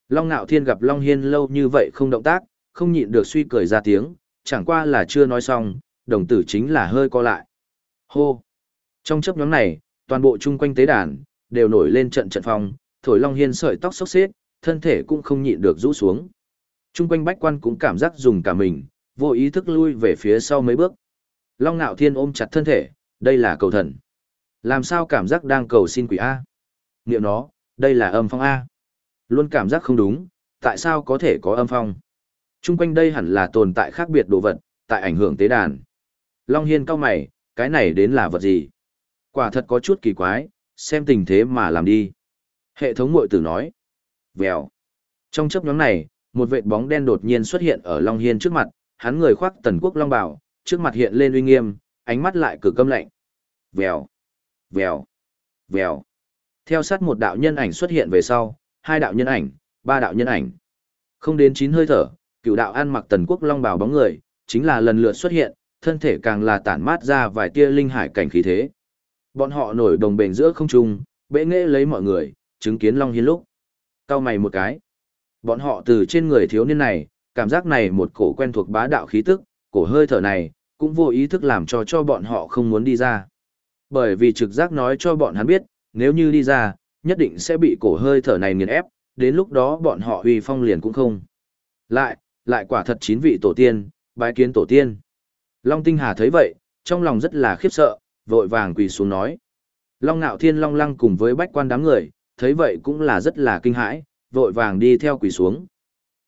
Long Nạo Thiên gặp Long Hiên lâu như vậy không động tác, không nhịn được suy cười ra tiếng, chẳng qua là chưa nói xong, đồng tử chính là hơi co lại. Hô! Trong chấp nhóm này, toàn bộ chung quanh tế đàn, đều nổi lên trận trận phong, thổi Long Hiên sợi tóc sốc xếp, thân thể cũng không nhịn được rũ xuống. Chung quanh bách quan cũng cảm giác dùng cả mình, vô ý thức lui về phía sau mấy bước. Long Nạo Thiên ôm chặt thân thể, đây là cầu thần. Làm sao cảm giác đang cầu xin quỷ A? Niệm nó, đây là âm phong A. Luôn cảm giác không đúng, tại sao có thể có âm phong? Chung quanh đây hẳn là tồn tại khác biệt đồ vật, tại ảnh hưởng tế đàn. Long Hiên cao mày, cái này đến là vật gì? Quả thật có chút kỳ quái, xem tình thế mà làm đi. Hệ thống mội tử nói. Vèo. Trong chấp nhóm này, một vệt bóng đen đột nhiên xuất hiện ở Long Hiên trước mặt, hắn người khoác tần quốc long bảo, trước mặt hiện lên uy nghiêm, ánh mắt lại cử câm lạnh. Vèo, vèo, vèo. Theo sát một đạo nhân ảnh xuất hiện về sau, hai đạo nhân ảnh, ba đạo nhân ảnh. Không đến chín hơi thở, cựu đạo an mặc tần quốc long bảo bóng người, chính là lần lượt xuất hiện, thân thể càng là tản mát ra vài tia linh hải cảnh khí thế. Bọn họ nổi đồng bền giữa không trung, bệ nghệ lấy mọi người, chứng kiến Long Hiên lúc. Cao mày một cái. Bọn họ từ trên người thiếu niên này, cảm giác này một cổ quen thuộc bá đạo khí tức, cổ hơi thở này, cũng vô ý thức làm cho cho bọn họ không muốn đi ra. Bởi vì trực giác nói cho bọn hắn biết, nếu như đi ra, nhất định sẽ bị cổ hơi thở này nghiền ép, đến lúc đó bọn họ huy phong liền cũng không. Lại, lại quả thật chín vị tổ tiên, bái kiến tổ tiên. Long Tinh Hà thấy vậy, trong lòng rất là khiếp sợ, vội vàng quỳ xuống nói. Long Nạo Thiên Long Lăng cùng với bách quan đám người, thấy vậy cũng là rất là kinh hãi, vội vàng đi theo quỳ xuống.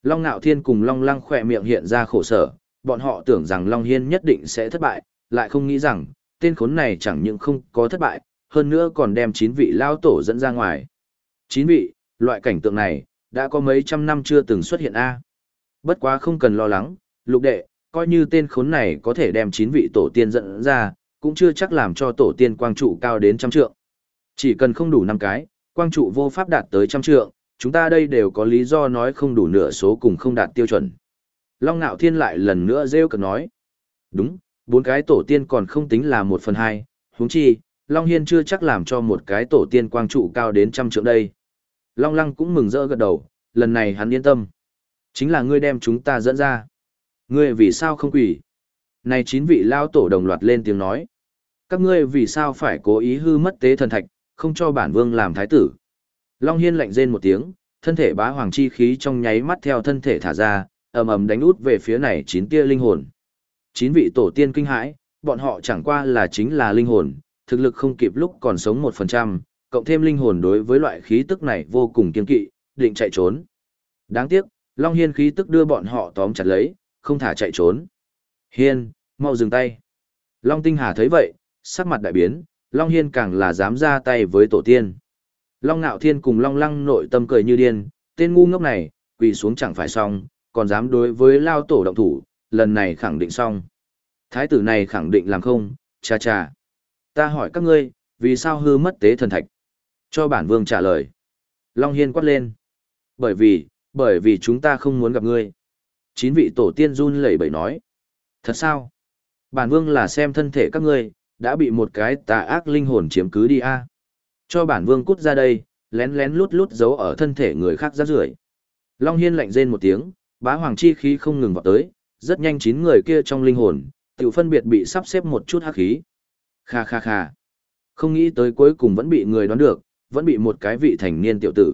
Long Nạo Thiên cùng Long Lăng khỏe miệng hiện ra khổ sở, bọn họ tưởng rằng Long Hiên nhất định sẽ thất bại, lại không nghĩ rằng, tên khốn này chẳng những không có thất bại, hơn nữa còn đem chín vị lao tổ dẫn ra ngoài. Chín vị, loại cảnh tượng này, đã có mấy trăm năm chưa từng xuất hiện a Bất quá không cần lo lắng, lục đệ, coi như tên khốn này có thể đem chín vị tổ tiên dẫn ra, cũng chưa chắc làm cho tổ tiên quang trụ cao đến trăm trượng. Chỉ cần không đủ năm cái, quang trụ vô pháp đạt tới trăm trượng, chúng ta đây đều có lý do nói không đủ nửa số cùng không đạt tiêu chuẩn. Long Nạo Thiên lại lần nữa rêu cực nói. Đúng, bốn cái tổ tiên còn không tính là một phần hai, huống chi, Long Hiên chưa chắc làm cho một cái tổ tiên quang trụ cao đến trăm trượng đây. Long Lăng cũng mừng rỡ gật đầu, lần này hắn yên tâm. Chính là ngươi đem chúng ta dẫn ra. Ngươi vì sao không quỷ? Này chín vị lao tổ đồng loạt lên tiếng nói. Các ngươi vì sao phải cố ý hư mất tế thần thạch, không cho bản vương làm thái tử? Long Hiên lạnh rên một tiếng, thân thể bá hoàng chi khí trong nháy mắt theo thân thể thả ra, ầm ầm đánh út về phía này chín tia linh hồn. Chín vị tổ tiên kinh hãi, bọn họ chẳng qua là chính là linh hồn, thực lực không kịp lúc còn sống một phần trăm, cộng thêm linh hồn đối với loại khí tức này vô cùng kiên kỵ, định chạy trốn. Đáng tiếc, Long Hiên khí tức đưa bọn họ tóm chặt lấy, không thả chạy trốn. Hiên, mau dừng tay. Long Tinh Hà thấy vậy, sắc mặt đại biến, Long Hiên càng là dám ra tay với tổ tiên. Long Nạo Thiên cùng Long Lăng nội tâm cười như điên, tên ngu ngốc này, quỳ xuống chẳng phải xong, còn dám đối với Lao Tổ động thủ, lần này khẳng định xong. Thái tử này khẳng định làm không, cha cha. Ta hỏi các ngươi, vì sao hư mất tế thần thạch? Cho bản vương trả lời. Long Hiên quát lên. Bởi vì, bởi vì chúng ta không muốn gặp ngươi. Chín vị tổ tiên run lẩy bẩy nói. Thật sao? Bản vương là xem thân thể các ngươi, đã bị một cái tà ác linh hồn chiếm cứ đi a Cho bản vương cút ra đây, lén lén lút lút giấu ở thân thể người khác ra rưởi Long Hiên lạnh rên một tiếng, bá hoàng chi khí không ngừng vào tới, rất nhanh chín người kia trong linh hồn, tiểu phân biệt bị sắp xếp một chút hắc khí. Kha kha kha. Không nghĩ tới cuối cùng vẫn bị người đoán được, vẫn bị một cái vị thành niên tiểu tử.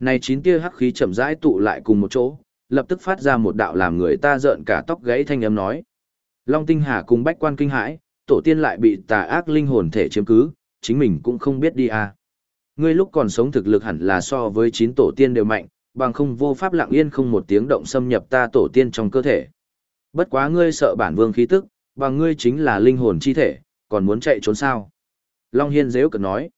Này chín tia hắc khí chậm rãi tụ lại cùng một chỗ, lập tức phát ra một đạo làm người ta rợn cả tóc gãy thanh âm nói. Long Tinh Hà cùng bách quan kinh hãi, tổ tiên lại bị tà ác linh hồn thể chiếm cứ, chính mình cũng không biết đi à. Ngươi lúc còn sống thực lực hẳn là so với chín tổ tiên đều mạnh, bằng không vô pháp lặng yên không một tiếng động xâm nhập ta tổ tiên trong cơ thể. Bất quá ngươi sợ bản vương khí tức, bằng ngươi chính là linh hồn chi thể, còn muốn chạy trốn sao? Long Hiên dễ cực nói.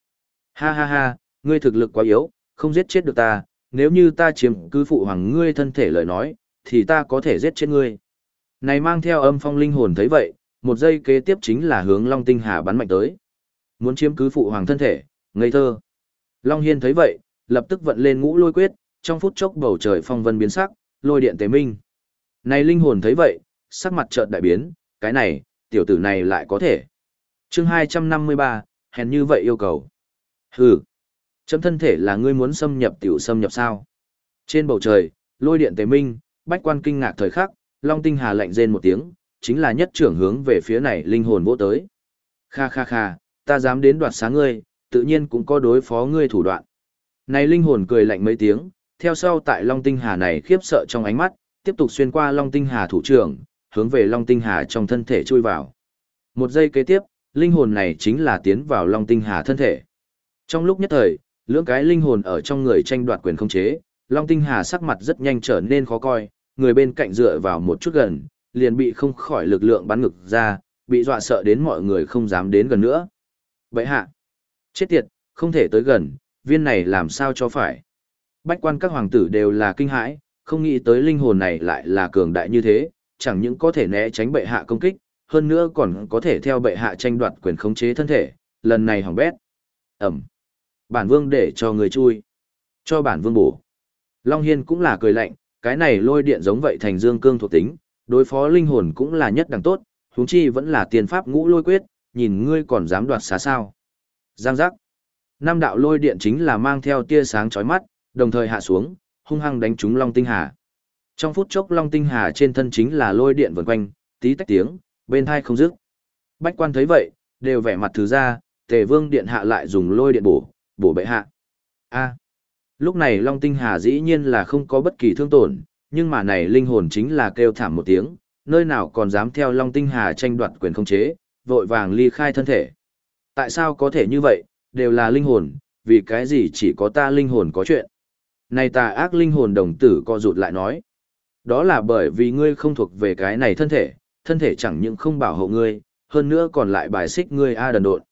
Ha ha ha, ngươi thực lực quá yếu, không giết chết được ta, nếu như ta chiếm cứ phụ hoàng ngươi thân thể lời nói, thì ta có thể giết chết ngươi. Này mang theo âm phong linh hồn thấy vậy, một giây kế tiếp chính là hướng Long Tinh Hà bắn mạnh tới. Muốn chiếm cứ phụ hoàng thân thể, ngây thơ. Long Hiên thấy vậy, lập tức vận lên ngũ lôi quyết, trong phút chốc bầu trời phong vân biến sắc, lôi điện tế minh. Này linh hồn thấy vậy, sắc mặt chợt đại biến, cái này, tiểu tử này lại có thể. chương 253, hèn như vậy yêu cầu. Hừ, chấm thân thể là ngươi muốn xâm nhập tiểu xâm nhập sao. Trên bầu trời, lôi điện tế minh, bách quan kinh ngạc thời khắc, Long Tinh Hà lạnh rên một tiếng, chính là nhất trưởng hướng về phía này linh hồn vỗ tới. Kha kha kha, ta dám đến đoạt sáng ngươi, tự nhiên cũng có đối phó ngươi thủ đoạn. Này linh hồn cười lạnh mấy tiếng, theo sau tại Long Tinh Hà này khiếp sợ trong ánh mắt, tiếp tục xuyên qua Long Tinh Hà thủ trưởng, hướng về Long Tinh Hà trong thân thể chui vào. Một giây kế tiếp, linh hồn này chính là tiến vào Long Tinh Hà thân thể. Trong lúc nhất thời, lưỡng cái linh hồn ở trong người tranh đoạt quyền không chế, Long Tinh Hà sắc mặt rất nhanh trở nên khó coi, người bên cạnh dựa vào một chút gần, liền bị không khỏi lực lượng bắn ngực ra, bị dọa sợ đến mọi người không dám đến gần nữa. Vậy hạ, chết tiệt, không thể tới gần, viên này làm sao cho phải. Bách quan các hoàng tử đều là kinh hãi, không nghĩ tới linh hồn này lại là cường đại như thế, chẳng những có thể né tránh bệ hạ công kích, hơn nữa còn có thể theo bệ hạ tranh đoạt quyền khống chế thân thể, lần này hỏng bét. Ẩm. Bản vương để cho người chui. Cho bản vương bổ. Long Hiên cũng là cười lạnh, cái này lôi điện giống vậy thành dương cương thuộc tính, đối phó linh hồn cũng là nhất đẳng tốt, huống chi vẫn là tiền pháp ngũ lôi quyết, nhìn ngươi còn dám đoạt xá sao. Giang giác. nam đạo lôi điện chính là mang theo tia sáng chói mắt, đồng thời hạ xuống, hung hăng đánh trúng Long Tinh Hà. Trong phút chốc Long Tinh Hà trên thân chính là lôi điện vần quanh, tí tách tiếng, bên thai không dứt. Bách quan thấy vậy, đều vẻ mặt thứ ra, tề vương điện hạ lại dùng lôi điện bổ, bổ bệ hạ. a lúc này Long Tinh Hà dĩ nhiên là không có bất kỳ thương tổn, nhưng mà này linh hồn chính là kêu thảm một tiếng, nơi nào còn dám theo Long Tinh Hà tranh đoạt quyền không chế, vội vàng ly khai thân thể. Tại sao có thể như vậy, đều là linh hồn, vì cái gì chỉ có ta linh hồn có chuyện. Này tà ác linh hồn đồng tử co rụt lại nói. Đó là bởi vì ngươi không thuộc về cái này thân thể, thân thể chẳng những không bảo hộ ngươi, hơn nữa còn lại bài xích ngươi A đần độn.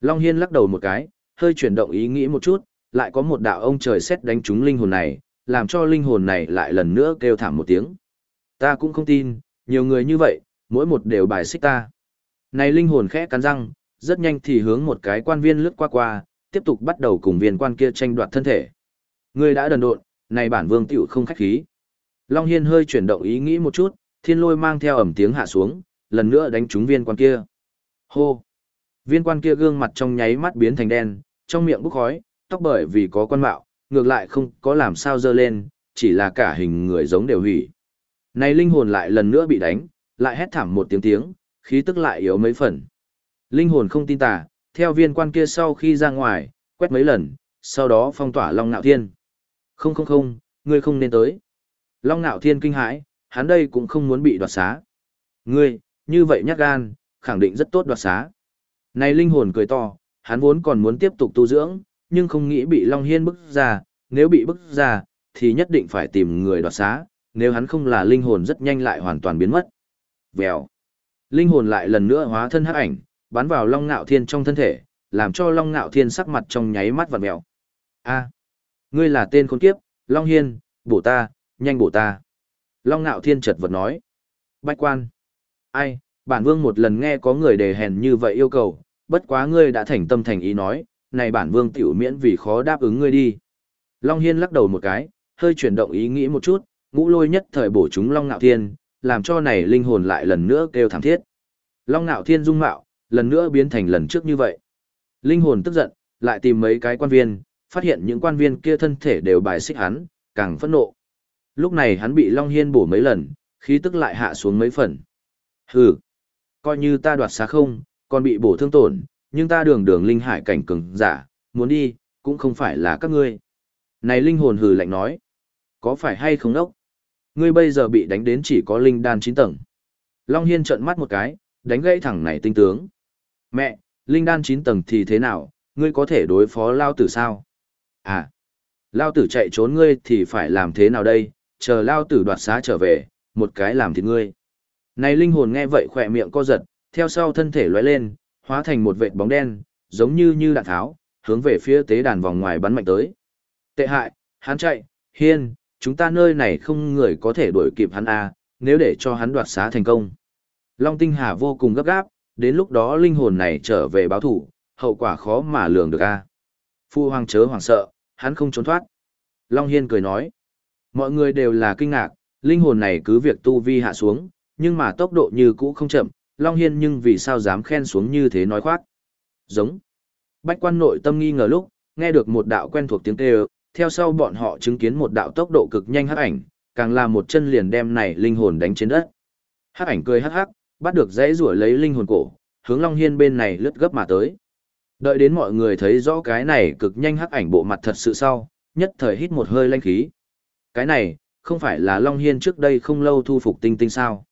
Long Hiên lắc đầu một cái, hơi chuyển động ý nghĩ một chút, lại có một đạo ông trời xét đánh trúng linh hồn này, làm cho linh hồn này lại lần nữa kêu thảm một tiếng. Ta cũng không tin, nhiều người như vậy, mỗi một đều bài xích ta. Này linh hồn khẽ cắn răng, rất nhanh thì hướng một cái quan viên lướt qua qua, tiếp tục bắt đầu cùng viên quan kia tranh đoạt thân thể. Ngươi đã đần độn, này bản vương tiểu không khách khí. Long Hiên hơi chuyển động ý nghĩ một chút, thiên lôi mang theo ẩm tiếng hạ xuống, lần nữa đánh trúng viên quan kia. Hô! Viên quan kia gương mặt trong nháy mắt biến thành đen, trong miệng bốc khói, tóc bởi vì có quan mạo, ngược lại không có làm sao dơ lên, chỉ là cả hình người giống đều hủy. Này linh hồn lại lần nữa bị đánh, lại hét thảm một tiếng tiếng, khí tức lại yếu mấy phần. Linh hồn không tin tà, theo viên quan kia sau khi ra ngoài, quét mấy lần, sau đó phong tỏa Long Nạo Thiên. Không không không, ngươi không nên tới. Long Nạo Thiên kinh hãi, hắn đây cũng không muốn bị đoạt xá. Ngươi, như vậy nhát gan, khẳng định rất tốt đoạt xá. Này linh hồn cười to, hắn vốn còn muốn tiếp tục tu dưỡng, nhưng không nghĩ bị Long Hiên bức ra, nếu bị bức ra, thì nhất định phải tìm người đoạt xá, nếu hắn không là linh hồn rất nhanh lại hoàn toàn biến mất. Vèo. Linh hồn lại lần nữa hóa thân hắc ảnh, bắn vào Long Nạo Thiên trong thân thể, làm cho Long Nạo Thiên sắc mặt trong nháy mắt vặn mèo. A, ngươi là tên khốn kiếp, Long Hiên, bổ ta, nhanh bổ ta. Long Nạo Thiên chợt vật nói. Bách quan. Ai, bản vương một lần nghe có người đề hèn như vậy yêu cầu, bất quá ngươi đã thành tâm thành ý nói, này bản vương tiểu miễn vì khó đáp ứng ngươi đi. Long Hiên lắc đầu một cái, hơi chuyển động ý nghĩ một chút, ngũ lôi nhất thời bổ chúng Long Nạo Thiên, làm cho này linh hồn lại lần nữa kêu thảm thiết. Long Nạo Thiên dung mạo, lần nữa biến thành lần trước như vậy. Linh hồn tức giận, lại tìm mấy cái quan viên, phát hiện những quan viên kia thân thể đều bài xích hắn, càng phẫn nộ. Lúc này hắn bị Long Hiên bổ mấy lần, khí tức lại hạ xuống mấy phần. Hừ, coi như ta đoạt xá không, còn bị bổ thương tổn, nhưng ta đường đường linh hải cảnh cường giả, muốn đi, cũng không phải là các ngươi. Này linh hồn hừ lạnh nói, có phải hay không ốc? Ngươi bây giờ bị đánh đến chỉ có linh đan 9 tầng. Long Hiên trợn mắt một cái, đánh gãy thẳng này tinh tướng. Mẹ, linh đan 9 tầng thì thế nào, ngươi có thể đối phó lao tử sao? À, lao tử chạy trốn ngươi thì phải làm thế nào đây, chờ lao tử đoạt xá trở về, một cái làm thịt ngươi. Này linh hồn nghe vậy khỏe miệng co giật, theo sau thân thể lóe lên, hóa thành một vệt bóng đen, giống như như đạn tháo, hướng về phía tế đàn vòng ngoài bắn mạnh tới. Tệ hại, hắn chạy, hiên, chúng ta nơi này không người có thể đuổi kịp hắn a, nếu để cho hắn đoạt xá thành công. Long Tinh Hà vô cùng gấp gáp, đến lúc đó linh hồn này trở về báo thủ, hậu quả khó mà lường được a. Phu hoàng chớ hoảng sợ, hắn không trốn thoát. Long Hiên cười nói, mọi người đều là kinh ngạc, linh hồn này cứ việc tu vi hạ xuống, nhưng mà tốc độ như cũ không chậm, Long Hiên nhưng vì sao dám khen xuống như thế nói khoác. Giống. Bách quan nội tâm nghi ngờ lúc, nghe được một đạo quen thuộc tiếng kêu, theo sau bọn họ chứng kiến một đạo tốc độ cực nhanh hắc ảnh, càng là một chân liền đem này linh hồn đánh trên đất. Hắc ảnh cười hắc hắc, bắt được dãy rủa lấy linh hồn cổ, hướng Long Hiên bên này lướt gấp mà tới. Đợi đến mọi người thấy rõ cái này cực nhanh hắc ảnh bộ mặt thật sự sau, nhất thời hít một hơi lanh khí. Cái này, không phải là Long Hiên trước đây không lâu thu phục tinh tinh sao.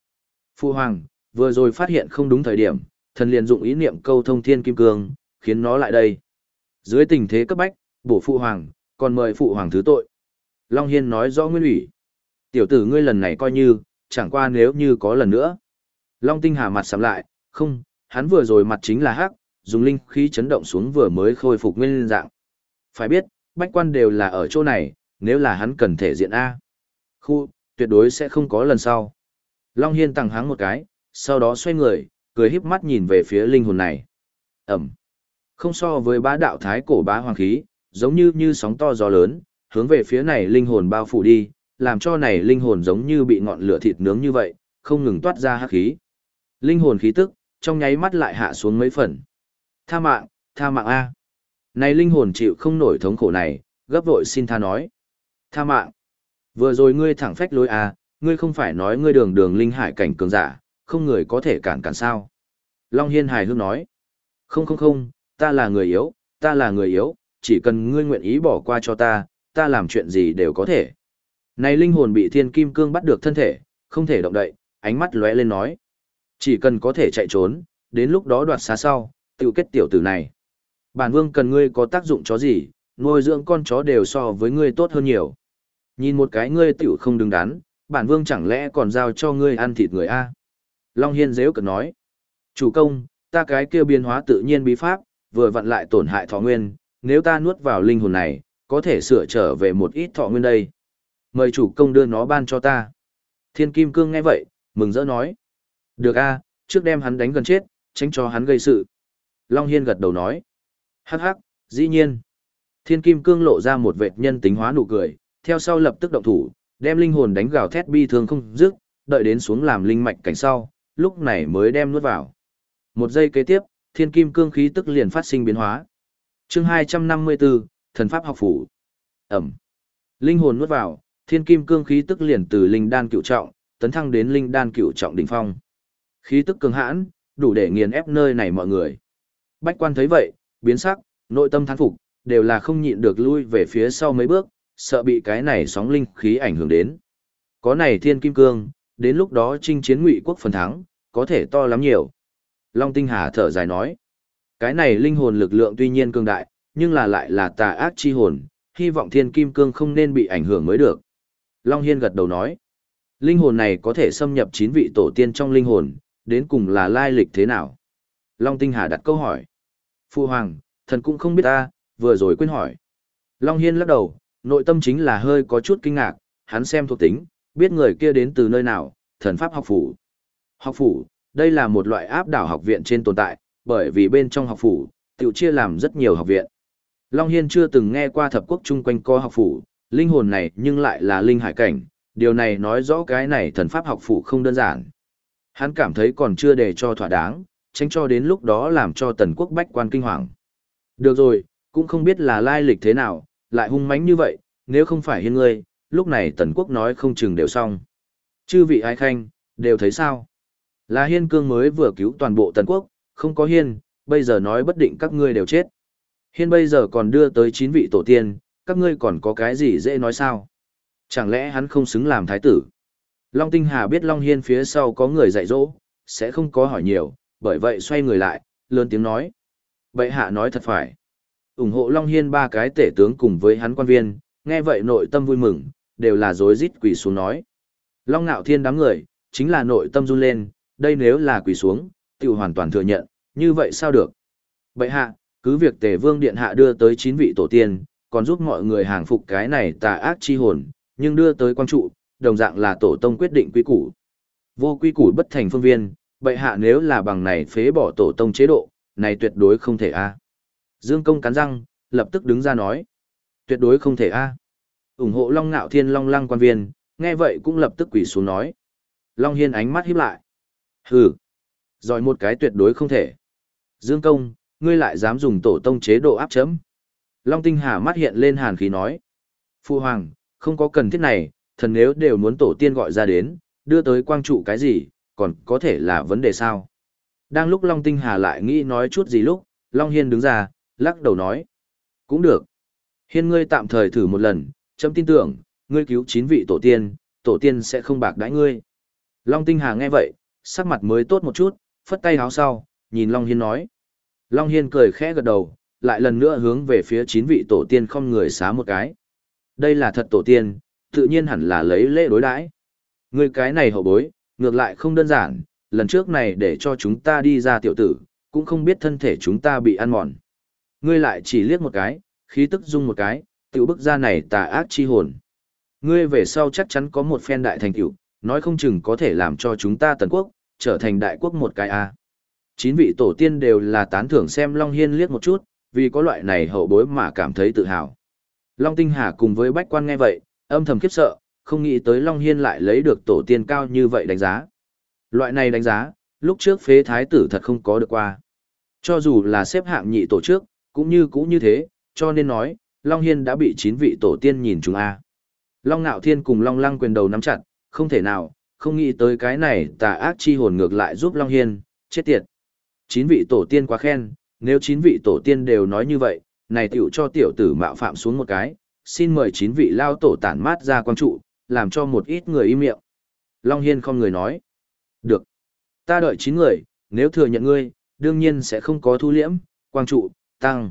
Phu Hoàng, vừa rồi phát hiện không đúng thời điểm, thần liền dụng ý niệm câu thông thiên kim cương, khiến nó lại đây. Dưới tình thế cấp bách, bổ Phụ Hoàng, còn mời Phụ Hoàng thứ tội. Long Hiên nói rõ nguyên ủy. Tiểu tử ngươi lần này coi như, chẳng qua nếu như có lần nữa. Long Tinh Hà mặt sắm lại, không, hắn vừa rồi mặt chính là hắc, dùng linh khí chấn động xuống vừa mới khôi phục nguyên dạng. Phải biết, bách quan đều là ở chỗ này, nếu là hắn cần thể diện A. Khu, tuyệt đối sẽ không có lần sau. Long Hiên tặng hắn một cái, sau đó xoay người, cười híp mắt nhìn về phía linh hồn này. Ẩm. Không so với bá đạo thái cổ bá hoàng khí, giống như như sóng to gió lớn, hướng về phía này linh hồn bao phủ đi, làm cho này linh hồn giống như bị ngọn lửa thịt nướng như vậy, không ngừng toát ra hắc khí. Linh hồn khí tức, trong nháy mắt lại hạ xuống mấy phần. Tha mạng, tha mạng A. Này linh hồn chịu không nổi thống khổ này, gấp vội xin tha nói. Tha mạng. Vừa rồi ngươi thẳng phách lối A, ngươi không phải nói ngươi đường đường linh hải cảnh cường giả, không người có thể cản cản sao. Long Hiên hài hước nói. Không không không, ta là người yếu, ta là người yếu, chỉ cần ngươi nguyện ý bỏ qua cho ta, ta làm chuyện gì đều có thể. Này linh hồn bị thiên kim cương bắt được thân thể, không thể động đậy, ánh mắt lóe lên nói. Chỉ cần có thể chạy trốn, đến lúc đó đoạt xa sau, tự kết tiểu tử này. Bản vương cần ngươi có tác dụng chó gì, nuôi dưỡng con chó đều so với ngươi tốt hơn nhiều. Nhìn một cái ngươi tiểu không đứng đắn, bản vương chẳng lẽ còn giao cho ngươi ăn thịt người a? Long Hiên dễ cực nói. Chủ công, ta cái kia biến hóa tự nhiên bí pháp, vừa vặn lại tổn hại thọ nguyên, nếu ta nuốt vào linh hồn này, có thể sửa trở về một ít thọ nguyên đây. Mời chủ công đưa nó ban cho ta. Thiên Kim Cương nghe vậy, mừng rỡ nói. Được a, trước đem hắn đánh gần chết, tránh cho hắn gây sự. Long Hiên gật đầu nói. Hắc hắc, dĩ nhiên. Thiên Kim Cương lộ ra một vệt nhân tính hóa nụ cười, theo sau lập tức động thủ, đem linh hồn đánh gào thét bi thương không dứt, đợi đến xuống làm linh mạch cảnh sau, lúc này mới đem nuốt vào. Một giây kế tiếp, Thiên Kim Cương khí tức liền phát sinh biến hóa. Chương 254, Thần pháp học phủ. Ẩm. Linh hồn nuốt vào, Thiên Kim Cương khí tức liền từ linh đan cựu trọng, tấn thăng đến linh đan cựu trọng đỉnh phong. Khí tức cường hãn, đủ để nghiền ép nơi này mọi người. Bách quan thấy vậy, biến sắc, nội tâm thán phục, đều là không nhịn được lui về phía sau mấy bước, sợ bị cái này sóng linh khí ảnh hưởng đến. Có này thiên kim cương, đến lúc đó chinh chiến ngụy quốc phần thắng, có thể to lắm nhiều. Long Tinh Hà thở dài nói, cái này linh hồn lực lượng tuy nhiên cường đại, nhưng là lại là tà ác chi hồn, hy vọng thiên kim cương không nên bị ảnh hưởng mới được. Long Hiên gật đầu nói, linh hồn này có thể xâm nhập chín vị tổ tiên trong linh hồn, đến cùng là lai lịch thế nào? Long Tinh Hà đặt câu hỏi. Phu Hoàng, thần cũng không biết ta, vừa rồi quên hỏi. Long Hiên lắc đầu, nội tâm chính là hơi có chút kinh ngạc, hắn xem thuộc tính, biết người kia đến từ nơi nào, thần pháp học phủ. Học phủ, đây là một loại áp đảo học viện trên tồn tại, bởi vì bên trong học phủ, tiểu chia làm rất nhiều học viện. Long Hiên chưa từng nghe qua thập quốc chung quanh có học phủ, linh hồn này nhưng lại là linh hải cảnh, điều này nói rõ cái này thần pháp học phủ không đơn giản. Hắn cảm thấy còn chưa để cho thỏa đáng, tránh cho đến lúc đó làm cho tần quốc bách quan kinh hoàng. Được rồi, cũng không biết là lai lịch thế nào, lại hung mãnh như vậy, nếu không phải hiên ngươi, lúc này tần quốc nói không chừng đều xong. Chư vị ai khanh, đều thấy sao? Là hiên cương mới vừa cứu toàn bộ tần quốc, không có hiên, bây giờ nói bất định các ngươi đều chết. Hiên bây giờ còn đưa tới 9 vị tổ tiên, các ngươi còn có cái gì dễ nói sao? Chẳng lẽ hắn không xứng làm thái tử? Long Tinh Hà biết Long Hiên phía sau có người dạy dỗ, sẽ không có hỏi nhiều, bởi vậy xoay người lại, lớn tiếng nói. Bệ hạ nói thật phải. ủng hộ Long Hiên ba cái tể tướng cùng với hắn quan viên, nghe vậy nội tâm vui mừng, đều là dối rít quỳ xuống nói. Long Nạo Thiên đám người, chính là nội tâm run lên, đây nếu là quỳ xuống, tiểu hoàn toàn thừa nhận, như vậy sao được? Bệ hạ, cứ việc tề vương điện hạ đưa tới 9 vị tổ tiên, còn giúp mọi người hàng phục cái này tà ác chi hồn, nhưng đưa tới quan trụ, đồng dạng là tổ tông quyết định quy củ. Vô quy củ bất thành phương viên, bệ hạ nếu là bằng này phế bỏ tổ tông chế độ, này tuyệt đối không thể a. Dương công cắn răng, lập tức đứng ra nói. Tuyệt đối không thể a. ủng hộ Long Ngạo Thiên Long Lăng quan viên, nghe vậy cũng lập tức quỳ xuống nói. Long Hiên ánh mắt híp lại. Hừ. giỏi một cái tuyệt đối không thể. Dương công, ngươi lại dám dùng tổ tông chế độ áp chấm. Long Tinh Hà mắt hiện lên hàn khí nói. Phu Hoàng, không có cần thiết này, thần nếu đều muốn tổ tiên gọi ra đến, đưa tới quang trụ cái gì, còn có thể là vấn đề sao. Đang lúc Long Tinh Hà lại nghĩ nói chút gì lúc, Long Hiên đứng ra, lắc đầu nói. Cũng được. Hiên ngươi tạm thời thử một lần, chấm tin tưởng, ngươi cứu chín vị tổ tiên, tổ tiên sẽ không bạc đãi ngươi. Long Tinh Hà nghe vậy, sắc mặt mới tốt một chút, phất tay háo sau, nhìn Long Hiên nói. Long Hiên cười khẽ gật đầu, lại lần nữa hướng về phía chín vị tổ tiên không người xá một cái. Đây là thật tổ tiên, tự nhiên hẳn là lấy lễ đối đãi. Ngươi cái này hậu bối, ngược lại không đơn giản, lần trước này để cho chúng ta đi ra tiểu tử, cũng không biết thân thể chúng ta bị ăn mòn. Ngươi lại chỉ liếc một cái, khí tức dung một cái, tiểu bức ra này tà ác chi hồn. Ngươi về sau chắc chắn có một phen đại thành tựu, nói không chừng có thể làm cho chúng ta tần quốc, trở thành đại quốc một cái a. Chín vị tổ tiên đều là tán thưởng xem Long Hiên liếc một chút, vì có loại này hậu bối mà cảm thấy tự hào. Long Tinh Hà cùng với Bách Quan nghe vậy, âm thầm khiếp sợ, không nghĩ tới Long Hiên lại lấy được tổ tiên cao như vậy đánh giá. Loại này đánh giá, lúc trước phế thái tử thật không có được qua. Cho dù là xếp hạng nhị tổ trước, cũng như cũ như thế, cho nên nói, Long Hiên đã bị chín vị tổ tiên nhìn chúng A. Long Nạo Thiên cùng Long Lăng quyền đầu nắm chặt, không thể nào, không nghĩ tới cái này tà ác chi hồn ngược lại giúp Long Hiên, chết tiệt. Chín vị tổ tiên quá khen, nếu chín vị tổ tiên đều nói như vậy, này tiểu cho tiểu tử mạo phạm xuống một cái, xin mời chín vị lao tổ tản mát ra quang trụ, làm cho một ít người im miệng. Long Hiên không người nói. Được. Ta đợi chín người, nếu thừa nhận ngươi, đương nhiên sẽ không có thu liễm, quang trụ, tăng.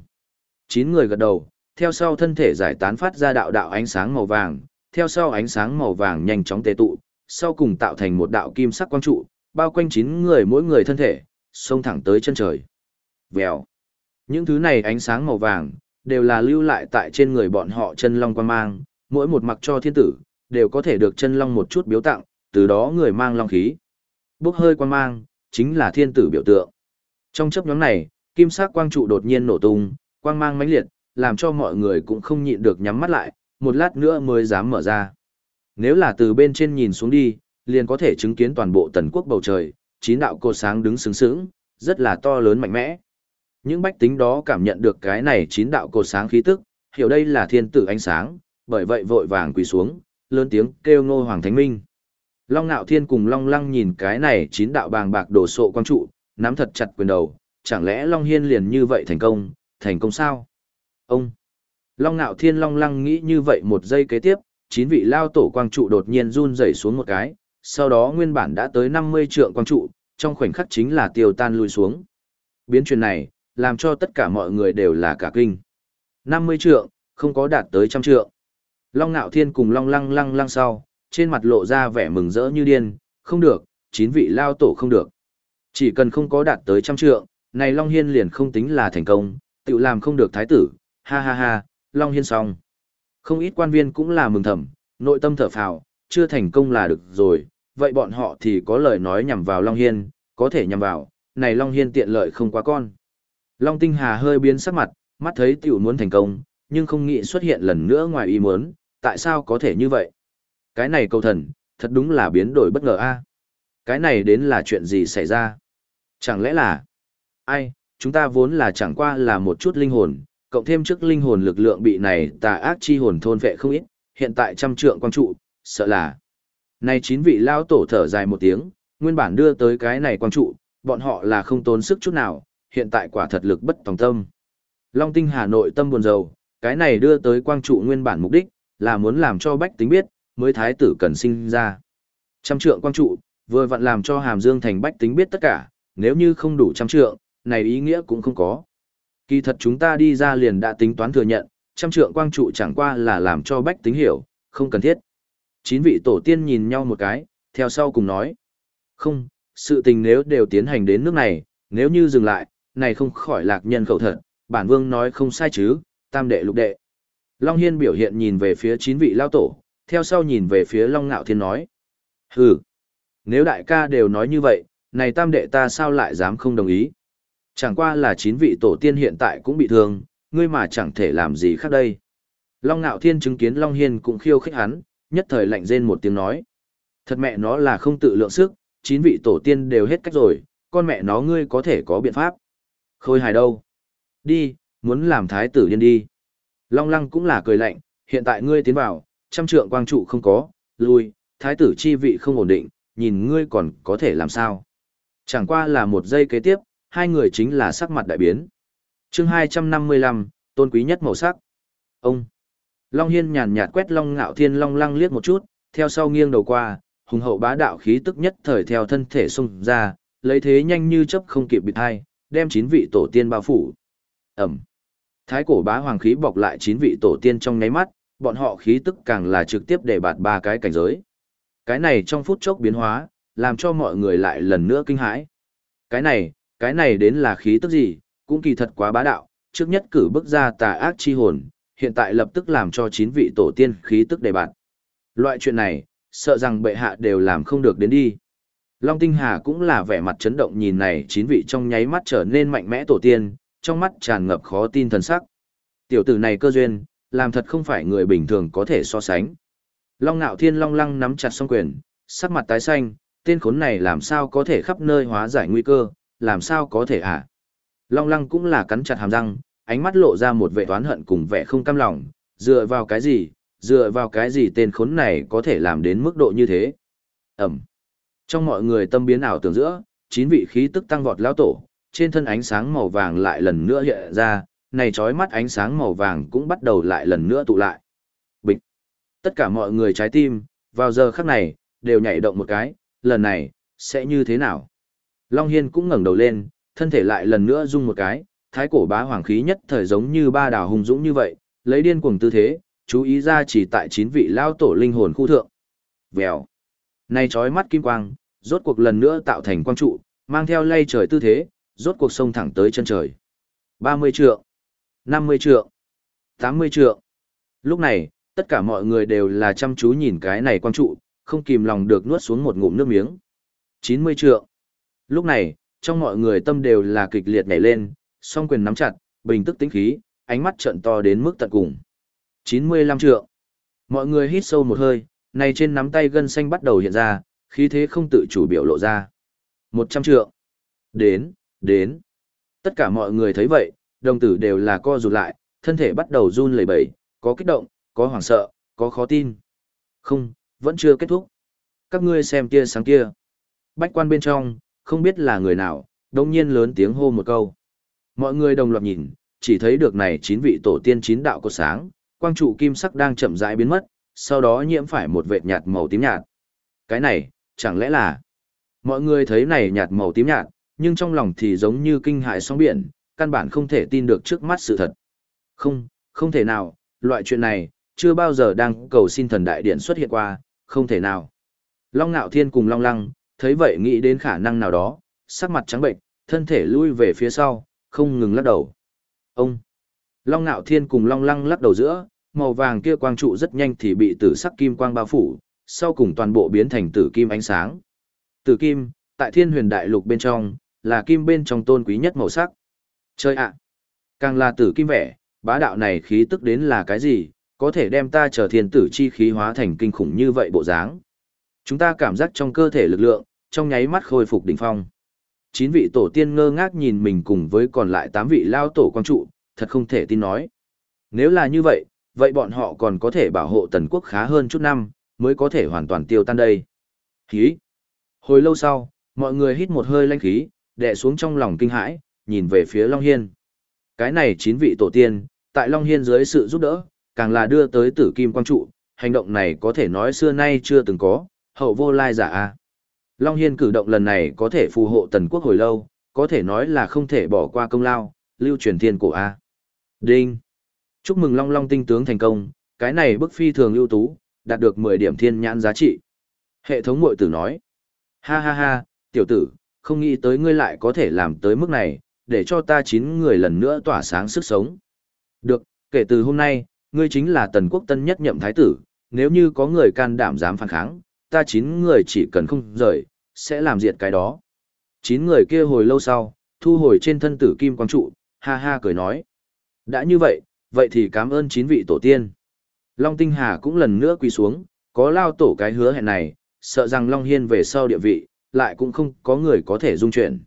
Chín người gật đầu, theo sau thân thể giải tán phát ra đạo đạo ánh sáng màu vàng, theo sau ánh sáng màu vàng nhanh chóng tê tụ, sau cùng tạo thành một đạo kim sắc quang trụ, bao quanh chín người mỗi người thân thể, xông thẳng tới chân trời. Vèo. Những thứ này ánh sáng màu vàng, đều là lưu lại tại trên người bọn họ chân long quang mang, mỗi một mặc cho thiên tử, đều có thể được chân long một chút biếu tặng, từ đó người mang long khí. Bốc hơi quang mang, chính là thiên tử biểu tượng. Trong chấp nhóm này, kim sắc quang trụ đột nhiên nổ tung, quang mang mãnh liệt, làm cho mọi người cũng không nhịn được nhắm mắt lại, một lát nữa mới dám mở ra. Nếu là từ bên trên nhìn xuống đi, liền có thể chứng kiến toàn bộ tần quốc bầu trời, chín đạo cột sáng đứng sướng sướng, rất là to lớn mạnh mẽ. Những bách tính đó cảm nhận được cái này chín đạo cột sáng khí tức, hiểu đây là thiên tử ánh sáng, bởi vậy vội vàng quỳ xuống, lớn tiếng kêu ngô hoàng thánh minh. Long Nạo Thiên cùng Long Lăng nhìn cái này chín đạo bàng bạc đổ sộ quang trụ, nắm thật chặt quyền đầu, chẳng lẽ Long Hiên liền như vậy thành công, thành công sao? Ông! Long Nạo Thiên Long Lăng nghĩ như vậy một giây kế tiếp, chín vị lao tổ quang trụ đột nhiên run rẩy xuống một cái, sau đó nguyên bản đã tới 50 trượng quang trụ, trong khoảnh khắc chính là tiêu tan lui xuống. Biến chuyển này, làm cho tất cả mọi người đều là cả kinh. 50 trượng, không có đạt tới trăm trượng. Long Nạo Thiên cùng Long Lăng Lăng Lăng sau, trên mặt lộ ra vẻ mừng rỡ như điên, không được, chín vị lao tổ không được. Chỉ cần không có đạt tới trăm trượng, này Long Hiên liền không tính là thành công, tự làm không được thái tử, ha ha ha, Long Hiên xong. Không ít quan viên cũng là mừng thầm, nội tâm thở phào, chưa thành công là được rồi, vậy bọn họ thì có lời nói nhằm vào Long Hiên, có thể nhằm vào, này Long Hiên tiện lợi không quá con. Long Tinh Hà hơi biến sắc mặt, mắt thấy tiểu muốn thành công, nhưng không nghĩ xuất hiện lần nữa ngoài ý muốn, tại sao có thể như vậy? Cái này cầu thần, thật đúng là biến đổi bất ngờ a. Cái này đến là chuyện gì xảy ra? Chẳng lẽ là... Ai, chúng ta vốn là chẳng qua là một chút linh hồn, cộng thêm trước linh hồn lực lượng bị này tà ác chi hồn thôn vệ không ít, hiện tại trăm trượng quang trụ, sợ là... Này chín vị lao tổ thở dài một tiếng, nguyên bản đưa tới cái này quang trụ, bọn họ là không tốn sức chút nào, hiện tại quả thật lực bất tòng tâm. Long tinh Hà Nội tâm buồn rầu, cái này đưa tới quang trụ nguyên bản mục đích, là muốn làm cho bách tính biết, mới thái tử cần sinh ra. Trăm trượng quang trụ, vừa vặn làm cho hàm dương thành bách tính biết tất cả, nếu như không đủ trăm trượng, này ý nghĩa cũng không có. Kỳ thật chúng ta đi ra liền đã tính toán thừa nhận, trăm trượng quang trụ chẳng qua là làm cho bách tính hiểu, không cần thiết. Chín vị tổ tiên nhìn nhau một cái, theo sau cùng nói. Không, sự tình nếu đều tiến hành đến nước này, nếu như dừng lại, này không khỏi lạc nhân khẩu thật, bản vương nói không sai chứ, tam đệ lục đệ. Long Hiên biểu hiện nhìn về phía chín vị lao tổ, theo sau nhìn về phía Long Ngạo Thiên nói. Hừ, nếu đại ca đều nói như vậy, này tam đệ ta sao lại dám không đồng ý. Chẳng qua là chín vị tổ tiên hiện tại cũng bị thương, ngươi mà chẳng thể làm gì khác đây. Long Ngạo Thiên chứng kiến Long Hiên cũng khiêu khích hắn, nhất thời lạnh rên một tiếng nói. Thật mẹ nó là không tự lượng sức, chín vị tổ tiên đều hết cách rồi, con mẹ nó ngươi có thể có biện pháp. Khôi hài đâu? Đi, muốn làm thái tử điên đi. Long lăng cũng là cười lạnh, hiện tại ngươi tiến vào, trăm trượng quang trụ không có, lui, thái tử chi vị không ổn định, nhìn ngươi còn có thể làm sao. Chẳng qua là một giây kế tiếp, hai người chính là sắc mặt đại biến. chương 255, tôn quý nhất màu sắc. Ông. Long Hiên nhàn nhạt quét Long Ngạo Thiên Long Lăng liếc một chút, theo sau nghiêng đầu qua, hùng hậu bá đạo khí tức nhất thời theo thân thể xung ra, lấy thế nhanh như chớp không kịp bịt hai, đem chín vị tổ tiên bao phủ. Ẩm. Thái cổ bá hoàng khí bọc lại chín vị tổ tiên trong nháy mắt, bọn họ khí tức càng là trực tiếp để bạt ba cái cảnh giới. Cái này trong phút chốc biến hóa, làm cho mọi người lại lần nữa kinh hãi. Cái này, cái này đến là khí tức gì, cũng kỳ thật quá bá đạo, trước nhất cử bức ra tà ác chi hồn, hiện tại lập tức làm cho chín vị tổ tiên khí tức đề bạt. Loại chuyện này, sợ rằng bệ hạ đều làm không được đến đi. Long Tinh Hà cũng là vẻ mặt chấn động nhìn này chín vị trong nháy mắt trở nên mạnh mẽ tổ tiên, trong mắt tràn ngập khó tin thần sắc. Tiểu tử này cơ duyên, làm thật không phải người bình thường có thể so sánh. Long Nạo Thiên Long Lăng nắm chặt song quyền, sắc mặt tái xanh, tên khốn này làm sao có thể khắp nơi hóa giải nguy cơ, làm sao có thể à? Long Lăng cũng là cắn chặt hàm răng, ánh mắt lộ ra một vẻ toán hận cùng vẻ không cam lòng, dựa vào cái gì, dựa vào cái gì tên khốn này có thể làm đến mức độ như thế. Ẩm. Trong mọi người tâm biến ảo tưởng giữa, chín vị khí tức tăng vọt lao tổ, trên thân ánh sáng màu vàng lại lần nữa hiện ra, này trói mắt ánh sáng màu vàng cũng bắt đầu lại lần nữa tụ lại. Bịch. Tất cả mọi người trái tim, vào giờ khắc này, đều nhảy động một cái, lần này, sẽ như thế nào? Long Hiên cũng ngẩng đầu lên, thân thể lại lần nữa rung một cái, thái cổ bá hoàng khí nhất thời giống như ba đảo hùng dũng như vậy, lấy điên cuồng tư thế, chú ý ra chỉ tại chín vị lao tổ linh hồn khu thượng. Vèo. Này chói mắt kim quang, rốt cuộc lần nữa tạo thành quang trụ, mang theo lay trời tư thế, rốt cuộc sông thẳng tới chân trời. 30 trượng, 50 trượng, 80 trượng. Lúc này, tất cả mọi người đều là chăm chú nhìn cái này quang trụ, không kìm lòng được nuốt xuống một ngụm nước miếng. 90 trượng. Lúc này, trong mọi người tâm đều là kịch liệt nhảy lên, song quyền nắm chặt, bình tức tĩnh khí, ánh mắt trợn to đến mức tận cùng. 95 trượng. Mọi người hít sâu một hơi, này trên nắm tay gân xanh bắt đầu hiện ra, khí thế không tự chủ biểu lộ ra. 100 trượng. Đến, đến. Tất cả mọi người thấy vậy, đồng tử đều là co rụt lại, thân thể bắt đầu run lẩy bẩy, có kích động, có hoảng sợ, có khó tin. Không, vẫn chưa kết thúc. Các ngươi xem kia sáng kia. Bách quan bên trong, không biết là người nào, đông nhiên lớn tiếng hô một câu. Mọi người đồng loạt nhìn, chỉ thấy được này chín vị tổ tiên chín đạo có sáng, quang trụ kim sắc đang chậm rãi biến mất, sau đó nhiễm phải một vệt nhạt màu tím nhạt. Cái này, chẳng lẽ là... Mọi người thấy này nhạt màu tím nhạt, nhưng trong lòng thì giống như kinh hại sóng biển, căn bản không thể tin được trước mắt sự thật. Không, không thể nào, loại chuyện này, chưa bao giờ đang cầu xin thần đại điện xuất hiện qua, không thể nào. Long Nạo Thiên cùng Long Lăng, thấy vậy nghĩ đến khả năng nào đó, sắc mặt trắng bệnh, thân thể lui về phía sau, không ngừng lắc đầu. Ông! Long Nạo Thiên cùng Long Lăng lắc đầu giữa, màu vàng kia quang trụ rất nhanh thì bị tử sắc kim quang bao phủ, sau cùng toàn bộ biến thành tử kim ánh sáng. Tử kim, tại thiên huyền đại lục bên trong, là kim bên trong tôn quý nhất màu sắc. Chơi ạ! Càng là tử kim vẻ, bá đạo này khí tức đến là cái gì, có thể đem ta trở thiên tử chi khí hóa thành kinh khủng như vậy bộ dáng. Chúng ta cảm giác trong cơ thể lực lượng, trong nháy mắt khôi phục đỉnh phong. Chín vị tổ tiên ngơ ngác nhìn mình cùng với còn lại tám vị lao tổ quang trụ, thật không thể tin nói. Nếu là như vậy, vậy bọn họ còn có thể bảo hộ tần quốc khá hơn chút năm, mới có thể hoàn toàn tiêu tan đây. Khí. Hồi lâu sau, mọi người hít một hơi lanh khí, đè xuống trong lòng kinh hãi, nhìn về phía Long Hiên. Cái này chín vị tổ tiên, tại Long Hiên dưới sự giúp đỡ, càng là đưa tới tử kim quang trụ, hành động này có thể nói xưa nay chưa từng có, hậu vô lai giả a. Long Hiên cử động lần này có thể phù hộ tần quốc hồi lâu, có thể nói là không thể bỏ qua công lao, lưu truyền thiên cổ a. Đinh. Chúc mừng Long Long tinh tướng thành công, cái này bức phi thường ưu tú, đạt được 10 điểm thiên nhãn giá trị. Hệ thống mội tử nói. Ha ha ha, tiểu tử, không nghĩ tới ngươi lại có thể làm tới mức này, để cho ta chín người lần nữa tỏa sáng sức sống. Được, kể từ hôm nay, ngươi chính là tần quốc tân nhất nhậm thái tử, nếu như có người can đảm dám phản kháng, ta chín người chỉ cần không rời, sẽ làm diệt cái đó. Chín người kia hồi lâu sau, thu hồi trên thân tử kim quang trụ, ha ha cười nói. Đã như vậy, vậy thì cảm ơn chín vị tổ tiên. Long Tinh Hà cũng lần nữa quỳ xuống, có lao tổ cái hứa hẹn này, sợ rằng Long Hiên về sau địa vị, lại cũng không có người có thể dung chuyển.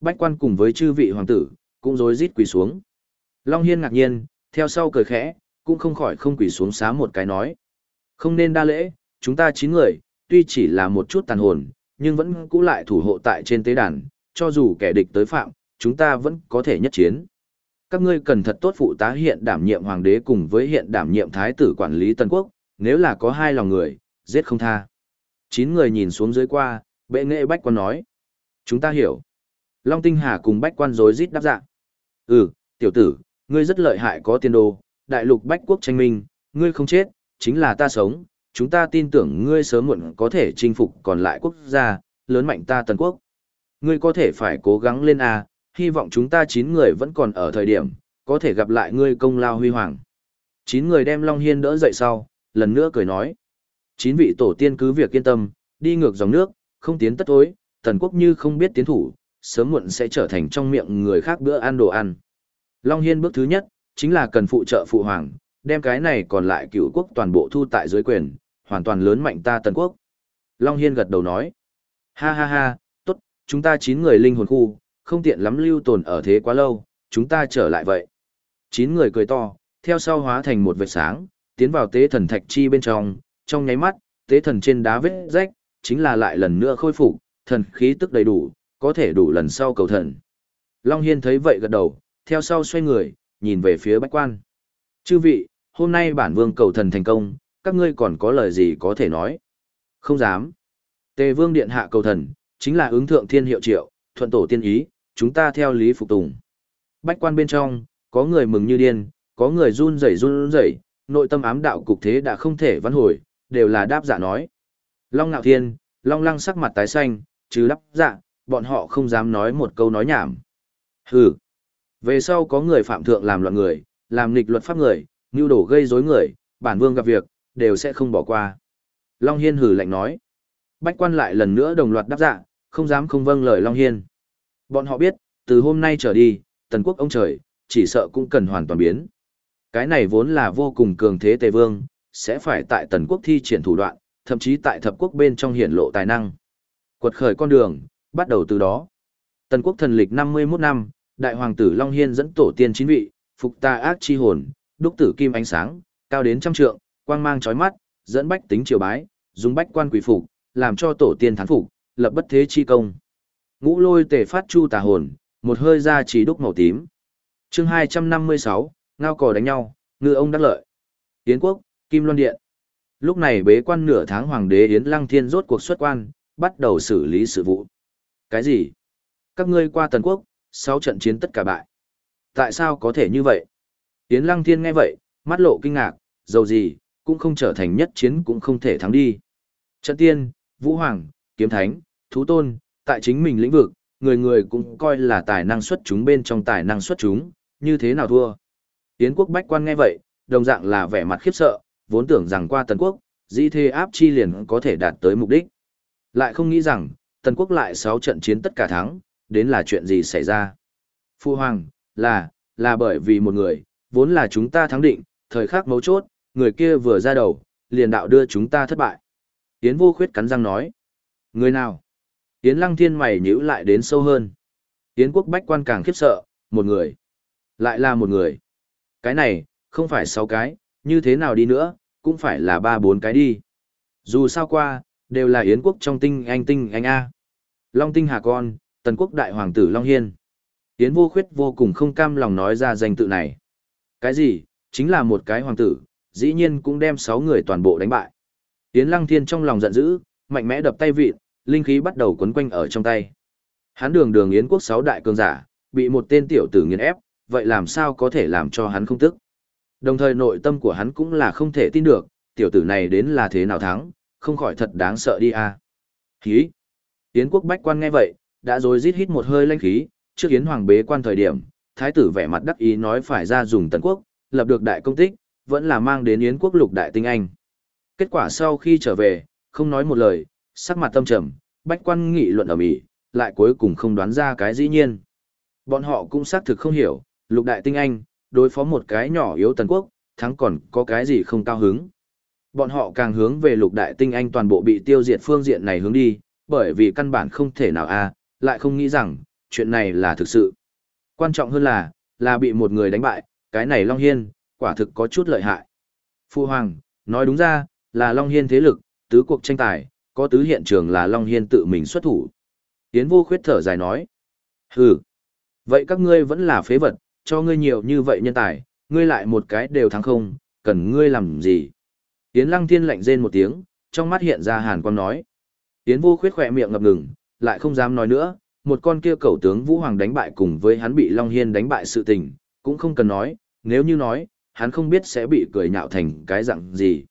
Bách quan cùng với chư vị hoàng tử, cũng rối rít quỳ xuống. Long Hiên ngạc nhiên, theo sau cười khẽ, cũng không khỏi không quỳ xuống xá một cái nói. Không nên đa lễ, chúng ta chín người, tuy chỉ là một chút tàn hồn, nhưng vẫn cũ lại thủ hộ tại trên tế đàn, cho dù kẻ địch tới phạm, chúng ta vẫn có thể nhất chiến. Các ngươi cần thật tốt phụ tá hiện đảm nhiệm hoàng đế cùng với hiện đảm nhiệm thái tử quản lý Tân Quốc, nếu là có hai lòng người, giết không tha. Chín người nhìn xuống dưới qua, bệ nghệ bách quan nói. Chúng ta hiểu. Long Tinh Hà cùng bách quan rối rít đáp dạng. Ừ, tiểu tử, ngươi rất lợi hại có tiền đồ, đại lục bách quốc tranh minh, ngươi không chết, chính là ta sống, chúng ta tin tưởng ngươi sớm muộn có thể chinh phục còn lại quốc gia, lớn mạnh ta tần quốc. Ngươi có thể phải cố gắng lên A, hy vọng chúng ta chín người vẫn còn ở thời điểm, có thể gặp lại ngươi công lao huy hoàng. Chín người đem Long Hiên đỡ dậy sau, lần nữa cười nói. Chín vị tổ tiên cứ việc yên tâm, đi ngược dòng nước, không tiến tất tối, tần quốc như không biết tiến thủ, sớm muộn sẽ trở thành trong miệng người khác bữa ăn đồ ăn. Long Hiên bước thứ nhất, chính là cần phụ trợ phụ hoàng, đem cái này còn lại cựu quốc toàn bộ thu tại dưới quyền, hoàn toàn lớn mạnh ta tần quốc. Long Hiên gật đầu nói, ha ha ha, tốt, chúng ta 9 người linh hồn khu, không tiện lắm lưu tồn ở thế quá lâu, chúng ta trở lại vậy. 9 người cười to, theo sau hóa thành một vệt sáng, tiến vào tế thần thạch chi bên trong, trong nháy mắt, tế thần trên đá vết rách, chính là lại lần nữa khôi phục, thần khí tức đầy đủ, có thể đủ lần sau cầu thần. Long Hiên thấy vậy gật đầu, theo sau xoay người, nhìn về phía bách quan. Chư vị, hôm nay bản vương cầu thần thành công, các ngươi còn có lời gì có thể nói? Không dám. Tề vương điện hạ cầu thần, chính là ứng thượng thiên hiệu triệu, thuận tổ tiên ý, chúng ta theo lý phục tùng. Bách quan bên trong, có người mừng như điên, có người run rẩy run rẩy, nội tâm ám đạo cục thế đã không thể văn hồi, đều là đáp giả nói. Long ngạo Thiên, Long Lăng sắc mặt tái xanh, chứ đáp dạ, bọn họ không dám nói một câu nói nhảm. Hừ. Về sau có người phạm thượng làm loạn người, làm nghịch luật pháp người, nưu đổ gây rối người, bản vương gặp việc, đều sẽ không bỏ qua. Long Hiên hử lạnh nói. Bách quan lại lần nữa đồng loạt đáp dạ, không dám không vâng lời Long Hiên. Bọn họ biết, từ hôm nay trở đi, tần quốc ông trời, chỉ sợ cũng cần hoàn toàn biến. Cái này vốn là vô cùng cường thế tề vương, sẽ phải tại tần quốc thi triển thủ đoạn, thậm chí tại thập quốc bên trong hiển lộ tài năng. Quật khởi con đường, bắt đầu từ đó. Tần quốc thần lịch 51 năm, đại hoàng tử Long Hiên dẫn tổ tiên chín vị, phục ta ác chi hồn, đúc tử kim ánh sáng, cao đến trăm trượng, quang mang chói mắt, dẫn bách tính triều bái, dùng bách quan quỷ phục, làm cho tổ tiên thán phục, lập bất thế chi công. Ngũ lôi tề phát chu tà hồn, một hơi ra chỉ đúc màu tím. chương 256, ngao cò đánh nhau, ngư ông đắc lợi. Yến quốc, Kim Loan Điện. Lúc này bế quan nửa tháng hoàng đế Yến Lăng Thiên rốt cuộc xuất quan, bắt đầu xử lý sự vụ. Cái gì? Các ngươi qua tần quốc, sáu trận chiến tất cả bại. Tại sao có thể như vậy? Yến Lăng Thiên nghe vậy, mắt lộ kinh ngạc, dầu gì, cũng không trở thành nhất chiến cũng không thể thắng đi. Trận tiên, Vũ Hoàng, Kiếm Thánh, Thú Tôn, tại chính mình lĩnh vực, người người cũng coi là tài năng xuất chúng bên trong tài năng xuất chúng, như thế nào thua. Yến quốc bách quan nghe vậy, đồng dạng là vẻ mặt khiếp sợ, vốn tưởng rằng qua tần quốc, dĩ thế áp chi liền có thể đạt tới mục đích. Lại không nghĩ rằng, tần quốc lại 6 trận chiến tất cả thắng, đến là chuyện gì xảy ra. Phu Hoàng, là, là bởi vì một người, vốn là chúng ta thắng định, thời khắc mấu chốt, người kia vừa ra đầu, liền đạo đưa chúng ta thất bại. Yến vô khuyết cắn răng nói. Người nào? Yến lăng thiên mày nhíu lại đến sâu hơn. Yến quốc bách quan càng khiếp sợ, một người. Lại là một người. Cái này, không phải sáu cái, như thế nào đi nữa, cũng phải là ba bốn cái đi. Dù sao qua, đều là Yến quốc trong tinh anh tinh anh A. Long tinh hà con, tần quốc đại hoàng tử Long Hiên. Yến vô khuyết vô cùng không cam lòng nói ra danh tự này. Cái gì, chính là một cái hoàng tử, dĩ nhiên cũng đem sáu người toàn bộ đánh bại. Yến lăng thiên trong lòng giận dữ, mạnh mẽ đập tay vịn, linh khí bắt đầu quấn quanh ở trong tay. Hắn đường đường Yến quốc sáu đại cường giả, bị một tên tiểu tử nghiền ép, vậy làm sao có thể làm cho hắn không tức. Đồng thời nội tâm của hắn cũng là không thể tin được, tiểu tử này đến là thế nào thắng, không khỏi thật đáng sợ đi à. Khí! Yến quốc bách quan nghe vậy, đã rồi rít hít một hơi lanh khí, trước Yến hoàng bế quan thời điểm, thái tử vẻ mặt đắc ý nói phải ra dùng tần quốc, lập được đại công tích, vẫn là mang đến Yến quốc lục đại tinh anh. Kết quả sau khi trở về, không nói một lời, sắc mặt tâm trầm, bách quan nghị luận ở mỹ, lại cuối cùng không đoán ra cái dĩ nhiên. Bọn họ cũng xác thực không hiểu, lục đại tinh anh, đối phó một cái nhỏ yếu tần quốc, thắng còn có cái gì không cao hứng. Bọn họ càng hướng về lục đại tinh anh toàn bộ bị tiêu diệt phương diện này hướng đi, bởi vì căn bản không thể nào a lại không nghĩ rằng, chuyện này là thực sự. Quan trọng hơn là, là bị một người đánh bại, cái này Long Hiên, quả thực có chút lợi hại. Phu Hoàng, nói đúng ra, là Long Hiên thế lực, tứ cuộc tranh tài, có tứ hiện trường là Long Hiên tự mình xuất thủ. Yến vô khuyết thở dài nói. Hừ, vậy các ngươi vẫn là phế vật, cho ngươi nhiều như vậy nhân tài, ngươi lại một cái đều thắng không, cần ngươi làm gì? Yến lăng thiên lạnh rên một tiếng, trong mắt hiện ra hàn quang nói. Yến vô khuyết khỏe miệng ngập ngừng, lại không dám nói nữa, một con kia cầu tướng Vũ Hoàng đánh bại cùng với hắn bị Long Hiên đánh bại sự tình, cũng không cần nói, nếu như nói, hắn không biết sẽ bị cười nhạo thành cái dạng gì.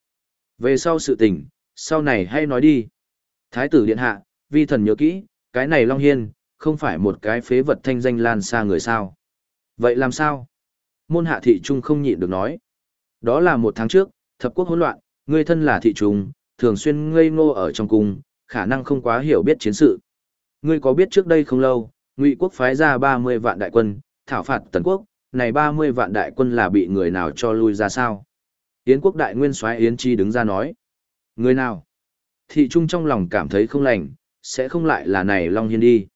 Về sau sự tình, sau này hay nói đi. Thái tử điện hạ, vi thần nhớ kỹ, cái này Long Hiên, không phải một cái phế vật thanh danh lan xa người sao. Vậy làm sao? Môn hạ thị trung không nhịn được nói. Đó là một tháng trước, thập quốc hỗn loạn, ngươi thân là thị trung, thường xuyên ngây ngô ở trong cung, khả năng không quá hiểu biết chiến sự. Ngươi có biết trước đây không lâu, Ngụy quốc phái ra 30 vạn đại quân, thảo phạt Tần quốc, này 30 vạn đại quân là bị người nào cho lui ra sao? Yến quốc đại nguyên soái Yến Chi đứng ra nói. Người nào? Thị Trung trong lòng cảm thấy không lành, sẽ không lại là này Long Hiên đi.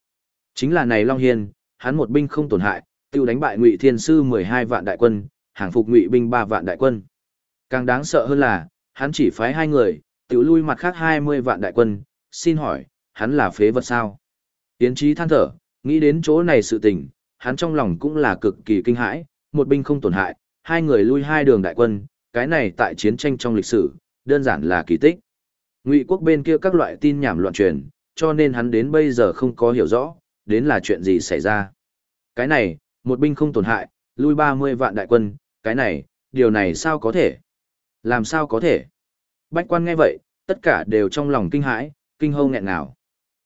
Chính là này Long Hiên, hắn một binh không tổn hại, tiêu đánh bại Ngụy Thiên Sư 12 vạn đại quân, hàng phục Ngụy binh 3 vạn đại quân. Càng đáng sợ hơn là, hắn chỉ phái hai người, tiểu lui mặt khác 20 vạn đại quân, xin hỏi, hắn là phế vật sao? Yến Chí than thở, nghĩ đến chỗ này sự tình, hắn trong lòng cũng là cực kỳ kinh hãi, một binh không tổn hại, hai người lui hai đường đại quân, cái này tại chiến tranh trong lịch sử, đơn giản là kỳ tích. Ngụy quốc bên kia các loại tin nhảm loạn truyền, cho nên hắn đến bây giờ không có hiểu rõ, đến là chuyện gì xảy ra. Cái này, một binh không tổn hại, lui 30 vạn đại quân, cái này, điều này sao có thể? Làm sao có thể? Bách quan nghe vậy, tất cả đều trong lòng kinh hãi, kinh hâu nghẹn nào.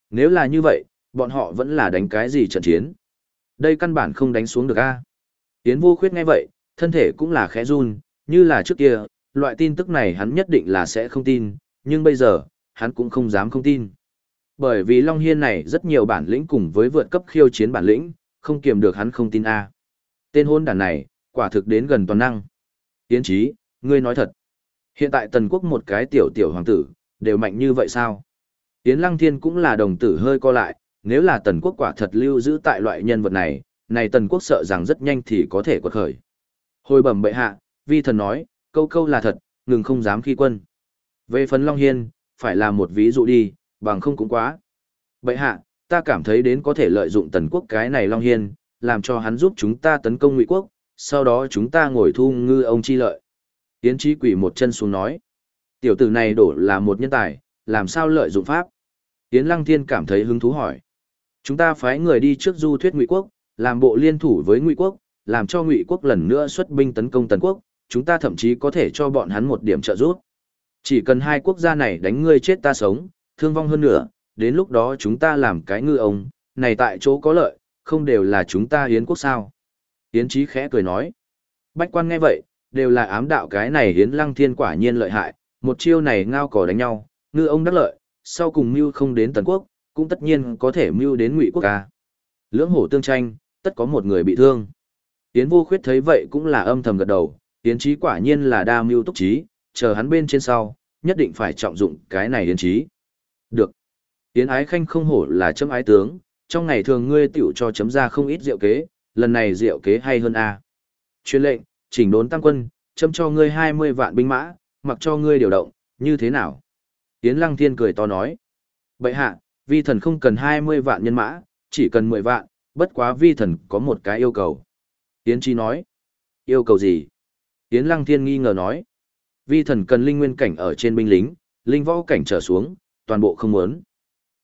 Nếu là như vậy, bọn họ vẫn là đánh cái gì trận chiến? Đây căn bản không đánh xuống được a. Yến vô khuyết nghe vậy, thân thể cũng là khẽ run, như là trước kia, loại tin tức này hắn nhất định là sẽ không tin, nhưng bây giờ, hắn cũng không dám không tin. Bởi vì Long Hiên này rất nhiều bản lĩnh cùng với vượt cấp khiêu chiến bản lĩnh, không kiềm được hắn không tin A. Tên hôn đàn này, quả thực đến gần toàn năng. Tiến trí, ngươi nói thật. Hiện tại tần quốc một cái tiểu tiểu hoàng tử, đều mạnh như vậy sao? Tiến lăng thiên cũng là đồng tử hơi co lại, nếu là tần quốc quả thật lưu giữ tại loại nhân vật này, này tần quốc sợ rằng rất nhanh thì có thể quật khởi. Hồi bẩm bệ hạ, vi thần nói, câu câu là thật, ngừng không dám khi quân. Về phấn Long Hiên, phải là một ví dụ đi, bằng không cũng quá. Bệ hạ, ta cảm thấy đến có thể lợi dụng tần quốc cái này Long Hiên, làm cho hắn giúp chúng ta tấn công ngụy quốc, sau đó chúng ta ngồi thu ngư ông chi lợi. Tiến trí quỷ một chân xuống nói. Tiểu tử này đổ là một nhân tài, làm sao lợi dụng pháp? Tiến lăng thiên cảm thấy hứng thú hỏi. Chúng ta phái người đi trước du thuyết ngụy quốc, làm bộ liên thủ với ngụy quốc, làm cho ngụy quốc lần nữa xuất binh tấn công tần quốc, chúng ta thậm chí có thể cho bọn hắn một điểm trợ giúp. Chỉ cần hai quốc gia này đánh ngươi chết ta sống, thương vong hơn nữa, đến lúc đó chúng ta làm cái ngư ông, này tại chỗ có lợi, không đều là chúng ta hiến quốc sao. Hiến trí khẽ cười nói. Bách quan nghe vậy, đều là ám đạo cái này hiến lăng thiên quả nhiên lợi hại, một chiêu này ngao cỏ đánh nhau, ngư ông đắc lợi, sau cùng mưu không đến tần quốc, cũng tất nhiên có thể mưu đến ngụy quốc ca. Lưỡng hổ tương tranh, tất có một người bị thương. Tiến vô khuyết thấy vậy cũng là âm thầm gật đầu, tiến trí quả nhiên là đa mưu túc trí, chờ hắn bên trên sau, nhất định phải trọng dụng cái này tiến trí. Được. Tiến ái khanh không hổ là chấm ái tướng, trong ngày thường ngươi tiểu cho chấm ra không ít rượu kế, lần này rượu kế hay hơn a. Chuyên lệnh, chỉnh đốn tăng quân, chấm cho ngươi 20 vạn binh mã, mặc cho ngươi điều động, như thế nào? Tiến lăng thiên cười to nói. Bậy hạ, vi thần không cần 20 vạn nhân mã, chỉ cần 10 vạn, bất quá vi thần có một cái yêu cầu. Yến chi nói. Yêu cầu gì? Yến lăng thiên nghi ngờ nói. Vi thần cần linh nguyên cảnh ở trên binh lính, linh võ cảnh trở xuống, toàn bộ không muốn.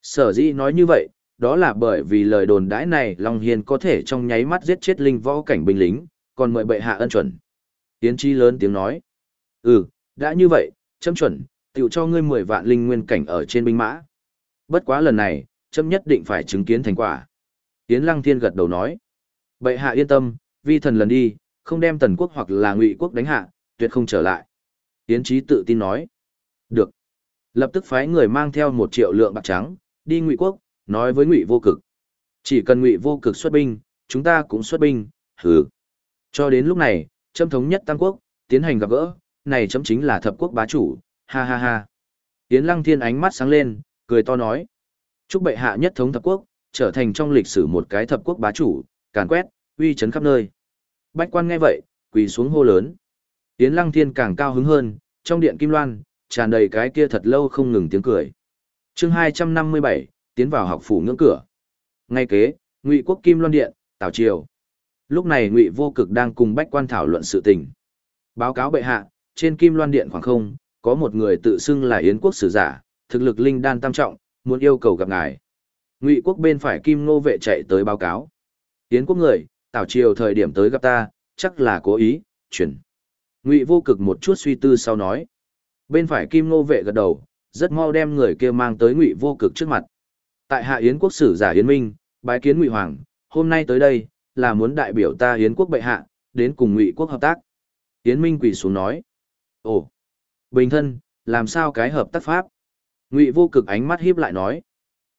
Sở dĩ nói như vậy, đó là bởi vì lời đồn đãi này Long Hiên có thể trong nháy mắt giết chết linh võ cảnh binh lính, còn mời bệ hạ ân chuẩn. Yến chi lớn tiếng nói. Ừ, đã như vậy, chấm chuẩn, tiểu cho ngươi 10 vạn linh nguyên cảnh ở trên binh mã. Bất quá lần này, châm nhất định phải chứng kiến thành quả. Tiến lăng thiên gật đầu nói. Bệ hạ yên tâm, vi thần lần đi, không đem tần quốc hoặc là ngụy quốc đánh hạ, tuyệt không trở lại. Tiến trí tự tin nói. Được. Lập tức phái người mang theo một triệu lượng bạc trắng, đi ngụy quốc, nói với ngụy vô cực. Chỉ cần ngụy vô cực xuất binh, chúng ta cũng xuất binh, hừ. Cho đến lúc này, châm thống nhất Tam Quốc, tiến hành gặp gỡ, này chấm chính là thập quốc bá chủ, ha ha ha. Tiến lăng thiên ánh mắt sáng lên, cười to nói. Chúc bệ hạ nhất thống thập quốc, trở thành trong lịch sử một cái thập quốc bá chủ, càn quét, uy chấn khắp nơi. Bách quan nghe vậy, quỳ xuống hô lớn. Tiến lăng thiên càng cao hứng hơn, trong điện kim loan, tràn đầy cái kia thật lâu không ngừng tiếng cười. chương 257, tiến vào học phủ ngưỡng cửa. Ngay kế, ngụy quốc kim loan điện, tào triều. Lúc này ngụy vô cực đang cùng bách quan thảo luận sự tình. Báo cáo bệ hạ, trên kim loan điện khoảng không, có một người tự xưng là yến quốc sử giả, thực lực linh đan tam trọng, muốn yêu cầu gặp ngài. Ngụy quốc bên phải kim ngô vệ chạy tới báo cáo. Yến quốc người, tảo triều thời điểm tới gặp ta, chắc là cố ý, chuyển. Ngụy vô cực một chút suy tư sau nói. Bên phải kim ngô vệ gật đầu, rất mau đem người kia mang tới ngụy vô cực trước mặt. Tại hạ Yến quốc sử giả Yến Minh, bái kiến ngụy hoàng, hôm nay tới đây, là muốn đại biểu ta Yến quốc bệ hạ, đến cùng ngụy quốc hợp tác. Yến Minh quỳ xuống nói. Ồ, bình thân, làm sao cái hợp tác pháp? Ngụy vô cực ánh mắt hiếp lại nói.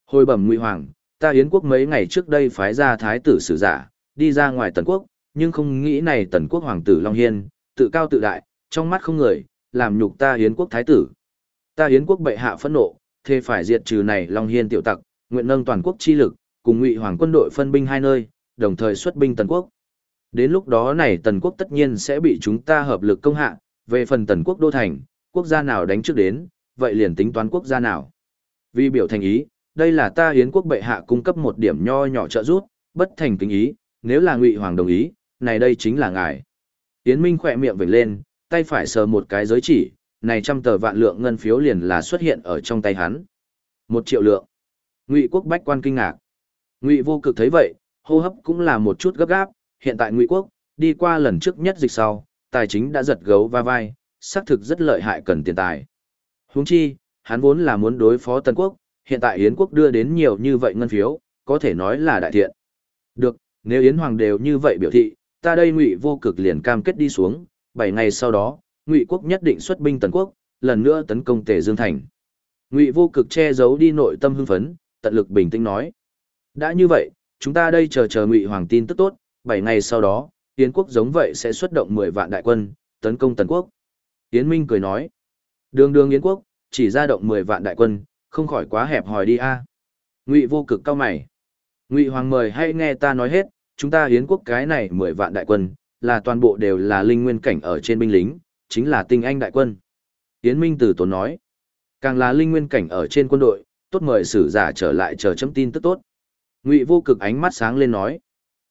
Hồi bẩm Ngụy Hoàng, ta Yến quốc mấy ngày trước đây phái ra thái tử sử giả, đi ra ngoài tần quốc, nhưng không nghĩ này tần quốc hoàng tử Long Hiên, tự cao tự đại, trong mắt không người, làm nhục ta Yến quốc thái tử. Ta Yến quốc bệ hạ phẫn nộ, thề phải diệt trừ này Long Hiên tiểu tặc, nguyện nâng toàn quốc chi lực, cùng ngụy hoàng quân đội phân binh hai nơi, đồng thời xuất binh tần quốc. Đến lúc đó này tần quốc tất nhiên sẽ bị chúng ta hợp lực công hạ, về phần tần quốc đô thành, quốc gia nào đánh trước đến, vậy liền tính toán quốc gia nào. Vì biểu thành ý, đây là ta hiến quốc bệ hạ cung cấp một điểm nho nhỏ trợ giúp, bất thành kính ý, nếu là ngụy hoàng đồng ý, này đây chính là ngài. Yến Minh khỏe miệng vểnh lên, tay phải sờ một cái giới chỉ, này trăm tờ vạn lượng ngân phiếu liền là xuất hiện ở trong tay hắn. Một triệu lượng. Ngụy quốc bách quan kinh ngạc. Ngụy vô cực thấy vậy, hô hấp cũng là một chút gấp gáp, hiện tại Ngụy quốc, đi qua lần trước nhất dịch sau, tài chính đã giật gấu va vai, xác thực rất lợi hại cần tiền tài. Huống chi, hắn vốn là muốn đối phó Tân quốc, hiện tại Yến quốc đưa đến nhiều như vậy ngân phiếu, có thể nói là đại thiện. Được, nếu Yến Hoàng đều như vậy biểu thị, ta đây Ngụy vô cực liền cam kết đi xuống, 7 ngày sau đó, Ngụy quốc nhất định xuất binh Tần quốc, lần nữa tấn công Tề Dương thành. Ngụy vô cực che giấu đi nội tâm hưng phấn, tận lực bình tĩnh nói: "Đã như vậy, chúng ta đây chờ chờ Ngụy hoàng tin tức tốt, 7 ngày sau đó, Yến quốc giống vậy sẽ xuất động 10 vạn đại quân, tấn công Tần quốc." Yến Minh cười nói: "Đường đường Yến quốc, chỉ ra động 10 vạn đại quân, không khỏi quá hẹp hòi đi a." Ngụy vô cực cao mày. "Ngụy hoàng mời hãy nghe ta nói hết, chúng ta Yến quốc cái này 10 vạn đại quân, là toàn bộ đều là linh nguyên cảnh ở trên binh lính, chính là tinh anh đại quân. Yến Minh Tử Tốn nói, càng là linh nguyên cảnh ở trên quân đội, tốt mời sử giả trở lại chờ chấm tin tức tốt. Ngụy vô cực ánh mắt sáng lên nói,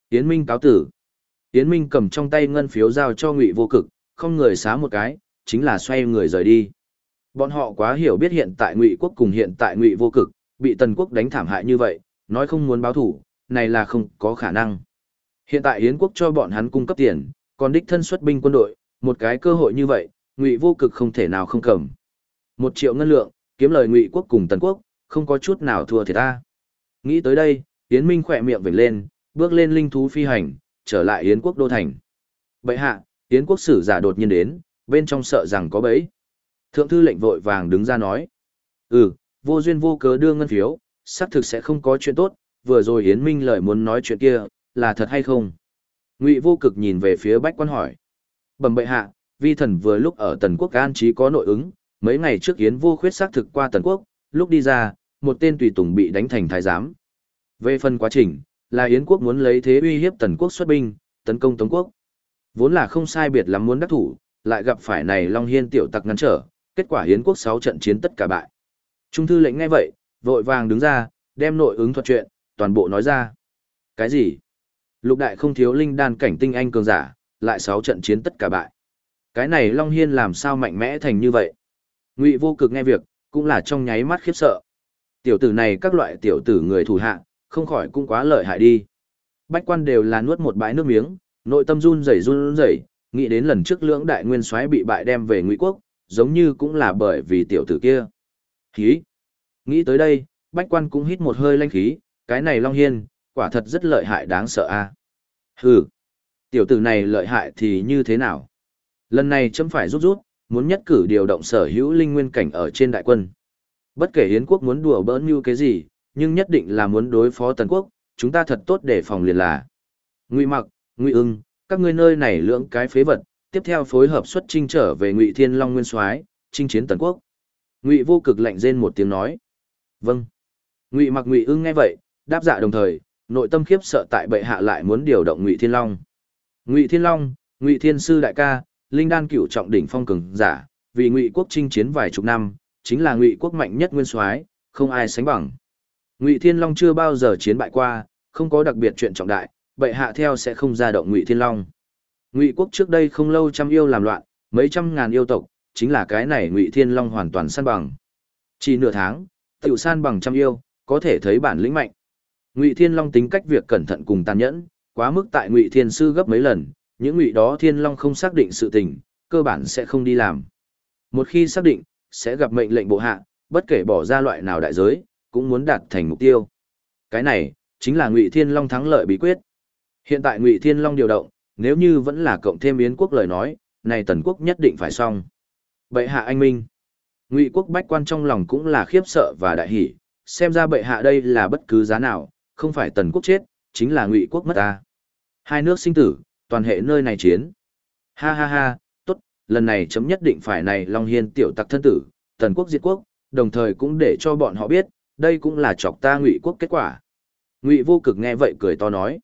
Yến Minh cáo tử. Yến Minh cầm trong tay ngân phiếu giao cho Ngụy vô cực, không người xá một cái, chính là xoay người rời đi. Bọn họ quá hiểu biết hiện tại Ngụy quốc cùng hiện tại Ngụy vô cực, bị Tần quốc đánh thảm hại như vậy, nói không muốn báo thủ, này là không có khả năng. Hiện tại Yến quốc cho bọn hắn cung cấp tiền, còn đích thân xuất binh quân đội, một cái cơ hội như vậy, Ngụy vô cực không thể nào không cầm. Một triệu ngân lượng, kiếm lời Ngụy quốc cùng Tần quốc, không có chút nào thua thiệt ta. Nghĩ tới đây, Yến Minh khỏe miệng vểnh lên, bước lên linh thú phi hành, trở lại Yến quốc đô thành. Bệ hạ, Yến quốc sử giả đột nhiên đến, bên trong sợ rằng có bẫy. Thượng thư lệnh vội vàng đứng ra nói. Ừ, vô duyên vô cớ đưa ngân phiếu, xác thực sẽ không có chuyện tốt, vừa rồi Yến Minh lời muốn nói chuyện kia, là thật hay không? Ngụy vô cực nhìn về phía bách quan hỏi. Bẩm bệ hạ, vi thần vừa lúc ở tần quốc an trí có nội ứng, mấy ngày trước Yến vô khuyết xác thực qua tần quốc, lúc đi ra, một tên tùy tùng bị đánh thành thái giám. Về phần quá trình, là Yến quốc muốn lấy thế uy hiếp tần quốc xuất binh, tấn công Tống quốc. Vốn là không sai biệt lắm muốn đắc thủ, lại gặp phải này Long Hiên tiểu tặc ngăn trở, kết quả Hiến quốc 6 trận chiến tất cả bại. Trung thư lệnh ngay vậy, vội vàng đứng ra, đem nội ứng thuật chuyện, toàn bộ nói ra. Cái gì? Lục đại không thiếu linh đan cảnh tinh anh cường giả, lại 6 trận chiến tất cả bại. Cái này Long Hiên làm sao mạnh mẽ thành như vậy? Ngụy vô cực nghe việc, cũng là trong nháy mắt khiếp sợ. Tiểu tử này các loại tiểu tử người thủ hạ, không khỏi cũng quá lợi hại đi. Bách quan đều là nuốt một bãi nước miếng, nội tâm run rẩy run rẩy, nghĩ đến lần trước lưỡng đại nguyên soái bị bại đem về Ngụy quốc, giống như cũng là bởi vì tiểu tử kia. Khí. Nghĩ tới đây, bách quan cũng hít một hơi lanh khí, cái này Long Hiên, quả thật rất lợi hại đáng sợ a. Hừ, tiểu tử này lợi hại thì như thế nào? Lần này chấm phải rút rút, muốn nhất cử điều động sở hữu linh nguyên cảnh ở trên đại quân. Bất kể Hiến quốc muốn đùa bỡn như cái gì, nhưng nhất định là muốn đối phó Tần quốc, chúng ta thật tốt để phòng liền là. Ngụy Mặc, Ngụy Ưng, các ngươi nơi này lưỡng cái phế vật, tiếp theo phối hợp xuất chinh trở về Ngụy Thiên Long Nguyên Soái, chinh chiến Tần quốc. Ngụy Vô Cực lạnh rên một tiếng nói. Vâng. Ngụy Mặc Ngụy Ưng nghe vậy, đáp dạ đồng thời, nội tâm khiếp sợ tại bệ hạ lại muốn điều động Ngụy Thiên Long. Ngụy Thiên Long, Ngụy Thiên sư đại ca, linh đan cửu trọng đỉnh phong cường giả, vì Ngụy quốc chinh chiến vài chục năm, chính là Ngụy quốc mạnh nhất nguyên soái, không ai sánh bằng. Ngụy Thiên Long chưa bao giờ chiến bại qua, không có đặc biệt chuyện trọng đại, bệ hạ theo sẽ không ra động Ngụy Thiên Long. Ngụy quốc trước đây không lâu trăm yêu làm loạn, mấy trăm ngàn yêu tộc, chính là cái này Ngụy Thiên Long hoàn toàn san bằng. Chỉ nửa tháng, tiểu san bằng trăm yêu, có thể thấy bản lĩnh mạnh. Ngụy Thiên Long tính cách việc cẩn thận cùng tàn nhẫn, quá mức tại Ngụy Thiên sư gấp mấy lần, những ngụy đó Thiên Long không xác định sự tình, cơ bản sẽ không đi làm. Một khi xác định, sẽ gặp mệnh lệnh bộ hạ, bất kể bỏ ra loại nào đại giới, cũng muốn đạt thành mục tiêu. Cái này chính là Ngụy Thiên Long thắng lợi bí quyết. Hiện tại Ngụy Thiên Long điều động, nếu như vẫn là cộng thêm Yến quốc lời nói, này Tần quốc nhất định phải xong. Bệ hạ anh minh. Ngụy quốc bách quan trong lòng cũng là khiếp sợ và đại hỉ, xem ra bệ hạ đây là bất cứ giá nào, không phải tần quốc chết, chính là ngụy quốc mất ta. Hai nước sinh tử, toàn hệ nơi này chiến. Ha ha ha, tốt, lần này chấm nhất định phải này Long Hiên tiểu tặc thân tử, tần quốc diệt quốc, đồng thời cũng để cho bọn họ biết, đây cũng là chọc ta ngụy quốc kết quả. Ngụy vô cực nghe vậy cười to nói.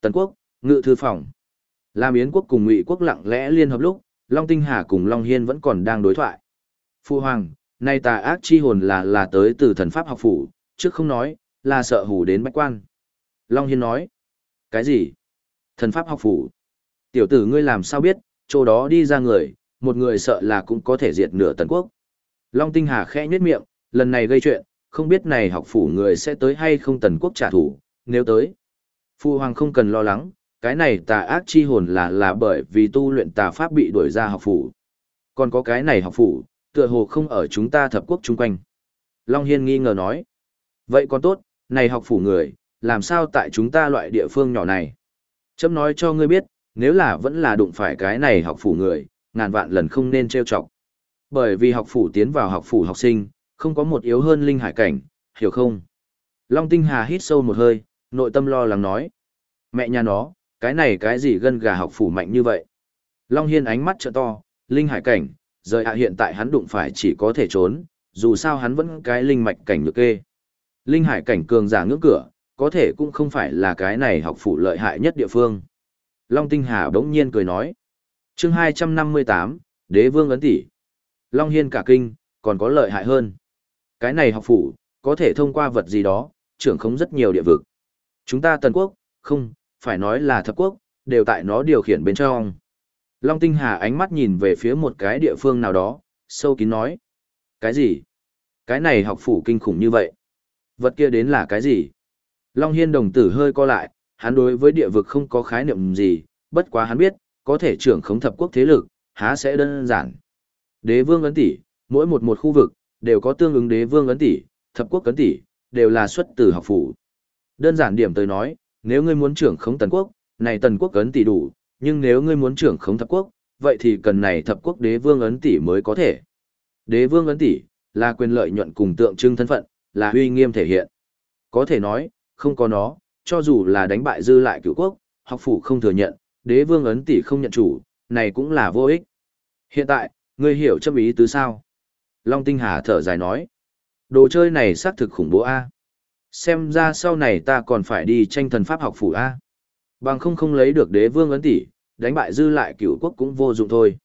Tần quốc, ngự thư phòng. Làm Yến quốc cùng Ngụy quốc lặng lẽ liên hợp lúc, Long Tinh Hà cùng Long Hiên vẫn còn đang đối thoại. Phu Hoàng, nay tà ác chi hồn là là tới từ thần pháp học phủ, trước không nói, là sợ hủ đến bách quan. Long Hiên nói. Cái gì? Thần pháp học phủ. Tiểu tử ngươi làm sao biết, chỗ đó đi ra người, một người sợ là cũng có thể diệt nửa tần quốc. Long Tinh Hà khẽ nhếch miệng, lần này gây chuyện, không biết này học phủ người sẽ tới hay không tần quốc trả thù, nếu tới. Phu Hoàng không cần lo lắng, cái này tà ác chi hồn là là bởi vì tu luyện tà pháp bị đuổi ra học phủ. Còn có cái này học phủ, tựa hồ không ở chúng ta thập quốc chung quanh. Long Hiên nghi ngờ nói. Vậy còn tốt, này học phủ người, làm sao tại chúng ta loại địa phương nhỏ này? Chấm nói cho ngươi biết, nếu là vẫn là đụng phải cái này học phủ người, ngàn vạn lần không nên trêu chọc. Bởi vì học phủ tiến vào học phủ học sinh, không có một yếu hơn linh hải cảnh, hiểu không? Long Tinh Hà hít sâu một hơi, nội tâm lo lắng nói. Mẹ nhà nó, cái này cái gì gân gà học phủ mạnh như vậy? Long Hiên ánh mắt trợ to, linh hải cảnh, rời hạ hiện tại hắn đụng phải chỉ có thể trốn, dù sao hắn vẫn cái linh mạch cảnh nhược kê. Linh hải cảnh cường giả ngưỡng cửa, có thể cũng không phải là cái này học phủ lợi hại nhất địa phương. Long Tinh Hà đống nhiên cười nói. chương 258, Đế Vương Ấn Tỷ. Long Hiên cả kinh, còn có lợi hại hơn. Cái này học phủ, có thể thông qua vật gì đó, trưởng không rất nhiều địa vực. Chúng ta tần quốc, không, phải nói là thập quốc, đều tại nó điều khiển bên trong. Long Tinh Hà ánh mắt nhìn về phía một cái địa phương nào đó, sâu kín nói. Cái gì? Cái này học phủ kinh khủng như vậy. Vật kia đến là cái gì? Long Hiên đồng tử hơi co lại, hắn đối với địa vực không có khái niệm gì, bất quá hắn biết, có thể trưởng khống thập quốc thế lực, há sẽ đơn giản. Đế vương ấn tỷ, mỗi một một khu vực, đều có tương ứng đế vương ấn tỷ, thập quốc ấn tỷ, đều là xuất từ học phủ. Đơn giản điểm tới nói, nếu ngươi muốn trưởng khống tần quốc, này tần quốc ấn tỷ đủ, nhưng nếu ngươi muốn trưởng khống thập quốc, vậy thì cần này thập quốc đế vương ấn tỷ mới có thể. Đế vương ấn tỷ là quyền lợi nhuận cùng tượng trưng thân phận, là uy nghiêm thể hiện. Có thể nói, không có nó, cho dù là đánh bại dư lại cửu quốc, học phủ không thừa nhận, đế vương ấn tỷ không nhận chủ, này cũng là vô ích. Hiện tại, ngươi hiểu châm ý tứ sao? Long Tinh Hà thở dài nói. Đồ chơi này xác thực khủng bố A. Xem ra sau này ta còn phải đi tranh thần pháp học phủ A. Bằng không không lấy được đế vương ấn tỷ, đánh bại dư lại cửu quốc cũng vô dụng thôi.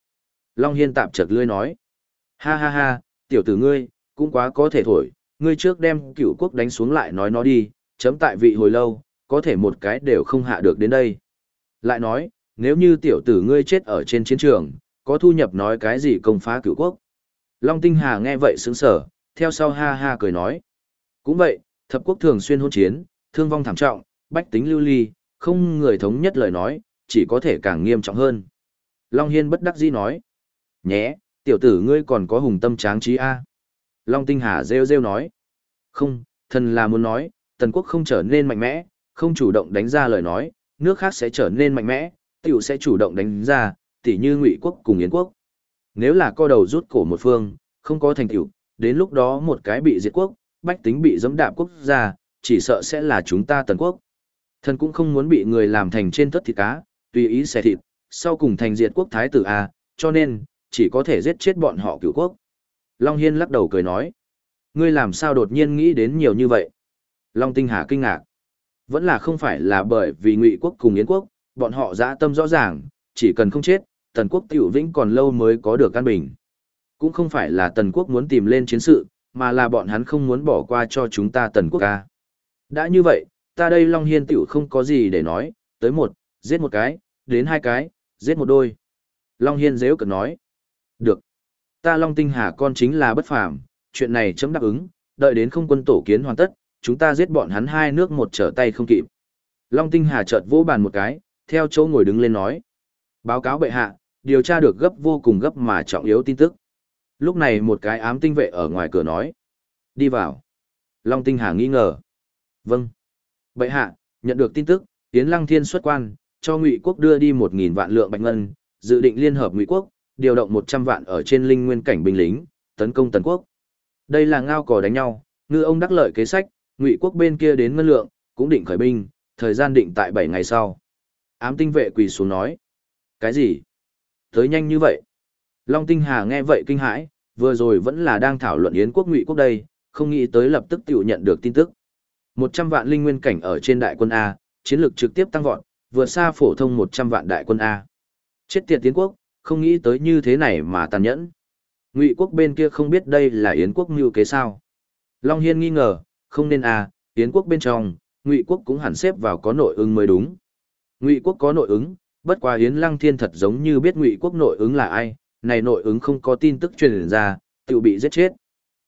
Long Hiên tạp chật lươi nói. Ha ha ha, tiểu tử ngươi, cũng quá có thể thổi, ngươi trước đem cửu quốc đánh xuống lại nói nó đi, chấm tại vị hồi lâu, có thể một cái đều không hạ được đến đây. Lại nói, nếu như tiểu tử ngươi chết ở trên chiến trường, có thu nhập nói cái gì công phá cửu quốc. Long Tinh Hà nghe vậy sướng sở, theo sau ha ha cười nói. Cũng vậy, thập quốc thường xuyên hôn chiến, thương vong thảm trọng, bách tính lưu ly, không người thống nhất lời nói, chỉ có thể càng nghiêm trọng hơn. Long Hiên bất đắc dĩ nói. Nhé, tiểu tử ngươi còn có hùng tâm tráng trí A. Long Tinh Hà rêu rêu nói. Không, thần là muốn nói, tần quốc không trở nên mạnh mẽ, không chủ động đánh ra lời nói, nước khác sẽ trở nên mạnh mẽ, tiểu sẽ chủ động đánh ra, tỉ như ngụy quốc cùng yến quốc. Nếu là co đầu rút cổ một phương, không có thành tựu, đến lúc đó một cái bị diệt quốc, bách tính bị dẫm đạp quốc gia, chỉ sợ sẽ là chúng ta tần quốc. Thần cũng không muốn bị người làm thành trên tất thịt cá, tùy ý xẻ thịt, sau cùng thành diệt quốc thái tử A, cho nên, chỉ có thể giết chết bọn họ cửu quốc. Long Hiên lắc đầu cười nói. Ngươi làm sao đột nhiên nghĩ đến nhiều như vậy? Long Tinh Hà kinh ngạc. Vẫn là không phải là bởi vì Ngụy quốc cùng Yến quốc, bọn họ dã tâm rõ ràng, chỉ cần không chết, Tần quốc tiểu vĩnh còn lâu mới có được căn bình. Cũng không phải là Tần quốc muốn tìm lên chiến sự, mà là bọn hắn không muốn bỏ qua cho chúng ta Tần quốc ca. Đã như vậy, ta đây Long Hiên tiểu không có gì để nói, tới một, giết một cái, đến hai cái, giết một đôi. Long Hiên dễ cực nói. Được. Ta Long Tinh Hà con chính là bất phàm, chuyện này chấm đáp ứng, đợi đến không quân tổ kiến hoàn tất, chúng ta giết bọn hắn hai nước một trở tay không kịp. Long Tinh Hà chợt vỗ bàn một cái, theo chỗ ngồi đứng lên nói. Báo cáo bệ hạ, điều tra được gấp vô cùng gấp mà trọng yếu tin tức. Lúc này một cái ám tinh vệ ở ngoài cửa nói. Đi vào. Long Tinh Hà nghi ngờ. Vâng. Bệ hạ, nhận được tin tức, Tiến Lăng Thiên xuất quan, cho Ngụy quốc đưa đi 1000 vạn lượng bạch ngân, dự định liên hợp Ngụy quốc, điều động 100 vạn ở trên linh nguyên cảnh binh lính, tấn công Tần quốc. Đây là ngao cò đánh nhau, ngư ông đắc lợi kế sách, Ngụy quốc bên kia đến ngân lượng, cũng định khởi binh, thời gian định tại bảy ngày sau. Ám tinh vệ quỳ xuống nói. Cái gì? Tới nhanh như vậy. Long Tinh Hà nghe vậy kinh hãi, vừa rồi vẫn là đang thảo luận Yến quốc ngụy quốc đây, không nghĩ tới lập tức tiểu nhận được tin tức. 100 vạn linh nguyên cảnh ở trên đại quân A, chiến lược trực tiếp tăng vọt, vượt xa phổ thông 100 vạn đại quân A. Chết tiệt Yến quốc, không nghĩ tới như thế này mà tàn nhẫn. Ngụy quốc bên kia không biết đây là Yến quốc mưu kế sao. Long Hiên nghi ngờ, không nên A, Yến quốc bên trong, Ngụy quốc cũng hẳn xếp vào có nội ứng mới đúng. Ngụy quốc có nội ứng, bất quá Yến Lăng Thiên thật giống như biết Ngụy quốc nội ứng là ai, này nội ứng không có tin tức truyền ra, tự bị giết chết.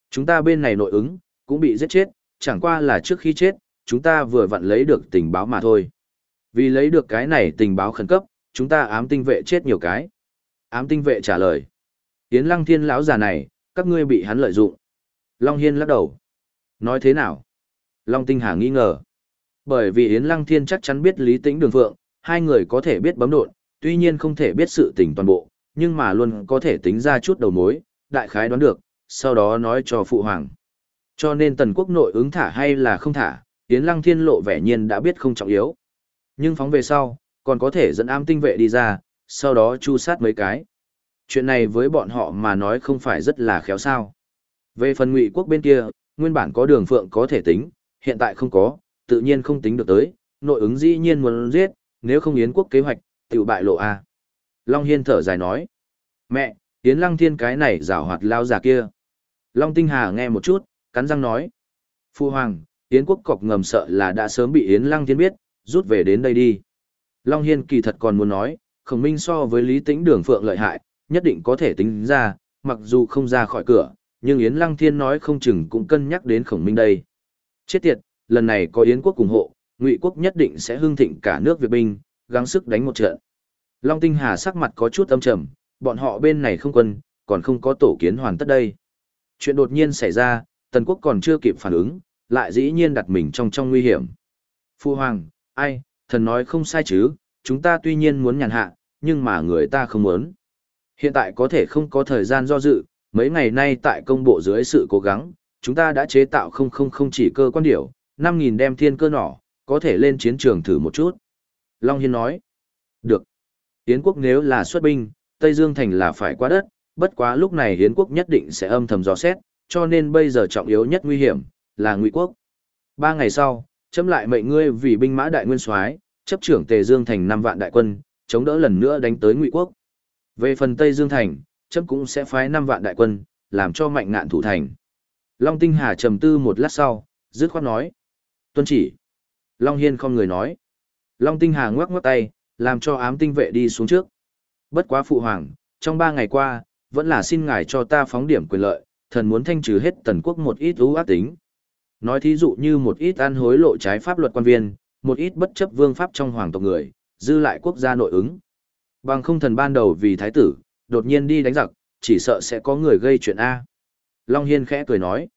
Chúng ta bên này nội ứng, cũng bị giết chết, chẳng qua là trước khi chết, chúng ta vừa vặn lấy được tình báo mà thôi. Vì lấy được cái này tình báo khẩn cấp, chúng ta ám tinh vệ chết nhiều cái. Ám tinh vệ trả lời. Yến Lăng Thiên lão già này, các ngươi bị hắn lợi dụng. Long Hiên lắc đầu. Nói thế nào? Long Tinh Hà nghi ngờ. Bởi vì Yến Lăng Thiên chắc chắn biết Lý Tĩnh Đường Phượng, hai người có thể biết bấm độn, tuy nhiên không thể biết sự tình toàn bộ, nhưng mà luôn có thể tính ra chút đầu mối, đại khái đoán được, sau đó nói cho phụ hoàng. Cho nên tần quốc nội ứng thả hay là không thả, Yến Lăng Thiên lộ vẻ nhiên đã biết không trọng yếu. Nhưng phóng về sau, còn có thể dẫn am tinh vệ đi ra, sau đó chu sát mấy cái. Chuyện này với bọn họ mà nói không phải rất là khéo sao. Về phần ngụy quốc bên kia, nguyên bản có đường phượng có thể tính, hiện tại không có, tự nhiên không tính được tới, nội ứng dĩ nhiên muốn giết, nếu không Yến quốc kế hoạch, tiểu bại lộ A. Long Hiên thở dài nói. Mẹ, Yến Lăng Thiên cái này rào hoạt lao già kia. Long Tinh Hà nghe một chút, cắn răng nói. Phu Hoàng, Yến quốc cọc ngầm sợ là đã sớm bị Yến Lăng Thiên biết, rút về đến đây đi. Long Hiên kỳ thật còn muốn nói, khổng minh so với lý tĩnh đường phượng lợi hại, nhất định có thể tính ra, mặc dù không ra khỏi cửa, nhưng Yến Lăng Thiên nói không chừng cũng cân nhắc đến khổng minh đây. Chết tiệt, lần này có Yến quốc ủng hộ, Ngụy quốc nhất định sẽ hưng thịnh cả nước Việt binh, gắng sức đánh một trận. Long Tinh Hà sắc mặt có chút âm trầm, bọn họ bên này không quân, còn không có tổ kiến hoàn tất đây. Chuyện đột nhiên xảy ra, Tần quốc còn chưa kịp phản ứng, lại dĩ nhiên đặt mình trong trong nguy hiểm. Phu Hoàng, ai, thần nói không sai chứ, chúng ta tuy nhiên muốn nhàn hạ, nhưng mà người ta không muốn. Hiện tại có thể không có thời gian do dự, mấy ngày nay tại công bộ dưới sự cố gắng, chúng ta đã chế tạo không không không chỉ cơ quan điểu, 5.000 đem thiên cơ nỏ, có thể lên chiến trường thử một chút. Long Hiên nói, được. Yến quốc nếu là xuất binh, Tây Dương Thành là phải qua đất, bất quá lúc này Yến quốc nhất định sẽ âm thầm dò xét, cho nên bây giờ trọng yếu nhất nguy hiểm, là Ngụy quốc. Ba ngày sau, chấm lại mệnh ngươi vì binh mã đại nguyên soái chấp trưởng Tề Dương Thành 5 vạn đại quân, chống đỡ lần nữa đánh tới Ngụy quốc. Về phần Tây Dương Thành, chấm cũng sẽ phái 5 vạn đại quân, làm cho mạnh ngạn thủ thành. Long Tinh Hà trầm tư một lát sau, dứt khoát nói. Tuân chỉ. Long Hiên không người nói. Long Tinh Hà ngoắc ngoắc tay, làm cho ám tinh vệ đi xuống trước. Bất quá phụ hoàng, trong ba ngày qua, vẫn là xin ngài cho ta phóng điểm quyền lợi, thần muốn thanh trừ hết tần quốc một ít ưu ác tính. Nói thí dụ như một ít ăn hối lộ trái pháp luật quan viên, một ít bất chấp vương pháp trong hoàng tộc người, dư lại quốc gia nội ứng. Bằng không thần ban đầu vì thái tử, đột nhiên đi đánh giặc, chỉ sợ sẽ có người gây chuyện A. Long Hiên khẽ cười nói.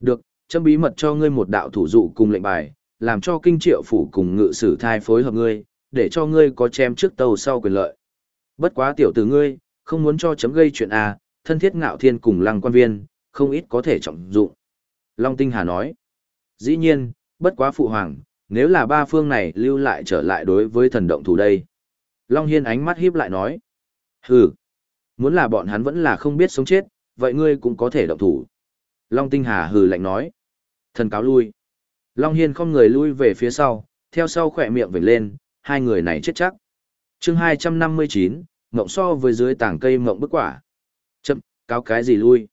Được, châm bí mật cho ngươi một đạo thủ dụ cùng lệnh bài, làm cho kinh triệu phủ cùng ngự sử thai phối hợp ngươi, để cho ngươi có chém trước tàu sau quyền lợi. Bất quá tiểu tử ngươi, không muốn cho chấm gây chuyện à? thân thiết ngạo thiên cùng lăng quan viên, không ít có thể trọng dụng. Long Tinh Hà nói. Dĩ nhiên, bất quá phụ hoàng, nếu là ba phương này lưu lại trở lại đối với thần động thủ đây. Long Hiên ánh mắt híp lại nói. Hừ, muốn là bọn hắn vẫn là không biết sống chết, vậy ngươi cũng có thể động thủ. Long Tinh Hà hừ lạnh nói. Thần cáo lui. Long Hiên không người lui về phía sau, theo sau khỏe miệng vểnh lên, hai người này chết chắc. chương 259, mộng so với dưới tảng cây mộng bức quả. Chậm, cáo cái gì lui?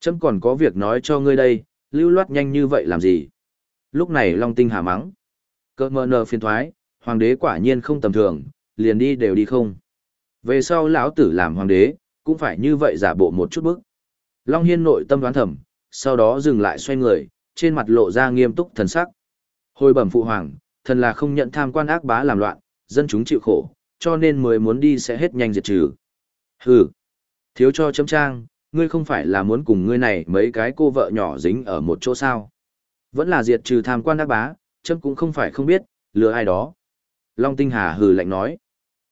Chấm còn có việc nói cho ngươi đây, lưu loát nhanh như vậy làm gì? Lúc này Long Tinh Hà mắng. Cơ mơ nờ phiên thoái, hoàng đế quả nhiên không tầm thường, liền đi đều đi không. Về sau lão tử làm hoàng đế, cũng phải như vậy giả bộ một chút bức. Long Hiên nội tâm đoán thầm, sau đó dừng lại xoay người, trên mặt lộ ra nghiêm túc thần sắc. Hồi bẩm phụ hoàng, thần là không nhận tham quan ác bá làm loạn, dân chúng chịu khổ, cho nên mới muốn đi sẽ hết nhanh diệt trừ. Hừ, thiếu cho chấm trang, ngươi không phải là muốn cùng ngươi này mấy cái cô vợ nhỏ dính ở một chỗ sao. Vẫn là diệt trừ tham quan ác bá, chấm cũng không phải không biết, lừa ai đó. Long Tinh Hà hừ lạnh nói.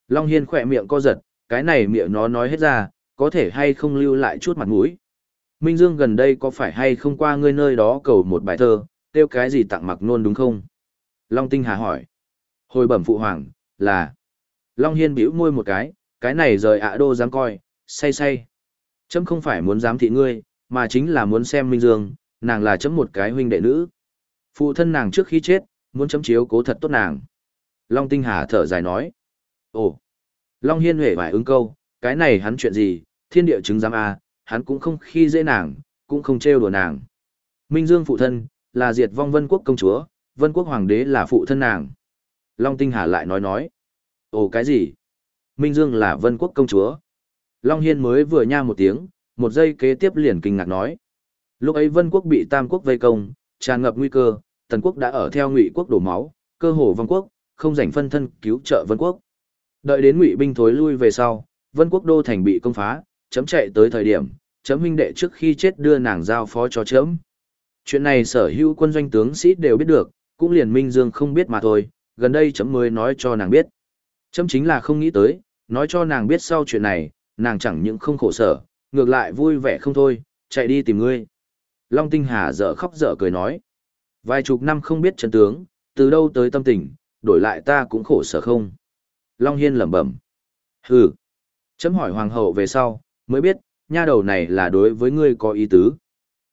Long Hiên khỏe miệng co giật, cái này miệng nó nói hết ra, có thể hay không lưu lại chút mặt mũi. Minh Dương gần đây có phải hay không qua ngươi nơi đó cầu một bài thơ, tiêu cái gì tặng mặc nôn đúng không? Long Tinh Hà hỏi. Hồi bẩm phụ hoàng, là. Long Hiên bĩu môi một cái, cái này rời ạ đô dám coi, say say. Chấm không phải muốn giám thị ngươi, mà chính là muốn xem Minh Dương, nàng là chấm một cái huynh đệ nữ. Phụ thân nàng trước khi chết, muốn chấm chiếu cố thật tốt nàng. Long Tinh Hà thở dài nói. Ồ! Long Hiên huệ vài ứng câu, cái này hắn chuyện gì, thiên địa chứng giám A, hắn cũng không khi dễ nàng, cũng không trêu đùa nàng. Minh Dương phụ thân, là diệt vong vân quốc công chúa, vân quốc hoàng đế là phụ thân nàng. Long Tinh Hà lại nói nói. Ồ cái gì? Minh Dương là vân quốc công chúa. Long Hiên mới vừa nha một tiếng, một giây kế tiếp liền kinh ngạc nói. Lúc ấy vân quốc bị tam quốc vây công, tràn ngập nguy cơ, tần quốc đã ở theo ngụy quốc đổ máu, cơ hồ vân quốc, không rảnh phân thân cứu trợ vân quốc. Đợi đến ngụy binh thối lui về sau, vân quốc đô thành bị công phá, chấm chạy tới thời điểm, chấm huynh đệ trước khi chết đưa nàng giao phó cho chấm. Chuyện này sở hữu quân doanh tướng sĩ đều biết được, cũng liền Minh Dương không biết mà thôi, gần đây chấm mới nói cho nàng biết. Chấm chính là không nghĩ tới, nói cho nàng biết sau chuyện này, nàng chẳng những không khổ sở, ngược lại vui vẻ không thôi, chạy đi tìm ngươi. Long Tinh Hà dở khóc dở cười nói. Vài chục năm không biết chân tướng, từ đâu tới tâm tình, đổi lại ta cũng khổ sở không. Long Hiên lẩm bẩm. Hừ. Chấm hỏi hoàng hậu về sau, mới biết, nha đầu này là đối với ngươi có ý tứ.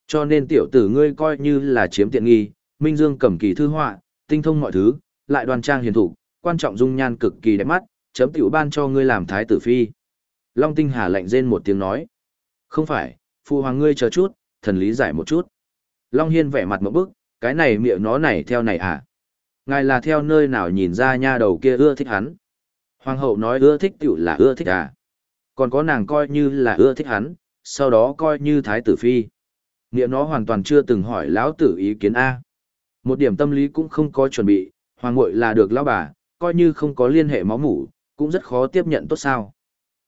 Cho nên tiểu tử ngươi coi như là chiếm tiện nghi, Minh Dương cầm kỳ thư họa, tinh thông mọi thứ, lại đoan trang hiền thủ, quan trọng dung nhan cực kỳ đẹp mắt, chấm tiểu ban cho ngươi làm thái tử phi. Long Tinh Hà lạnh rên một tiếng nói. Không phải, phụ hoàng ngươi chờ chút, thần lý giải một chút. Long Hiên vẻ mặt một bức, cái này miệng nó này theo này à? Ngài là theo nơi nào nhìn ra nha đầu kia ưa thích hắn? Hoàng hậu nói ưa thích tiểu là ưa thích à? Còn có nàng coi như là ưa thích hắn, sau đó coi như thái tử phi. Niệm nó hoàn toàn chưa từng hỏi lão tử ý kiến A. Một điểm tâm lý cũng không có chuẩn bị, hoàng ngội là được lão bà, coi như không có liên hệ máu mủ, cũng rất khó tiếp nhận tốt sao.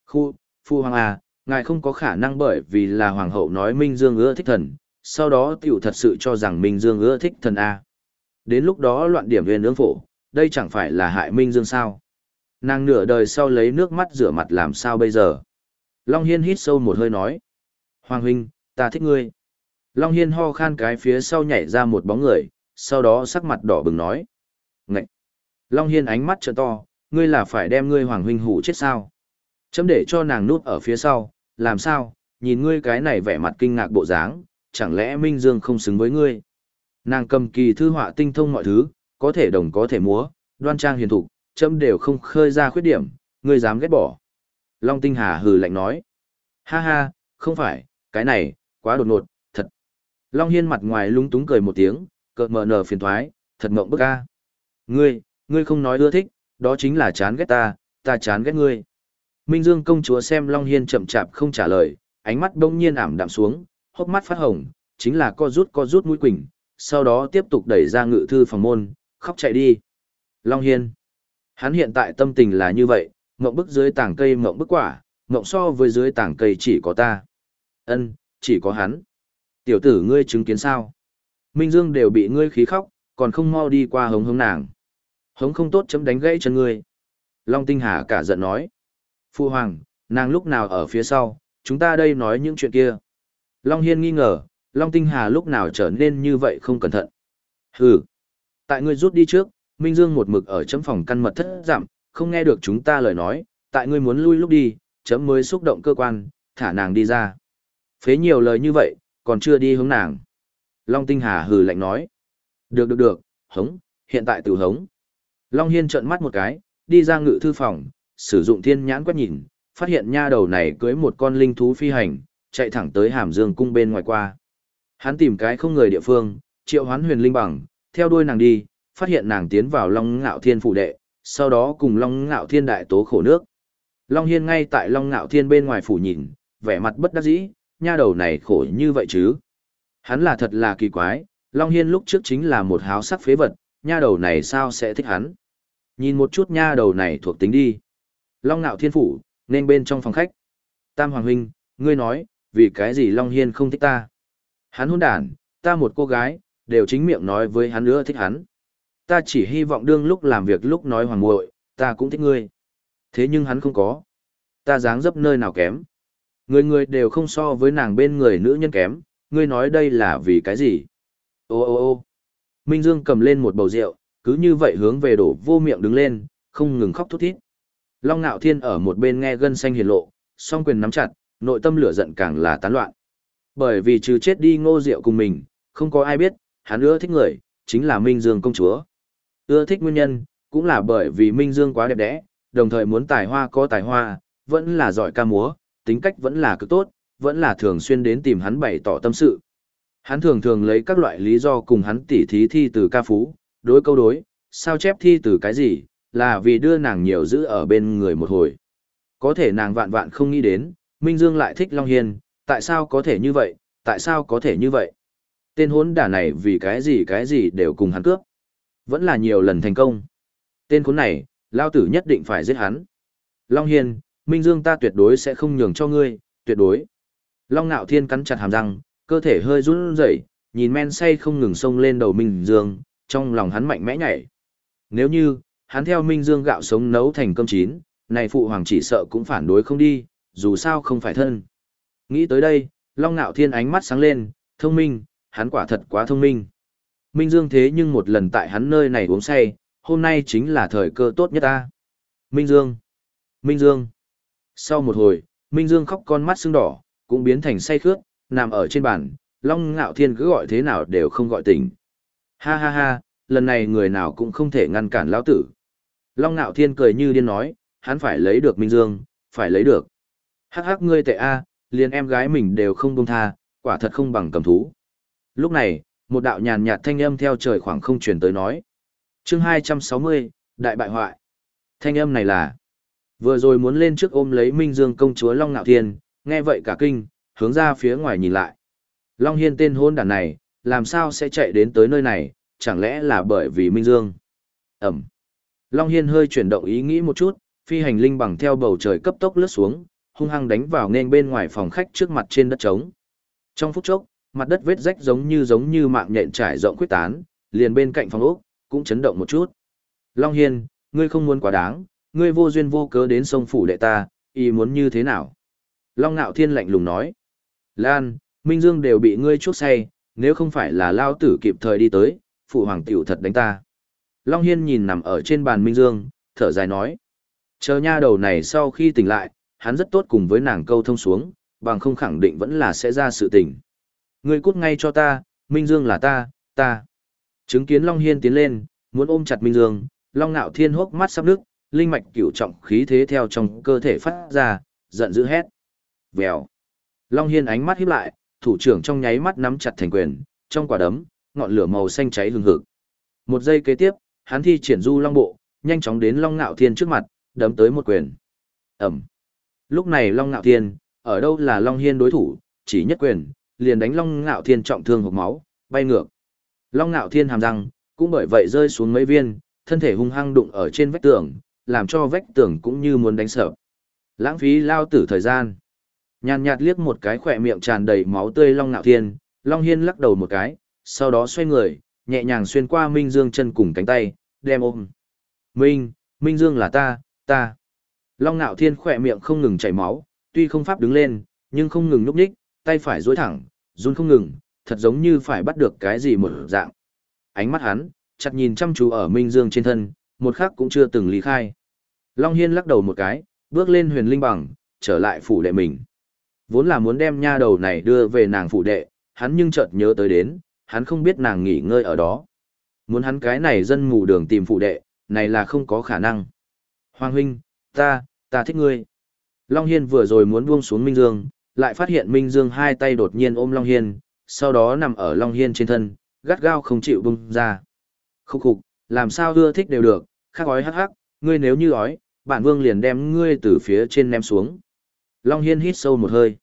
Khu, phu hoàng à, ngài không có khả năng bởi vì là hoàng hậu nói Minh Dương ưa thích thần, sau đó tiểu thật sự cho rằng Minh Dương ưa thích thần à? Đến lúc đó loạn điểm huyền ương phổ, đây chẳng phải là hại Minh Dương sao. Nàng nửa đời sau lấy nước mắt rửa mặt làm sao bây giờ. Long Hiên hít sâu một hơi nói. Hoàng huynh, ta thích ngươi. Long Hiên ho khan cái phía sau nhảy ra một bóng người, sau đó sắc mặt đỏ bừng nói. Ngậy! Long Hiên ánh mắt trợ to, ngươi là phải đem ngươi Hoàng huynh hủ chết sao? Chấm để cho nàng nút ở phía sau, làm sao, nhìn ngươi cái này vẻ mặt kinh ngạc bộ dáng, chẳng lẽ Minh Dương không xứng với ngươi? Nàng cầm kỳ thư họa tinh thông mọi thứ, có thể đồng có thể múa, đoan trang hiền thục, chấm đều không khơi ra khuyết điểm, ngươi dám ghét bỏ. Long Tinh Hà hừ lạnh nói. Ha ha, không phải, cái này, quá đột ngột, thật. Long Hiên mặt ngoài lúng túng cười một tiếng, cợt mờ nở phiền thoái, thật mộng bức a. Ngươi, ngươi không nói ưa thích, đó chính là chán ghét ta, ta chán ghét ngươi. Minh Dương công chúa xem Long Hiên chậm chạp không trả lời, ánh mắt bỗng nhiên ảm đạm xuống, hốc mắt phát hồng, chính là co rút co rút mũi quỳnh, sau đó tiếp tục đẩy ra ngự thư phòng môn, khóc chạy đi. Long Hiên. Hắn hiện tại tâm tình là như vậy, mộng bức dưới tảng cây mộng bức quả, mộng so với dưới tảng cây chỉ có ta. ân chỉ có hắn. Tiểu tử ngươi chứng kiến sao? Minh Dương đều bị ngươi khí khóc, còn không mau đi qua hống hống nàng. Hống không tốt chấm đánh gãy chân ngươi. Long Tinh Hà cả giận nói. Phu Hoàng, nàng lúc nào ở phía sau, chúng ta đây nói những chuyện kia. Long Hiên nghi ngờ, Long Tinh Hà lúc nào trở nên như vậy không cẩn thận. Hừ. Tại ngươi rút đi trước, Minh Dương một mực ở chấm phòng căn mật thất giảm, không nghe được chúng ta lời nói, tại ngươi muốn lui lúc đi, chấm mới xúc động cơ quan, thả nàng đi ra. Phế nhiều lời như vậy, còn chưa đi hướng nàng. Long Tinh Hà hừ lạnh nói. Được được được, hống, hiện tại tự hống. Long Hiên trợn mắt một cái, đi ra ngự thư phòng, sử dụng thiên nhãn quét nhìn, phát hiện nha đầu này cưới một con linh thú phi hành, chạy thẳng tới hàm dương cung bên ngoài qua. Hắn tìm cái không người địa phương, triệu hoán huyền linh bằng, theo đuôi nàng đi, phát hiện nàng tiến vào Long Ngạo Thiên phủ đệ, sau đó cùng Long Ngạo Thiên đại tố khổ nước. Long Hiên ngay tại Long Ngạo Thiên bên ngoài phủ nhìn, vẻ mặt bất đắc dĩ, nha đầu này khổ như vậy chứ. Hắn là thật là kỳ quái, Long Hiên lúc trước chính là một háo sắc phế vật, nha đầu này sao sẽ thích hắn. Nhìn một chút nha đầu này thuộc tính đi. Long Nạo Thiên Phủ, nên bên trong phòng khách. Tam Hoàng Huynh, ngươi nói, vì cái gì Long Hiên không thích ta? Hắn hôn đàn, ta một cô gái, đều chính miệng nói với hắn nữa thích hắn. Ta chỉ hy vọng đương lúc làm việc lúc nói hoàng muội ta cũng thích ngươi. Thế nhưng hắn không có. Ta dáng dấp nơi nào kém. Người người đều không so với nàng bên người nữ nhân kém, ngươi nói đây là vì cái gì? Ô ô ô Minh Dương cầm lên một bầu rượu, cứ như vậy hướng về đổ vô miệng đứng lên, không ngừng khóc thút thít. Long Nạo Thiên ở một bên nghe gân xanh hiển lộ, song quyền nắm chặt, nội tâm lửa giận càng là tán loạn. Bởi vì trừ chết đi ngô diệu cùng mình, không có ai biết, hắn ưa thích người, chính là Minh Dương công chúa. Ưa thích nguyên nhân, cũng là bởi vì Minh Dương quá đẹp đẽ, đồng thời muốn tài hoa có tài hoa, vẫn là giỏi ca múa, tính cách vẫn là cực tốt, vẫn là thường xuyên đến tìm hắn bày tỏ tâm sự. Hắn thường thường lấy các loại lý do cùng hắn tỉ thí thi từ ca phú, đối câu đối, sao chép thi từ cái gì, là vì đưa nàng nhiều giữ ở bên người một hồi. Có thể nàng vạn vạn không nghĩ đến, Minh Dương lại thích Long Hiên, tại sao có thể như vậy, tại sao có thể như vậy. Tên hốn đả này vì cái gì cái gì đều cùng hắn cướp. Vẫn là nhiều lần thành công. Tên khốn này, lao tử nhất định phải giết hắn. Long Hiên, Minh Dương ta tuyệt đối sẽ không nhường cho ngươi, tuyệt đối. Long Nạo Thiên cắn chặt hàm răng, cơ thể hơi run rẩy, nhìn men say không ngừng sông lên đầu Minh Dương, trong lòng hắn mạnh mẽ nhảy. Nếu như, hắn theo Minh Dương gạo sống nấu thành cơm chín, này phụ hoàng chỉ sợ cũng phản đối không đi, dù sao không phải thân. Nghĩ tới đây, Long Nạo Thiên ánh mắt sáng lên, thông minh, hắn quả thật quá thông minh. Minh Dương thế nhưng một lần tại hắn nơi này uống say, hôm nay chính là thời cơ tốt nhất ta. Minh Dương! Minh Dương! Sau một hồi, Minh Dương khóc con mắt sưng đỏ, cũng biến thành say khướt, nằm ở trên bàn, Long Ngạo Thiên cứ gọi thế nào đều không gọi tỉnh. Ha ha ha, lần này người nào cũng không thể ngăn cản lão tử. Long Ngạo Thiên cười như điên nói, hắn phải lấy được Minh Dương, phải lấy được. Hắc hắc ngươi tệ a, liền em gái mình đều không buông tha, quả thật không bằng cầm thú. Lúc này, một đạo nhàn nhạt thanh âm theo trời khoảng không truyền tới nói. Chương 260, Đại bại hoại. Thanh âm này là Vừa rồi muốn lên trước ôm lấy Minh Dương công chúa Long Nạo Thiên, nghe vậy cả kinh, hướng ra phía ngoài nhìn lại. Long Hiên tên hôn đàn này, làm sao sẽ chạy đến tới nơi này, chẳng lẽ là bởi vì Minh Dương? Ẩm. Long Hiên hơi chuyển động ý nghĩ một chút, phi hành linh bằng theo bầu trời cấp tốc lướt xuống, hung hăng đánh vào nên bên ngoài phòng khách trước mặt trên đất trống. Trong phút chốc, mặt đất vết rách giống như giống như mạng nhện trải rộng khuyết tán, liền bên cạnh phòng ốc, cũng chấn động một chút. Long Hiên, ngươi không muốn quá đáng, ngươi vô duyên vô cớ đến sông phủ đệ ta, ý muốn như thế nào? Long Nạo Thiên lạnh lùng nói. Lan, Minh Dương đều bị ngươi chuốc say, nếu không phải là lao tử kịp thời đi tới, phụ hoàng tiểu thật đánh ta. Long Hiên nhìn nằm ở trên bàn Minh Dương, thở dài nói. Chờ nha đầu này sau khi tỉnh lại, hắn rất tốt cùng với nàng câu thông xuống, bằng không khẳng định vẫn là sẽ ra sự tình. Ngươi cút ngay cho ta, Minh Dương là ta, ta. Chứng kiến Long Hiên tiến lên, muốn ôm chặt Minh Dương, Long Nạo Thiên hốc mắt sắp nước, linh mạch cửu trọng khí thế theo trong cơ thể phát ra, giận dữ hét. Vèo. Long Hiên ánh mắt híp lại, thủ trưởng trong nháy mắt nắm chặt thành quyền, trong quả đấm, ngọn lửa màu xanh cháy hừng hực. Một giây kế tiếp, hắn thi triển du long bộ, nhanh chóng đến Long Ngạo Thiên trước mặt, đấm tới một quyền. Ẩm. Lúc này Long Ngạo Thiên, ở đâu là Long Hiên đối thủ, chỉ nhất quyền, liền đánh Long Ngạo Thiên trọng thương hộc máu, bay ngược. Long Ngạo Thiên hàm răng, cũng bởi vậy rơi xuống mấy viên, thân thể hung hăng đụng ở trên vách tường, làm cho vách tường cũng như muốn đánh sợ. Lãng phí lao tử thời gian. Nhàn nhạt liếc một cái khỏe miệng tràn đầy máu tươi Long Nạo Thiên, Long Hiên lắc đầu một cái, sau đó xoay người, nhẹ nhàng xuyên qua Minh Dương chân cùng cánh tay, đem ôm. Minh, Minh Dương là ta, ta. Long Nạo Thiên khỏe miệng không ngừng chảy máu, tuy không pháp đứng lên, nhưng không ngừng nhúc nhích, tay phải duỗi thẳng, run không ngừng, thật giống như phải bắt được cái gì một dạng. Ánh mắt hắn, chặt nhìn chăm chú ở Minh Dương trên thân, một khắc cũng chưa từng lý khai. Long Hiên lắc đầu một cái, bước lên huyền linh bằng, trở lại phủ đệ mình. Vốn là muốn đem nha đầu này đưa về nàng phụ đệ, hắn nhưng chợt nhớ tới đến, hắn không biết nàng nghỉ ngơi ở đó. Muốn hắn cái này dân mù đường tìm phụ đệ, này là không có khả năng. Hoàng huynh, ta, ta thích ngươi. Long Hiên vừa rồi muốn buông xuống Minh Dương, lại phát hiện Minh Dương hai tay đột nhiên ôm Long Hiên, sau đó nằm ở Long Hiên trên thân, gắt gao không chịu bung ra. Khúc khục, làm sao ưa thích đều được, khắc ói hắc hắc, ngươi nếu như ói, bản vương liền đem ngươi từ phía trên ném xuống. Long Hiên hít sâu một hơi.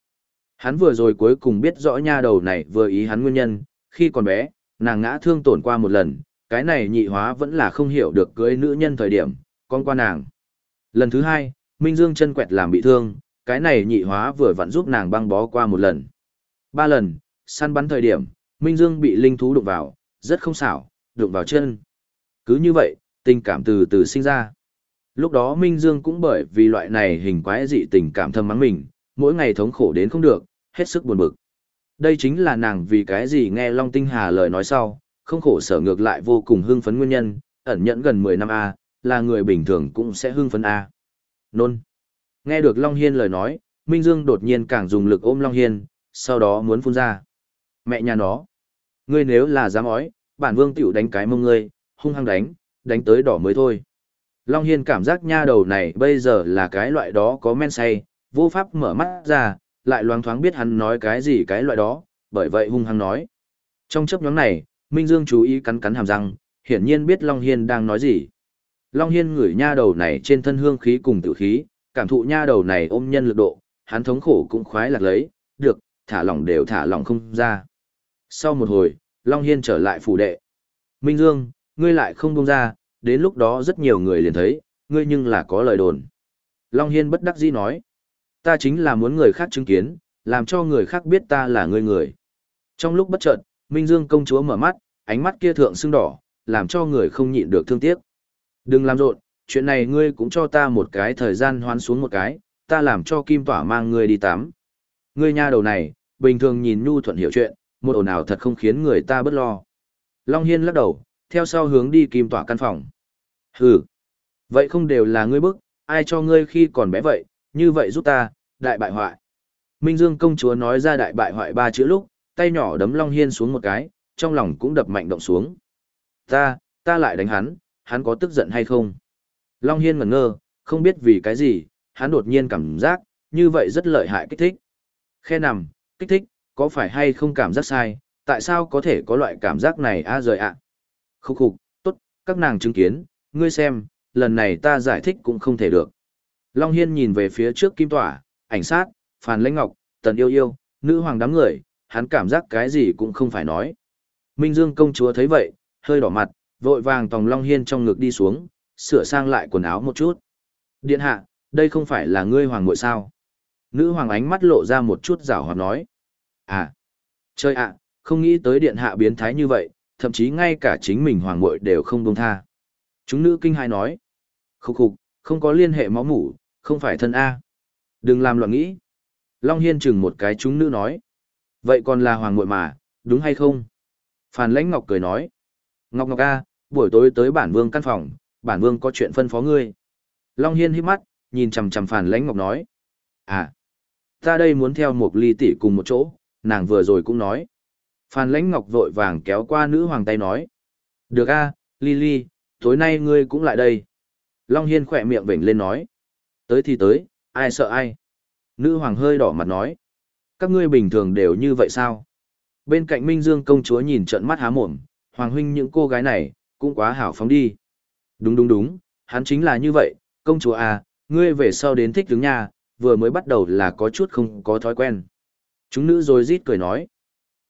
Hắn vừa rồi cuối cùng biết rõ nha đầu này vừa ý hắn nguyên nhân, khi còn bé, nàng ngã thương tổn qua một lần, cái này nhị hóa vẫn là không hiểu được cưới nữ nhân thời điểm, con qua nàng. Lần thứ hai, Minh Dương chân quẹt làm bị thương, cái này nhị hóa vừa vặn giúp nàng băng bó qua một lần. Ba lần, săn bắn thời điểm, Minh Dương bị linh thú đụng vào, rất không xảo, đụng vào chân. Cứ như vậy, tình cảm từ từ sinh ra. Lúc đó Minh Dương cũng bởi vì loại này hình quái dị tình cảm thâm mắng mình, mỗi ngày thống khổ đến không được, hết sức buồn bực. Đây chính là nàng vì cái gì nghe Long Tinh Hà lời nói sau, không khổ sở ngược lại vô cùng hưng phấn nguyên nhân, ẩn nhẫn gần 10 năm A, là người bình thường cũng sẽ hưng phấn A. Nôn. Nghe được Long Hiên lời nói, Minh Dương đột nhiên càng dùng lực ôm Long Hiên, sau đó muốn phun ra. Mẹ nhà nó. Ngươi nếu là dám ói, bản vương tiểu đánh cái mông ngươi, hung hăng đánh, đánh tới đỏ mới thôi. Long Hiên cảm giác nha đầu này bây giờ là cái loại đó có men say, vô pháp mở mắt ra, lại loáng thoáng biết hắn nói cái gì cái loại đó, bởi vậy hung hăng nói. Trong chấp nhóm này, Minh Dương chú ý cắn cắn hàm răng, hiển nhiên biết Long Hiên đang nói gì. Long Hiên ngửi nha đầu này trên thân hương khí cùng tự khí, cảm thụ nha đầu này ôm nhân lực độ, hắn thống khổ cũng khoái lạc lấy, được, thả lỏng đều thả lỏng không ra. Sau một hồi, Long Hiên trở lại phủ đệ. Minh Dương, ngươi lại không buông ra, đến lúc đó rất nhiều người liền thấy, ngươi nhưng là có lời đồn. Long Hiên bất đắc dĩ nói, ta chính là muốn người khác chứng kiến, làm cho người khác biết ta là ngươi người. Trong lúc bất chợt, Minh Dương công chúa mở mắt, ánh mắt kia thượng sưng đỏ, làm cho người không nhịn được thương tiếc. Đừng làm rộn, chuyện này ngươi cũng cho ta một cái thời gian hoán xuống một cái, ta làm cho Kim Tỏa mang ngươi đi tắm. Ngươi nha đầu này, bình thường nhìn nhu thuận hiểu chuyện, một ồn ào thật không khiến người ta bất lo. Long Hiên lắc đầu, theo sau hướng đi Kim Tỏa căn phòng. Hừ, vậy không đều là ngươi bức, ai cho ngươi khi còn bé vậy, như vậy giúp ta, đại bại hoại. Minh Dương công chúa nói ra đại bại hoại ba chữ lúc, tay nhỏ đấm Long Hiên xuống một cái, trong lòng cũng đập mạnh động xuống. Ta, ta lại đánh hắn, hắn có tức giận hay không? Long Hiên ngẩn ngơ, không biết vì cái gì, hắn đột nhiên cảm giác, như vậy rất lợi hại kích thích. Khe nằm, kích thích, có phải hay không cảm giác sai, tại sao có thể có loại cảm giác này a rời ạ? À? Khúc khục, tốt, các nàng chứng kiến, ngươi xem, lần này ta giải thích cũng không thể được. Long Hiên nhìn về phía trước kim tỏa, ảnh sát, phàn lãnh ngọc, tần yêu yêu, nữ hoàng đám người, hắn cảm giác cái gì cũng không phải nói. Minh Dương công chúa thấy vậy, hơi đỏ mặt, vội vàng tòng Long Hiên trong ngực đi xuống, sửa sang lại quần áo một chút. Điện hạ, đây không phải là ngươi hoàng muội sao? Nữ hoàng ánh mắt lộ ra một chút rảo hoạt nói. À, chơi ạ, không nghĩ tới điện hạ biến thái như vậy, thậm chí ngay cả chính mình hoàng muội đều không buông tha. Chúng nữ kinh hai nói. Khúc khục, không có liên hệ máu mủ, không phải thân A. Đừng làm loạn nghĩ. Long Hiên chừng một cái chúng nữ nói. Vậy còn là hoàng muội mà, đúng hay không? Phàn lãnh ngọc cười nói. Ngọc Ngọc A, buổi tối tới bản vương căn phòng, bản vương có chuyện phân phó ngươi. Long Hiên hít mắt, nhìn chằm chằm Phàn lãnh ngọc nói. À, ta đây muốn theo một ly tỷ cùng một chỗ, nàng vừa rồi cũng nói. Phan lãnh ngọc vội vàng kéo qua nữ hoàng tay nói. Được a, Ly Ly, tối nay ngươi cũng lại đây. Long Hiên khỏe miệng vểnh lên nói. Tới thì tới, ai sợ ai. Nữ hoàng hơi đỏ mặt nói. Các ngươi bình thường đều như vậy sao? Bên cạnh Minh Dương công chúa nhìn trận mắt há mồm, hoàng huynh những cô gái này, cũng quá hảo phóng đi. Đúng đúng đúng, hắn chính là như vậy, công chúa à, ngươi về sau đến thích đứng nha, vừa mới bắt đầu là có chút không có thói quen. Chúng nữ rồi rít cười nói.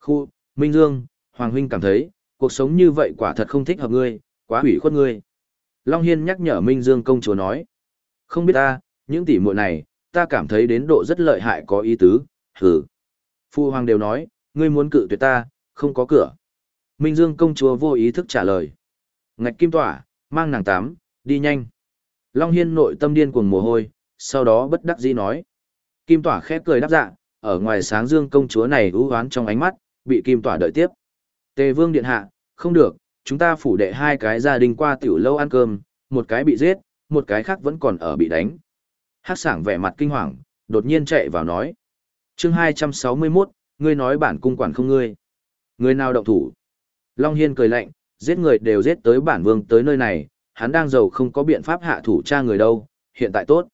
Khu, Minh Dương, Hoàng Huynh cảm thấy, cuộc sống như vậy quả thật không thích hợp ngươi, quá hủy khuất ngươi. Long Hiên nhắc nhở Minh Dương công chúa nói. Không biết ta, những tỷ muội này, ta cảm thấy đến độ rất lợi hại có ý tứ, hừ. Phu Hoàng đều nói, ngươi muốn cự tuyệt ta, không có cửa. Minh Dương công chúa vô ý thức trả lời. Ngạch kim tỏa, mang nàng tám, đi nhanh. Long Hiên nội tâm điên cuồng mồ hôi, sau đó bất đắc dĩ nói. Kim tỏa khép cười đáp dạ, ở ngoài sáng dương công chúa này ưu hoán trong ánh mắt, bị kim tỏa đợi tiếp. Tề vương điện hạ, không được, chúng ta phủ đệ hai cái gia đình qua tiểu lâu ăn cơm, một cái bị giết, một cái khác vẫn còn ở bị đánh. Hát sảng vẻ mặt kinh hoàng, đột nhiên chạy vào nói. chương 261, ngươi nói bản cung quản không ngươi. Ngươi nào động thủ? Long Hiên cười lạnh, giết người đều giết tới bản vương tới nơi này, hắn đang giàu không có biện pháp hạ thủ cha người đâu, hiện tại tốt.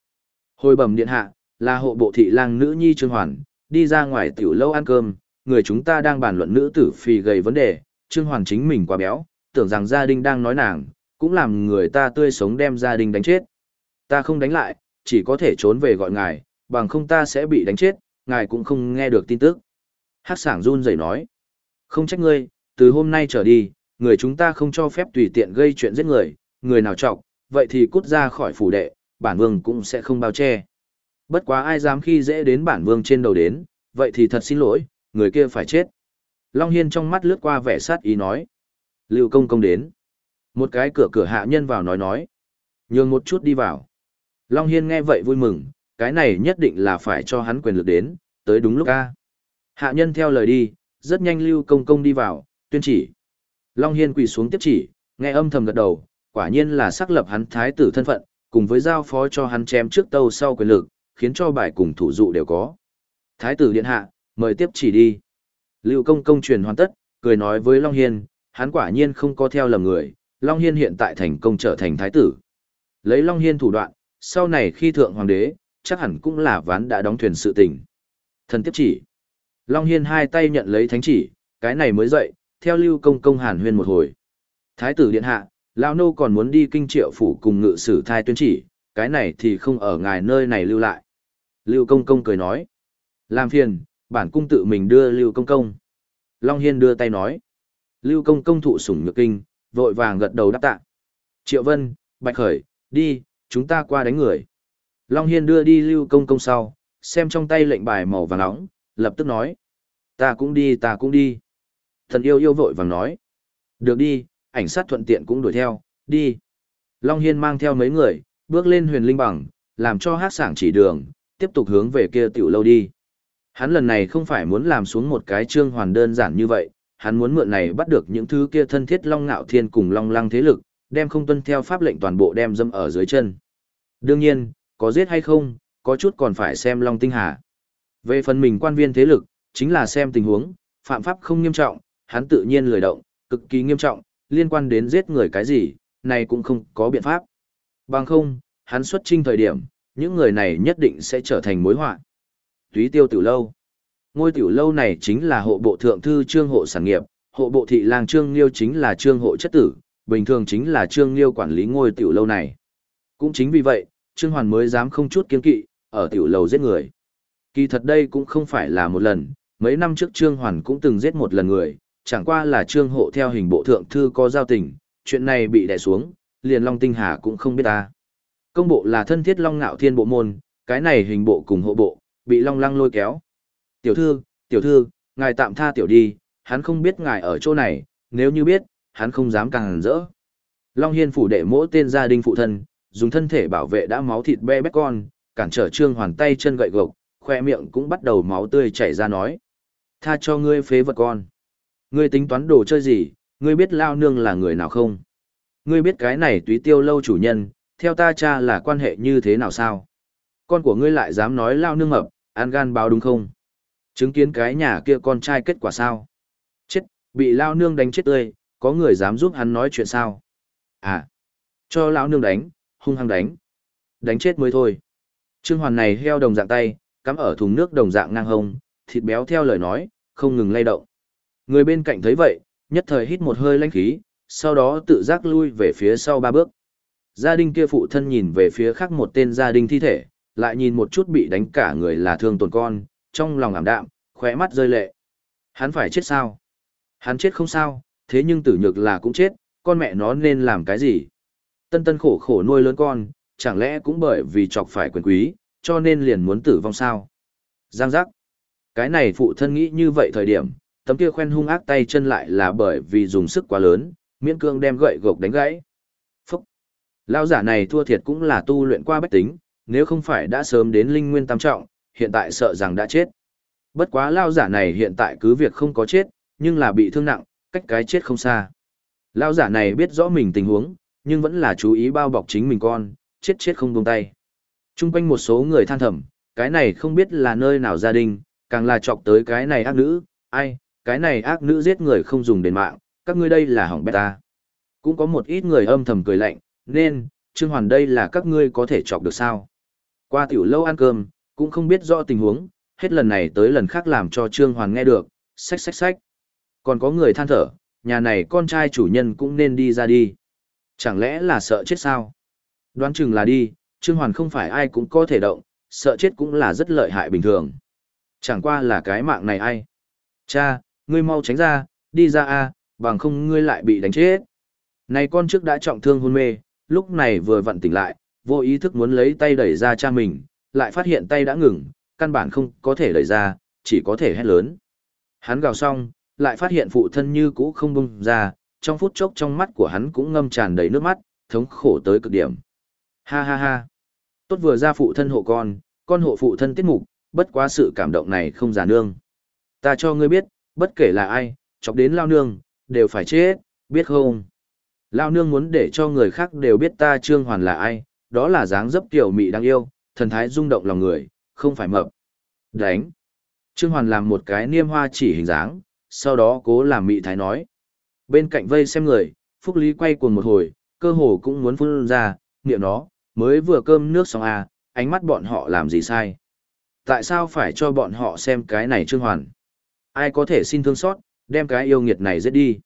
Hồi bẩm điện hạ, là hộ bộ thị lang nữ nhi Trương Hoàn, đi ra ngoài tiểu lâu ăn cơm, người chúng ta đang bàn luận nữ tử phì gầy vấn đề, Trương Hoàn chính mình quá béo, tưởng rằng gia đình đang nói nàng, cũng làm người ta tươi sống đem gia đình đánh chết. Ta không đánh lại, chỉ có thể trốn về gọi ngài, bằng không ta sẽ bị đánh chết, ngài cũng không nghe được tin tức. Hắc sảng run rẩy nói, không trách ngươi, từ hôm nay trở đi, người chúng ta không cho phép tùy tiện gây chuyện giết người, người nào trọng, vậy thì cút ra khỏi phủ đệ, bản vương cũng sẽ không bao che. Bất quá ai dám khi dễ đến bản vương trên đầu đến, vậy thì thật xin lỗi, người kia phải chết. Long Hiên trong mắt lướt qua vẻ sát ý nói. Lưu công công đến. Một cái cửa cửa hạ nhân vào nói nói. Nhường một chút đi vào. Long Hiên nghe vậy vui mừng, cái này nhất định là phải cho hắn quyền lực đến, tới đúng lúc a Hạ nhân theo lời đi, rất nhanh Lưu công công đi vào, tuyên chỉ. Long Hiên quỳ xuống tiếp chỉ, nghe âm thầm gật đầu, quả nhiên là xác lập hắn thái tử thân phận, cùng với giao phó cho hắn chém trước tâu sau quyền lực, khiến cho bài cùng thủ dụ đều có. Thái tử điện hạ, mời tiếp chỉ đi. Lưu công công truyền hoàn tất, cười nói với Long Hiên, hắn quả nhiên không có theo lầm người, Long Hiên hiện tại thành công trở thành thái tử. Lấy Long Hiên thủ đoạn, sau này khi thượng hoàng đế, chắc hẳn cũng là ván đã đóng thuyền sự tình. Thần tiếp chỉ. Long Hiên hai tay nhận lấy thánh chỉ, cái này mới dậy, theo lưu công công hàn huyên một hồi. Thái tử điện hạ, Lao Nô còn muốn đi kinh triệu phủ cùng ngự sử thai tuyên chỉ, cái này thì không ở ngài nơi này lưu lại. Lưu công công cười nói. Làm phiền, bản cung tự mình đưa Lưu công công. Long Hiên đưa tay nói. Lưu công công thụ sủng nhược kinh, vội vàng gật đầu đáp tạ. Triệu Vân, Bạch Khởi, đi, chúng ta qua đánh người. Long Hiên đưa đi Lưu công công sau, xem trong tay lệnh bài màu vàng nóng, lập tức nói. Ta cũng đi, ta cũng đi. Thần yêu yêu vội vàng nói. Được đi, ảnh sát thuận tiện cũng đuổi theo, đi. Long Hiên mang theo mấy người, bước lên huyền linh bằng, làm cho hát sảng chỉ đường, tiếp tục hướng về kia tiểu lâu đi. Hắn lần này không phải muốn làm xuống một cái trương hoàn đơn giản như vậy, hắn muốn mượn này bắt được những thứ kia thân thiết long ngạo thiên cùng long lăng thế lực, đem không tuân theo pháp lệnh toàn bộ đem dâm ở dưới chân. Đương nhiên, có giết hay không, có chút còn phải xem long tinh hà. Về phần mình quan viên thế lực, chính là xem tình huống, phạm pháp không nghiêm trọng, hắn tự nhiên lười động, cực kỳ nghiêm trọng, liên quan đến giết người cái gì, này cũng không có biện pháp. Bằng không, hắn xuất trinh thời điểm, những người này nhất định sẽ trở thành mối họa. Túy tiêu tử lâu. Ngôi tiểu lâu này chính là hộ bộ thượng thư trương hộ sản nghiệp, hộ bộ thị lang trương liêu chính là trương hộ chất tử, bình thường chính là trương liêu quản lý ngôi tiểu lâu này. Cũng chính vì vậy, trương hoàn mới dám không chút kiên kỵ, ở tiểu lâu giết người. Kỳ thật đây cũng không phải là một lần, mấy năm trước trương hoàn cũng từng giết một lần người, chẳng qua là trương hộ theo hình bộ thượng thư có giao tình, chuyện này bị đè xuống, liền Long Tinh Hà cũng không biết ta. Công bộ là thân thiết Long Ngạo Thiên bộ môn, cái này hình bộ cùng hộ bộ, bị Long Lăng lôi kéo. Tiểu thư, tiểu thư, ngài tạm tha tiểu đi, hắn không biết ngài ở chỗ này, nếu như biết, hắn không dám càng rỡ. Long Hiên phủ đệ mỗi tên gia đình phụ thân, dùng thân thể bảo vệ đã máu thịt be bét con, cản trở trương hoàn tay chân gậy gộc, khoe miệng cũng bắt đầu máu tươi chảy ra nói. Tha cho ngươi phế vật con. Ngươi tính toán đồ chơi gì, ngươi biết lao nương là người nào không? Ngươi biết cái này túy tiêu lâu chủ nhân, theo ta cha là quan hệ như thế nào sao? Con của ngươi lại dám nói lao nương mập, ăn gan báo đúng không? Chứng kiến cái nhà kia con trai kết quả sao? Chết, bị lao nương đánh chết tươi, có người dám giúp hắn nói chuyện sao? À, cho lão nương đánh, hung hăng đánh. Đánh chết mới thôi. Trương Hoàn này heo đồng dạng tay, cắm ở thùng nước đồng dạng ngang hông, thịt béo theo lời nói, không ngừng lay động. Người bên cạnh thấy vậy, nhất thời hít một hơi lãnh khí, sau đó tự giác lui về phía sau ba bước. Gia đình kia phụ thân nhìn về phía khác một tên gia đình thi thể, lại nhìn một chút bị đánh cả người là thương tổn con, trong lòng ảm đạm, khóe mắt rơi lệ. Hắn phải chết sao? Hắn chết không sao, thế nhưng tử nhược là cũng chết, con mẹ nó nên làm cái gì? Tân tân khổ khổ nuôi lớn con, chẳng lẽ cũng bởi vì chọc phải quyền quý, cho nên liền muốn tử vong sao? Giang giác. Cái này phụ thân nghĩ như vậy thời điểm, tấm kia khoen hung ác tay chân lại là bởi vì dùng sức quá lớn, miễn cương đem gậy gộc đánh gãy. Phúc! Lao giả này thua thiệt cũng là tu luyện qua bách tính, nếu không phải đã sớm đến linh nguyên tam trọng, hiện tại sợ rằng đã chết. Bất quá lao giả này hiện tại cứ việc không có chết, nhưng là bị thương nặng, cách cái chết không xa. Lao giả này biết rõ mình tình huống, nhưng vẫn là chú ý bao bọc chính mình con, chết chết không buông tay. Trung quanh một số người than thầm, cái này không biết là nơi nào gia đình, càng là chọc tới cái này ác nữ, ai, cái này ác nữ giết người không dùng đền mạng, các ngươi đây là hỏng bét ta. Cũng có một ít người âm thầm cười lạnh, nên, Trương Hoàn đây là các ngươi có thể chọc được sao. Qua tiểu lâu ăn cơm, cũng không biết rõ tình huống, hết lần này tới lần khác làm cho Trương Hoàn nghe được, xách xách xách. Còn có người than thở, nhà này con trai chủ nhân cũng nên đi ra đi. Chẳng lẽ là sợ chết sao? Đoán chừng là đi, Trương Hoàn không phải ai cũng có thể động, sợ chết cũng là rất lợi hại bình thường. Chẳng qua là cái mạng này ai? Cha, ngươi mau tránh ra, đi ra a, bằng không ngươi lại bị đánh chết. Này con trước đã trọng thương hôn mê, lúc này vừa vặn tỉnh lại, vô ý thức muốn lấy tay đẩy ra cha mình, lại phát hiện tay đã ngừng, căn bản không có thể đẩy ra, chỉ có thể hét lớn. Hắn gào xong, lại phát hiện phụ thân như cũ không bung ra, trong phút chốc trong mắt của hắn cũng ngâm tràn đầy nước mắt, thống khổ tới cực điểm. Ha ha ha. Tốt vừa ra phụ thân hộ con, con hộ phụ thân tiết mục, bất quá sự cảm động này không giả nương. Ta cho ngươi biết, bất kể là ai, chọc đến lao nương, đều phải chết, biết không? Lao nương muốn để cho người khác đều biết ta Trương Hoàn là ai, đó là dáng dấp tiểu mị đáng yêu, thần thái rung động lòng người, không phải mập. Đánh. Trương Hoàn làm một cái niêm hoa chỉ hình dáng, sau đó cố làm mị thái nói. Bên cạnh vây xem người, Phúc Lý quay cuồng một hồi, cơ hồ cũng muốn phun ra, niệm nó, mới vừa cơm nước xong à, ánh mắt bọn họ làm gì sai. Tại sao phải cho bọn họ xem cái này Trương Hoàn? Ai có thể xin thương xót, đem cái yêu nghiệt này giết đi.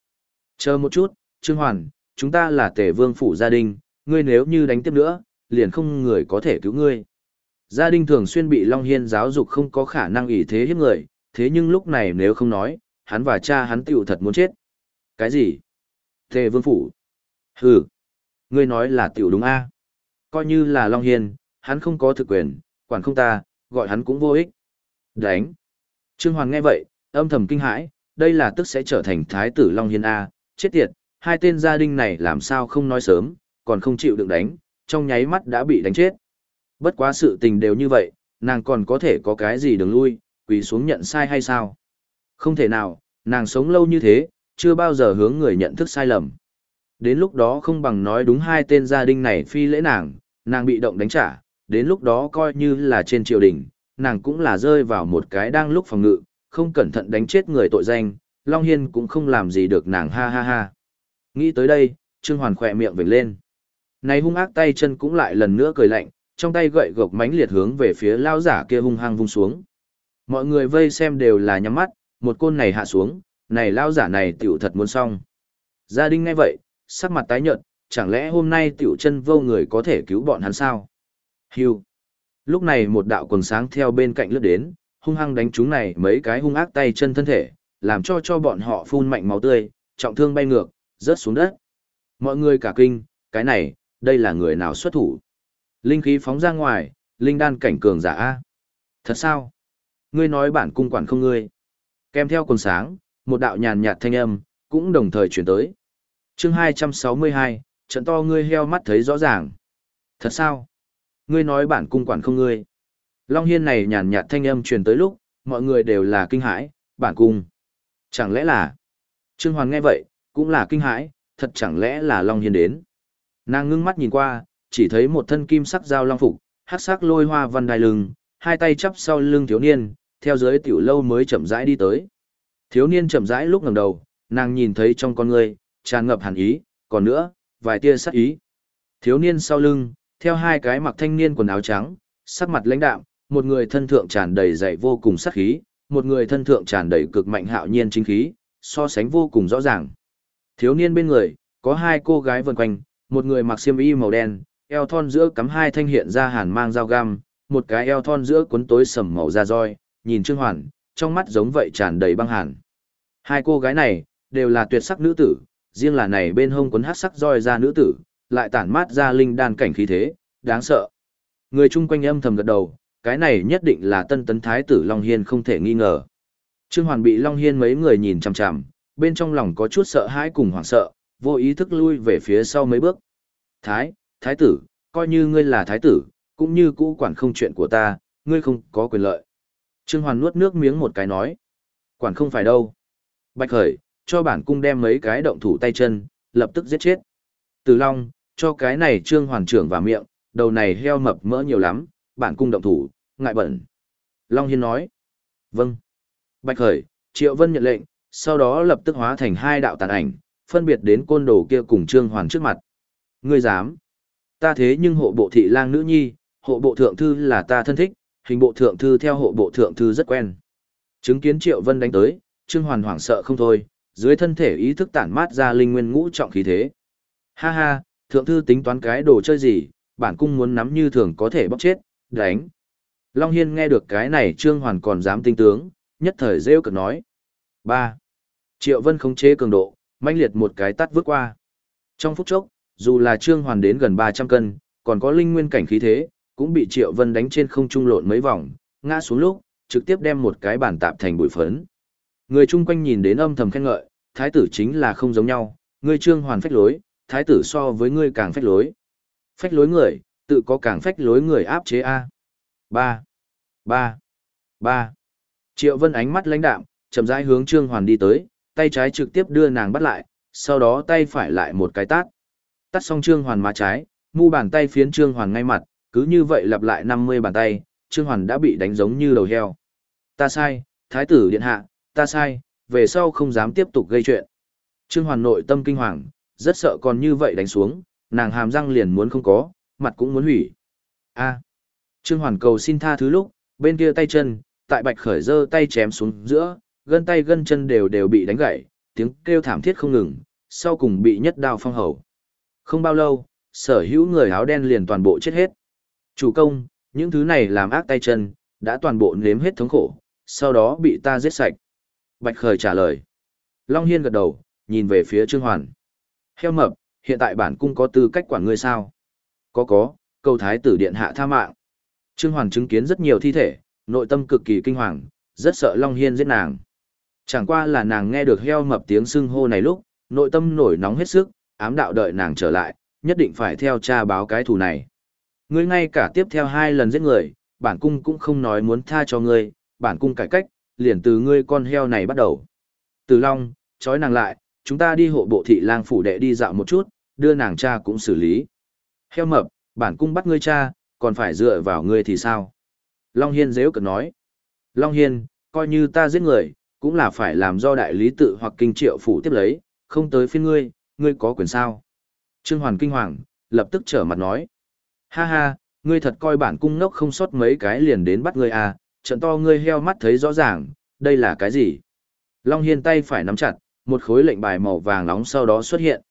Chờ một chút, Trương Hoàn, chúng ta là tể vương phủ gia đình, ngươi nếu như đánh tiếp nữa, liền không người có thể cứu ngươi. Gia đình thường xuyên bị Long Hiên giáo dục không có khả năng ý thế hiếp người, thế nhưng lúc này nếu không nói, hắn và cha hắn tiểu thật muốn chết. Cái gì? Tề vương phủ. Hừ. Ngươi nói là tiểu đúng a Coi như là Long Hiên, hắn không có thực quyền, quản không ta, gọi hắn cũng vô ích. Đánh. Trương Hoàn nghe vậy, âm thầm kinh hãi, đây là tức sẽ trở thành thái tử Long Hiên A, chết tiệt, hai tên gia đình này làm sao không nói sớm, còn không chịu đựng đánh, trong nháy mắt đã bị đánh chết. Bất quá sự tình đều như vậy, nàng còn có thể có cái gì đừng lui, quỳ xuống nhận sai hay sao? Không thể nào, nàng sống lâu như thế, chưa bao giờ hướng người nhận thức sai lầm. Đến lúc đó không bằng nói đúng hai tên gia đình này phi lễ nàng, nàng bị động đánh trả, đến lúc đó coi như là trên triều đình, nàng cũng là rơi vào một cái đang lúc phòng ngự, không cẩn thận đánh chết người tội danh, Long Hiên cũng không làm gì được nàng ha ha ha. Nghĩ tới đây, Trương Hoàn khỏe miệng vểnh lên. Này hung ác tay chân cũng lại lần nữa cười lạnh, trong tay gậy gộc mánh liệt hướng về phía lao giả kia hung hăng vung xuống. Mọi người vây xem đều là nhắm mắt, một côn này hạ xuống, này lao giả này tiểu thật muốn xong. Gia đình ngay vậy, sắc mặt tái nhợt, chẳng lẽ hôm nay tiểu chân vô người có thể cứu bọn hắn sao? Hưu. Lúc này một đạo quần sáng theo bên cạnh lướt đến, hung hăng đánh chúng này mấy cái hung ác tay chân thân thể, làm cho cho bọn họ phun mạnh máu tươi, trọng thương bay ngược, rớt xuống đất. Mọi người cả kinh, cái này, đây là người nào xuất thủ? Linh khí phóng ra ngoài, linh đan cảnh cường giả A. Thật sao? Ngươi nói bản cung quản không ngươi. Kèm theo quần sáng, một đạo nhàn nhạt thanh âm, cũng đồng thời chuyển tới. chương 262, trận to ngươi heo mắt thấy rõ ràng. Thật sao? Ngươi nói bản cung quản không ngươi. Long Hiên này nhàn nhạt thanh âm truyền tới lúc, mọi người đều là kinh hãi, bản cung. Chẳng lẽ là... Trương Hoàn nghe vậy, cũng là kinh hãi, thật chẳng lẽ là Long Hiên đến. Nàng ngưng mắt nhìn qua, chỉ thấy một thân kim sắc dao long phục, hắc sắc lôi hoa văn đai lưng, hai tay chắp sau lưng thiếu niên, theo dưới tiểu lâu mới chậm rãi đi tới. Thiếu niên chậm rãi lúc ngẩng đầu, nàng nhìn thấy trong con người, tràn ngập hàn ý, còn nữa, vài tia sắc ý. Thiếu niên sau lưng, theo hai cái mặc thanh niên quần áo trắng, sắc mặt lãnh đạm, một người thân thượng tràn đầy dày vô cùng sát khí, một người thân thượng tràn đầy cực mạnh hạo nhiên chính khí, so sánh vô cùng rõ ràng. Thiếu niên bên người, có hai cô gái vần quanh, một người mặc xiêm y màu đen, eo thon giữa cắm hai thanh hiện ra hàn mang dao găm, một cái eo thon giữa cuốn tối sầm màu da roi, nhìn Trương Hoàn, trong mắt giống vậy tràn đầy băng hàn. Hai cô gái này, đều là tuyệt sắc nữ tử, riêng là này bên hông cuốn hát sắc roi ra nữ tử, lại tản mát ra linh đan cảnh khí thế, đáng sợ. Người chung quanh âm thầm gật đầu, cái này nhất định là tân tấn thái tử Long Hiên không thể nghi ngờ. Trương Hoàn bị Long Hiên mấy người nhìn chằm chằm, bên trong lòng có chút sợ hãi cùng hoảng sợ, vô ý thức lui về phía sau mấy bước. Thái, thái tử, coi như ngươi là thái tử, cũng như cũ quản không chuyện của ta, ngươi không có quyền lợi. Trương Hoàn nuốt nước miếng một cái nói. Quản không phải đâu. Bạch Khởi, cho bản cung đem mấy cái động thủ tay chân, lập tức giết chết. Từ Long, cho cái này Trương Hoàn trưởng vào miệng, đầu này heo mập mỡ nhiều lắm, bản cung động thủ, ngại bẩn. Long Hiên nói. Vâng. Bạch Khởi, Triệu Vân nhận lệnh, sau đó lập tức hóa thành hai đạo tàn ảnh, phân biệt đến côn đồ kia cùng Trương Hoàn trước mặt. Ngươi dám. Ta thế nhưng hộ bộ thị lang nữ nhi, hộ bộ thượng thư là ta thân thích, hình bộ thượng thư theo hộ bộ thượng thư rất quen. Chứng kiến Triệu Vân đánh tới, Trương Hoàn hoảng sợ không thôi, dưới thân thể ý thức tản mát ra linh nguyên ngũ trọng khí thế. Ha ha, thượng thư tính toán cái đồ chơi gì, bản cung muốn nắm như thường có thể bóc chết, đánh. Long Hiên nghe được cái này Trương Hoàn còn dám tinh tướng, nhất thời rêu cực nói. 3. Triệu Vân khống chế cường độ, manh liệt một cái tắt vứt qua. Trong phút chốc, dù là Trương Hoàn đến gần 300 cân, còn có linh nguyên cảnh khí thế, cũng bị Triệu Vân đánh trên không trung lộn mấy vòng, ngã xuống lúc, trực tiếp đem một cái bản tạp thành bụi phấn. Người chung quanh nhìn đến âm thầm khen ngợi, thái tử chính là không giống nhau, ngươi Trương Hoàn phách lối, thái tử so với ngươi càng phách lối. Phách lối người, tự có càng phách lối người áp chế A. 3. 3. 3. Triệu Vân ánh mắt lãnh đạm, chậm rãi hướng Trương Hoàn đi tới, tay trái trực tiếp đưa nàng bắt lại, sau đó tay phải lại một cái tát tắt xong Trương Hoàn má trái, mu bàn tay phiến Trương Hoàn ngay mặt, cứ như vậy lặp lại 50 bàn tay, Trương Hoàn đã bị đánh giống như đầu heo. Ta sai, thái tử điện hạ, ta sai, về sau không dám tiếp tục gây chuyện. Trương Hoàn nội tâm kinh hoàng, rất sợ còn như vậy đánh xuống, nàng hàm răng liền muốn không có, mặt cũng muốn hủy. A. Trương Hoàn cầu xin tha thứ lúc, bên kia tay chân, tại Bạch Khởi giơ tay chém xuống giữa, gân tay gân chân đều đều bị đánh gãy, tiếng kêu thảm thiết không ngừng, sau cùng bị nhất đao phong hầu. Không bao lâu, sở hữu người áo đen liền toàn bộ chết hết. Chủ công, những thứ này làm ác tay chân, đã toàn bộ nếm hết thống khổ, sau đó bị ta giết sạch. Bạch Khởi trả lời. Long Hiên gật đầu, nhìn về phía Trương Hoàn. Heo mập, hiện tại bản cung có tư cách quản ngươi sao? Có có, cầu thái tử điện hạ tha mạng. Trương Hoàn chứng kiến rất nhiều thi thể, nội tâm cực kỳ kinh hoàng, rất sợ Long Hiên giết nàng. Chẳng qua là nàng nghe được heo mập tiếng xưng hô này lúc, nội tâm nổi nóng hết sức, ám đạo đợi nàng trở lại, nhất định phải theo cha báo cái thù này. Ngươi ngay cả tiếp theo hai lần giết người, bản cung cũng không nói muốn tha cho ngươi, bản cung cải cách, liền từ ngươi con heo này bắt đầu. Từ Long, trói nàng lại, chúng ta đi hộ bộ thị lang phủ đệ đi dạo một chút, đưa nàng cha cũng xử lý. Heo mập, bản cung bắt ngươi cha, còn phải dựa vào ngươi thì sao? Long Hiên dễ cực nói. Long Hiên, coi như ta giết người, cũng là phải làm do đại lý tự hoặc kinh triệu phủ tiếp lấy, không tới phiên ngươi, ngươi có quyền sao? Trương Hoàn kinh hoàng, lập tức trở mặt nói. Ha ha, ngươi thật coi bản cung nốc không sót mấy cái liền đến bắt ngươi à, trận to ngươi heo mắt thấy rõ ràng, đây là cái gì? Long Hiên tay phải nắm chặt, một khối lệnh bài màu vàng nóng sau đó xuất hiện.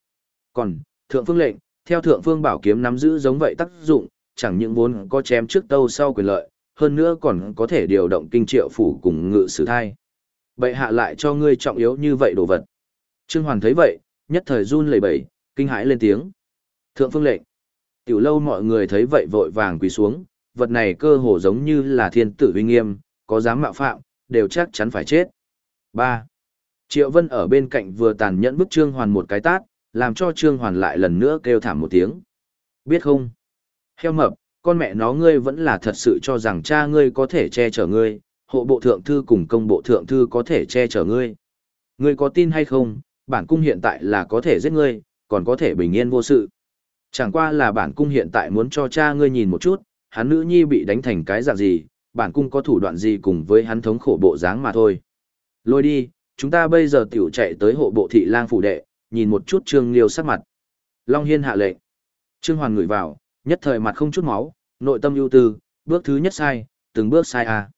Còn, thượng phương lệnh, theo thượng phương bảo kiếm nắm giữ giống vậy tác dụng, chẳng những vốn có chém trước tâu sau quyền lợi, hơn nữa còn có thể điều động kinh triệu phủ cùng ngự sử thai. Bệ hạ lại cho ngươi trọng yếu như vậy đồ vật. Trương Hoàn thấy vậy, nhất thời run lẩy bẩy, kinh hãi lên tiếng. Thượng phương lệnh. Tiểu lâu mọi người thấy vậy vội vàng quỳ xuống, vật này cơ hồ giống như là thiên tử uy nghiêm, có dám mạo phạm, đều chắc chắn phải chết. 3. Triệu Vân ở bên cạnh vừa tàn nhẫn bức Trương Hoàn một cái tát, làm cho Trương Hoàn lại lần nữa kêu thảm một tiếng. Biết không? Heo mập, con mẹ nó ngươi vẫn là thật sự cho rằng cha ngươi có thể che chở ngươi, hộ bộ thượng thư cùng công bộ thượng thư có thể che chở ngươi. Ngươi có tin hay không, bản cung hiện tại là có thể giết ngươi, còn có thể bình yên vô sự. Chẳng qua là bản cung hiện tại muốn cho cha ngươi nhìn một chút, hắn nữ nhi bị đánh thành cái dạng gì, bản cung có thủ đoạn gì cùng với hắn thống khổ bộ dáng mà thôi. Lôi đi, chúng ta bây giờ tiểu chạy tới hộ bộ thị lang phủ đệ, nhìn một chút Trương Liêu sắc mặt. Long Hiên hạ lệnh. Trương Hoàn ngửi vào, nhất thời mặt không chút máu, nội tâm ưu tư, bước thứ nhất sai, từng bước sai à.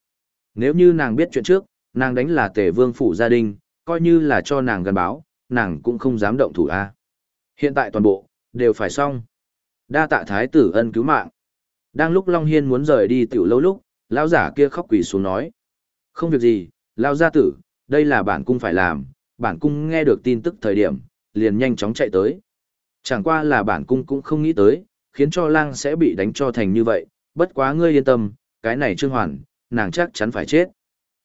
Nếu như nàng biết chuyện trước, nàng đánh là tể vương phủ gia đình, coi như là cho nàng gần báo, nàng cũng không dám động thủ a. À. Hiện tại toàn bộ, đều phải xong. Đa tạ thái tử ân cứu mạng. Đang lúc Long Hiên muốn rời đi tiểu lâu lúc, lão giả kia khóc quỳ xuống nói. Không việc gì, lão gia tử, đây là bản cung phải làm, bản cung nghe được tin tức thời điểm, liền nhanh chóng chạy tới. Chẳng qua là bản cung cũng không nghĩ tới, khiến cho lang sẽ bị đánh cho thành như vậy, bất quá ngươi yên tâm, cái này trương hoàn, nàng chắc chắn phải chết.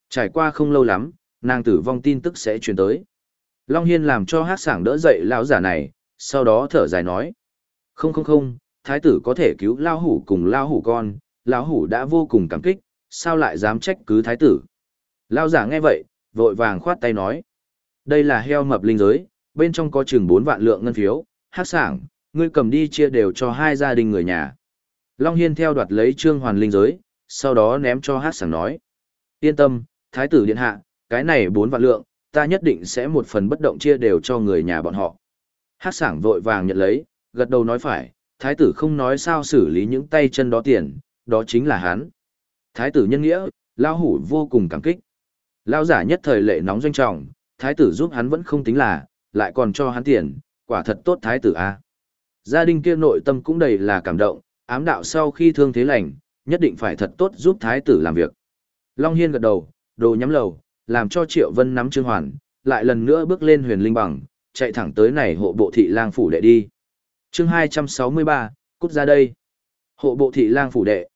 Trải qua không lâu lắm, nàng tử vong tin tức sẽ truyền tới. Long Hiên làm cho hát sảng đỡ dậy lão giả này, sau đó thở dài nói. Không không không, thái tử có thể cứu lao hủ cùng lao hủ con, lão hủ đã vô cùng cảm kích, sao lại dám trách cứ thái tử. Lao giả nghe vậy, vội vàng khoát tay nói. Đây là heo mập linh giới, bên trong có chừng 4 vạn lượng ngân phiếu, hát sảng, ngươi cầm đi chia đều cho hai gia đình người nhà. Long Hiên theo đoạt lấy trương hoàn linh giới, sau đó ném cho hát sảng nói. Yên tâm, thái tử điện hạ, cái này 4 vạn lượng, ta nhất định sẽ một phần bất động chia đều cho người nhà bọn họ. Hát sảng vội vàng nhận lấy, gật đầu nói phải, thái tử không nói sao xử lý những tay chân đó tiền, đó chính là hắn. Thái tử nhân nghĩa, lao hủ vô cùng cảm kích. Lao giả nhất thời lệ nóng doanh trọng, thái tử giúp hắn vẫn không tính là, lại còn cho hắn tiền, quả thật tốt thái tử a. Gia đình kia nội tâm cũng đầy là cảm động, ám đạo sau khi thương thế lành, nhất định phải thật tốt giúp thái tử làm việc. Long Hiên gật đầu, đồ nhắm lầu, làm cho Triệu Vân nắm Trương Hoàn, lại lần nữa bước lên huyền linh bằng, chạy thẳng tới này hộ bộ thị lang phủ đệ đi. chương 263, cút ra đây. Hộ bộ thị lang phủ đệ.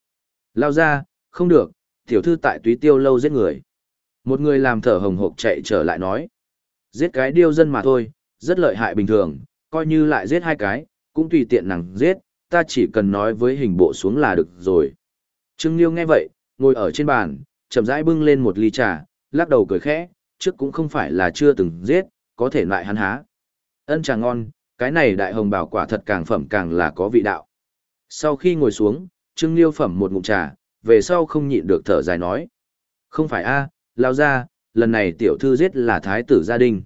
Lao ra, không được, tiểu thư tại túy tiêu lâu giết người. Một người làm thở hồng hộc chạy trở lại nói. Giết cái điêu dân mà thôi, rất lợi hại bình thường, coi như lại giết hai cái, cũng tùy tiện nàng giết, ta chỉ cần nói với hình bộ xuống là được rồi. Trương Liêu nghe vậy, ngồi ở trên bàn, chậm rãi bưng lên một ly trà, lắc đầu cười khẽ, trước cũng không phải là chưa từng giết, có thể lại hắn há. Ân trà ngon, cái này đại hồng bảo quả thật càng phẩm càng là có vị đạo. Sau khi ngồi xuống, Trương Liêu phẩm một ngụm trà, về sau không nhịn được thở dài nói. Không phải a, à, lao ra, lần này tiểu thư giết là thái tử gia đình.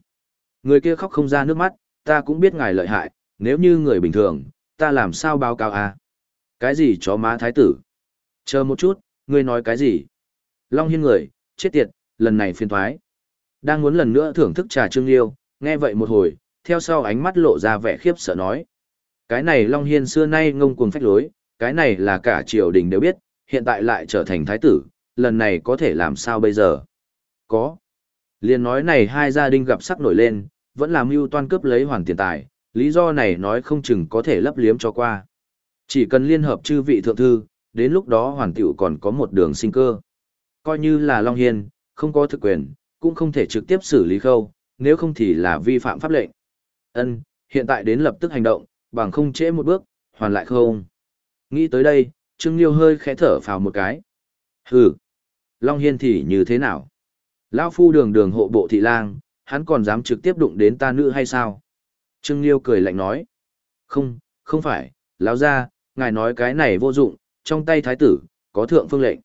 Người kia khóc không ra nước mắt, ta cũng biết ngài lợi hại, nếu như người bình thường, ta làm sao báo cáo a? Cái gì chó má thái tử? Chờ một chút, ngươi nói cái gì? Long hiên người, chết tiệt, lần này phiền thoái. Đang muốn lần nữa thưởng thức trà trương liêu, nghe vậy một hồi, theo sau ánh mắt lộ ra vẻ khiếp sợ nói. Cái này Long Hiên xưa nay ngông cuồng phách lối, cái này là cả triều đình đều biết, hiện tại lại trở thành thái tử, lần này có thể làm sao bây giờ? Có. Liên nói này hai gia đình gặp sắc nổi lên, vẫn làm mưu toan cướp lấy hoàn tiền tài, lý do này nói không chừng có thể lấp liếm cho qua. Chỉ cần liên hợp chư vị thượng thư, đến lúc đó hoàn tiểu còn có một đường sinh cơ. Coi như là Long Hiên, không có thực quyền, cũng không thể trực tiếp xử lý khâu, nếu không thì là vi phạm pháp lệnh. Ân, hiện tại đến lập tức hành động, bằng không trễ một bước, hoàn lại không. Nghĩ tới đây, Trương Liêu hơi khẽ thở phào một cái. Hừ, Long Hiên thì như thế nào? Lão phu đường đường hộ bộ thị lang, hắn còn dám trực tiếp đụng đến ta nữ hay sao? Trương Liêu cười lạnh nói. Không, không phải, lão ra, ngài nói cái này vô dụng, trong tay thái tử, có thượng phương lệnh.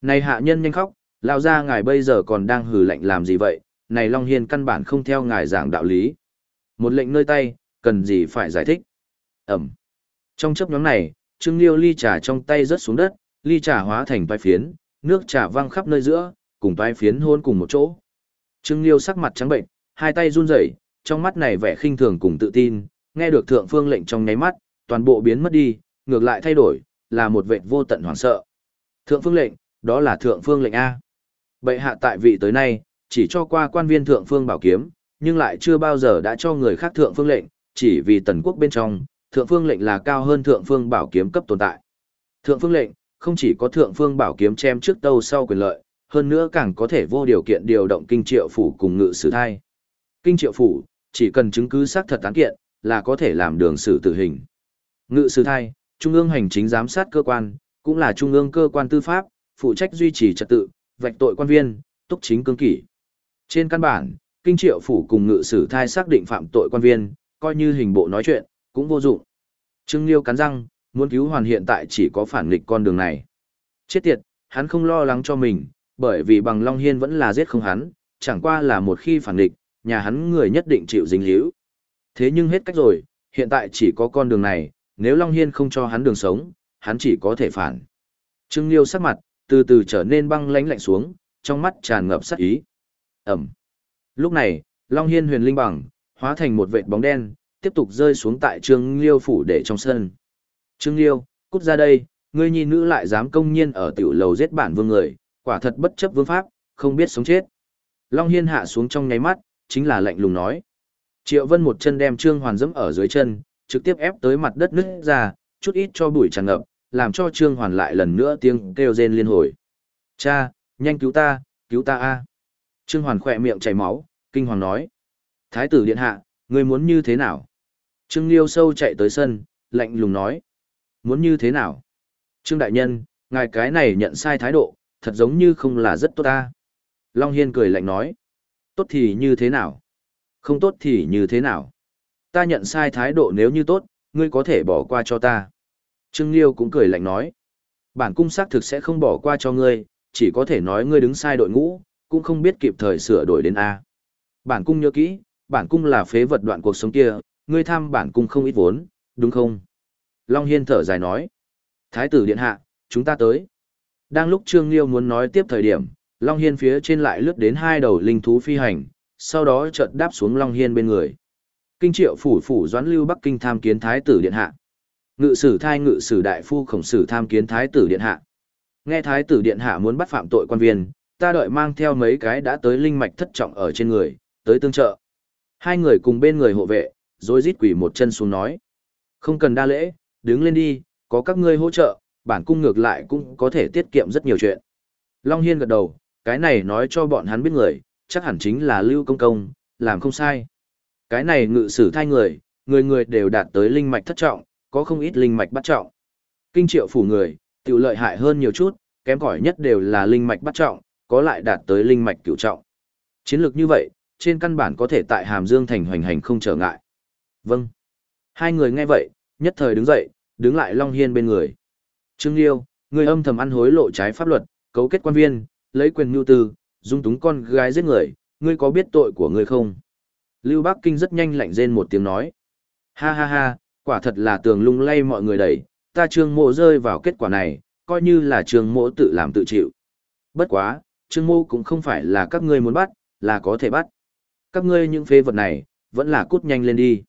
Này hạ nhân nhanh khóc, lão ra ngài bây giờ còn đang hử lạnh làm gì vậy? Này Long Hiên căn bản không theo ngài giảng đạo lý. Một lệnh nơi tay, cần gì phải giải thích. Ẩm. Trong chấp nhóm này, Trương Liêu ly trà trong tay rớt xuống đất, ly trà hóa thành vai phiến, nước trà văng khắp nơi giữa, cùng vai phiến hôn cùng một chỗ. Trương Liêu sắc mặt trắng bệnh, hai tay run rẩy, trong mắt này vẻ khinh thường cùng tự tin, nghe được thượng phương lệnh trong nháy mắt, toàn bộ biến mất đi, ngược lại thay đổi, là một vệ vô tận hoảng sợ. Thượng phương lệnh, đó là thượng phương lệnh A. Bệ hạ tại vị tới nay, chỉ cho qua quan viên thượng phương bảo kiếm, nhưng lại chưa bao giờ đã cho người khác thượng phương lệnh, chỉ vì tần quốc bên trong, thượng phương lệnh là cao hơn thượng phương bảo kiếm cấp tồn tại. Thượng phương lệnh, không chỉ có thượng phương bảo kiếm chém trước tâu sau quyền lợi, hơn nữa càng có thể vô điều kiện điều động kinh triệu phủ cùng ngự sử thai. Kinh triệu phủ, chỉ cần chứng cứ xác thật tán kiện, là có thể làm đường xử tử hình. Ngự sử thai, trung ương hành chính giám sát cơ quan, cũng là trung ương cơ quan tư pháp, phụ trách duy trì trật tự, vạch tội quan viên, túc chính cương kỷ. Trên căn bản, kinh triệu phủ cùng ngự sử thai xác định phạm tội quan viên, coi như hình bộ nói chuyện, cũng vô dụng. Trương Liêu cắn răng, muốn cứu hoàn hiện tại chỉ có phản nghịch con đường này. Chết tiệt, hắn không lo lắng cho mình, bởi vì bằng Long Hiên vẫn là giết không hắn, chẳng qua là một khi phản nghịch, nhà hắn người nhất định chịu dính líu. Thế nhưng hết cách rồi, hiện tại chỉ có con đường này, nếu Long Hiên không cho hắn đường sống, hắn chỉ có thể phản. Trương Liêu sắc mặt, từ từ trở nên băng lãnh lạnh xuống, trong mắt tràn ngập sát ý. Ẩm. Lúc này, Long Hiên huyền linh bằng, hóa thành một vệt bóng đen, tiếp tục rơi xuống tại Trương Liêu phủ để trong sân. Trương Liêu, cút ra đây, ngươi nhi nữ lại dám công nhiên ở tiểu lầu giết bản vương người, quả thật bất chấp vương pháp, không biết sống chết. Long Hiên hạ xuống trong nháy mắt, chính là lạnh lùng nói. Triệu Vân một chân đem Trương Hoàn dẫm ở dưới chân, trực tiếp ép tới mặt đất nứt ra, chút ít cho bụi tràn ngập, làm cho Trương Hoàn lại lần nữa tiếng kêu rên liên hồi. Cha, nhanh cứu ta, cứu ta a Trương Hoàn khỏe miệng chảy máu, kinh hoàng nói. Thái tử điện hạ, ngươi muốn như thế nào? Trương Liêu sâu chạy tới sân, lạnh lùng nói. Muốn như thế nào? Trương Đại Nhân, ngài cái này nhận sai thái độ, thật giống như không là rất tốt ta. Long Hiên cười lạnh nói. Tốt thì như thế nào? Không tốt thì như thế nào? Ta nhận sai thái độ nếu như tốt, ngươi có thể bỏ qua cho ta. Trương Liêu cũng cười lạnh nói. Bản cung xác thực sẽ không bỏ qua cho ngươi, chỉ có thể nói ngươi đứng sai đội ngũ, cũng không biết kịp thời sửa đổi đến A. Bản cung nhớ kỹ, bản cung là phế vật đoạn cuộc sống kia, ngươi tham bản cung không ít vốn, đúng không? Long Hiên thở dài nói. Thái tử điện hạ, chúng ta tới. Đang lúc Trương Liêu muốn nói tiếp thời điểm, Long Hiên phía trên lại lướt đến hai đầu linh thú phi hành, sau đó chợt đáp xuống Long Hiên bên người. Kinh triệu phủ phủ doãn lưu Bắc Kinh tham kiến Thái tử điện hạ. Ngự sử thai ngự sử đại phu khổng sử tham kiến Thái tử điện hạ. Nghe Thái tử điện hạ muốn bắt phạm tội quan viên, ta đợi mang theo mấy cái đã tới linh mạch thất trọng ở trên người, tới tương trợ. Hai người cùng bên người hộ vệ, rồi rít quỳ một chân xuống nói. Không cần đa lễ, đứng lên đi, có các ngươi hỗ trợ, bản cung ngược lại cũng có thể tiết kiệm rất nhiều chuyện. Long Hiên gật đầu, cái này nói cho bọn hắn biết người, chắc hẳn chính là Lưu Công Công, làm không sai. Cái này ngự sử thai người, người người đều đạt tới linh mạch thất trọng, có không ít linh mạch bắt trọng. Kinh triệu phủ người, tiểu lợi hại hơn nhiều chút, kém cỏi nhất đều là linh mạch bắt trọng, có lại đạt tới linh mạch cửu trọng. Chiến lược như vậy, trên căn bản có thể tại Hàm Dương thành hoành hành không trở ngại. Vâng. Hai người nghe vậy, nhất thời đứng dậy, đứng lại Long Hiên bên người. Trương Liêu, người âm thầm ăn hối lộ trái pháp luật, cấu kết quan viên, lấy quyền nhu tư, dung túng con gái giết người, ngươi có biết tội của ngươi không? Lưu Bắc Kinh rất nhanh lạnh rên một tiếng nói. Ha ha ha, quả thật là tường lung lay mọi người đẩy, ta trương mộ rơi vào kết quả này, coi như là trương mộ tự làm tự chịu. Bất quá, trương mộ cũng không phải là các ngươi muốn bắt, là có thể bắt. Các ngươi những phê vật này, vẫn là cút nhanh lên đi.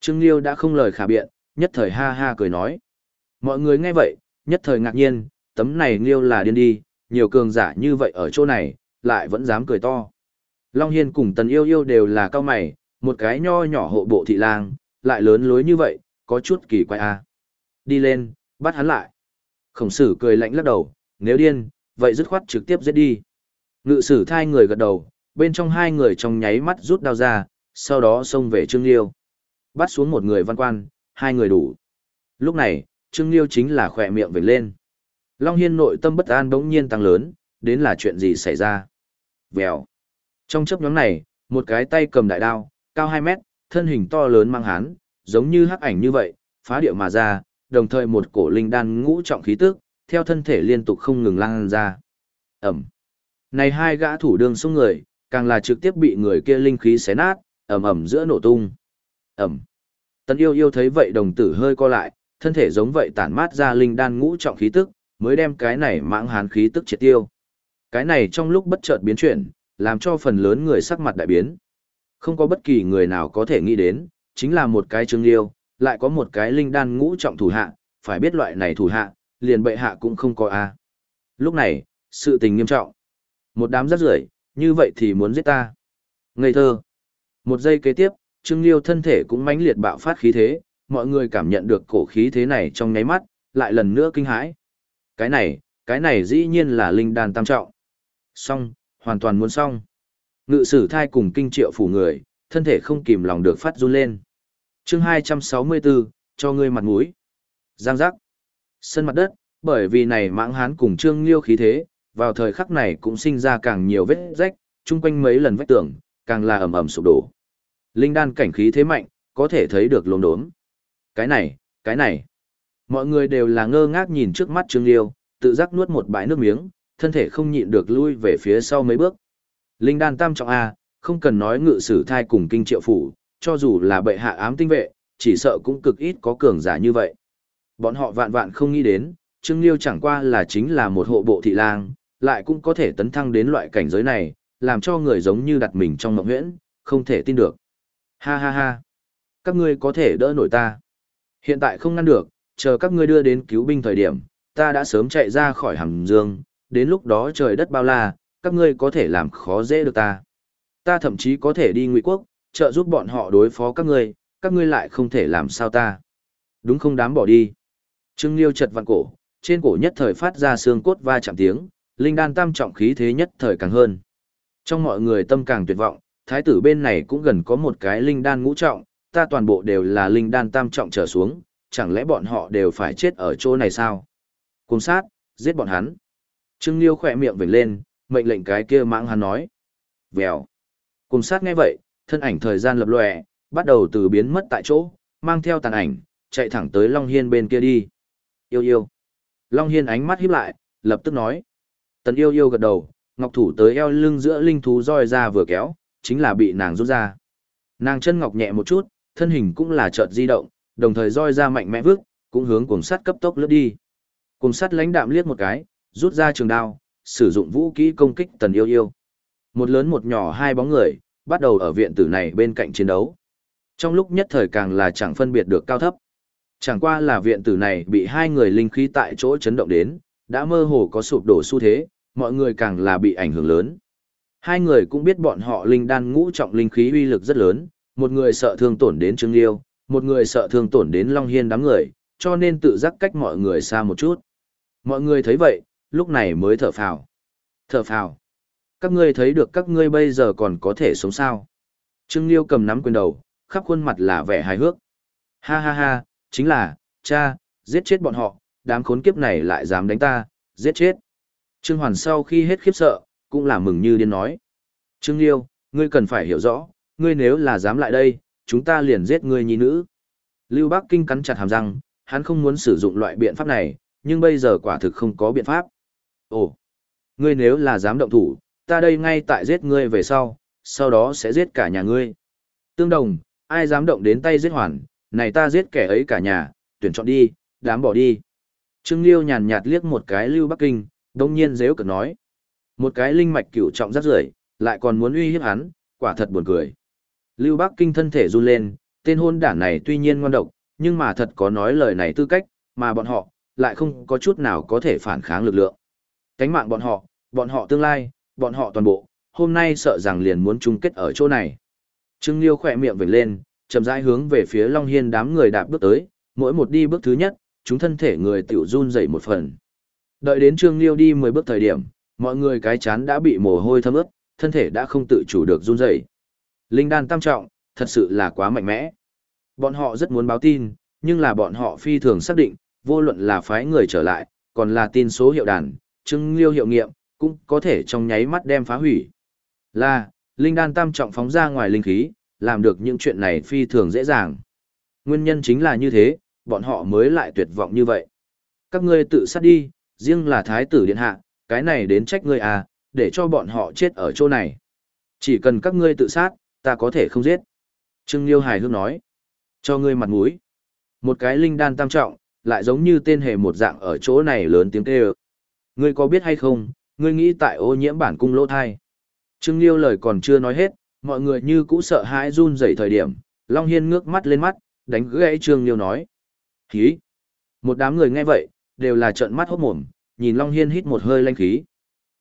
Trương Liêu đã không lời khả biện, nhất thời ha ha cười nói. Mọi người nghe vậy, nhất thời ngạc nhiên, tấm này Liêu là điên đi, nhiều cường giả như vậy ở chỗ này, lại vẫn dám cười to. Long Hiên cùng Tần Yêu Yêu đều là cao mày, một cái nho nhỏ hộ bộ thị lang, lại lớn lối như vậy, có chút kỳ quái a. À. Đi lên, bắt hắn lại. Khổng sử cười lạnh lắc đầu, nếu điên, vậy dứt khoát trực tiếp giết đi. Ngự sử thai người gật đầu, bên trong hai người trong nháy mắt rút đao ra, sau đó xông về Trương Liêu. Bắt xuống một người văn quan, hai người đủ. Lúc này, Trương Liêu chính là khỏe miệng vểnh lên. Long Hiên nội tâm bất an bỗng nhiên tăng lớn, đến là chuyện gì xảy ra. Vèo. Trong chấp nhóm này, một cái tay cầm đại đao, cao 2 mét, thân hình to lớn mang hán, giống như hắc ảnh như vậy, phá địa mà ra, đồng thời một cổ linh đan ngũ trọng khí tức, theo thân thể liên tục không ngừng lan ra. Ẩm. Này hai gã thủ đường xuống người, càng là trực tiếp bị người kia linh khí xé nát, ẩm ẩm giữa nổ tung. Ẩm. Tần yêu yêu thấy vậy đồng tử hơi co lại, thân thể giống vậy tản mát ra linh đan ngũ trọng khí tức, mới đem cái này mãng hán khí tức triệt tiêu. Cái này trong lúc bất chợt biến chuyển, làm cho phần lớn người sắc mặt đại biến. Không có bất kỳ người nào có thể nghĩ đến, chính là một cái trương liêu, lại có một cái linh đan ngũ trọng thủ hạ, phải biết loại này thủ hạ, liền bệ hạ cũng không có a. Lúc này, sự tình nghiêm trọng. Một đám rác rưởi, như vậy thì muốn giết ta. Ngây thơ. Một giây kế tiếp, Trương Liêu thân thể cũng mãnh liệt bạo phát khí thế, mọi người cảm nhận được cổ khí thế này trong nháy mắt, lại lần nữa kinh hãi. Cái này, cái này dĩ nhiên là linh đan tam trọng. Xong, hoàn toàn muốn xong. Ngự sử thai cùng kinh triệu phủ người, thân thể không kìm lòng được phát run lên. chương 264, cho ngươi mặt mũi. Giang giác. Sân mặt đất, bởi vì này mãng hán cùng trương liêu khí thế, vào thời khắc này cũng sinh ra càng nhiều vết rách, chung quanh mấy lần vách tường, càng là ẩm ẩm sụp đổ. Linh đan cảnh khí thế mạnh, có thể thấy được lồn đốm. Cái này, cái này. Mọi người đều là ngơ ngác nhìn trước mắt Trương Liêu, tự giác nuốt một bãi nước miếng, thân thể không nhịn được lui về phía sau mấy bước. Linh đan tam trọng A, không cần nói ngự sử thai cùng kinh triệu phủ, cho dù là bệ hạ ám tinh vệ, chỉ sợ cũng cực ít có cường giả như vậy. Bọn họ vạn vạn không nghĩ đến, Trương Liêu chẳng qua là chính là một hộ bộ thị lang, lại cũng có thể tấn thăng đến loại cảnh giới này, làm cho người giống như đặt mình trong mộng huyễn, không thể tin được. Ha ha ha, các ngươi có thể đỡ nổi ta. Hiện tại không ngăn được, chờ các ngươi đưa đến cứu binh thời điểm, ta đã sớm chạy ra khỏi hầm dương, đến lúc đó trời đất bao la, các ngươi có thể làm khó dễ được ta. Ta thậm chí có thể đi ngụy quốc, trợ giúp bọn họ đối phó các ngươi, các ngươi lại không thể làm sao ta. Đúng không đám bỏ đi. Trương Liêu chật vặn cổ, trên cổ nhất thời phát ra xương cốt va chạm tiếng, linh đan tam trọng khí thế nhất thời càng hơn. Trong mọi người tâm càng tuyệt vọng, thái tử bên này cũng gần có một cái linh đan ngũ trọng, ta toàn bộ đều là linh đan tam trọng trở xuống, chẳng lẽ bọn họ đều phải chết ở chỗ này sao? Cùng sát, giết bọn hắn. Trương Liêu khỏe miệng vểnh lên, mệnh lệnh cái kia mãng hắn nói. Vèo. Cùng sát nghe vậy, thân ảnh thời gian lập lòe, bắt đầu từ biến mất tại chỗ, mang theo tàn ảnh, chạy thẳng tới Long Hiên bên kia đi. Yêu yêu. Long Hiên ánh mắt híp lại, lập tức nói. Tần yêu yêu gật đầu, ngọc thủ tới eo lưng giữa linh thú roi ra vừa kéo, chính là bị nàng rút ra. Nàng chân ngọc nhẹ một chút, thân hình cũng là chợt di động, đồng thời roi ra mạnh mẽ vước, cũng hướng cùng sắt cấp tốc lướt đi. Cùng sắt lãnh đạm liếc một cái, rút ra trường đao, sử dụng vũ kỹ công kích tần yêu yêu. Một lớn một nhỏ hai bóng người, bắt đầu ở viện tử này bên cạnh chiến đấu. Trong lúc nhất thời càng là chẳng phân biệt được cao thấp. Chẳng qua là viện tử này bị hai người linh khí tại chỗ chấn động đến, đã mơ hồ có sụp đổ xu thế, mọi người càng là bị ảnh hưởng lớn. Hai người cũng biết bọn họ linh đan ngũ trọng linh khí uy lực rất lớn, một người sợ thương tổn đến Trương Liêu, một người sợ thương tổn đến Long Hiên đám người, cho nên tự giác cách mọi người xa một chút. Mọi người thấy vậy, lúc này mới thở phào. Thở phào. Các ngươi thấy được các ngươi bây giờ còn có thể sống sao. Trương Liêu cầm nắm quyền đầu, khắp khuôn mặt là vẻ hài hước. Ha ha ha, chính là, cha, giết chết bọn họ, đám khốn kiếp này lại dám đánh ta, giết chết. Trương Hoàn sau khi hết khiếp sợ, cũng là mừng như điên nói. Trương Liêu, ngươi cần phải hiểu rõ, ngươi nếu là dám lại đây, chúng ta liền giết ngươi nhi nữ. Lưu Bắc Kinh cắn chặt hàm răng, hắn không muốn sử dụng loại biện pháp này, nhưng bây giờ quả thực không có biện pháp. Ồ, ngươi nếu là dám động thủ, ta đây ngay tại giết ngươi về sau, sau đó sẽ giết cả nhà ngươi. Tương đồng, ai dám động đến tay giết hoàn, này ta giết kẻ ấy cả nhà, tuyển chọn đi, đám bỏ đi. Trương Liêu nhàn nhạt liếc một cái Lưu Bắc Kinh, đông nhiên dễ cực nói. Một cái linh mạch cửu trọng rất rưởi, lại còn muốn uy hiếp hắn, quả thật buồn cười. Lưu Bắc Kinh thân thể run lên, tên hôn đản này tuy nhiên ngoan độc, nhưng mà thật có nói lời này tư cách, mà bọn họ, lại không có chút nào có thể phản kháng lực lượng. Cánh mạng bọn họ, bọn họ tương lai, bọn họ toàn bộ, hôm nay sợ rằng liền muốn chung kết ở chỗ này. Trương Liêu khỏe miệng vểnh lên, chậm rãi hướng về phía Long Hiên đám người đạp bước tới, mỗi một đi bước thứ nhất, chúng thân thể người tiểu run dậy một phần. Đợi đến Trương Liêu đi 10 bước thời điểm, mọi người cái chán đã bị mồ hôi thấm ướt, thân thể đã không tự chủ được run dậy. Linh đan tam trọng, thật sự là quá mạnh mẽ. Bọn họ rất muốn báo tin, nhưng là bọn họ phi thường xác định, vô luận là phái người trở lại, còn là tin số hiệu đàn, Trương Liêu hiệu nghiệm, cũng có thể trong nháy mắt đem phá hủy. Là, linh đan tam trọng phóng ra ngoài linh khí, làm được những chuyện này phi thường dễ dàng. Nguyên nhân chính là như thế, bọn họ mới lại tuyệt vọng như vậy. Các ngươi tự sát đi, riêng là thái tử điện hạ, cái này đến trách ngươi à, để cho bọn họ chết ở chỗ này. Chỉ cần các ngươi tự sát, ta có thể không giết. Trương Liêu hài hước nói, cho ngươi mặt mũi. Một cái linh đan tam trọng, lại giống như tên hề một dạng ở chỗ này lớn tiếng kêu. Ngươi có biết hay không, ngươi nghĩ tại ô nhiễm bản cung lỗ thai. Trương Liêu lời còn chưa nói hết, mọi người như cũ sợ hãi run rẩy thời điểm, Long Hiên ngước mắt lên mắt, đánh gãy Trương Liêu nói. Khí! Một đám người nghe vậy, đều là trợn mắt hốt mồm, nhìn Long Hiên hít một hơi lanh khí.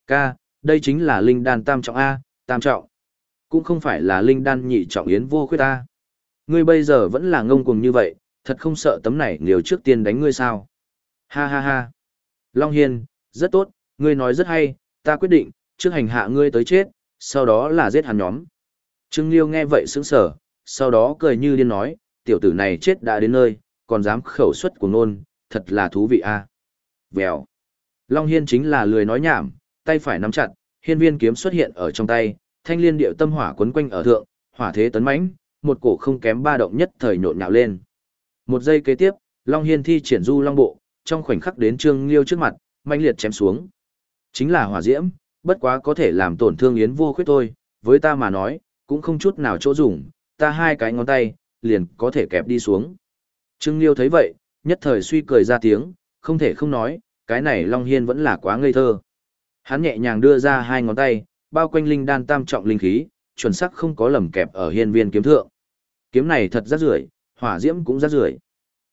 Ca, đây chính là linh đan tam trọng A, tam trọng. Cũng không phải là linh đan nhị trọng yến vô khuyết A. Ngươi bây giờ vẫn là ngông cuồng như vậy, thật không sợ tấm này liều trước tiên đánh ngươi sao. Ha ha ha. Long Hiên, rất tốt, ngươi nói rất hay, ta quyết định, trước hành hạ ngươi tới chết, sau đó là giết hắn nhóm. Trương Liêu nghe vậy sững sờ, sau đó cười như điên nói, tiểu tử này chết đã đến nơi, còn dám khẩu xuất của nôn, thật là thú vị a. À. Vèo. Long Hiên chính là lười nói nhảm, tay phải nắm chặt, hiên viên kiếm xuất hiện ở trong tay, thanh liên điệu tâm hỏa quấn quanh ở thượng, hỏa thế tấn mãnh, một cổ không kém ba động nhất thời nhộn nhạo lên. Một giây kế tiếp, Long Hiên thi triển du long bộ, trong khoảnh khắc đến Trương Liêu trước mặt, mãnh liệt chém xuống. Chính là hỏa diễm, bất quá có thể làm tổn thương yến vô khuyết thôi, với ta mà nói, cũng không chút nào chỗ dùng, ta hai cái ngón tay, liền có thể kẹp đi xuống. Trương Liêu thấy vậy, nhất thời suy cười ra tiếng, không thể không nói, cái này Long Hiên vẫn là quá ngây thơ. Hắn nhẹ nhàng đưa ra hai ngón tay, bao quanh linh đan tam trọng linh khí, chuẩn xác không có lầm kẹp ở hiên viên kiếm thượng. Kiếm này thật rác rưởi, hỏa diễm cũng rác rưởi.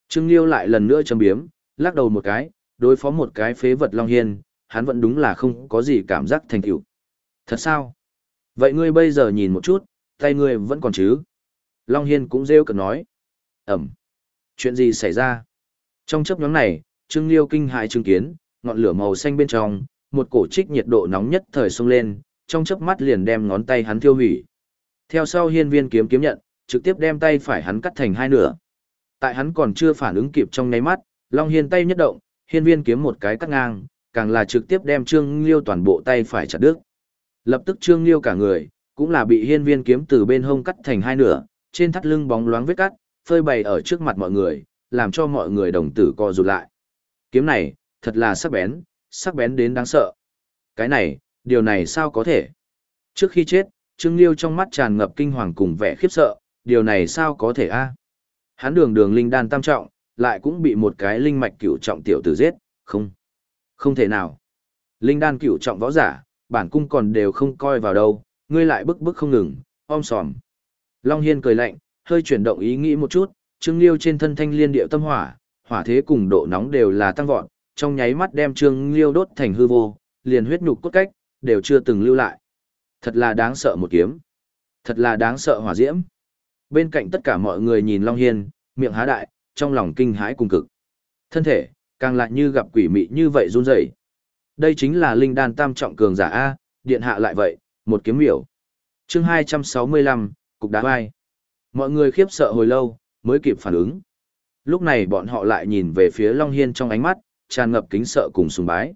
Trương Liêu lại lần nữa châm biếm, lắc đầu một cái, đối phó một cái phế vật Long Hiên, hắn vẫn đúng là không có gì cảm giác thành tựu. Thật sao? Vậy ngươi bây giờ nhìn một chút, tay ngươi vẫn còn chứ? Long Hiên cũng rêu cực nói. Ẩm. Chuyện gì xảy ra? Trong chấp nhóm này, Trương Liêu kinh hại chứng kiến, ngọn lửa màu xanh bên trong, một cổ trích nhiệt độ nóng nhất thời xông lên, trong chớp mắt liền đem ngón tay hắn thiêu hủy. Theo sau hiên viên kiếm kiếm nhận, trực tiếp đem tay phải hắn cắt thành hai nửa. Tại hắn còn chưa phản ứng kịp trong nháy mắt, Long Hiên tay nhất động, hiên viên kiếm một cái cắt ngang, càng là trực tiếp đem Trương Liêu toàn bộ tay phải chặt đứt. Lập tức Trương Liêu cả người, cũng là bị hiên viên kiếm từ bên hông cắt thành hai nửa, trên thắt lưng bóng loáng vết cắt, phơi bày ở trước mặt mọi người, làm cho mọi người đồng tử co rụt lại. Kiếm này, thật là sắc bén, sắc bén đến đáng sợ. Cái này, điều này sao có thể? Trước khi chết, Trương Liêu trong mắt tràn ngập kinh hoàng cùng vẻ khiếp sợ, điều này sao có thể a? Hắn đường đường linh đan tam trọng, lại cũng bị một cái linh mạch cửu trọng tiểu tử giết, không. Không thể nào. Linh đan cửu trọng võ giả, bản cung còn đều không coi vào đâu, ngươi lại bức bức không ngừng, om sòm. Long Hiên cười lạnh, hơi chuyển động ý nghĩ một chút, Trương Liêu trên thân thanh liên điệu tâm hỏa, hỏa thế cùng độ nóng đều là tăng vọt, trong nháy mắt đem Trương Liêu đốt thành hư vô, liền huyết nhục cốt cách, đều chưa từng lưu lại. Thật là đáng sợ một kiếm. Thật là đáng sợ hỏa diễm. Bên cạnh tất cả mọi người nhìn Long Hiên, miệng há đại, trong lòng kinh hãi cùng cực. Thân thể, càng lại như gặp quỷ mị như vậy run rẩy. Đây chính là linh đan tam trọng cường giả A, điện hạ lại vậy, một kiếm miểu. chương 265, cục đá vai. Mọi người khiếp sợ hồi lâu, mới kịp phản ứng. Lúc này bọn họ lại nhìn về phía Long Hiên trong ánh mắt, tràn ngập kính sợ cùng sùng bái.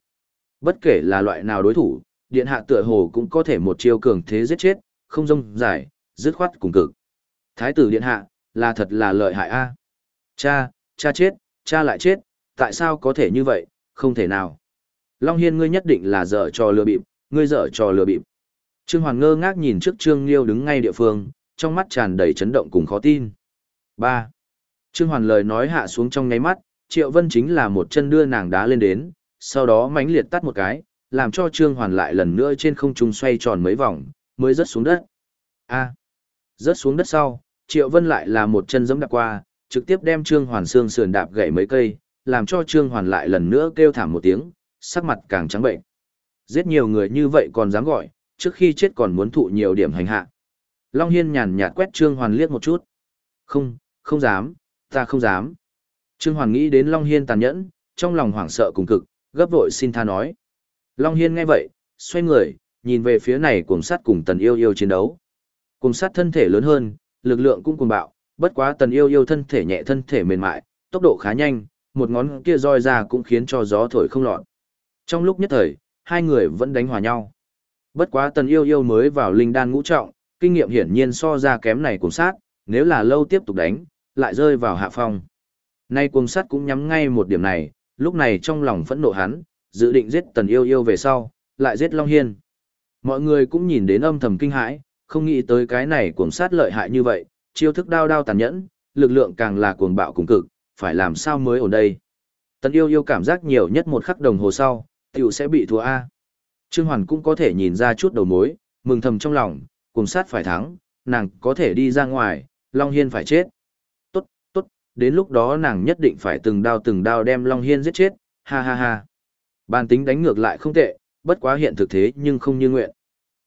Bất kể là loại nào đối thủ, điện hạ tựa hồ cũng có thể một chiêu cường thế giết chết, không rông giải, dứt khoát cùng cực. Thái tử điện hạ, là thật là lợi hại a. Cha, cha chết, cha lại chết, tại sao có thể như vậy, không thể nào. Long Hiên ngươi nhất định là dở trò lừa bịp, ngươi dở trò lừa bịp. Trương Hoàn ngơ ngác nhìn trước Trương Liêu đứng ngay địa phương, trong mắt tràn đầy chấn động cùng khó tin. 3. Trương Hoàn lời nói hạ xuống trong ngáy mắt, Triệu Vân chính là một chân đưa nàng đá lên đến, sau đó mãnh liệt tắt một cái, làm cho Trương Hoàn lại lần nữa trên không trung xoay tròn mấy vòng, mới rớt xuống đất. A. Rớt xuống đất sau, Triệu Vân lại là một chân giẫm đạp qua, trực tiếp đem Trương Hoàn xương sườn đạp gãy mấy cây, làm cho Trương Hoàn lại lần nữa kêu thảm một tiếng, sắc mặt càng trắng bệnh. Giết nhiều người như vậy còn dám gọi, trước khi chết còn muốn thụ nhiều điểm hành hạ. Long Hiên nhàn nhạt quét Trương Hoàn liếc một chút. Không, không dám, ta không dám. Trương Hoàn nghĩ đến Long Hiên tàn nhẫn, trong lòng hoảng sợ cùng cực, gấp vội xin tha nói. Long Hiên nghe vậy, xoay người, nhìn về phía này cùng sát cùng tần yêu yêu chiến đấu. Cùng sát thân thể lớn hơn, lực lượng cũng cùng bạo, bất quá tần yêu yêu thân thể nhẹ thân thể mềm mại, tốc độ khá nhanh, một ngón kia roi ra cũng khiến cho gió thổi không lọt. Trong lúc nhất thời, hai người vẫn đánh hòa nhau. Bất quá tần yêu yêu mới vào linh đan ngũ trọng, kinh nghiệm hiển nhiên so ra kém này cùng sát, nếu là lâu tiếp tục đánh, lại rơi vào hạ phong. Nay cùng sát cũng nhắm ngay một điểm này, lúc này trong lòng phẫn nộ hắn, dự định giết tần yêu yêu về sau, lại giết Long Hiên. Mọi người cũng nhìn đến âm thầm kinh hãi, không nghĩ tới cái này cuồng sát lợi hại như vậy, chiêu thức đao đao tàn nhẫn, lực lượng càng là cuồng bạo cùng cực, phải làm sao mới ổn đây. Tần yêu yêu cảm giác nhiều nhất một khắc đồng hồ sau, tiểu sẽ bị thua A. Trương Hoàn cũng có thể nhìn ra chút đầu mối, mừng thầm trong lòng, cùng sát phải thắng, nàng có thể đi ra ngoài, Long Hiên phải chết. Tốt, tốt, đến lúc đó nàng nhất định phải từng đao từng đao đem Long Hiên giết chết, ha ha ha. Bàn tính đánh ngược lại không tệ, bất quá hiện thực thế nhưng không như nguyện.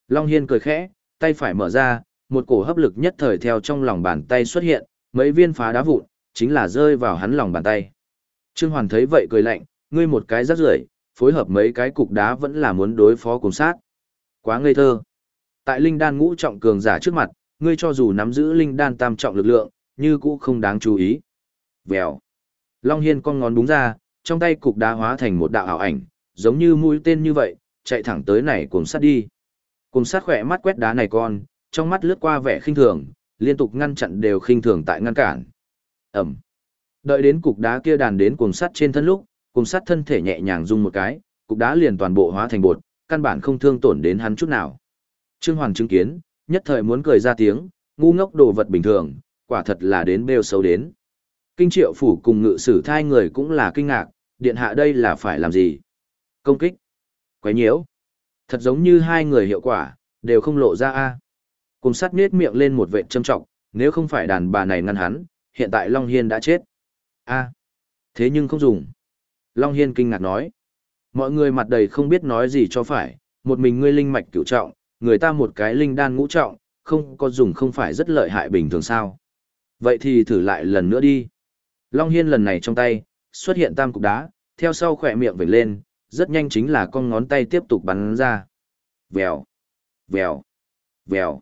Long Hiên cười khẽ, tay phải mở ra, một cổ hấp lực nhất thời theo trong lòng bàn tay xuất hiện, mấy viên phá đá vụn, chính là rơi vào hắn lòng bàn tay. Trương Hoàn thấy vậy cười lạnh, ngươi một cái rắc rưởi, phối hợp mấy cái cục đá vẫn là muốn đối phó cùng sát. Quá ngây thơ. Tại linh đan ngũ trọng cường giả trước mặt, ngươi cho dù nắm giữ linh đan tam trọng lực lượng, như cũ không đáng chú ý. Vèo. Long Hiên con ngón đúng ra, trong tay cục đá hóa thành một đạo ảo ảnh, giống như mũi tên như vậy, chạy thẳng tới này cùng sát đi. Cùng sát khỏe mắt quét đá này con, trong mắt lướt qua vẻ khinh thường, liên tục ngăn chặn đều khinh thường tại ngăn cản. Ẩm. Đợi đến cục đá kia đàn đến cùng sắt trên thân lúc, cùng sắt thân thể nhẹ nhàng rung một cái, cục đá liền toàn bộ hóa thành bột, căn bản không thương tổn đến hắn chút nào. Trương Hoàng chứng kiến, nhất thời muốn cười ra tiếng, ngu ngốc đồ vật bình thường, quả thật là đến bêu xấu đến. Kinh triệu phủ cùng ngự sử thai người cũng là kinh ngạc, điện hạ đây là phải làm gì? Công kích? Quấy nhiễu? Thật giống như hai người hiệu quả, đều không lộ ra a. Cùng sắt nết miệng lên một vệ châm trọng, nếu không phải đàn bà này ngăn hắn, hiện tại Long Hiên đã chết. a thế nhưng không dùng. Long Hiên kinh ngạc nói. Mọi người mặt đầy không biết nói gì cho phải, một mình ngươi linh mạch cửu trọng, người ta một cái linh đan ngũ trọng, không có dùng không phải rất lợi hại bình thường sao. Vậy thì thử lại lần nữa đi. Long Hiên lần này trong tay, xuất hiện tam cục đá, theo sau khỏe miệng vểnh lên, rất nhanh chính là con ngón tay tiếp tục bắn ra. Vèo, vèo, vèo.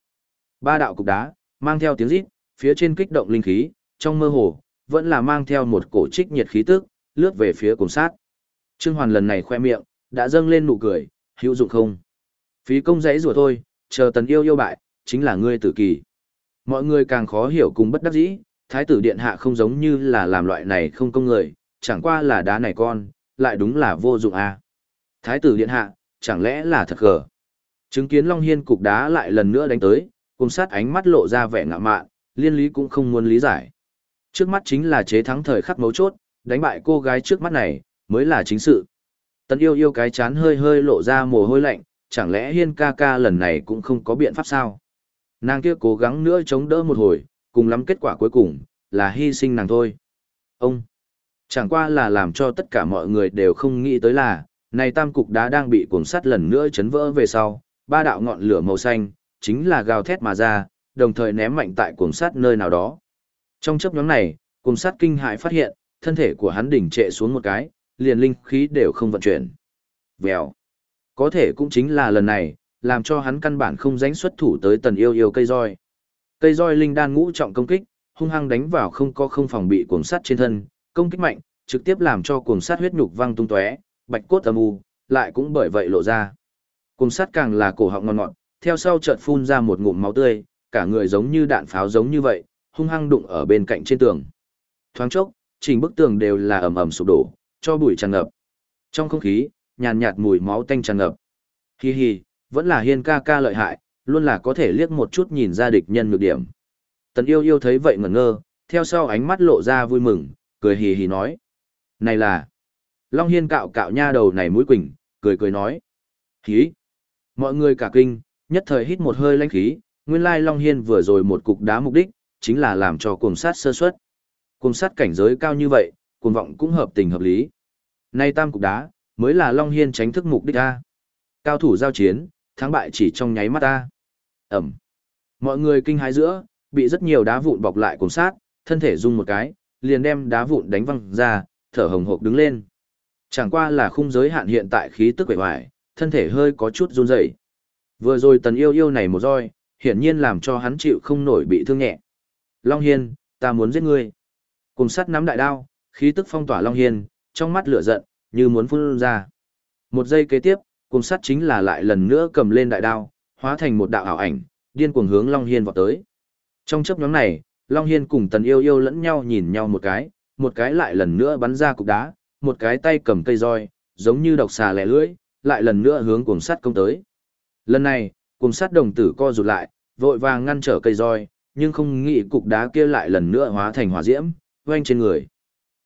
Ba đạo cục đá, mang theo tiếng rít, phía trên kích động linh khí, trong mơ hồ, vẫn là mang theo một cổ trích nhiệt khí tức, lướt về phía cùng sát. Trương Hoàn lần này khoe miệng, đã dâng lên nụ cười, hữu dụng không? Phí công dãy rùa thôi, chờ tần yêu yêu bại, chính là ngươi tử kỳ. Mọi người càng khó hiểu cùng bất đắc dĩ, thái tử điện hạ không giống như là làm loại này không công người, chẳng qua là đá này con, lại đúng là vô dụng à. Thái tử điện hạ, chẳng lẽ là thật gở. Chứng kiến Long Hiên cục đá lại lần nữa đánh tới, cùng sát ánh mắt lộ ra vẻ ngạ mạn, liên lý cũng không muốn lý giải. Trước mắt chính là chế thắng thời khắc mấu chốt, đánh bại cô gái trước mắt này, mới là chính sự. Tần yêu yêu cái chán hơi hơi lộ ra mồ hôi lạnh, chẳng lẽ hiên ca ca lần này cũng không có biện pháp sao? Nàng kia cố gắng nữa chống đỡ một hồi, cùng lắm kết quả cuối cùng, là hy sinh nàng thôi. Ông, chẳng qua là làm cho tất cả mọi người đều không nghĩ tới là, này tam cục đá đang bị cuồng sắt lần nữa chấn vỡ về sau, ba đạo ngọn lửa màu xanh, chính là gào thét mà ra, đồng thời ném mạnh tại cuồng sắt nơi nào đó. Trong chấp nhóm này, cùng sát kinh hại phát hiện, thân thể của hắn đỉnh trệ xuống một cái, liền linh khí đều không vận chuyển. Vèo. Có thể cũng chính là lần này, làm cho hắn căn bản không dánh xuất thủ tới tần yêu yêu cây roi. Cây roi linh đan ngũ trọng công kích, hung hăng đánh vào không có không phòng bị cuồng sát trên thân, công kích mạnh, trực tiếp làm cho cuồng sát huyết nhục văng tung tóe, bạch cốt âm u, lại cũng bởi vậy lộ ra. Cuồng sát càng là cổ họng ngon ngọt, theo sau chợt phun ra một ngụm máu tươi, cả người giống như đạn pháo giống như vậy, hung hăng đụng ở bên cạnh trên tường. Thoáng chốc, chỉnh bức tường đều là ầm ầm sụp đổ, cho bụi tràn ngập. Trong không khí, nhàn nhạt mùi máu tanh tràn ngập. Hi hi, vẫn là hiên ca ca lợi hại, luôn là có thể liếc một chút nhìn ra địch nhân nhược điểm. Tần yêu yêu thấy vậy ngẩn ngơ, theo sau ánh mắt lộ ra vui mừng, cười hì hì nói. Này là... Long Hiên cạo cạo nha đầu này mũi quỳnh, cười cười nói. Hí! Mọi người cả kinh, nhất thời hít một hơi lãnh khí, nguyên lai Long Hiên vừa rồi một cục đá mục đích, chính là làm cho cuồng sát sơ suất. Cuồng sát cảnh giới cao như vậy, cuồng vọng cũng hợp tình hợp lý. Nay tam cục đá, mới là Long Hiên tránh thức mục đích A. Cao thủ giao chiến, thắng bại chỉ trong nháy mắt A. Ẩm. Mọi người kinh hái giữa, bị rất nhiều đá vụn bọc lại cuồng sát, thân thể rung một cái, liền đem đá vụn đánh văng ra, thở hồng hộc đứng lên. Chẳng qua là khung giới hạn hiện tại khí tức quẩy hoài, thân thể hơi có chút run rẩy. Vừa rồi tần yêu yêu này một roi, hiển nhiên làm cho hắn chịu không nổi bị thương nhẹ. Long Hiên, ta muốn giết ngươi. Cùng sắt nắm đại đao, khí tức phong tỏa Long Hiên, trong mắt lửa giận, như muốn phun ra. Một giây kế tiếp, cùng sắt chính là lại lần nữa cầm lên đại đao, hóa thành một đạo ảo ảnh, điên cuồng hướng Long Hiên vọt tới. Trong chấp nhóm này, Long Hiên cùng Tần Yêu Yêu lẫn nhau nhìn nhau một cái, một cái lại lần nữa bắn ra cục đá, một cái tay cầm cây roi, giống như độc xà lẻ lưỡi, lại lần nữa hướng cuồng sắt công tới. Lần này, cuồng sắt đồng tử co rụt lại, vội vàng ngăn trở cây roi, nhưng không nghĩ cục đá kia lại lần nữa hóa thành hỏa diễm, quanh trên người.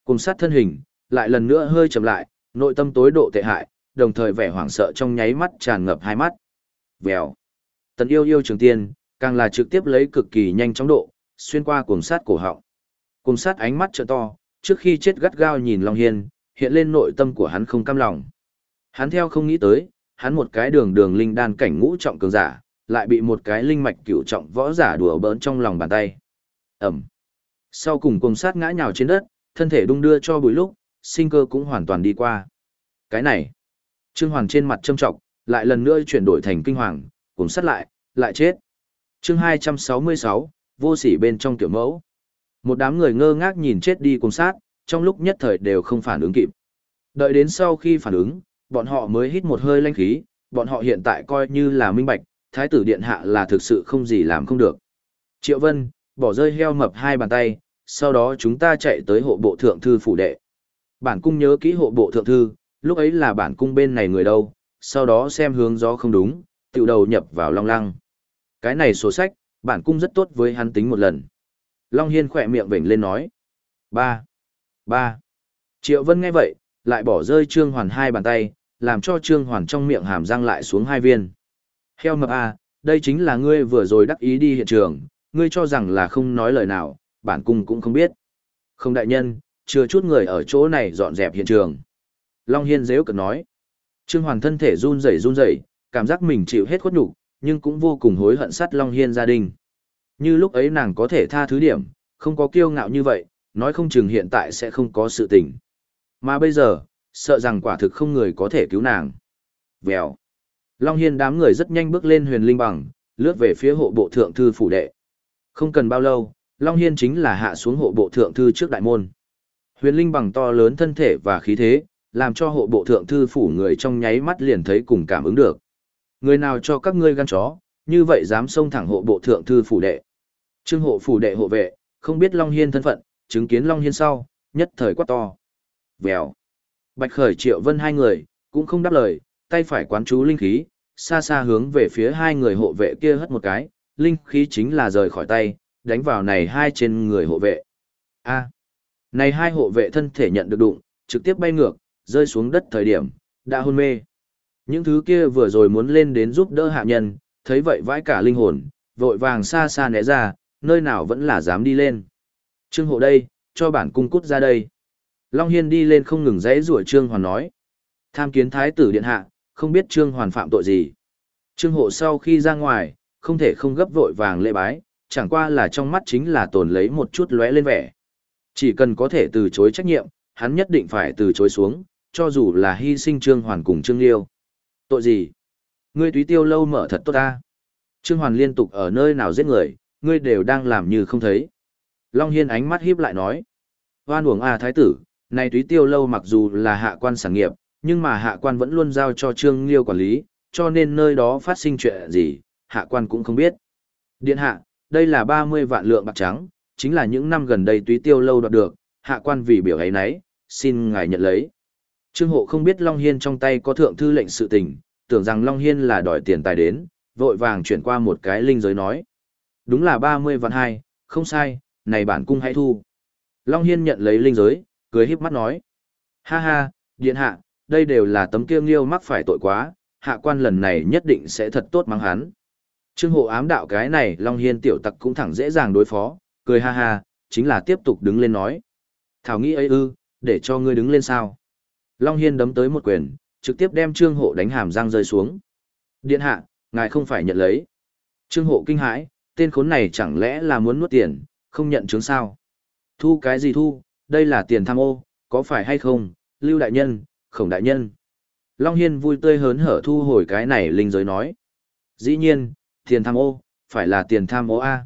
Cùng sát thân hình, lại lần nữa hơi chậm lại, nội tâm tối độ tệ hại, đồng thời vẻ hoảng sợ trong nháy mắt tràn ngập hai mắt. Vèo. Tần yêu yêu trường tiên, càng là trực tiếp lấy cực kỳ nhanh chóng độ, xuyên qua cuồng sát cổ họng. Cuồng sát ánh mắt trợ to, trước khi chết gắt gao nhìn Long Hiên, hiện lên nội tâm của hắn không cam lòng. Hắn theo không nghĩ tới, hắn một cái đường đường linh đan cảnh ngũ trọng cường giả, lại bị một cái linh mạch cửu trọng võ giả đùa bỡn trong lòng bàn tay. Ẩm. Sau cùng cùng sát ngã nhào trên đất, thân thể đung đưa cho bụi lúc, sinh cơ cũng hoàn toàn đi qua. Cái này, Trương Hoàn trên mặt châm trọng, lại lần nữa chuyển đổi thành kinh hoàng, cùng sát lại, lại chết. chương 266, vô sỉ bên trong tiểu mẫu. Một đám người ngơ ngác nhìn chết đi cùng sát, trong lúc nhất thời đều không phản ứng kịp. Đợi đến sau khi phản ứng, bọn họ mới hít một hơi lanh khí, bọn họ hiện tại coi như là minh bạch, thái tử điện hạ là thực sự không gì làm không được. Triệu Vân, bỏ rơi heo mập hai bàn tay, sau đó chúng ta chạy tới hộ bộ thượng thư phủ đệ. Bản cung nhớ kỹ hộ bộ thượng thư, lúc ấy là bản cung bên này người đâu, sau đó xem hướng gió không đúng, tự đầu nhập vào long lăng. Cái này sổ sách, bản cung rất tốt với hắn tính một lần. Long Hiên khỏe miệng vểnh lên nói. ba ba Triệu Vân nghe vậy, lại bỏ rơi Trương Hoàn hai bàn tay, làm cho Trương Hoàn trong miệng hàm răng lại xuống hai viên. Heo mập à, đây chính là ngươi vừa rồi đắc ý đi hiện trường, ngươi cho rằng là không nói lời nào, bản cung cũng không biết. Không đại nhân, chưa chút người ở chỗ này dọn dẹp hiện trường. Long Hiên dễ cực nói. Trương Hoàn thân thể run rẩy run rẩy, cảm giác mình chịu hết khuất nhục, nhưng cũng vô cùng hối hận sát Long Hiên gia đình. Như lúc ấy nàng có thể tha thứ điểm, không có kiêu ngạo như vậy, nói không chừng hiện tại sẽ không có sự tình. Mà bây giờ, sợ rằng quả thực không người có thể cứu nàng. Vèo. Long Hiên đám người rất nhanh bước lên huyền linh bằng, lướt về phía hộ bộ thượng thư phủ đệ. Không cần bao lâu, Long Hiên chính là hạ xuống hộ bộ thượng thư trước đại môn. Huyền linh bằng to lớn thân thể và khí thế, làm cho hộ bộ thượng thư phủ người trong nháy mắt liền thấy cùng cảm ứng được. Người nào cho các ngươi gan chó, như vậy dám xông thẳng hộ bộ thượng thư phủ đệ. Trương hộ phủ đệ hộ vệ, không biết Long Hiên thân phận, chứng kiến Long Hiên sau, nhất thời quát to. Vèo. Bạch Khởi Triệu Vân hai người, cũng không đáp lời, tay phải quán chú linh khí, xa xa hướng về phía hai người hộ vệ kia hất một cái, linh khí chính là rời khỏi tay, đánh vào này hai trên người hộ vệ. A. À. Này hai hộ vệ thân thể nhận được đụng, trực tiếp bay ngược, rơi xuống đất thời điểm, đã hôn mê. Những thứ kia vừa rồi muốn lên đến giúp đỡ hạ nhân, thấy vậy vãi cả linh hồn, vội vàng xa xa né ra, nơi nào vẫn là dám đi lên. Trương hộ đây, cho bản cung cút ra đây. Long Hiên đi lên không ngừng dãy rủa Trương Hoàn nói. Tham kiến thái tử điện hạ, không biết Trương Hoàn phạm tội gì. Trương hộ sau khi ra ngoài, không thể không gấp vội vàng lễ bái, chẳng qua là trong mắt chính là tồn lấy một chút lóe lên vẻ. Chỉ cần có thể từ chối trách nhiệm, hắn nhất định phải từ chối xuống, cho dù là hy sinh Trương Hoàn cùng Trương Liêu. Tội gì? Ngươi túy tiêu lâu mở thật tốt ta. Trương Hoàn liên tục ở nơi nào giết người, ngươi đều đang làm như không thấy. Long Hiên ánh mắt híp lại nói. Hoan uổng à thái tử, này túy tiêu lâu mặc dù là hạ quan sản nghiệp, nhưng mà hạ quan vẫn luôn giao cho Trương Liêu quản lý, cho nên nơi đó phát sinh chuyện gì, hạ quan cũng không biết. Điện hạ, đây là 30 vạn lượng bạc trắng, chính là những năm gần đây túy tiêu lâu đoạt được, hạ quan vì biểu ấy nấy, xin ngài nhận lấy. Trương Hộ không biết Long Hiên trong tay có thượng thư lệnh sự tình, tưởng rằng Long Hiên là đòi tiền tài đến, vội vàng chuyển qua một cái linh giới nói. Đúng là 30 vạn hai, không sai, này bản cung hãy thu. Long Hiên nhận lấy linh giới, cười híp mắt nói. Ha ha, điện hạ, đây đều là tấm kia nghiêu mắc phải tội quá, hạ quan lần này nhất định sẽ thật tốt mang hắn. Trương hộ ám đạo cái này Long Hiên tiểu tặc cũng thẳng dễ dàng đối phó, cười ha ha, chính là tiếp tục đứng lên nói. Thảo nghĩ ấy ư, để cho ngươi đứng lên sao. Long Hiên đấm tới một quyền, trực tiếp đem trương hộ đánh hàm răng rơi xuống. Điện hạ, ngài không phải nhận lấy. Trương hộ kinh hãi, tên khốn này chẳng lẽ là muốn nuốt tiền, không nhận chứng sao. Thu cái gì thu, đây là tiền tham ô, có phải hay không, lưu đại nhân, khổng đại nhân. Long Hiên vui tươi hớn hở thu hồi cái này linh giới nói. Dĩ nhiên, tiền tham ô, phải là tiền tham ô A.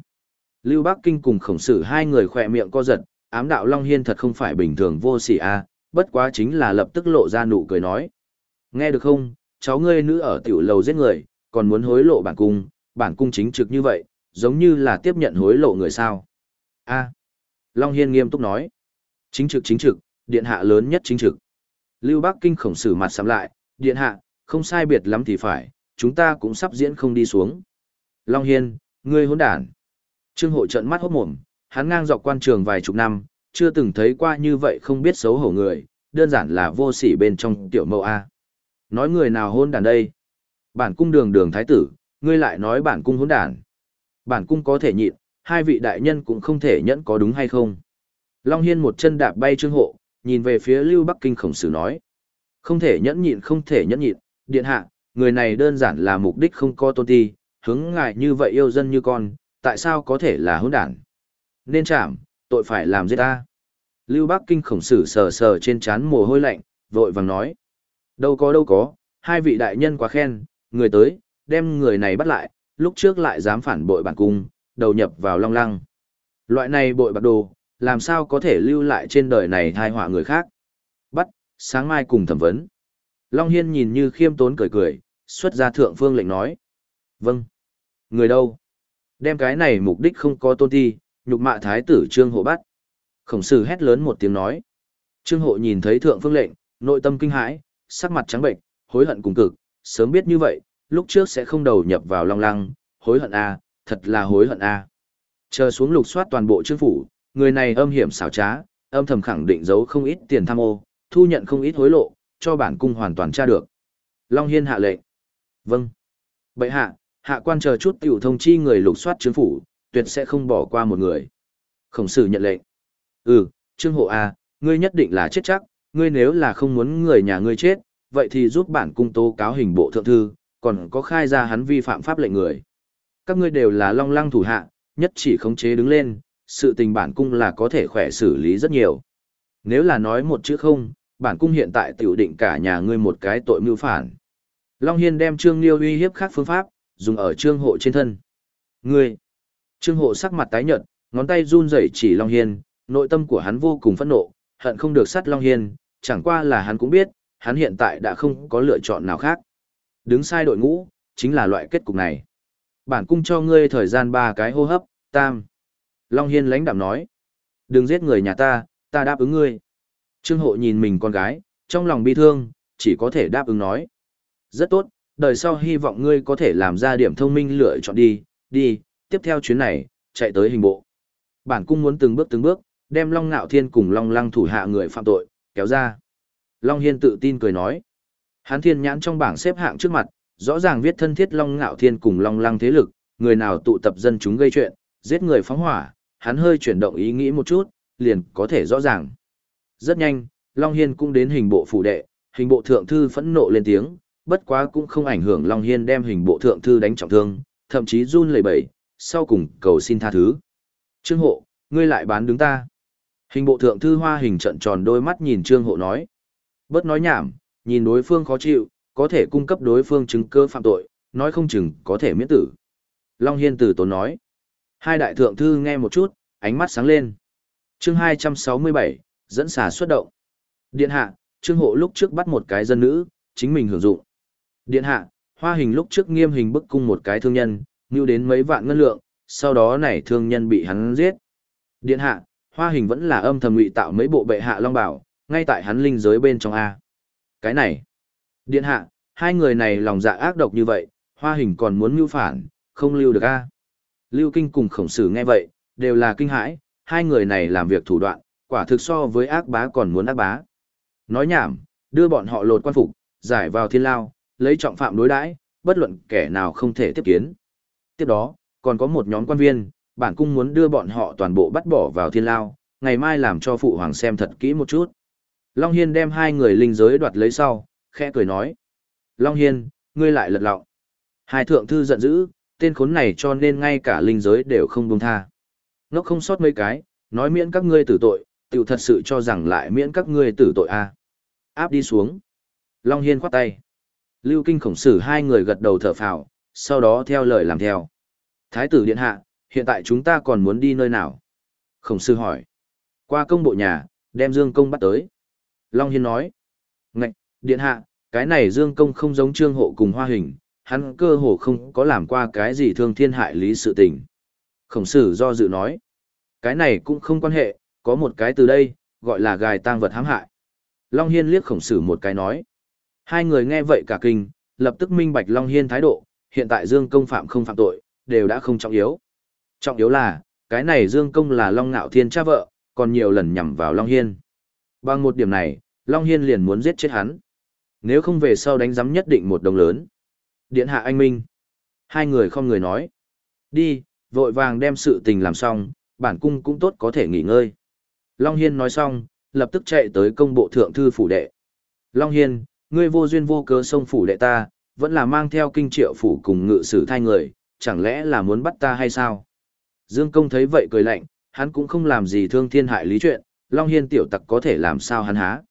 Lưu Bắc Kinh cùng khổng sử hai người khỏe miệng co giật, ám đạo Long Hiên thật không phải bình thường vô sỉ A, bất quá chính là lập tức lộ ra nụ cười nói. Nghe được không, cháu ngươi nữ ở tiểu lầu giết người, còn muốn hối lộ bản cung, bản cung chính trực như vậy, giống như là tiếp nhận hối lộ người sao. A. Long Hiên nghiêm túc nói. Chính trực chính trực, điện hạ lớn nhất chính trực. Lưu Bắc Kinh khổng sử mặt sắm lại, điện hạ, không sai biệt lắm thì phải, chúng ta cũng sắp diễn không đi xuống. Long Hiên, ngươi hỗn đản. Trương hộ trận mắt hốt mồm, hắn ngang dọc quan trường vài chục năm, chưa từng thấy qua như vậy không biết xấu hổ người, đơn giản là vô sỉ bên trong tiểu mâu A. Nói người nào hôn đàn đây? Bản cung đường đường thái tử, ngươi lại nói bản cung hôn đàn. Bản cung có thể nhịn, hai vị đại nhân cũng không thể nhẫn có đúng hay không. Long Hiên một chân đạp bay trương hộ, nhìn về phía Lưu Bắc Kinh khổng sử nói. Không thể nhẫn nhịn không thể nhẫn nhịn, điện hạ, người này đơn giản là mục đích không có tôn ti, hướng ngại như vậy yêu dân như con, tại sao có thể là hỗn đản? Nên chạm, tội phải làm giết ta. Lưu Bắc Kinh khổng sử sờ sờ trên trán mồ hôi lạnh, vội vàng nói. Đâu có đâu có, hai vị đại nhân quá khen, người tới, đem người này bắt lại, lúc trước lại dám phản bội bản cung, đầu nhập vào long lăng. Loại này bội bạc đồ, làm sao có thể lưu lại trên đời này thai họa người khác. Bắt, sáng mai cùng thẩm vấn. Long Hiên nhìn như khiêm tốn cười cười, xuất ra thượng phương lệnh nói. Vâng. Người đâu? Đem cái này mục đích không có tôn thi nhục mạ thái tử trương hộ bắt. Khổng sử hét lớn một tiếng nói. Trương hộ nhìn thấy thượng phương lệnh, nội tâm kinh hãi, sắc mặt trắng bệnh, hối hận cùng cực, sớm biết như vậy, lúc trước sẽ không đầu nhập vào long lăng, hối hận a, thật là hối hận a. Chờ xuống lục soát toàn bộ chương phủ, người này âm hiểm xảo trá, âm thầm khẳng định giấu không ít tiền tham ô, thu nhận không ít hối lộ, cho bản cung hoàn toàn tra được. Long Hiên hạ lệnh. Vâng. Bệ hạ, hạ quan chờ chút tiểu thông chi người lục soát chứng phủ, tuyệt sẽ không bỏ qua một người. Khổng sử nhận lệnh. Ừ, trương hộ A, ngươi nhất định là chết chắc, ngươi nếu là không muốn người nhà ngươi chết, vậy thì giúp bản cung tố cáo hình bộ thượng thư, còn có khai ra hắn vi phạm pháp lệnh người. Các ngươi đều là long lăng thủ hạ, nhất chỉ khống chế đứng lên, sự tình bản cung là có thể khỏe xử lý rất nhiều. Nếu là nói một chữ không, bản cung hiện tại tiểu định cả nhà ngươi một cái tội mưu phản. Long Hiên đem Trương Liêu uy hiếp khác phương pháp, dùng ở Trương Hộ trên thân. Ngươi! Trương Hộ sắc mặt tái nhợt, ngón tay run rẩy chỉ Long Hiên, nội tâm của hắn vô cùng phẫn nộ, hận không được sát Long Hiên, chẳng qua là hắn cũng biết, hắn hiện tại đã không có lựa chọn nào khác. Đứng sai đội ngũ, chính là loại kết cục này. Bản cung cho ngươi thời gian ba cái hô hấp, tam. Long Hiên lãnh đạm nói. Đừng giết người nhà ta, ta đáp ứng ngươi. Trương hộ nhìn mình con gái, trong lòng bi thương, chỉ có thể đáp ứng nói. Rất tốt, đời sau hy vọng ngươi có thể làm ra điểm thông minh lựa chọn đi, đi, tiếp theo chuyến này, chạy tới hình bộ. Bản cung muốn từng bước từng bước, đem Long Ngạo Thiên cùng Long Lăng thủ hạ người phạm tội, kéo ra. Long Hiên tự tin cười nói. Hán thiên nhãn trong bảng xếp hạng trước mặt, rõ ràng viết thân thiết Long Ngạo Thiên cùng Long Lăng thế lực, người nào tụ tập dân chúng gây chuyện, giết người phóng hỏa, hắn hơi chuyển động ý nghĩ một chút, liền có thể rõ ràng. Rất nhanh, Long Hiên cũng đến hình bộ phủ đệ, hình bộ thượng thư phẫn nộ lên tiếng, bất quá cũng không ảnh hưởng Long Hiên đem hình bộ thượng thư đánh trọng thương, thậm chí run lẩy bẩy, sau cùng cầu xin tha thứ. Trương hộ, ngươi lại bán đứng ta. Hình bộ thượng thư hoa hình trận tròn đôi mắt nhìn Trương hộ nói. Bớt nói nhảm, nhìn đối phương khó chịu, có thể cung cấp đối phương chứng cơ phạm tội, nói không chừng có thể miễn tử. Long Hiên từ tốn nói. Hai đại thượng thư nghe một chút, ánh mắt sáng lên. chương 267, dẫn xà xuất động. Điện hạ, trương hộ lúc trước bắt một cái dân nữ, chính mình hưởng dụng. Điện hạ, hoa hình lúc trước nghiêm hình bức cung một cái thương nhân, nưu đến mấy vạn ngân lượng, sau đó này thương nhân bị hắn giết. Điện hạ, hoa hình vẫn là âm thầm ngụy tạo mấy bộ bệ hạ long bảo, ngay tại hắn linh giới bên trong A. Cái này, điện hạ, hai người này lòng dạ ác độc như vậy, hoa hình còn muốn mưu phản, không lưu được A. Lưu Kinh cùng khổng sử nghe vậy, đều là kinh hãi, hai người này làm việc thủ đoạn, quả thực so với ác bá còn muốn ác bá. Nói nhảm, đưa bọn họ lột quan phục, giải vào thiên lao, lấy trọng phạm đối đãi, bất luận kẻ nào không thể tiếp kiến. Tiếp đó, còn có một nhóm quan viên, bản cung muốn đưa bọn họ toàn bộ bắt bỏ vào thiên lao, ngày mai làm cho phụ hoàng xem thật kỹ một chút. Long Hiên đem hai người linh giới đoạt lấy sau, khẽ cười nói. Long Hiên, ngươi lại lật lọng. Hai thượng thư giận dữ, tên khốn này cho nên ngay cả linh giới đều không buông tha. Nó không sót mấy cái, nói miễn các ngươi tử tội, tiểu thật sự cho rằng lại miễn các ngươi tử tội a à. Áp đi xuống. Long Hiên khoát tay. Lưu Kinh khổng sử hai người gật đầu thở phào, sau đó theo lời làm theo. Thái tử điện hạ, hiện tại chúng ta còn muốn đi nơi nào? Khổng sư hỏi. Qua công bộ nhà, đem Dương Công bắt tới. Long Hiên nói. Ngạch, điện hạ, cái này Dương Công không giống trương hộ cùng hoa hình, hắn cơ hồ không có làm qua cái gì thương thiên hại lý sự tình. Khổng sử do dự nói. Cái này cũng không quan hệ, có một cái từ đây, gọi là gài tang vật hãm hại. Long Hiên liếc khổng sử một cái nói. Hai người nghe vậy cả kinh, lập tức minh bạch Long Hiên thái độ, hiện tại Dương Công phạm không phạm tội, đều đã không trọng yếu. Trọng yếu là, cái này Dương Công là Long Ngạo Thiên cha vợ, còn nhiều lần nhằm vào Long Hiên. Bằng một điểm này, Long Hiên liền muốn giết chết hắn. Nếu không về sau đánh giám nhất định một đồng lớn. Điện hạ anh Minh. Hai người không người nói. Đi, vội vàng đem sự tình làm xong, bản cung cũng tốt có thể nghỉ ngơi. Long Hiên nói xong, lập tức chạy tới công bộ thượng thư phủ đệ. Long Hiên, ngươi vô duyên vô cớ sông phủ đệ ta, vẫn là mang theo kinh triệu phủ cùng ngự sử thai người, chẳng lẽ là muốn bắt ta hay sao? Dương công thấy vậy cười lạnh, hắn cũng không làm gì thương thiên hại lý chuyện, Long Hiên tiểu tặc có thể làm sao hắn há.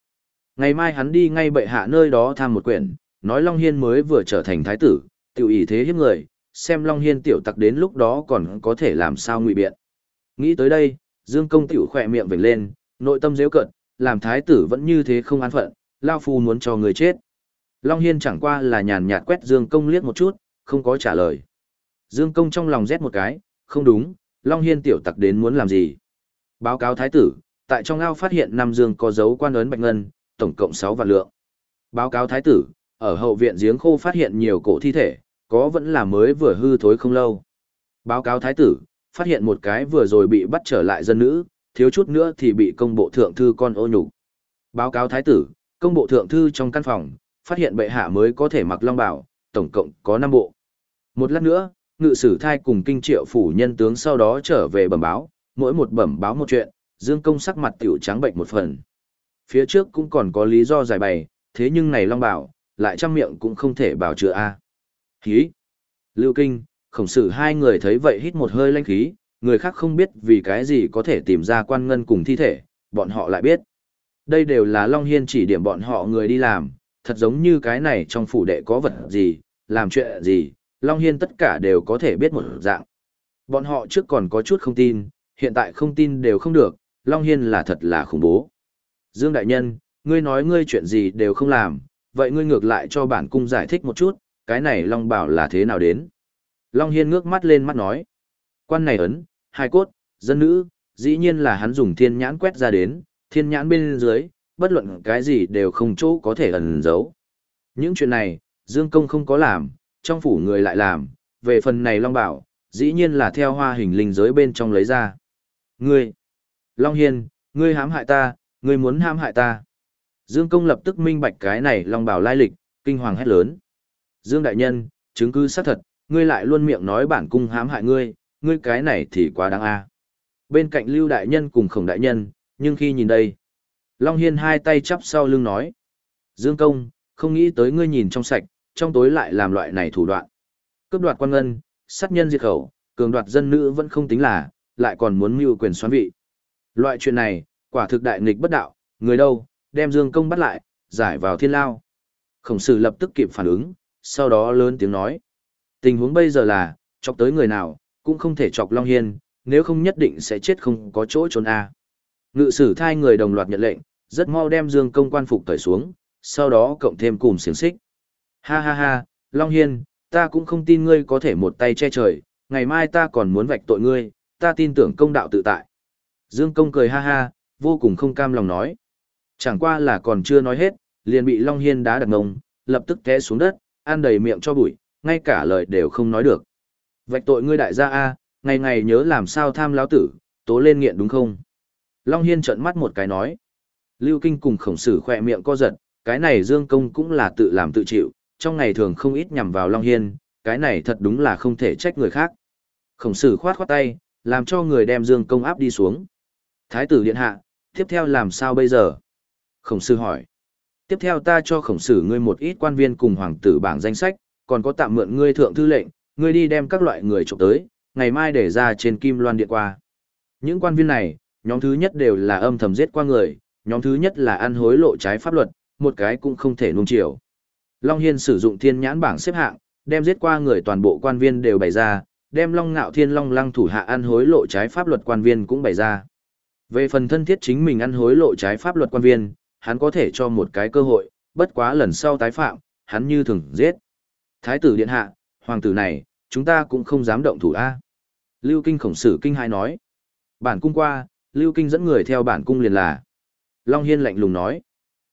Ngày mai hắn đi ngay bệ hạ nơi đó tham một quyển, nói Long Hiên mới vừa trở thành thái tử, tiểu ý thế hiếp người, xem Long Hiên tiểu tặc đến lúc đó còn có thể làm sao ngụy biện. Nghĩ tới đây, Dương công tiểu khỏe miệng vểnh lên, nội tâm dễ cận, làm thái tử vẫn như thế không an phận, Lao Phu muốn cho người chết. Long Hiên chẳng qua là nhàn nhạt quét Dương công liếc một chút, không có trả lời. Dương công trong lòng rét một cái, không đúng, Long Hiên tiểu tặc đến muốn làm gì? Báo cáo thái tử, tại trong ao phát hiện năm dương có dấu quan ấn bạch ngân, tổng cộng 6 vạn lượng. Báo cáo thái tử, ở hậu viện giếng khô phát hiện nhiều cổ thi thể, có vẫn là mới vừa hư thối không lâu. Báo cáo thái tử, phát hiện một cái vừa rồi bị bắt trở lại dân nữ, thiếu chút nữa thì bị công bộ thượng thư con ô nhục. Báo cáo thái tử, công bộ thượng thư trong căn phòng, phát hiện bệ hạ mới có thể mặc long bào, tổng cộng có 5 bộ. Một lát nữa, ngự sử thai cùng kinh triệu phủ nhân tướng sau đó trở về bẩm báo, mỗi một bẩm báo một chuyện, dương công sắc mặt tiểu trắng bệnh một phần. Phía trước cũng còn có lý do giải bày, thế nhưng này long bảo, lại trăm miệng cũng không thể bảo chữa a. Hí! Lưu kinh, khổng sử hai người thấy vậy hít một hơi lanh khí, người khác không biết vì cái gì có thể tìm ra quan ngân cùng thi thể, bọn họ lại biết. Đây đều là Long Hiên chỉ điểm bọn họ người đi làm, thật giống như cái này trong phủ đệ có vật gì, làm chuyện gì, Long Hiên tất cả đều có thể biết một dạng. Bọn họ trước còn có chút không tin, hiện tại không tin đều không được, Long Hiên là thật là khủng bố. Dương Đại Nhân, ngươi nói ngươi chuyện gì đều không làm, vậy ngươi ngược lại cho bản cung giải thích một chút, cái này Long Bảo là thế nào đến. Long Hiên ngước mắt lên mắt nói. Quan này ấn, hai cốt, dân nữ, dĩ nhiên là hắn dùng thiên nhãn quét ra đến, thiên nhãn bên dưới, bất luận cái gì đều không chỗ có thể ẩn giấu. Những chuyện này, Dương Công không có làm, trong phủ người lại làm, về phần này Long Bảo, dĩ nhiên là theo hoa hình linh giới bên trong lấy ra. Ngươi, Long Hiên, ngươi hãm hại ta, ngươi muốn hãm hại ta. Dương Công lập tức minh bạch cái này Long Bảo lai lịch, kinh hoàng hét lớn. Dương Đại Nhân, chứng cứ xác thật, ngươi lại luôn miệng nói bản cung hãm hại ngươi, ngươi cái này thì quá đáng a. Bên cạnh Lưu Đại Nhân cùng Khổng Đại Nhân, nhưng khi nhìn đây, Long Hiên hai tay chắp sau lưng nói. Dương Công, không nghĩ tới ngươi nhìn trong sạch, trong tối lại làm loại này thủ đoạn. Cướp đoạt quan ngân, sát nhân diệt khẩu, cường đoạt dân nữ vẫn không tính là, lại còn muốn mưu quyền xoán vị. Loại chuyện này, quả thực đại nghịch bất đạo, người đâu, đem Dương Công bắt lại, giải vào thiên lao. Khổng sử lập tức kịp phản ứng, sau đó lớn tiếng nói. Tình huống bây giờ là, chọc tới người nào, cũng không thể chọc Long Hiên, nếu không nhất định sẽ chết không có chỗ trốn a. Ngự sử thai người đồng loạt nhận lệnh, rất mau đem Dương Công quan phục cởi xuống, sau đó cộng thêm cùng xiềng xích. Ha ha ha, Long Hiên, ta cũng không tin ngươi có thể một tay che trời, ngày mai ta còn muốn vạch tội ngươi, ta tin tưởng công đạo tự tại. Dương Công cười ha ha, vô cùng không cam lòng nói. Chẳng qua là còn chưa nói hết, liền bị Long Hiên đá đặt ngông, lập tức té xuống đất, ăn đầy miệng cho bụi, ngay cả lời đều không nói được. Vạch tội ngươi đại gia A, ngày ngày nhớ làm sao tham lão tử, tố lên nghiện đúng không? Long Hiên trợn mắt một cái nói. Lưu Kinh cùng khổng sử khỏe miệng co giật, cái này Dương Công cũng là tự làm tự chịu, trong ngày thường không ít nhằm vào Long Hiên, cái này thật đúng là không thể trách người khác. Khổng sử khoát khoát tay, làm cho người đem Dương Công áp đi xuống. Thái tử điện hạ, tiếp theo làm sao bây giờ? Khổng sử hỏi. Tiếp theo ta cho khổng sử ngươi một ít quan viên cùng hoàng tử bảng danh sách, còn có tạm mượn ngươi thượng thư lệnh, ngươi đi đem các loại người trộm tới, ngày mai để ra trên kim loan điện qua. Những quan viên này, nhóm thứ nhất đều là âm thầm giết qua người, nhóm thứ nhất là ăn hối lộ trái pháp luật, một cái cũng không thể nuông chiều. Long Hiên sử dụng thiên nhãn bảng xếp hạng, đem giết qua người toàn bộ quan viên đều bày ra, đem Long Ngạo Thiên Long Lăng thủ hạ ăn hối lộ trái pháp luật quan viên cũng bày ra. Về phần thân thiết chính mình ăn hối lộ trái pháp luật quan viên, hắn có thể cho một cái cơ hội, bất quá lần sau tái phạm, hắn như thường giết. Thái tử điện hạ, hoàng tử này, chúng ta cũng không dám động thủ A. Lưu Kinh khổng sử kinh hai nói. Bản cung qua, Lưu Kinh dẫn người theo bản cung liền là. Long Hiên lạnh lùng nói.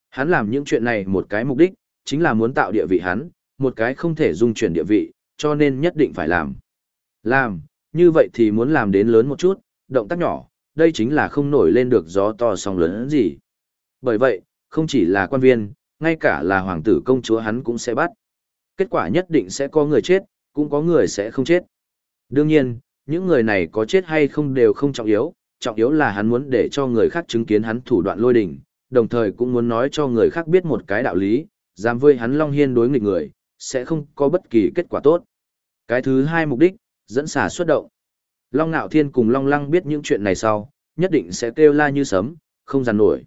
Hắn làm những chuyện này một cái mục đích, chính là muốn tạo địa vị hắn, một cái không thể dung chuyển địa vị, cho nên nhất định phải làm. Làm, như vậy thì muốn làm đến lớn một chút, động tác nhỏ, đây chính là không nổi lên được gió to sóng lớn gì. Bởi vậy, không chỉ là quan viên, ngay cả là hoàng tử công chúa hắn cũng sẽ bắt. Kết quả nhất định sẽ có người chết, cũng có người sẽ không chết. Đương nhiên, những người này có chết hay không đều không trọng yếu, trọng yếu là hắn muốn để cho người khác chứng kiến hắn thủ đoạn lôi đỉnh, đồng thời cũng muốn nói cho người khác biết một cái đạo lý, dám với hắn Long Hiên đối nghịch người, sẽ không có bất kỳ kết quả tốt. Cái thứ hai mục đích, dẫn xả xuất động. Long Nạo Thiên cùng Long Lăng biết những chuyện này sau, nhất định sẽ kêu la như sấm, không giàn nổi.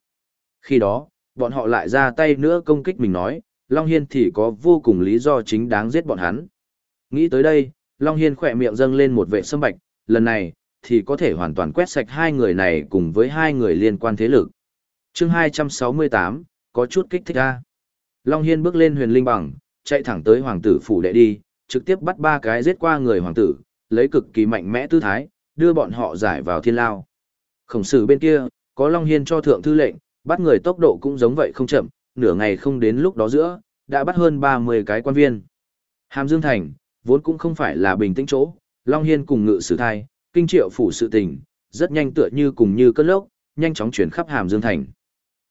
Khi đó, bọn họ lại ra tay nữa công kích mình nói, Long Hiên thì có vô cùng lý do chính đáng giết bọn hắn. Nghĩ tới đây, Long Hiên khỏe miệng dâng lên một vệ sâm bạch, lần này, thì có thể hoàn toàn quét sạch hai người này cùng với hai người liên quan thế lực. chương 268, có chút kích thích ra. Long Hiên bước lên huyền linh bằng, chạy thẳng tới hoàng tử phủ đệ đi, trực tiếp bắt ba cái giết qua người hoàng tử, lấy cực kỳ mạnh mẽ tư thái, đưa bọn họ giải vào thiên lao. Khổng sử bên kia, có Long Hiên cho thượng thư lệnh, bắt người tốc độ cũng giống vậy không chậm, nửa ngày không đến lúc đó giữa, đã bắt hơn 30 cái quan viên. Hàm Dương Thành, vốn cũng không phải là bình tĩnh chỗ, Long Hiên cùng ngự sử thai, kinh triệu phủ sự tình, rất nhanh tựa như cùng như cơn lốc, nhanh chóng chuyển khắp Hàm Dương Thành.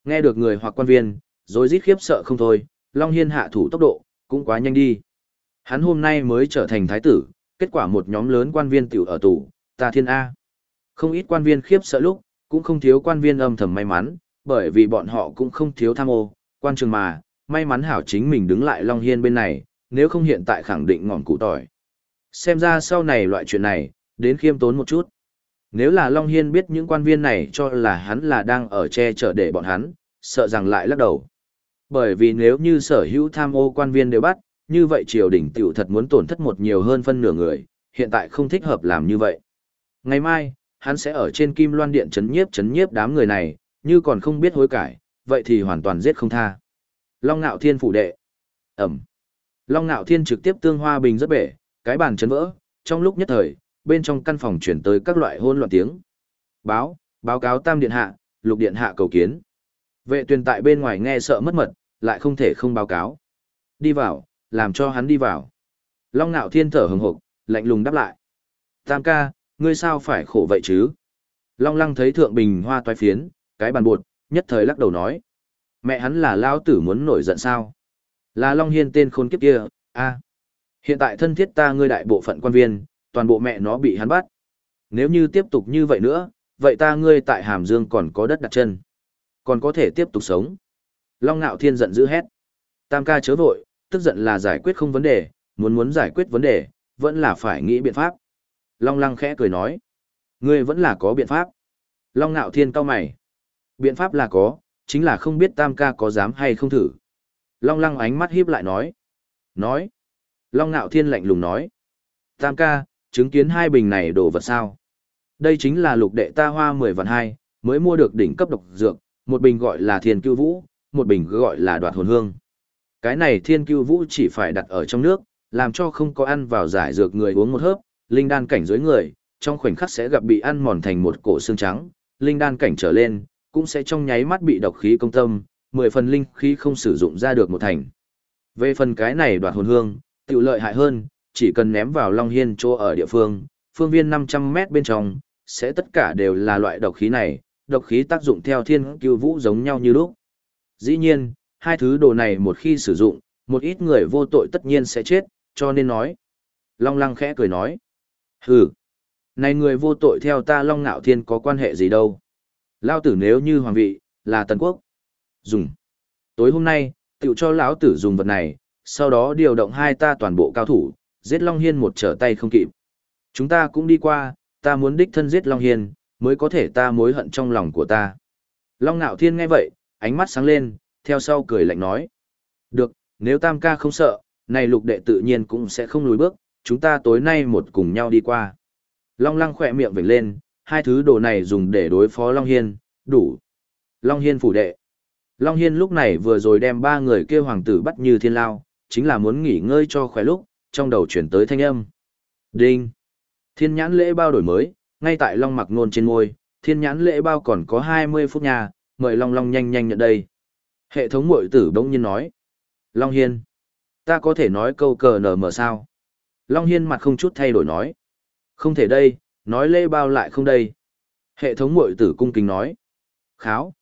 Nghe được người hoặc quan viên, rồi rít khiếp sợ không thôi, Long Hiên hạ thủ tốc độ, cũng quá nhanh đi. Hắn hôm nay mới trở thành thái tử, kết quả một nhóm lớn quan viên tiểu ở tù, ta thiên A. Không ít quan viên khiếp sợ lúc, cũng không thiếu quan viên âm thầm may mắn, bởi vì bọn họ cũng không thiếu tham ô, quan trường mà, may mắn hảo chính mình đứng lại Long Hiên bên này, nếu không hiện tại khẳng định ngọn cụ tỏi. Xem ra sau này loại chuyện này, đến khiêm tốn một chút. Nếu là Long Hiên biết những quan viên này cho là hắn là đang ở che chở để bọn hắn, sợ rằng lại lắc đầu. Bởi vì nếu như sở hữu tham ô quan viên đều bắt, như vậy triều đình tiểu thật muốn tổn thất một nhiều hơn phân nửa người, hiện tại không thích hợp làm như vậy. Ngày mai, hắn sẽ ở trên kim loan điện chấn nhiếp chấn nhiếp đám người này, như còn không biết hối cải, vậy thì hoàn toàn giết không tha. Long Nạo Thiên phủ đệ. Ẩm. Long Nạo Thiên trực tiếp tương hoa bình rất bể, cái bàn chấn vỡ, trong lúc nhất thời, bên trong căn phòng chuyển tới các loại hôn loạn tiếng. Báo, báo cáo Tam Điện Hạ, Lục Điện Hạ cầu kiến. Vệ tuyển tại bên ngoài nghe sợ mất mật, lại không thể không báo cáo. Đi vào, làm cho hắn đi vào. Long Nạo Thiên thở hừng hực, lạnh lùng đáp lại. Tam ca, ngươi sao phải khổ vậy chứ? Long Lăng thấy Thượng Bình hoa toái phiến, cái bàn bột, nhất thời lắc đầu nói. Mẹ hắn là lao tử muốn nổi giận sao? Là Long Hiên tên khôn kiếp kia, a Hiện tại thân thiết ta ngươi đại bộ phận quan viên, toàn bộ mẹ nó bị hắn bắt. Nếu như tiếp tục như vậy nữa, vậy ta ngươi tại Hàm Dương còn có đất đặt chân. Còn có thể tiếp tục sống. Long Nạo Thiên giận dữ hét. Tam ca chớ vội, tức giận là giải quyết không vấn đề, muốn muốn giải quyết vấn đề, vẫn là phải nghĩ biện pháp. Long Lăng khẽ cười nói. Ngươi vẫn là có biện pháp. Long Nạo Thiên cao mày. Biện pháp là có, chính là không biết Tam ca có dám hay không thử. Long Lăng ánh mắt híp lại nói. Nói. Long Nạo Thiên lạnh lùng nói. Tam ca, chứng kiến hai bình này đồ vật sao? Đây chính là lục đệ ta hoa 10 vạn hai, mới mua được đỉnh cấp độc dược, một bình gọi là thiên cưu vũ, một bình gọi là đoạt hồn hương. Cái này thiên cưu vũ chỉ phải đặt ở trong nước, làm cho không có ăn vào giải dược người uống một hớp, linh đan cảnh dưới người, trong khoảnh khắc sẽ gặp bị ăn mòn thành một cổ xương trắng, linh đan cảnh trở lên, cũng sẽ trong nháy mắt bị độc khí công tâm, mười phần linh khí không sử dụng ra được một thành. Về phần cái này đoạt hồn hương, tiểu lợi hại hơn, chỉ cần ném vào Long Hiên chỗ ở địa phương, phương viên 500 mét bên trong, sẽ tất cả đều là loại độc khí này, độc khí tác dụng theo thiên cưu vũ giống nhau như lúc. Dĩ nhiên, hai thứ đồ này một khi sử dụng, một ít người vô tội tất nhiên sẽ chết, cho nên nói. Long lăng khẽ cười nói. Hừ, này người vô tội theo ta Long Ngạo Thiên có quan hệ gì đâu. Lao tử nếu như hoàng vị, là tần quốc. Dùng. Tối hôm nay, tựu cho lão tử dùng vật này, sau đó điều động hai ta toàn bộ cao thủ, giết Long Hiên một trở tay không kịp. Chúng ta cũng đi qua, ta muốn đích thân giết Long Hiên, mới có thể ta mối hận trong lòng của ta. Long Nạo Thiên nghe vậy, ánh mắt sáng lên, theo sau cười lạnh nói. Được, nếu tam ca không sợ, này lục đệ tự nhiên cũng sẽ không lùi bước, chúng ta tối nay một cùng nhau đi qua. Long lăng khỏe miệng vểnh lên, hai thứ đồ này dùng để đối phó Long Hiên, đủ. Long Hiên phủ đệ. Long Hiên lúc này vừa rồi đem ba người kêu hoàng tử bắt như thiên lao, chính là muốn nghỉ ngơi cho khỏe lúc, trong đầu chuyển tới thanh âm. Đinh. Thiên nhãn lễ bao đổi mới, ngay tại Long mặc nôn trên môi, thiên nhãn lễ bao còn có 20 phút nha, mời Long Long nhanh nhanh nhận đây. Hệ thống mội tử bỗng nhiên nói. Long Hiên. Ta có thể nói câu cờ nở mở sao? Long Hiên mặt không chút thay đổi nói. Không thể đây, nói lễ bao lại không đây. Hệ thống mội tử cung kính nói. Kháo.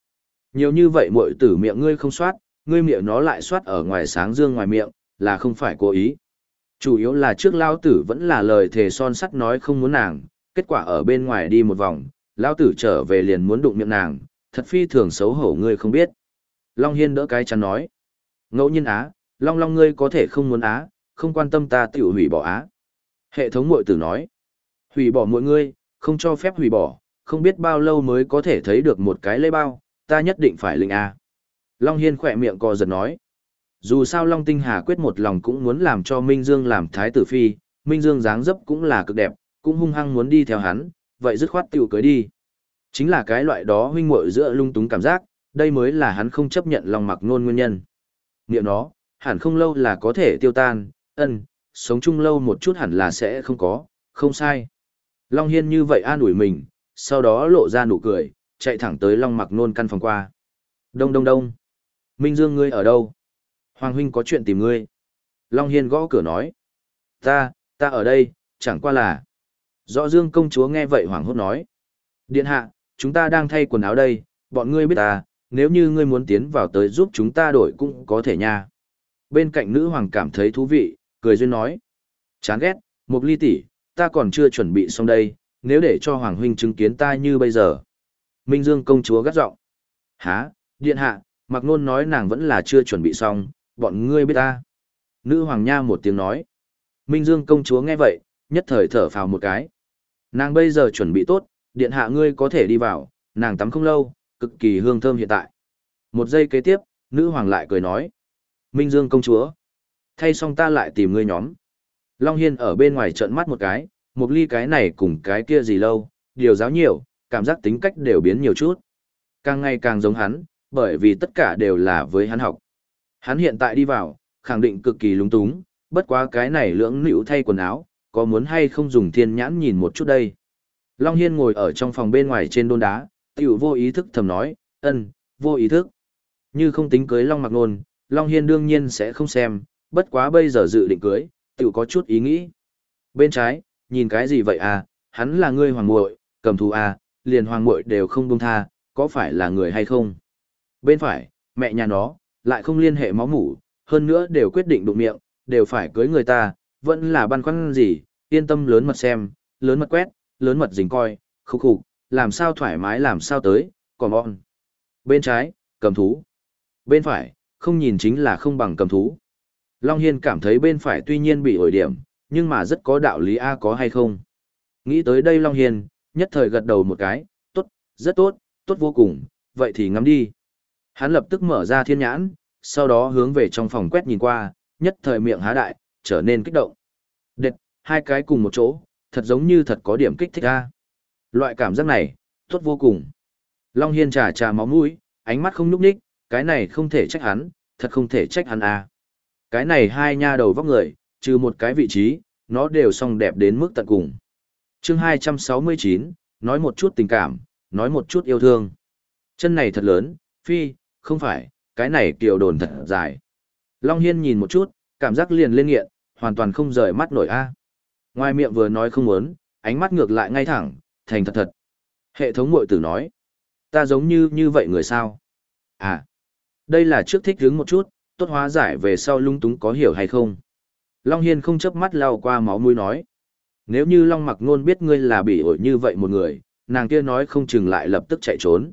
Nhiều như vậy mội tử miệng ngươi không soát, ngươi miệng nó lại soát ở ngoài sáng dương ngoài miệng, là không phải cố ý. Chủ yếu là trước lao tử vẫn là lời thề son sắt nói không muốn nàng, kết quả ở bên ngoài đi một vòng, lao tử trở về liền muốn đụng miệng nàng, thật phi thường xấu hổ ngươi không biết. Long Hiên đỡ cái chắn nói. Ngẫu nhiên á, Long Long ngươi có thể không muốn á, không quan tâm ta tiểu hủy bỏ á. Hệ thống mội tử nói. Hủy bỏ mỗi ngươi, không cho phép hủy bỏ, không biết bao lâu mới có thể thấy được một cái lê bao, ta nhất định phải linh A. Long Hiên khỏe miệng co giật nói. Dù sao Long Tinh Hà quyết một lòng cũng muốn làm cho Minh Dương làm thái tử phi, Minh Dương dáng dấp cũng là cực đẹp, cũng hung hăng muốn đi theo hắn, vậy dứt khoát tiểu cưới đi. Chính là cái loại đó huynh muội giữa lung túng cảm giác, đây mới là hắn không chấp nhận lòng Mặc Nôn nguyên nhân. Niệm nó, hẳn không lâu là có thể tiêu tan, ân, sống chung lâu một chút hẳn là sẽ không có, không sai. Long Hiên như vậy an ủi mình, sau đó lộ ra nụ cười, chạy thẳng tới Long Mặc Nôn căn phòng qua. Đông đông đông. Minh Dương ngươi ở đâu? Hoàng huynh có chuyện tìm ngươi. Long Hiên gõ cửa nói. Ta, ta ở đây, chẳng qua là. Rõ Dương công chúa nghe vậy hoàng hốt nói. Điện hạ, chúng ta đang thay quần áo đây, bọn ngươi biết ta, nếu như ngươi muốn tiến vào tới giúp chúng ta đổi cũng có thể nha. Bên cạnh nữ hoàng cảm thấy thú vị, cười duyên nói. Chán ghét, một ly tỷ, ta còn chưa chuẩn bị xong đây, nếu để cho hoàng huynh chứng kiến ta như bây giờ. Minh Dương công chúa gắt giọng. Hả, điện hạ, mặc nôn nói nàng vẫn là chưa chuẩn bị xong, bọn ngươi biết ta. Nữ hoàng nha một tiếng nói. Minh Dương công chúa nghe vậy, nhất thời thở phào một cái. Nàng bây giờ chuẩn bị tốt, điện hạ ngươi có thể đi vào, nàng tắm không lâu, cực kỳ hương thơm hiện tại. Một giây kế tiếp, nữ hoàng lại cười nói. Minh Dương công chúa. Thay xong ta lại tìm ngươi nhóm. Long Hiên ở bên ngoài trợn mắt một cái, một ly cái này cùng cái kia gì lâu, điều giáo nhiều, cảm giác tính cách đều biến nhiều chút. Càng ngày càng giống hắn, bởi vì tất cả đều là với hắn học. Hắn hiện tại đi vào, khẳng định cực kỳ lung túng, bất quá cái này lưỡng nữ thay quần áo, có muốn hay không dùng thiên nhãn nhìn một chút đây. Long Hiên ngồi ở trong phòng bên ngoài trên đôn đá, tiểu vô ý thức thầm nói, ân, vô ý thức. Như không tính cưới Long Mặc Nôn, Long Hiên đương nhiên sẽ không xem, bất quá bây giờ dự định cưới, tự có chút ý nghĩ. Bên trái, nhìn cái gì vậy à, hắn là ngươi hoàng muội cầm thù à, liền hoàng muội đều không buông tha, có phải là người hay không? Bên phải, mẹ nhà nó, lại không liên hệ máu mủ, hơn nữa đều quyết định đụng miệng, đều phải cưới người ta, vẫn là băn khoăn gì, yên tâm lớn mật xem, lớn mật quét, lớn mật dính coi, khúc khục, làm sao thoải mái làm sao tới, còn bọn. Bên trái, cầm thú. Bên phải, không nhìn chính là không bằng cầm thú. Long Hiên cảm thấy bên phải tuy nhiên bị ổi điểm, nhưng mà rất có đạo lý A có hay không. Nghĩ tới đây Long Hiên, nhất thời gật đầu một cái, tốt, rất tốt, tốt vô cùng, vậy thì ngắm đi. Hắn lập tức mở ra thiên nhãn, sau đó hướng về trong phòng quét nhìn qua, nhất thời miệng há đại, trở nên kích động. Đệt, hai cái cùng một chỗ, thật giống như thật có điểm kích thích a. Loại cảm giác này, tốt vô cùng. Long Hiên trà trà máu mũi, ánh mắt không nhúc nhích, cái này không thể trách hắn, thật không thể trách hắn a. Cái này hai nha đầu vóc người, trừ một cái vị trí, nó đều song đẹp đến mức tận cùng. chương 269, nói một chút tình cảm, nói một chút yêu thương. Chân này thật lớn, phi, không phải, cái này kiều đồn thật dài. Long Hiên nhìn một chút, cảm giác liền lên nghiện, hoàn toàn không rời mắt nổi a. Ngoài miệng vừa nói không muốn, ánh mắt ngược lại ngay thẳng, thành thật thật. Hệ thống mội tử nói, ta giống như như vậy người sao? À, đây là trước thích hướng một chút, tốt hóa giải về sau lung túng có hiểu hay không? Long Hiên không chớp mắt lao qua máu mũi nói. Nếu như Long mặc ngôn biết ngươi là bị ổi như vậy một người, nàng kia nói không chừng lại lập tức chạy trốn.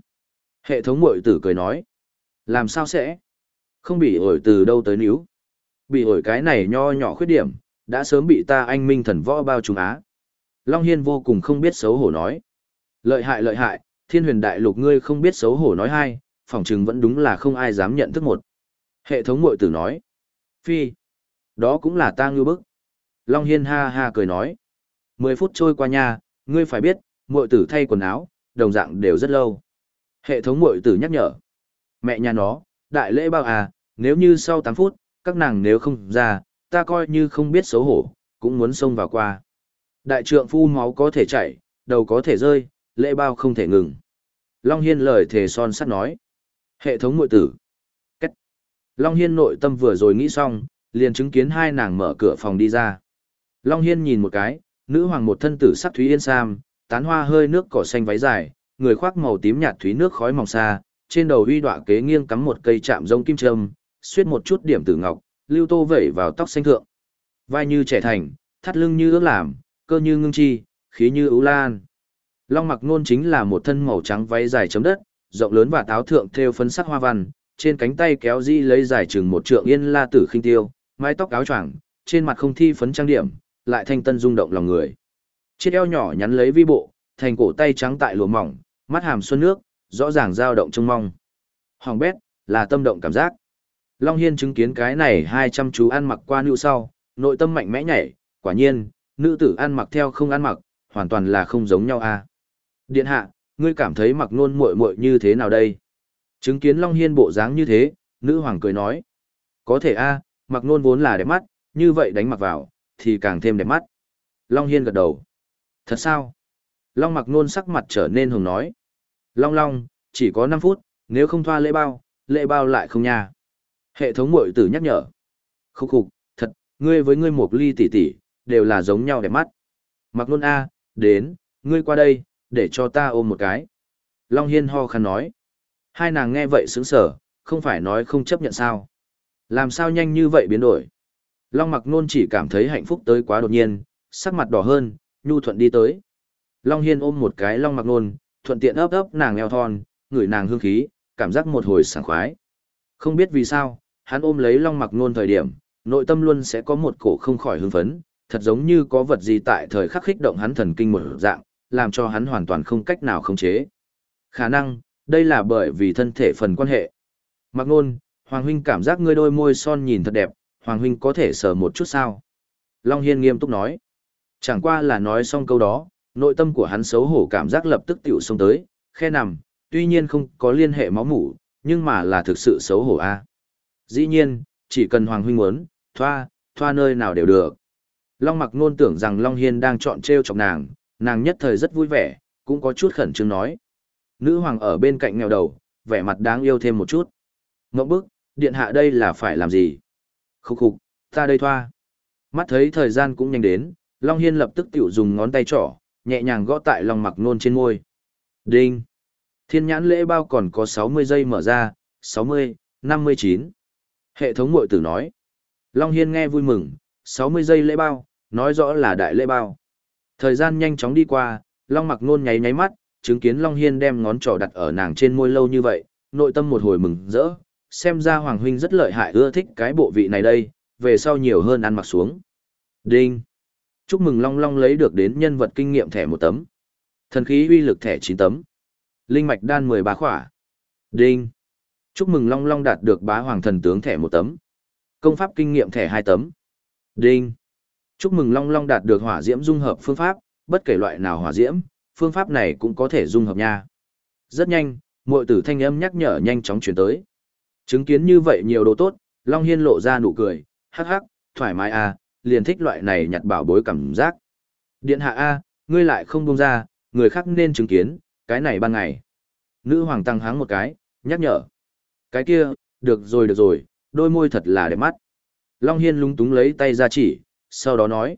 Hệ thống mội tử cười nói. Làm sao sẽ? Không bị ổi từ đâu tới níu. Bị ổi cái này nho nhỏ khuyết điểm, đã sớm bị ta anh minh thần võ bao trùng á. Long Hiên vô cùng không biết xấu hổ nói. Lợi hại lợi hại, thiên huyền đại lục ngươi không biết xấu hổ nói hai, phỏng chừng vẫn đúng là không ai dám nhận thức một. Hệ thống mội tử nói. Phi. Đó cũng là ta ngư bức. Long Hiên ha ha cười nói. Mười phút trôi qua nha, ngươi phải biết, mội tử thay quần áo, đồng dạng đều rất lâu. Hệ thống mội tử nhắc nhở. Mẹ nhà nó, đại lễ bao à, nếu như sau 8 phút, các nàng nếu không ra, ta coi như không biết xấu hổ, cũng muốn xông vào qua. Đại trượng phu máu có thể chảy, đầu có thể rơi, lễ bao không thể ngừng. Long Hiên lời thề son sắt nói. Hệ thống mội tử. Long Hiên nội tâm vừa rồi nghĩ xong, liền chứng kiến hai nàng mở cửa phòng đi ra. Long Hiên nhìn một cái, nữ hoàng một thân tử sắc thúy yên sam, tán hoa hơi nước cỏ xanh váy dài, người khoác màu tím nhạt thúy nước khói mỏng xa, trên đầu uy đọa kế nghiêng cắm một cây chạm rông kim châm, xuyết một chút điểm tử ngọc, lưu tô vẩy vào tóc xanh thượng. Vai như trẻ thành, thắt lưng như ước làm, cơ như ngưng chi, khí như ưu lan. Long mặc nôn chính là một thân màu trắng váy dài chấm đất, rộng lớn và táo thượng theo phấn sắc hoa văn, trên cánh tay kéo di lấy dài chừng một trượng yên la tử khinh tiêu, mái tóc áo choàng, trên mặt không thi phấn trang điểm, lại thanh tân rung động lòng người. Chiếc eo nhỏ nhắn lấy vi bộ, thành cổ tay trắng tại lụa mỏng, mắt hàm xuân nước, rõ ràng dao động trông mong. Hoàng bét, là tâm động cảm giác. Long Hiên chứng kiến cái này hai trăm chú ăn mặc qua nữ sau, nội tâm mạnh mẽ nhảy, quả nhiên, nữ tử ăn mặc theo không ăn mặc, hoàn toàn là không giống nhau a. À. Điện hạ, ngươi cảm thấy mặc nôn muội muội như thế nào đây? Chứng kiến Long Hiên bộ dáng như thế, nữ hoàng cười nói. Có thể a, mặc nôn vốn là đẹp mắt, như vậy đánh mặc vào, thì càng thêm đẹp mắt. Long Hiên gật đầu. Thật sao? Long mặc nôn sắc mặt trở nên hồng nói. Long Long, chỉ có 5 phút, nếu không thoa lễ bao, lễ bao lại không nha. Hệ thống mội tử nhắc nhở. Khúc khục, thật, ngươi với ngươi một ly tỷ tỷ, đều là giống nhau đẹp mắt. Mặc nôn A, đến, ngươi qua đây, để cho ta ôm một cái. Long Hiên ho khăn nói. Hai nàng nghe vậy sướng sở, không phải nói không chấp nhận sao. Làm sao nhanh như vậy biến đổi. Long mặc nôn chỉ cảm thấy hạnh phúc tới quá đột nhiên, sắc mặt đỏ hơn, nhu thuận đi tới. Long Hiên ôm một cái Long mặc nôn, thuận tiện ấp ấp nàng eo thon, ngửi nàng hương khí, cảm giác một hồi sảng khoái. Không biết vì sao, hắn ôm lấy Long mặc nôn thời điểm, nội tâm luôn sẽ có một cổ không khỏi hưng phấn, thật giống như có vật gì tại thời khắc khích động hắn thần kinh một dạng, làm cho hắn hoàn toàn không cách nào khống chế. Khả năng, đây là bởi vì thân thể phần quan hệ. Mặc nôn, Hoàng huynh cảm giác ngươi đôi môi son nhìn thật đẹp, Hoàng huynh có thể sờ một chút sao? Long Hiên nghiêm túc nói. Chẳng qua là nói xong câu đó, nội tâm của hắn xấu hổ cảm giác lập tức tiểu xông tới, khe nằm, tuy nhiên không có liên hệ máu mủ, nhưng mà là thực sự xấu hổ a. Dĩ nhiên, chỉ cần Hoàng huynh muốn, thoa, thoa nơi nào đều được. Long mặc nôn tưởng rằng Long Hiên đang chọn trêu chọc nàng, nàng nhất thời rất vui vẻ, cũng có chút khẩn trương nói. Nữ hoàng ở bên cạnh nghèo đầu, vẻ mặt đáng yêu thêm một chút. Ngọc bức, điện hạ đây là phải làm gì? Khúc khục, ta đây thoa. Mắt thấy thời gian cũng nhanh đến, Long Hiên lập tức tiểu dùng ngón tay trỏ, nhẹ nhàng gõ tại lòng mặc nôn trên môi. Đinh! Thiên nhãn lễ bao còn có 60 giây mở ra, 60, 59. Hệ thống mội tử nói. Long Hiên nghe vui mừng, 60 giây lễ bao, nói rõ là đại lễ bao. Thời gian nhanh chóng đi qua, Long mặc nôn nháy nháy mắt, chứng kiến Long Hiên đem ngón trỏ đặt ở nàng trên môi lâu như vậy, nội tâm một hồi mừng rỡ, xem ra Hoàng Huynh rất lợi hại ưa thích cái bộ vị này đây, về sau nhiều hơn ăn mặc xuống. Đinh! Chúc mừng Long Long lấy được đến nhân vật kinh nghiệm thẻ một tấm. Thần khí uy lực thẻ 9 tấm. Linh mạch đan 13 khỏa. Đinh! Chúc mừng Long Long đạt được bá hoàng thần tướng thẻ một tấm. Công pháp kinh nghiệm thẻ 2 tấm. Đinh! Chúc mừng Long Long đạt được hỏa diễm dung hợp phương pháp, bất kể loại nào hỏa diễm, phương pháp này cũng có thể dung hợp nha. Rất nhanh, muội tử thanh âm nhắc nhở nhanh chóng chuyển tới. Chứng kiến như vậy nhiều đồ tốt, Long Hiên lộ ra nụ cười, hắc hắc, thoải mái à, liền thích loại này nhặt bảo bối cảm giác. Điện hạ A, ngươi lại không buông ra, người khác nên chứng kiến, cái này ban ngày. Nữ hoàng tăng háng một cái, nhắc nhở. Cái kia, được rồi được rồi, đôi môi thật là đẹp mắt. Long Hiên lúng túng lấy tay ra chỉ, sau đó nói.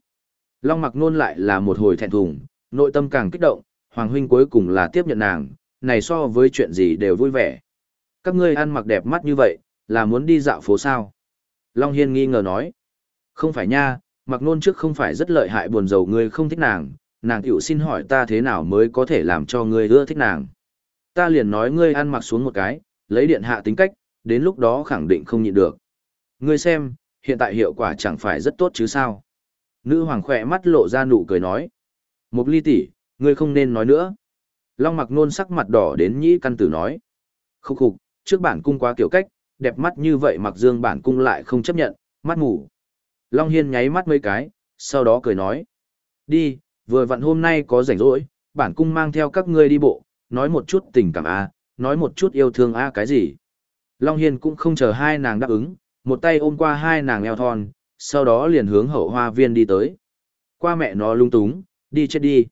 Long mặc nôn lại là một hồi thẹn thùng, nội tâm càng kích động, Hoàng huynh cuối cùng là tiếp nhận nàng, này so với chuyện gì đều vui vẻ. Các ngươi ăn mặc đẹp mắt như vậy, là muốn đi dạo phố sao? Long Hiên nghi ngờ nói. Không phải nha, mặc nôn trước không phải rất lợi hại buồn rầu ngươi không thích nàng, nàng tiểu xin hỏi ta thế nào mới có thể làm cho ngươi ưa thích nàng. Ta liền nói ngươi ăn mặc xuống một cái, lấy điện hạ tính cách, đến lúc đó khẳng định không nhịn được. Ngươi xem, hiện tại hiệu quả chẳng phải rất tốt chứ sao. Nữ hoàng khỏe mắt lộ ra nụ cười nói. Một ly tỷ, ngươi không nên nói nữa. Long mặc nôn sắc mặt đỏ đến nhĩ căn tử nói. Khúc khục, trước bản cung quá kiểu cách, đẹp mắt như vậy mặc dương bản cung lại không chấp nhận, mắt mù. Long Hiên nháy mắt mấy cái, sau đó cười nói. Đi, vừa vặn hôm nay có rảnh rỗi, bản cung mang theo các ngươi đi bộ, nói một chút tình cảm a nói một chút yêu thương a cái gì. Long Hiên cũng không chờ hai nàng đáp ứng, một tay ôm qua hai nàng eo thon, sau đó liền hướng hậu hoa viên đi tới. Qua mẹ nó lung túng, đi chết đi.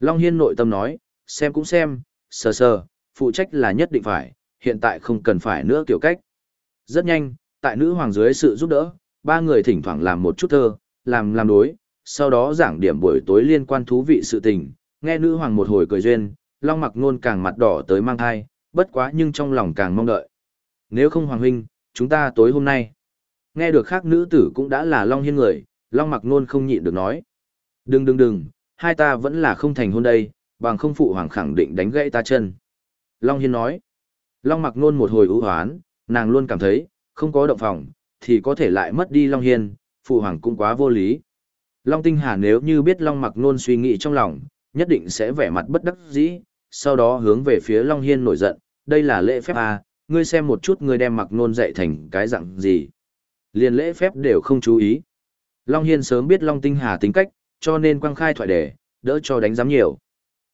Long Hiên nội tâm nói, xem cũng xem, sờ sờ, phụ trách là nhất định phải, hiện tại không cần phải nữa kiểu cách. Rất nhanh, tại nữ hoàng dưới sự giúp đỡ, ba người thỉnh thoảng làm một chút thơ, làm làm đối, sau đó giảng điểm buổi tối liên quan thú vị sự tình, nghe nữ hoàng một hồi cười duyên, long mặc nôn càng mặt đỏ tới mang thai, bất quá nhưng trong lòng càng mong đợi. Nếu không hoàng huynh, chúng ta tối hôm nay. Nghe được khác nữ tử cũng đã là long hiên người, long mặc nôn không nhịn được nói. Đừng đừng đừng, hai ta vẫn là không thành hôn đây, bằng không phụ hoàng khẳng định đánh gãy ta chân. Long hiên nói. Long mặc nôn một hồi ưu hoán, nàng luôn cảm thấy, không có động phòng, thì có thể lại mất đi Long Hiên, phụ hoàng cũng quá vô lý. Long Tinh Hà nếu như biết Long Mặc Nôn suy nghĩ trong lòng, nhất định sẽ vẻ mặt bất đắc dĩ, sau đó hướng về phía Long Hiên nổi giận, đây là lễ phép à, ngươi xem một chút ngươi đem Mặc Nôn dạy thành cái dạng gì. Liên lễ phép đều không chú ý. Long Hiên sớm biết Long Tinh Hà tính cách, cho nên quăng khai thoại đề, đỡ cho đánh giám nhiều.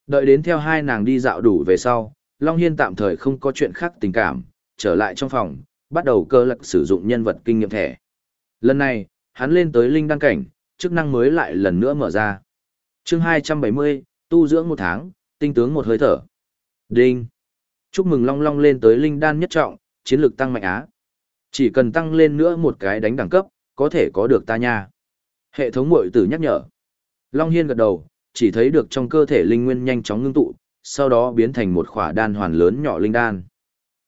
Đợi đến theo hai nàng đi dạo đủ về sau, Long Hiên tạm thời không có chuyện khác tình cảm, trở lại trong phòng, bắt đầu cơ lực sử dụng nhân vật kinh nghiệm thẻ. Lần này, hắn lên tới linh đăng cảnh, chức năng mới lại lần nữa mở ra. chương 270, tu dưỡng một tháng, tinh tướng một hơi thở. Đinh! Chúc mừng Long Long lên tới linh đan nhất trọng, chiến lược tăng mạnh á. Chỉ cần tăng lên nữa một cái đánh đẳng cấp, có thể có được ta nha. Hệ thống mội tử nhắc nhở. Long Hiên gật đầu, chỉ thấy được trong cơ thể linh nguyên nhanh chóng ngưng tụ, sau đó biến thành một khỏa đan hoàn lớn nhỏ linh đan.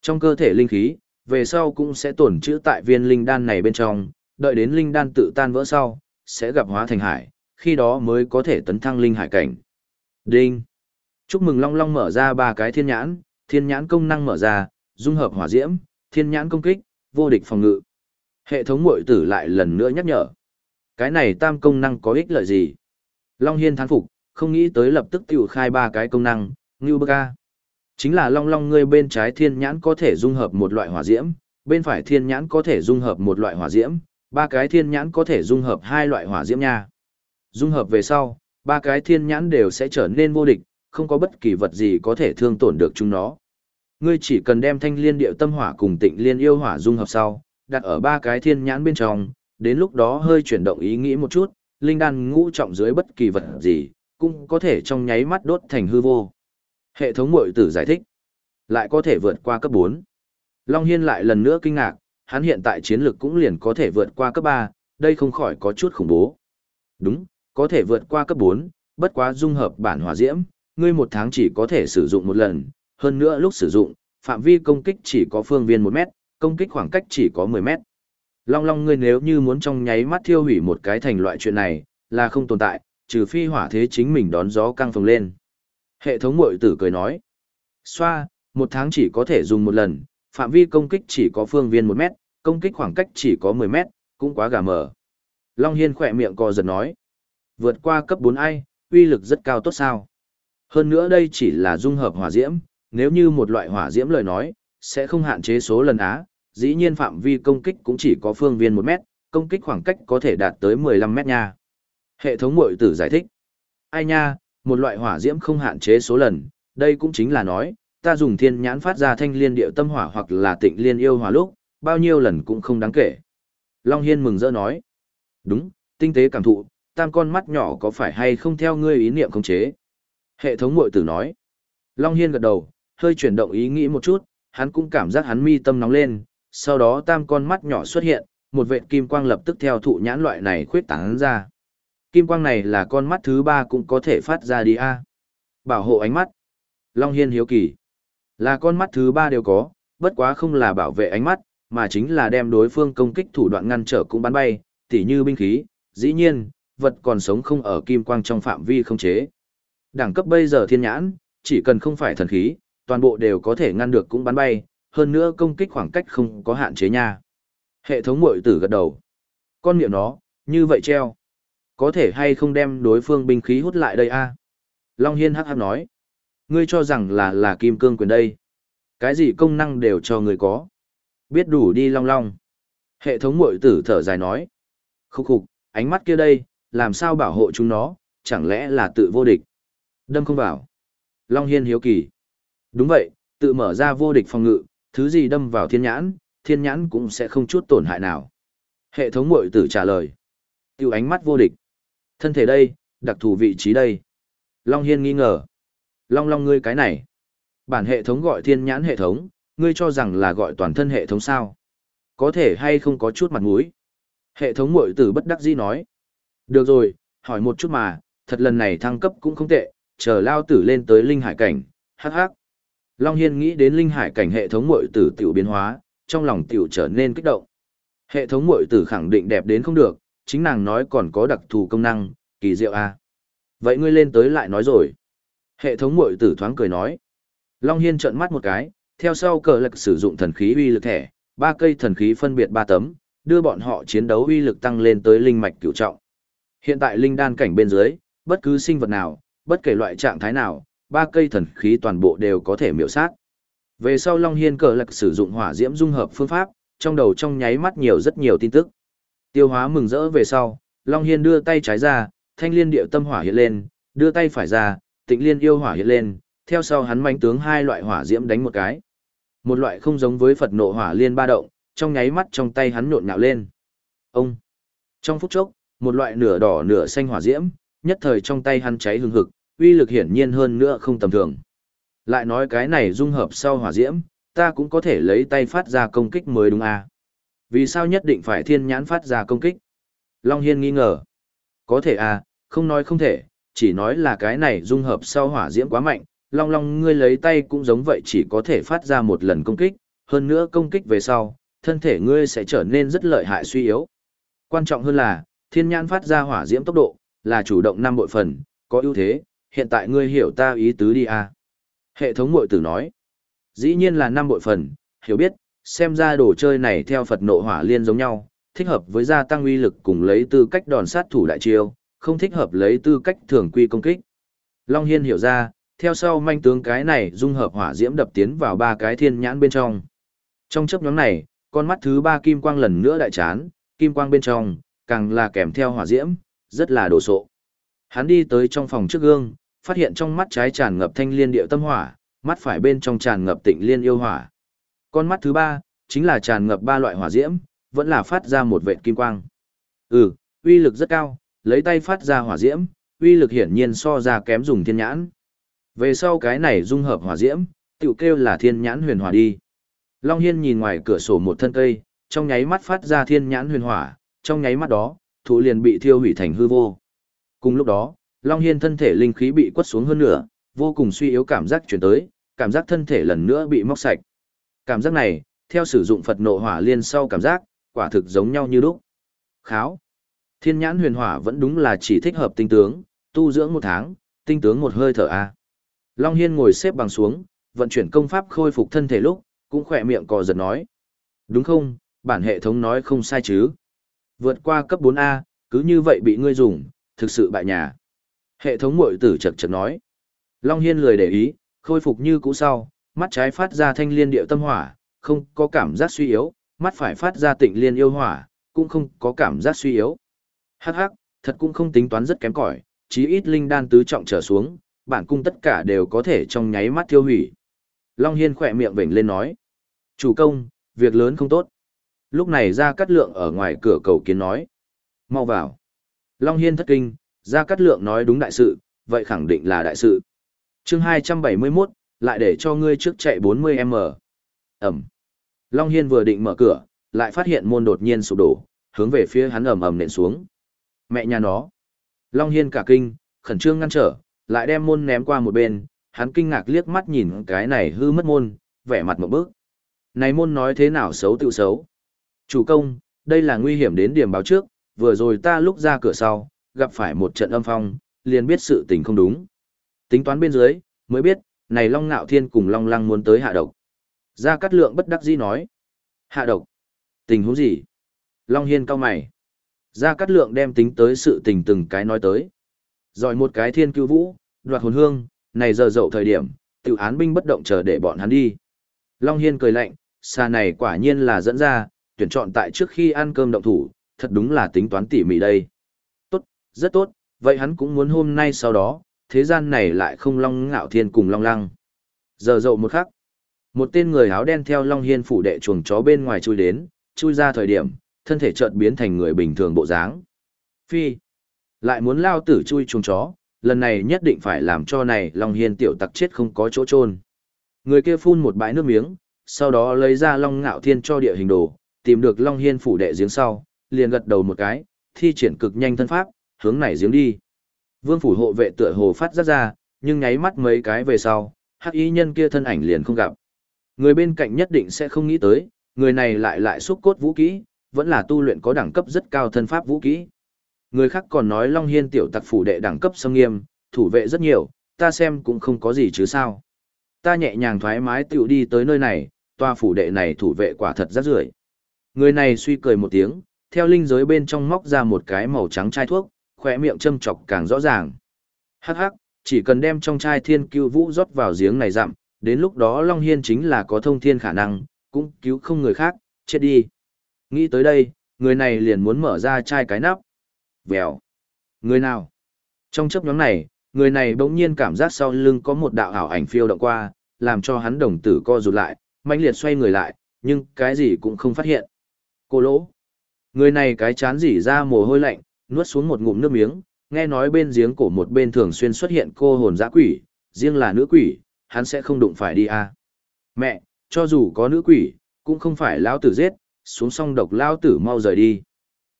Trong cơ thể linh khí, về sau cũng sẽ tổn trữ tại viên linh đan này bên trong, đợi đến linh đan tự tan vỡ sau, sẽ gặp hóa thành hải, khi đó mới có thể tấn thăng linh hải cảnh. Đinh! Chúc mừng Long Long mở ra ba cái thiên nhãn, thiên nhãn công năng mở ra, dung hợp hỏa diễm, thiên nhãn công kích, vô địch phòng ngự. Hệ thống mội tử lại lần nữa nhắc nhở. Cái này tam công năng có ích lợi gì? Long Hiên thán phục, không nghĩ tới lập tức tiểu khai ba cái công năng, ngưu bơ ca. Chính là long long ngươi bên trái thiên nhãn có thể dung hợp một loại hỏa diễm, bên phải thiên nhãn có thể dung hợp một loại hỏa diễm, ba cái thiên nhãn có thể dung hợp hai loại hỏa diễm nha. Dung hợp về sau, ba cái thiên nhãn đều sẽ trở nên vô địch, không có bất kỳ vật gì có thể thương tổn được chúng nó. Ngươi chỉ cần đem thanh liên điệu tâm hỏa cùng tịnh liên yêu hỏa dung hợp sau, đặt ở ba cái thiên nhãn bên trong, đến lúc đó hơi chuyển động ý nghĩ một chút, linh đan ngũ trọng dưới bất kỳ vật gì, cũng có thể trong nháy mắt đốt thành hư vô. Hệ thống mội tử giải thích, lại có thể vượt qua cấp 4. Long Hiên lại lần nữa kinh ngạc, hắn hiện tại chiến lực cũng liền có thể vượt qua cấp 3, đây không khỏi có chút khủng bố. Đúng, có thể vượt qua cấp 4, bất quá dung hợp bản hỏa diễm, ngươi một tháng chỉ có thể sử dụng một lần, hơn nữa lúc sử dụng, phạm vi công kích chỉ có phương viên 1 mét, công kích khoảng cách chỉ có 10 mét. Long Long ngươi nếu như muốn trong nháy mắt thiêu hủy một cái thành loại chuyện này, là không tồn tại, trừ phi hỏa thế chính mình đón gió căng phồng lên. Hệ thống mội tử cười nói. Xoa, một tháng chỉ có thể dùng một lần, phạm vi công kích chỉ có phương viên một mét, công kích khoảng cách chỉ có 10 mét, cũng quá gà mờ. Long Hiên khỏe miệng co giật nói. Vượt qua cấp 4 ai, uy lực rất cao tốt sao. Hơn nữa đây chỉ là dung hợp hỏa diễm, nếu như một loại hỏa diễm lời nói, sẽ không hạn chế số lần á, dĩ nhiên phạm vi công kích cũng chỉ có phương viên một mét, công kích khoảng cách có thể đạt tới 15 mét nha. Hệ thống mội tử giải thích. Ai nha, một loại hỏa diễm không hạn chế số lần, đây cũng chính là nói, ta dùng thiên nhãn phát ra thanh liên điệu tâm hỏa hoặc là tịnh liên yêu hỏa lúc, bao nhiêu lần cũng không đáng kể. Long Hiên mừng rỡ nói, đúng, tinh tế cảm thụ, tam con mắt nhỏ có phải hay không theo ngươi ý niệm khống chế? Hệ thống mội tử nói, Long Hiên gật đầu, hơi chuyển động ý nghĩ một chút, hắn cũng cảm giác hắn mi tâm nóng lên, sau đó tam con mắt nhỏ xuất hiện, một vệt kim quang lập tức theo thụ nhãn loại này khuyết tán ra. Kim quang này là con mắt thứ ba cũng có thể phát ra đi a. Bảo hộ ánh mắt. Long Hiên hiếu kỳ. Là con mắt thứ ba đều có, bất quá không là bảo vệ ánh mắt, mà chính là đem đối phương công kích thủ đoạn ngăn trở cũng bắn bay, tỉ như binh khí, dĩ nhiên, vật còn sống không ở kim quang trong phạm vi không chế. Đẳng cấp bây giờ thiên nhãn, chỉ cần không phải thần khí, toàn bộ đều có thể ngăn được cũng bắn bay, hơn nữa công kích khoảng cách không có hạn chế nha. Hệ thống mội tử gật đầu. Con miệng nó, như vậy treo. Có thể hay không đem đối phương binh khí hút lại đây a Long Hiên hắc hắc nói. Ngươi cho rằng là là kim cương quyền đây. Cái gì công năng đều cho người có. Biết đủ đi long long. Hệ thống mội tử thở dài nói. Khúc khục, ánh mắt kia đây, làm sao bảo hộ chúng nó, chẳng lẽ là tự vô địch. Đâm không vào. Long Hiên hiếu kỳ. Đúng vậy, tự mở ra vô địch phòng ngự, thứ gì đâm vào thiên nhãn, thiên nhãn cũng sẽ không chút tổn hại nào. Hệ thống mội tử trả lời. Tiêu ánh mắt vô địch. Thân thể đây, đặc thù vị trí đây. Long Hiên nghi ngờ. Long Long ngươi cái này. Bản hệ thống gọi thiên nhãn hệ thống, ngươi cho rằng là gọi toàn thân hệ thống sao. Có thể hay không có chút mặt mũi. Hệ thống mội tử bất đắc dĩ nói. Được rồi, hỏi một chút mà, thật lần này thăng cấp cũng không tệ, chờ lao tử lên tới linh hải cảnh, hắc hắc. Long Hiên nghĩ đến linh hải cảnh hệ thống mội tử tiểu biến hóa, trong lòng tiểu trở nên kích động. Hệ thống mội tử khẳng định đẹp đến không được, chính nàng nói còn có đặc thù công năng, kỳ diệu a à? Vậy ngươi lên tới lại nói rồi. Hệ thống mội tử thoáng cười nói. Long Hiên trợn mắt một cái, theo sau cờ lực sử dụng thần khí uy lực thẻ, ba cây thần khí phân biệt ba tấm, đưa bọn họ chiến đấu uy lực tăng lên tới linh mạch cửu trọng. Hiện tại linh đan cảnh bên dưới, bất cứ sinh vật nào, bất kể loại trạng thái nào, ba cây thần khí toàn bộ đều có thể miểu sát. Về sau Long Hiên cờ lạc sử dụng hỏa diễm dung hợp phương pháp, trong đầu trong nháy mắt nhiều rất nhiều tin tức. Tiêu hóa mừng rỡ về sau, Long Hiên đưa tay trái ra, thanh liên điệu tâm hỏa hiện lên, đưa tay phải ra, tịnh liên yêu hỏa hiện lên, theo sau hắn manh tướng hai loại hỏa diễm đánh một cái. Một loại không giống với Phật nộ hỏa liên ba động, trong nháy mắt trong tay hắn nhộn nhạo lên. Ông! Trong phút chốc, một loại nửa đỏ nửa xanh hỏa diễm, nhất thời trong tay hắn cháy hừng hực, uy lực hiển nhiên hơn nữa không tầm thường. Lại nói cái này dung hợp sau hỏa diễm, ta cũng có thể lấy tay phát ra công kích mới đúng à? Vì sao nhất định phải thiên nhãn phát ra công kích? Long Hiên nghi ngờ. Có thể à, không nói không thể, chỉ nói là cái này dung hợp sau hỏa diễm quá mạnh, Long Long ngươi lấy tay cũng giống vậy chỉ có thể phát ra một lần công kích, hơn nữa công kích về sau, thân thể ngươi sẽ trở nên rất lợi hại suy yếu. Quan trọng hơn là, thiên nhãn phát ra hỏa diễm tốc độ, là chủ động năm bội phần, có ưu thế, hiện tại ngươi hiểu ta ý tứ đi à. Hệ thống mội tử nói, dĩ nhiên là năm bội phần, hiểu biết, xem ra đồ chơi này theo Phật nộ hỏa liên giống nhau, thích hợp với gia tăng uy lực cùng lấy tư cách đòn sát thủ đại chiêu, không thích hợp lấy tư cách thường quy công kích. Long Hiên hiểu ra, theo sau manh tướng cái này dung hợp hỏa diễm đập tiến vào ba cái thiên nhãn bên trong. Trong chấp nhóm này, con mắt thứ ba kim quang lần nữa đại chán, kim quang bên trong, càng là kèm theo hỏa diễm, rất là đồ sộ. Hắn đi tới trong phòng trước gương, phát hiện trong mắt trái tràn ngập thanh liên điệu tâm hỏa, mắt phải bên trong tràn ngập tịnh liên yêu hỏa. Con mắt thứ ba, chính là tràn ngập ba loại hỏa diễm, vẫn là phát ra một vệt kim quang. Ừ, uy lực rất cao, lấy tay phát ra hỏa diễm, uy lực hiển nhiên so ra kém dùng thiên nhãn. Về sau cái này dung hợp hỏa diễm, tiểu kêu là thiên nhãn huyền hỏa đi. Long Hiên nhìn ngoài cửa sổ một thân cây, trong nháy mắt phát ra thiên nhãn huyền hỏa, trong nháy mắt đó, thụ liền bị thiêu hủy thành hư vô. Cùng lúc đó, Long Hiên thân thể linh khí bị quất xuống hơn nửa, vô cùng suy yếu cảm giác chuyển tới, cảm giác thân thể lần nữa bị móc sạch. Cảm giác này, theo sử dụng Phật nộ hỏa liên sau cảm giác, quả thực giống nhau như lúc. Kháo. Thiên nhãn huyền hỏa vẫn đúng là chỉ thích hợp tinh tướng, tu dưỡng một tháng, tinh tướng một hơi thở A. Long Hiên ngồi xếp bằng xuống, vận chuyển công pháp khôi phục thân thể lúc, cũng khỏe miệng cò giật nói. Đúng không, bản hệ thống nói không sai chứ. Vượt qua cấp 4A, cứ như vậy bị ngươi dùng, thực sự bại nhà. Hệ thống mội tử chật chật nói. Long Hiên lười để ý, khôi phục như cũ sau, mắt trái phát ra thanh liên điệu tâm hỏa, không có cảm giác suy yếu, mắt phải phát ra tịnh liên yêu hỏa, cũng không có cảm giác suy yếu. Hắc hắc, thật cũng không tính toán rất kém cỏi, chí ít linh đan tứ trọng trở xuống, bản cung tất cả đều có thể trong nháy mắt tiêu hủy. Long Hiên khỏe miệng vểnh lên nói. Chủ công, việc lớn không tốt. Lúc này ra cắt lượng ở ngoài cửa cầu kiến nói. Mau vào. Long Hiên thất kinh, gia cát lượng nói đúng đại sự, vậy khẳng định là đại sự. chương 271, lại để cho ngươi trước chạy 40m. Ẩm. Long Hiên vừa định mở cửa, lại phát hiện môn đột nhiên sụp đổ, hướng về phía hắn ầm ầm nện xuống. Mẹ nhà nó. Long Hiên cả kinh, khẩn trương ngăn trở, lại đem môn ném qua một bên, hắn kinh ngạc liếc mắt nhìn cái này hư mất môn, vẻ mặt một bước. Này môn nói thế nào xấu tự xấu. Chủ công, đây là nguy hiểm đến điểm báo trước, vừa rồi ta lúc ra cửa sau, gặp phải một trận âm phong, liền biết sự tình không đúng. Tính toán bên dưới, mới biết, này Long Ngạo Thiên cùng Long Lăng muốn tới hạ độc. Gia Cát Lượng bất đắc dĩ nói. Hạ độc? Tình huống gì? Long Hiên cao mày. Gia Cát Lượng đem tính tới sự tình từng cái nói tới. Rồi một cái thiên cứu vũ, đoạt hồn hương, này giờ dậu thời điểm, tự án binh bất động chờ để bọn hắn đi. Long Hiên cười lạnh, xa này quả nhiên là dẫn ra, tuyển chọn tại trước khi ăn cơm động thủ, thật đúng là tính toán tỉ mỉ đây. Rất tốt, vậy hắn cũng muốn hôm nay sau đó, thế gian này lại không long ngạo thiên cùng long lăng. Giờ dậu một khắc, một tên người áo đen theo long hiên phủ đệ chuồng chó bên ngoài chui đến, chui ra thời điểm, thân thể chợt biến thành người bình thường bộ dáng. Phi, lại muốn lao tử chui chuồng chó, lần này nhất định phải làm cho này long hiên tiểu tặc chết không có chỗ trôn. Người kia phun một bãi nước miếng, sau đó lấy ra long ngạo thiên cho địa hình đồ, tìm được long hiên phủ đệ giếng sau, liền gật đầu một cái, thi triển cực nhanh thân pháp, hướng này giếng đi. Vương phủ hộ vệ tựa hồ phát ra ra, nhưng nháy mắt mấy cái về sau, hắc y nhân kia thân ảnh liền không gặp. Người bên cạnh nhất định sẽ không nghĩ tới, người này lại lại xúc cốt vũ kỹ, vẫn là tu luyện có đẳng cấp rất cao thân pháp vũ kỹ. Người khác còn nói Long Hiên tiểu tặc phủ đệ đẳng cấp sâm nghiêm, thủ vệ rất nhiều, ta xem cũng không có gì chứ sao. Ta nhẹ nhàng thoải mái tiểu đi tới nơi này, tòa phủ đệ này thủ vệ quả thật rất rưởi. Người này suy cười một tiếng, theo linh giới bên trong móc ra một cái màu trắng chai thuốc, khỏe miệng châm chọc càng rõ ràng. Hắc hắc, chỉ cần đem trong chai thiên cưu vũ rót vào giếng này dặm, đến lúc đó Long Hiên chính là có thông thiên khả năng, cũng cứu không người khác, chết đi. Nghĩ tới đây, người này liền muốn mở ra chai cái nắp. Vèo. Người nào? Trong chấp nhóm này, người này bỗng nhiên cảm giác sau lưng có một đạo ảo ảnh phiêu động qua, làm cho hắn đồng tử co rụt lại, mãnh liệt xoay người lại, nhưng cái gì cũng không phát hiện. Cô lỗ. Người này cái chán dỉ ra mồ hôi lạnh, nuốt xuống một ngụm nước miếng, nghe nói bên giếng cổ một bên thường xuyên xuất hiện cô hồn dã quỷ, riêng là nữ quỷ, hắn sẽ không đụng phải đi à. Mẹ, cho dù có nữ quỷ, cũng không phải lão tử giết, xuống song độc lão tử mau rời đi.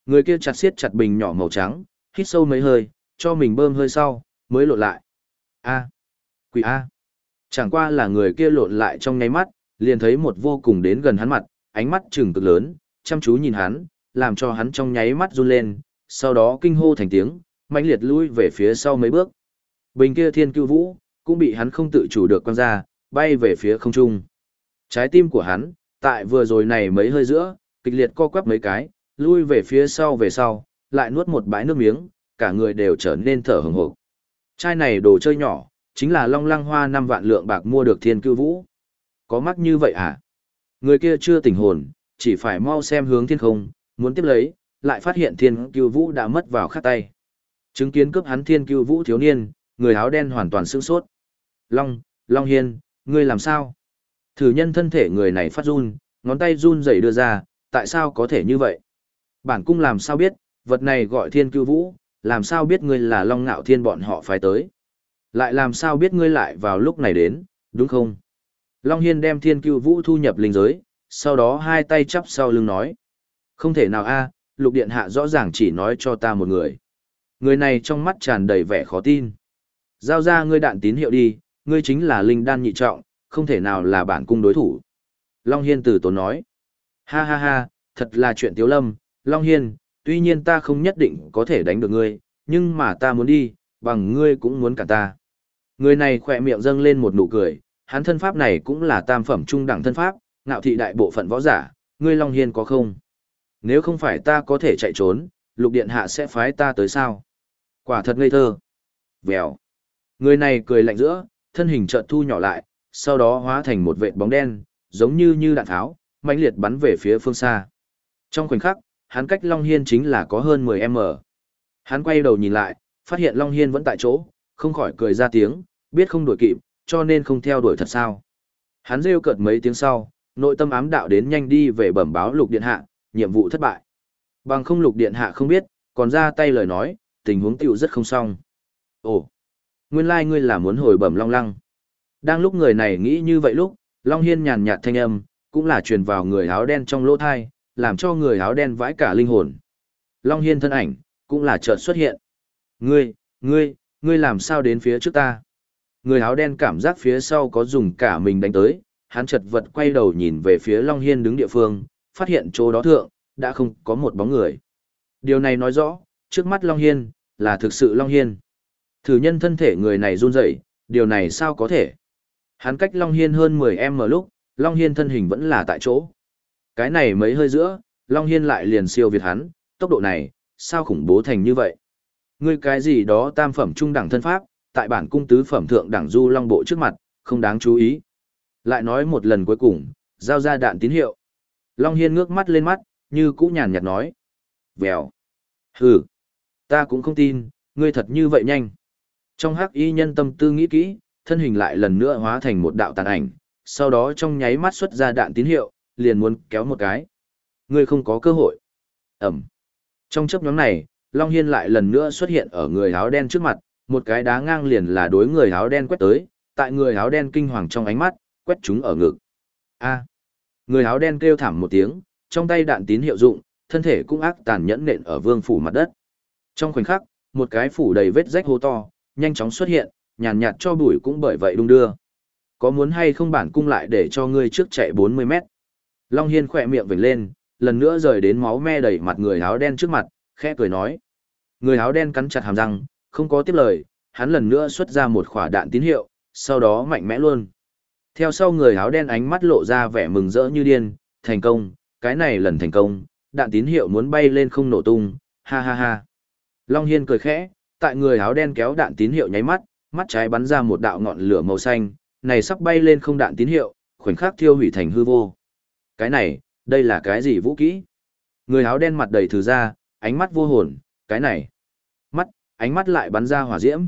Người kia chặt xiết chặt bình nhỏ màu trắng, hít sâu mấy hơi, cho mình bơm hơi sau, mới lộn lại. A, quỷ A. Chẳng qua là người kia lộn lại trong nháy mắt, liền thấy một vô cùng đến gần hắn mặt, ánh mắt trừng cực lớn, chăm chú nhìn hắn, làm cho hắn trong nháy mắt run lên, sau đó kinh hô thành tiếng, mãnh liệt lui về phía sau mấy bước. Bình kia thiên cưu vũ, cũng bị hắn không tự chủ được quăng ra, bay về phía không trung. Trái tim của hắn, tại vừa rồi này mấy hơi giữa, kịch liệt co quắp mấy cái, lui về phía sau về sau, lại nuốt một bãi nước miếng, cả người đều trở nên thở hừng hực. Chai này đồ chơi nhỏ, chính là long lăng hoa năm vạn lượng bạc mua được thiên cưu vũ. Có mắc như vậy à? Người kia chưa tỉnh hồn, chỉ phải mau xem hướng thiên không, muốn tiếp lấy, lại phát hiện thiên cưu vũ đã mất vào khắc tay. Chứng kiến cướp hắn thiên cưu vũ thiếu niên, người áo đen hoàn toàn sững sốt. Long, Long Hiên, ngươi làm sao? Thử nhân thân thể người này phát run, ngón tay run rẩy đưa ra, tại sao có thể như vậy? Bản cung làm sao biết, vật này gọi thiên cưu vũ, làm sao biết ngươi là Long Ngạo Thiên bọn họ phải tới? Lại làm sao biết ngươi lại vào lúc này đến, đúng không? Long Hiên đem thiên cưu vũ thu nhập linh giới, sau đó hai tay chắp sau lưng nói. Không thể nào a lục điện hạ rõ ràng chỉ nói cho ta một người. Người này trong mắt tràn đầy vẻ khó tin. Giao ra ngươi đạn tín hiệu đi, ngươi chính là linh đan nhị trọng, không thể nào là bản cung đối thủ. Long Hiên từ tốn nói. Ha ha ha, thật là chuyện tiếu lâm, Long Hiên, tuy nhiên ta không nhất định có thể đánh được ngươi, nhưng mà ta muốn đi, bằng ngươi cũng muốn cả ta. Người này khỏe miệng dâng lên một nụ cười, hắn thân pháp này cũng là tam phẩm trung đẳng thân pháp, ngạo thị đại bộ phận võ giả, ngươi Long Hiên có không? Nếu không phải ta có thể chạy trốn, lục điện hạ sẽ phái ta tới sao? Quả thật ngây thơ. Vèo. Người này cười lạnh giữa, thân hình chợt thu nhỏ lại, sau đó hóa thành một vệt bóng đen, giống như như đạn tháo, mãnh liệt bắn về phía phương xa. Trong khoảnh khắc, hắn cách Long Hiên chính là có hơn 10m. Hắn quay đầu nhìn lại, phát hiện Long Hiên vẫn tại chỗ, không khỏi cười ra tiếng, biết không đuổi kịp, cho nên không theo đuổi thật sao. Hắn rêu cợt mấy tiếng sau, nội tâm ám đạo đến nhanh đi về bẩm báo lục điện hạ, nhiệm vụ thất bại. Bằng không lục điện hạ không biết, còn ra tay lời nói, tình huống tiểu rất không xong. Ồ, nguyên lai like ngươi là muốn hồi bẩm long lăng. Đang lúc người này nghĩ như vậy lúc, Long Hiên nhàn nhạt thanh âm, cũng là truyền vào người áo đen trong lỗ thai, làm cho người áo đen vãi cả linh hồn. Long Hiên thân ảnh, cũng là chợt xuất hiện. Ngươi, ngươi, ngươi làm sao đến phía trước ta? Người áo đen cảm giác phía sau có dùng cả mình đánh tới, hắn chật vật quay đầu nhìn về phía Long Hiên đứng địa phương, phát hiện chỗ đó thượng, đã không có một bóng người. Điều này nói rõ, trước mắt Long Hiên, là thực sự Long Hiên. Thử nhân thân thể người này run rẩy điều này sao có thể? Hắn cách Long Hiên hơn 10m lúc, Long Hiên thân hình vẫn là tại chỗ. Cái này mấy hơi giữa, Long Hiên lại liền siêu việt hắn, tốc độ này, sao khủng bố thành như vậy? Ngươi cái gì đó tam phẩm trung đẳng thân pháp, tại bản cung tứ phẩm thượng đẳng du long bộ trước mặt, không đáng chú ý. Lại nói một lần cuối cùng, giao ra đạn tín hiệu. Long Hiên ngước mắt lên mắt, như cũ nhàn nhạt nói. Vèo. Hừ. Ta cũng không tin, ngươi thật như vậy nhanh. Trong hắc y nhân tâm tư nghĩ kỹ, thân hình lại lần nữa hóa thành một đạo tàn ảnh, sau đó trong nháy mắt xuất ra đạn tín hiệu, liền muốn kéo một cái. Ngươi không có cơ hội. Ẩm. Trong chấp nhóm này, Long Hiên lại lần nữa xuất hiện ở người áo đen trước mặt, một cái đá ngang liền là đối người áo đen quét tới, tại người áo đen kinh hoàng trong ánh mắt, quét chúng ở ngực. A. Người áo đen kêu thảm một tiếng, trong tay đạn tín hiệu dụng, thân thể cũng ác tàn nhẫn nện ở vương phủ mặt đất. Trong khoảnh khắc, một cái phủ đầy vết rách hô to, nhanh chóng xuất hiện, nhàn nhạt cho bụi cũng bởi vậy đung đưa. Có muốn hay không bản cung lại để cho ngươi trước chạy 40 mét? Long Hiên khỏe miệng vểnh lên, lần nữa rời đến máu me đầy mặt người áo đen trước mặt, khẽ cười nói. Người áo đen cắn chặt hàm răng, không có tiếp lời, hắn lần nữa xuất ra một khỏa đạn tín hiệu, sau đó mạnh mẽ luôn. Theo sau người áo đen ánh mắt lộ ra vẻ mừng rỡ như điên, thành công, cái này lần thành công, đạn tín hiệu muốn bay lên không nổ tung, ha ha ha. Long Hiên cười khẽ, tại người áo đen kéo đạn tín hiệu nháy mắt, mắt trái bắn ra một đạo ngọn lửa màu xanh, này sắp bay lên không đạn tín hiệu, khoảnh khắc thiêu hủy thành hư vô. Cái này, đây là cái gì vũ kỹ? Người áo đen mặt đầy thử ra, ánh mắt vô hồn, cái này. Mắt, ánh mắt lại bắn ra hỏa diễm.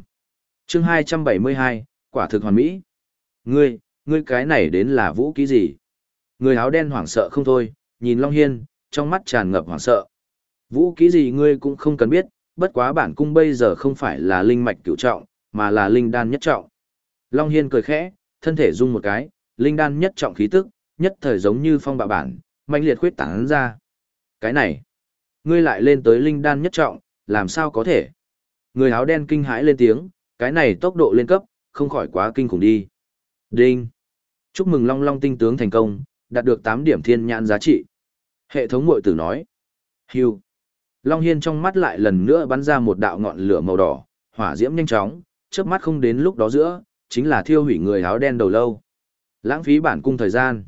chương 272, quả thực hoàn mỹ. Ngươi, ngươi cái này đến là vũ khí gì? Người áo đen hoảng sợ không thôi, nhìn Long Hiên, trong mắt tràn ngập hoảng sợ. Vũ khí gì ngươi cũng không cần biết, bất quá bản cung bây giờ không phải là linh mạch cửu trọng, mà là linh đan nhất trọng. Long Hiên cười khẽ, thân thể rung một cái, linh đan nhất trọng khí tức, nhất thời giống như phong bạo bản, mạnh liệt khuyết tán ra. Cái này, ngươi lại lên tới linh đan nhất trọng, làm sao có thể? Người áo đen kinh hãi lên tiếng, cái này tốc độ lên cấp, không khỏi quá kinh khủng đi. Đinh! Chúc mừng Long Long tinh tướng thành công, đạt được tám điểm thiên nhãn giá trị. Hệ thống ngội tử nói. Hiu. Long Hiên trong mắt lại lần nữa bắn ra một đạo ngọn lửa màu đỏ, hỏa diễm nhanh chóng, chớp mắt không đến lúc đó giữa, chính là thiêu hủy người áo đen đầu lâu. Lãng phí bản cung thời gian.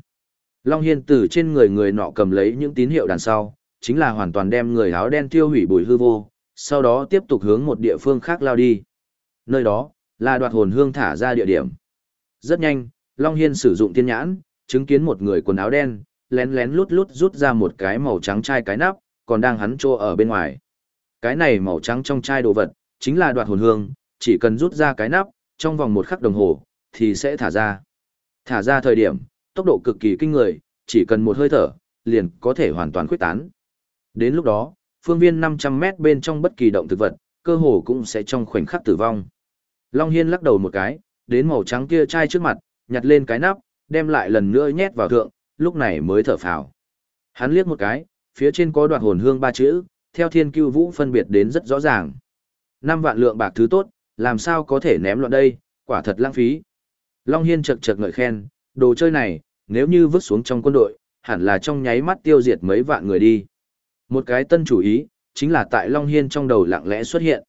Long Hiên từ trên người người nọ cầm lấy những tín hiệu đằng sau, chính là hoàn toàn đem người áo đen thiêu hủy bùi hư vô, sau đó tiếp tục hướng một địa phương khác lao đi. Nơi đó, là đoạt hồn hương thả ra địa điểm. Rất nhanh, Long Hiên sử dụng thiên nhãn, chứng kiến một người quần áo đen, lén lén lút lút rút ra một cái màu trắng chai cái nắp, còn đang hắn trô ở bên ngoài. Cái này màu trắng trong chai đồ vật, chính là đoạt hồn hương, chỉ cần rút ra cái nắp, trong vòng một khắc đồng hồ, thì sẽ thả ra. Thả ra thời điểm, tốc độ cực kỳ kinh người, chỉ cần một hơi thở, liền có thể hoàn toàn khuyết tán. Đến lúc đó, phương viên 500 mét bên trong bất kỳ động thực vật, cơ hồ cũng sẽ trong khoảnh khắc tử vong. Long Hiên lắc đầu một cái, đến màu trắng kia chai trước mặt, nhặt lên cái nắp, đem lại lần nữa nhét vào thượng, lúc này mới thở phào. Hắn liếc một cái, phía trên có đoạt hồn hương ba chữ, theo thiên cưu vũ phân biệt đến rất rõ ràng. Năm vạn lượng bạc thứ tốt, làm sao có thể ném loạn đây, quả thật lãng phí. Long Hiên chật chật ngợi khen, đồ chơi này, nếu như vứt xuống trong quân đội, hẳn là trong nháy mắt tiêu diệt mấy vạn người đi. Một cái tân chủ ý, chính là tại Long Hiên trong đầu lặng lẽ xuất hiện.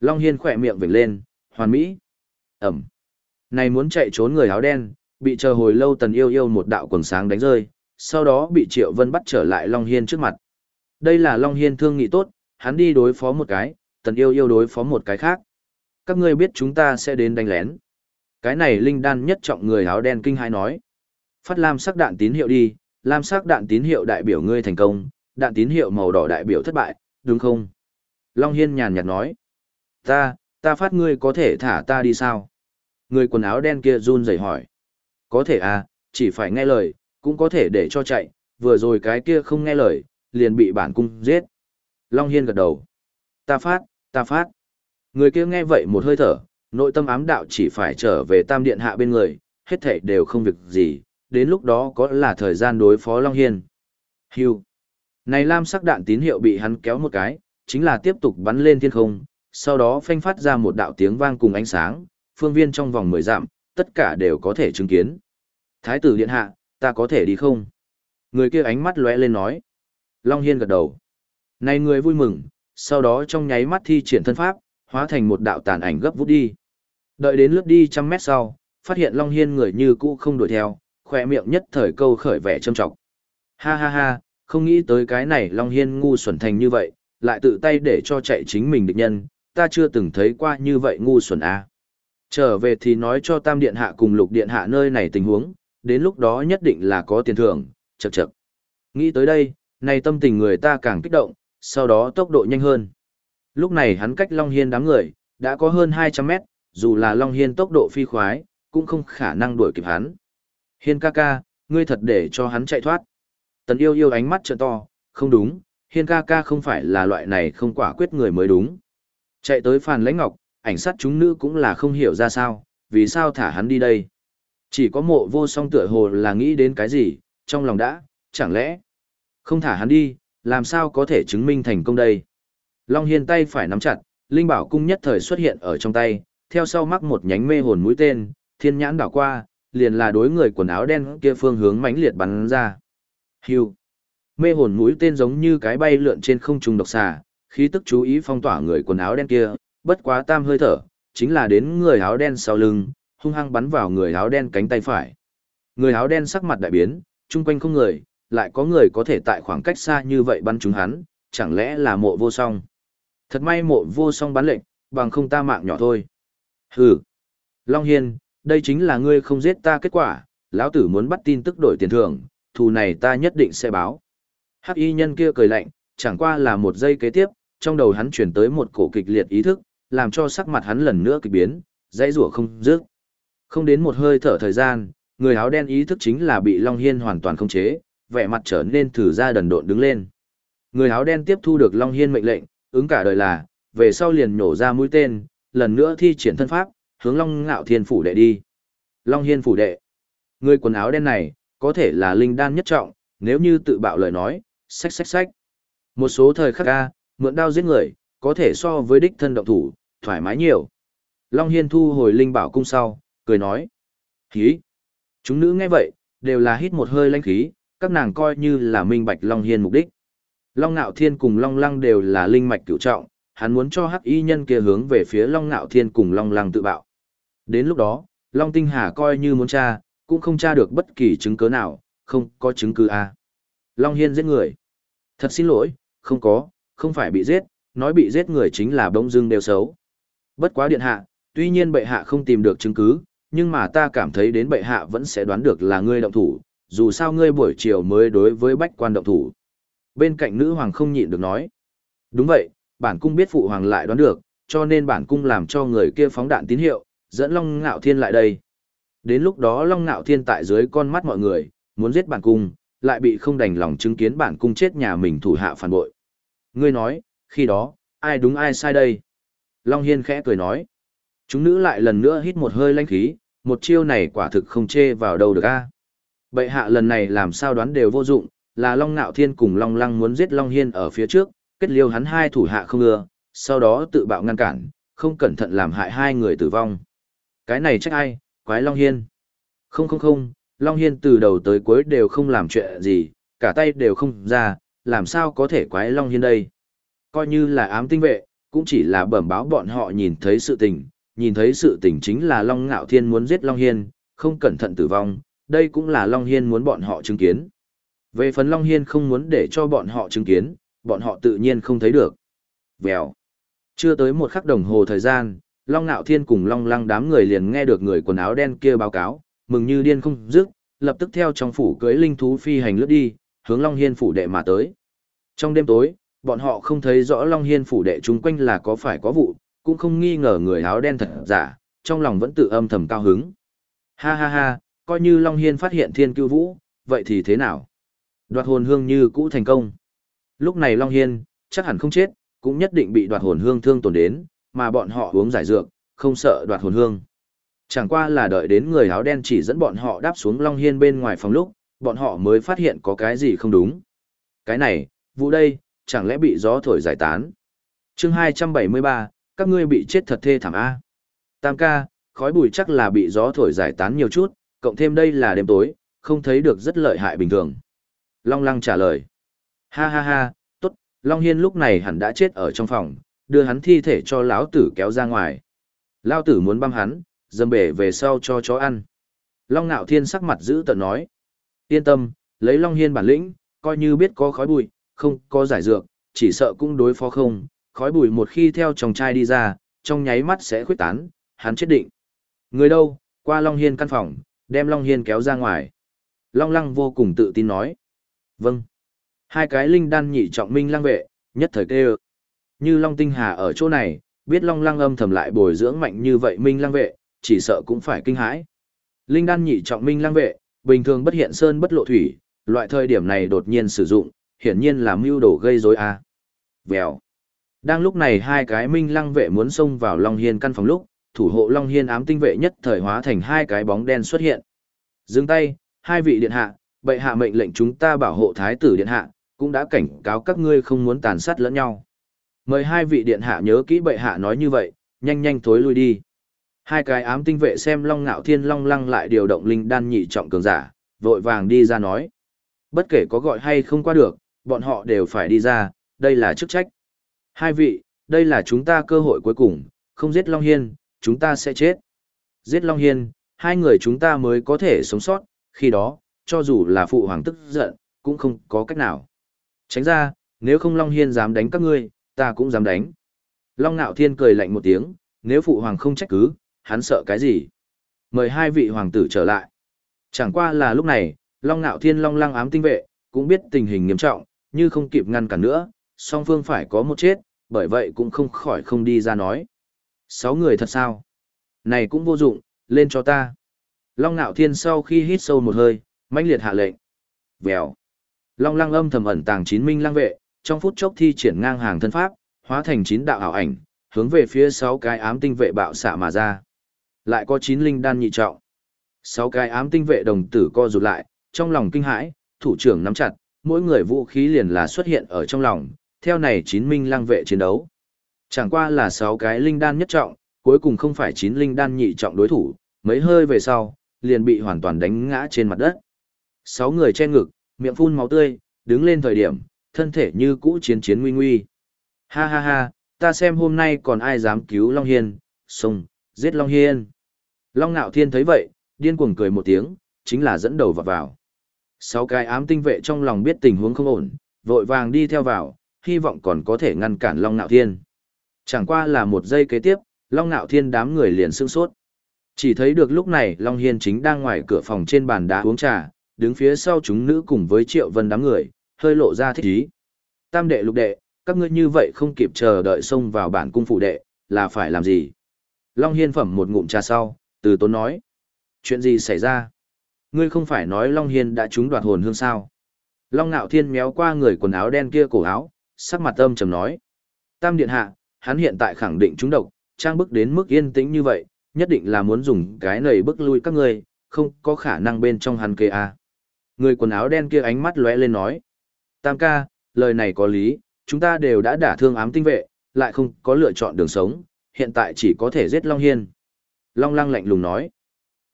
Long Hiên khỏe miệng vểnh lên, hoàn mỹ. Ẩm. Này muốn chạy trốn người áo đen, bị chờ hồi lâu tần yêu yêu một đạo quần sáng đánh rơi, sau đó bị Triệu Vân bắt trở lại Long Hiên trước mặt. Đây là Long Hiên thương nghị tốt, hắn đi đối phó một cái, tần yêu yêu đối phó một cái khác. Các ngươi biết chúng ta sẽ đến đánh lén. Cái này linh đan nhất trọng người áo đen kinh hai nói. Phát lam sắc đạn tín hiệu đi, lam sắc đạn tín hiệu đại biểu ngươi thành công, đạn tín hiệu màu đỏ đại biểu thất bại, đúng không? Long Hiên nhàn nhạt nói. Ta, ta phát ngươi có thể thả ta đi sao? Người quần áo đen kia run rẩy hỏi. Có thể à, chỉ phải nghe lời, cũng có thể để cho chạy, vừa rồi cái kia không nghe lời, liền bị bản cung giết. Long Hiên gật đầu. Ta phát, ta phát. Người kia nghe vậy một hơi thở, nội tâm ám đạo chỉ phải trở về tam điện hạ bên người, hết thảy đều không việc gì, đến lúc đó có là thời gian đối phó Long Hiên. Hưu. Này lam sắc đạn tín hiệu bị hắn kéo một cái, chính là tiếp tục bắn lên thiên không, sau đó phanh phát ra một đạo tiếng vang cùng ánh sáng, phương viên trong vòng 10 dặm, tất cả đều có thể chứng kiến. Thái tử điện hạ, ta có thể đi không? Người kia ánh mắt lóe lên nói. Long Hiên gật đầu. Này người vui mừng, sau đó trong nháy mắt thi triển thân pháp, hóa thành một đạo tàn ảnh gấp vút đi. Đợi đến lướt đi trăm mét sau, phát hiện Long Hiên người như cũ không đuổi theo, khỏe miệng nhất thời câu khởi vẻ châm trọng. Ha ha ha, không nghĩ tới cái này Long Hiên ngu xuẩn thành như vậy, lại tự tay để cho chạy chính mình địch nhân, ta chưa từng thấy qua như vậy ngu xuẩn à. Trở về thì nói cho Tam Điện Hạ cùng Lục Điện Hạ nơi này tình huống, đến lúc đó nhất định là có tiền thưởng, chậc chậc. Nghĩ tới đây, này tâm tình người ta càng kích động, sau đó tốc độ nhanh hơn. Lúc này hắn cách Long Hiên đám người, đã có hơn 200 mét, dù là Long Hiên tốc độ phi khoái, cũng không khả năng đuổi kịp hắn. Hiên ca ca, ngươi thật để cho hắn chạy thoát. Tần yêu yêu ánh mắt trợ to, không đúng, hiên ca ca không phải là loại này không quả quyết người mới đúng. Chạy tới phàn lãnh ngọc, ảnh sát chúng nữ cũng là không hiểu ra sao, vì sao thả hắn đi đây. Chỉ có mộ vô song tựa hồ là nghĩ đến cái gì, trong lòng đã, chẳng lẽ không thả hắn đi, làm sao có thể chứng minh thành công đây. Long hiên tay phải nắm chặt, linh bảo cung nhất thời xuất hiện ở trong tay, theo sau mắc một nhánh mê hồn mũi tên, thiên nhãn đảo qua, liền là đối người quần áo đen kia phương hướng mãnh liệt bắn ra. Hưu. Mê hồn mũi tên giống như cái bay lượn trên không trung độc xà, khí tức chú ý phong tỏa người quần áo đen kia, bất quá tam hơi thở, chính là đến người áo đen sau lưng, hung hăng bắn vào người áo đen cánh tay phải. Người áo đen sắc mặt đại biến, chung quanh không người, lại có người có thể tại khoảng cách xa như vậy bắn trúng hắn, chẳng lẽ là mộ vô song. Thật may mộ vô song bắn lệnh, bằng không ta mạng nhỏ thôi. Hừ. Long Hiên, đây chính là ngươi không giết ta kết quả, lão tử muốn bắt tin tức đổi tiền thưởng, thù này ta nhất định sẽ báo. Hắc y nhân kia cười lạnh, chẳng qua là một giây kế tiếp, trong đầu hắn chuyển tới một cổ kịch liệt ý thức, làm cho sắc mặt hắn lần nữa kịch biến, dãy rủa không dứt. Không đến một hơi thở thời gian, người áo đen ý thức chính là bị Long Hiên hoàn toàn không chế, vẻ mặt trở nên thử ra đần độn đứng lên. Người áo đen tiếp thu được Long Hiên mệnh lệnh, ứng cả đời là, về sau liền nhổ ra mũi tên, lần nữa thi triển thân pháp, hướng Long Ngạo Thiên phủ đệ đi. Long Hiên phủ đệ. Người quần áo đen này, có thể là linh đan nhất trọng, nếu như tự bạo lời nói, xách xách xách. Một số thời khắc ca, mượn đao giết người, có thể so với đích thân động thủ, thoải mái nhiều. Long Hiên thu hồi linh bảo cung sau, cười nói. Khí. Chúng nữ nghe vậy, đều là hít một hơi lãnh khí, các nàng coi như là minh bạch Long Hiên mục đích. Long Nạo Thiên cùng Long Lăng đều là linh mạch cửu trọng, hắn muốn cho hắc y nhân kia hướng về phía Long Nạo Thiên cùng Long Lăng tự bạo. Đến lúc đó, Long Tinh Hà coi như muốn tra, cũng không tra được bất kỳ chứng cứ nào, không có chứng cứ a. Long Hiên giết người. Thật xin lỗi, không có, không phải bị giết, nói bị giết người chính là bỗng dưng đều xấu. Bất quá điện hạ, tuy nhiên bệ hạ không tìm được chứng cứ, nhưng mà ta cảm thấy đến bệ hạ vẫn sẽ đoán được là ngươi động thủ, dù sao ngươi buổi chiều mới đối với bách quan động thủ. Bên cạnh nữ hoàng không nhịn được nói. Đúng vậy, bản cung biết phụ hoàng lại đoán được, cho nên bản cung làm cho người kia phóng đạn tín hiệu, dẫn Long Ngạo Thiên lại đây. Đến lúc đó Long Ngạo Thiên tại dưới con mắt mọi người, muốn giết bản cung, lại bị không đành lòng chứng kiến bản cung chết nhà mình thủ hạ phản bội. Ngươi nói, khi đó, ai đúng ai sai đây? Long Hiên khẽ cười nói. Chúng nữ lại lần nữa hít một hơi lanh khí, một chiêu này quả thực không chê vào đâu được a. Bệ hạ lần này làm sao đoán đều vô dụng, là Long Nạo Thiên cùng Long Lăng muốn giết Long Hiên ở phía trước, kết liêu hắn hai thủ hạ không ưa, sau đó tự bạo ngăn cản, không cẩn thận làm hại hai người tử vong. Cái này trách ai, quái Long Hiên. Không không không, Long Hiên từ đầu tới cuối đều không làm chuyện gì, cả tay đều không ra, làm sao có thể quái Long Hiên đây. Coi như là ám tinh vệ, cũng chỉ là bẩm báo bọn họ nhìn thấy sự tình, nhìn thấy sự tình chính là Long Ngạo Thiên muốn giết Long Hiên, không cẩn thận tử vong, đây cũng là Long Hiên muốn bọn họ chứng kiến. Về phần Long Hiên không muốn để cho bọn họ chứng kiến, bọn họ tự nhiên không thấy được. Vèo. Chưa tới một khắc đồng hồ thời gian, Long Nạo Thiên cùng Long Lăng đám người liền nghe được người quần áo đen kia báo cáo, mừng như điên không dứt, lập tức theo trong phủ cưới linh thú phi hành lướt đi, hướng Long Hiên phủ đệ mà tới. Trong đêm tối, bọn họ không thấy rõ Long Hiên phủ đệ chúng quanh là có phải có vụ, cũng không nghi ngờ người áo đen thật giả, trong lòng vẫn tự âm thầm cao hứng. Ha ha ha, coi như Long Hiên phát hiện thiên cưu vũ, vậy thì thế nào? Đoạt hồn hương như cũ thành công. Lúc này Long Hiên, chắc hẳn không chết, cũng nhất định bị đoạt hồn hương thương tổn đến, mà bọn họ uống giải dược, không sợ đoạt hồn hương. Chẳng qua là đợi đến người áo đen chỉ dẫn bọn họ đáp xuống Long Hiên bên ngoài phòng lúc, bọn họ mới phát hiện có cái gì không đúng. Cái này, vụ đây, chẳng lẽ bị gió thổi giải tán. chương 273, các ngươi bị chết thật thê thảm A. Tam ca, khói bụi chắc là bị gió thổi giải tán nhiều chút, cộng thêm đây là đêm tối, không thấy được rất lợi hại bình thường. Long Lăng trả lời. Ha ha ha, tốt, Long Hiên lúc này hẳn đã chết ở trong phòng, đưa hắn thi thể cho lão tử kéo ra ngoài. Lão tử muốn băm hắn, dâm bể về sau cho chó ăn. Long Nạo Thiên sắc mặt giữ tận nói. Yên tâm, lấy Long Hiên bản lĩnh, coi như biết có khói bụi, không có giải dược, chỉ sợ cũng đối phó không. Khói bụi một khi theo chồng trai đi ra, trong nháy mắt sẽ khuyết tán, hắn chết định. Người đâu, qua Long Hiên căn phòng, đem Long Hiên kéo ra ngoài. Long Lăng vô cùng tự tin nói. Vâng. Hai cái linh đan nhị trọng minh lăng vệ, nhất thời kêu. Như Long Tinh Hà ở chỗ này, biết Long Lăng âm thầm lại bồi dưỡng mạnh như vậy minh lăng vệ, chỉ sợ cũng phải kinh hãi. Linh đan nhị trọng minh lăng vệ, bình thường bất hiện sơn bất lộ thủy, loại thời điểm này đột nhiên sử dụng, hiển nhiên là mưu đồ gây rối a. À. Vèo. Đang lúc này hai cái minh lăng vệ muốn xông vào Long Hiên căn phòng lúc, thủ hộ Long Hiên ám tinh vệ nhất thời hóa thành hai cái bóng đen xuất hiện. Dừng tay, hai vị điện hạ, bệ hạ mệnh lệnh chúng ta bảo hộ thái tử điện hạ, cũng đã cảnh cáo các ngươi không muốn tàn sát lẫn nhau. Mời hai vị điện hạ nhớ kỹ bệ hạ nói như vậy, nhanh nhanh thối lui đi. Hai cái ám tinh vệ xem Long Ngạo Thiên Long Lăng lại điều động linh đan nhị trọng cường giả, vội vàng đi ra nói. Bất kể có gọi hay không qua được, bọn họ đều phải đi ra, đây là chức trách. Hai vị, đây là chúng ta cơ hội cuối cùng, không giết Long Hiên, chúng ta sẽ chết. Giết Long Hiên, hai người chúng ta mới có thể sống sót, khi đó, cho dù là phụ hoàng tức giận, cũng không có cách nào. Tránh ra, nếu không Long Hiên dám đánh các ngươi, ta cũng dám đánh. Long Nạo Thiên cười lạnh một tiếng, nếu phụ hoàng không trách cứ, hắn sợ cái gì? Mời hai vị hoàng tử trở lại. Chẳng qua là lúc này, Long Nạo Thiên Long Lăng ám tinh vệ, cũng biết tình hình nghiêm trọng, như không kịp ngăn cản nữa, song phương phải có một chết, bởi vậy cũng không khỏi không đi ra nói. Sáu người thật sao? Này cũng vô dụng, lên cho ta. Long Nạo Thiên sau khi hít sâu một hơi, mãnh liệt hạ lệnh. Vèo. Long Lăng âm thầm ẩn tàng chín minh lăng vệ, trong phút chốc thi triển ngang hàng thân pháp, hóa thành chín đạo ảo ảnh, hướng về phía sáu cái ám tinh vệ bạo xạ mà ra. Lại có chín linh đan nhị trọng. Sáu cái ám tinh vệ đồng tử co rụt lại, trong lòng kinh hãi, thủ trưởng nắm chặt, mỗi người vũ khí liền là xuất hiện ở trong lòng, theo này chín minh lang vệ chiến đấu. Chẳng qua là sáu cái linh đan nhất trọng, cuối cùng không phải chín linh đan nhị trọng đối thủ, mấy hơi về sau, liền bị hoàn toàn đánh ngã trên mặt đất. Sáu người che ngực, miệng phun máu tươi, đứng lên thời điểm, thân thể như cũ chiến chiến nguy nguy. Ha ha ha, ta xem hôm nay còn ai dám cứu Long Hiên, xông, giết Long Hiên. Long Nạo Thiên thấy vậy, điên cuồng cười một tiếng, chính là dẫn đầu vào vào. Sáu cái ám tinh vệ trong lòng biết tình huống không ổn, vội vàng đi theo vào, hy vọng còn có thể ngăn cản Long Nạo Thiên. Chẳng qua là một giây kế tiếp, Long Nạo Thiên đám người liền sưng sốt. Chỉ thấy được lúc này Long Hiên chính đang ngoài cửa phòng trên bàn đá uống trà, đứng phía sau chúng nữ cùng với Triệu Vân đám người, hơi lộ ra thích ý. Tam đệ lục đệ, các ngươi như vậy không kịp chờ đợi xông vào bản cung phụ đệ, là phải làm gì? Long Hiên phẩm một ngụm trà sau, từ tốn nói. Chuyện gì xảy ra? Ngươi không phải nói Long Hiên đã trúng đoạt hồn hương sao? Long Nạo Thiên méo qua người quần áo đen kia cổ áo, sắc mặt âm trầm nói. Tam điện hạ, hắn hiện tại khẳng định trúng độc, trang bức đến mức yên tĩnh như vậy, nhất định là muốn dùng cái này bức lui các ngươi, không có khả năng bên trong hắn kê a. Người quần áo đen kia ánh mắt lóe lên nói. Tam ca, lời này có lý, chúng ta đều đã đả thương ám tinh vệ, lại không có lựa chọn đường sống, hiện tại chỉ có thể giết Long Hiên. Long Lăng lạnh lùng nói.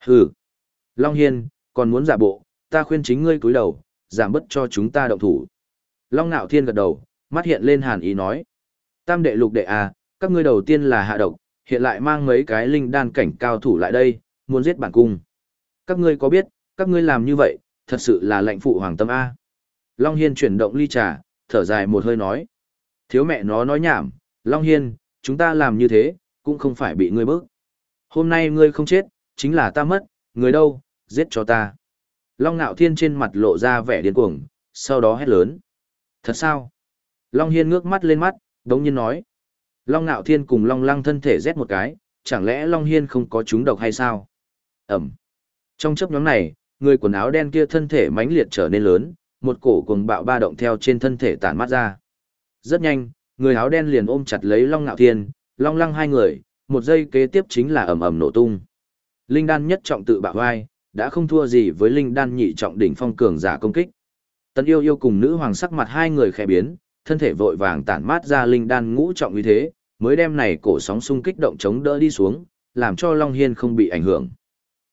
Hừ. Long Hiên, còn muốn giả bộ, ta khuyên chính ngươi cúi đầu, giảm bớt cho chúng ta động thủ. Long Nạo Thiên gật đầu, mắt hiện lên hàn ý nói. Tam đệ lục đệ à, các ngươi đầu tiên là hạ độc, hiện lại mang mấy cái linh đan cảnh cao thủ lại đây, muốn giết bản cung. Các ngươi có biết, các ngươi làm như vậy, thật sự là lệnh phụ hoàng tâm A. Long Hiên chuyển động ly trà, thở dài một hơi nói. Thiếu mẹ nó nói nhảm, Long Hiên, chúng ta làm như thế, cũng không phải bị ngươi bức. Hôm nay ngươi không chết, chính là ta mất, người đâu, giết cho ta. Long Nạo Thiên trên mặt lộ ra vẻ điên cuồng, sau đó hét lớn. Thật sao? Long Hiên ngước mắt lên mắt, đống nhiên nói. Long Nạo Thiên cùng Long Lăng thân thể rét một cái, chẳng lẽ Long Hiên không có chúng độc hay sao? Ẩm. Trong chấp nhóm này, người quần áo đen kia thân thể mãnh liệt trở nên lớn, một cổ cùng bạo ba động theo trên thân thể tản mát ra. Rất nhanh, người áo đen liền ôm chặt lấy Long Nạo Thiên, Long Lăng hai người, một giây kế tiếp chính là ầm ầm nổ tung. Linh đan nhất trọng tự bạo vai, đã không thua gì với linh đan nhị trọng đỉnh phong cường giả công kích. Tần yêu yêu cùng nữ hoàng sắc mặt hai người khẽ biến, thân thể vội vàng tản mát ra linh đan ngũ trọng như thế, mới đem này cổ sóng xung kích động chống đỡ đi xuống, làm cho Long Hiên không bị ảnh hưởng.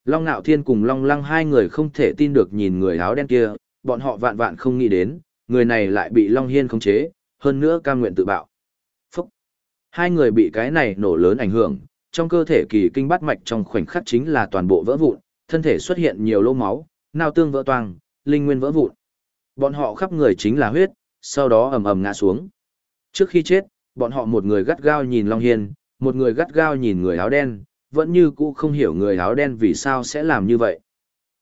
Long Nạo Thiên cùng Long Lăng hai người không thể tin được nhìn người áo đen kia, bọn họ vạn vạn không nghĩ đến, người này lại bị Long Hiên khống chế, hơn nữa cam nguyện tự bạo. Phúc! Hai người bị cái này nổ lớn ảnh hưởng, trong cơ thể kỳ kinh bát mạch trong khoảnh khắc chính là toàn bộ vỡ vụn, thân thể xuất hiện nhiều lỗ máu, nào tương vỡ toang, linh nguyên vỡ vụn. Bọn họ khắp người chính là huyết, sau đó ầm ầm ngã xuống. Trước khi chết, bọn họ một người gắt gao nhìn Long Hiên, một người gắt gao nhìn người áo đen, vẫn như cũ không hiểu người áo đen vì sao sẽ làm như vậy.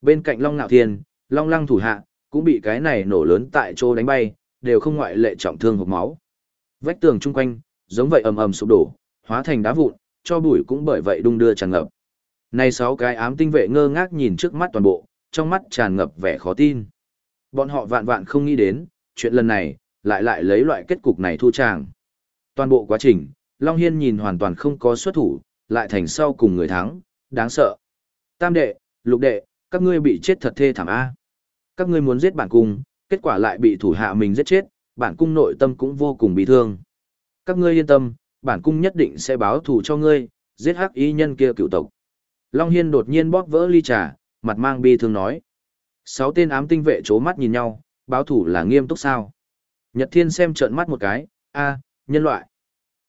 Bên cạnh Long Nạo Thiên, Long Lăng thủ hạ, cũng bị cái này nổ lớn tại chỗ đánh bay, đều không ngoại lệ trọng thương hộc máu. Vách tường chung quanh, giống vậy ầm ầm sụp đổ, hóa thành đá vụn, cho bụi cũng bởi vậy đung đưa tràn ngập. Này sáu cái ám tinh vệ ngơ ngác nhìn trước mắt toàn bộ, trong mắt tràn ngập vẻ khó tin. Bọn họ vạn vạn không nghĩ đến, chuyện lần này, lại lại lấy loại kết cục này thu tràng. Toàn bộ quá trình, Long Hiên nhìn hoàn toàn không có xuất thủ, lại thành sau cùng người thắng, đáng sợ. Tam đệ, lục đệ, các ngươi bị chết thật thê thảm A. Các ngươi muốn giết bản cung, kết quả lại bị thủ hạ mình giết chết, bản cung nội tâm cũng vô cùng bị thương. Các ngươi yên tâm, bản cung nhất định sẽ báo thù cho ngươi, giết hắc y nhân kia cựu tộc. Long Hiên đột nhiên bóp vỡ ly trà, mặt mang bi thương nói. Sáu tên ám tinh vệ chố mắt nhìn nhau, báo thủ là nghiêm túc sao. Nhật Thiên xem trợn mắt một cái, a nhân loại.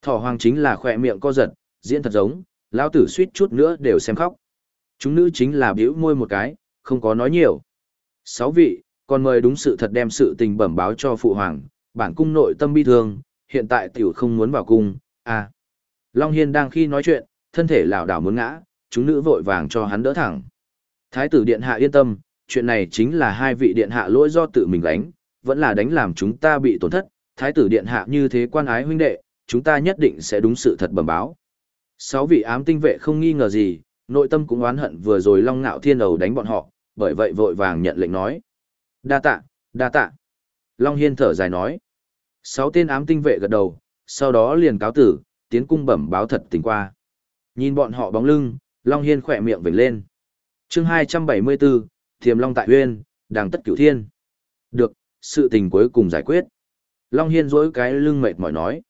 Thỏ hoàng chính là khỏe miệng co giật, diễn thật giống, lão tử suýt chút nữa đều xem khóc. Chúng nữ chính là biểu môi một cái, không có nói nhiều. Sáu vị, còn mời đúng sự thật đem sự tình bẩm báo cho phụ hoàng, bản cung nội tâm bi thương, hiện tại tiểu không muốn vào cung, a Long Hiên đang khi nói chuyện, thân thể lảo đảo muốn ngã, chúng nữ vội vàng cho hắn đỡ thẳng. Thái tử điện hạ yên tâm, chuyện này chính là hai vị điện hạ lỗi do tự mình đánh, vẫn là đánh làm chúng ta bị tổn thất, thái tử điện hạ như thế quan ái huynh đệ, chúng ta nhất định sẽ đúng sự thật bẩm báo. Sáu vị ám tinh vệ không nghi ngờ gì, nội tâm cũng oán hận vừa rồi Long Ngạo Thiên đầu đánh bọn họ, bởi vậy vội vàng nhận lệnh nói. Đa tạ, đa tạ. Long Hiên thở dài nói. Sáu tên ám tinh vệ gật đầu, sau đó liền cáo tử, tiến cung bẩm báo thật tình qua. Nhìn bọn họ bóng lưng, Long Hiên khỏe miệng vểnh lên. chương 274, Thiềm Long tại huyên, đàng tất cửu thiên. Được, sự tình cuối cùng giải quyết. Long Hiên dối cái lưng mệt mỏi nói.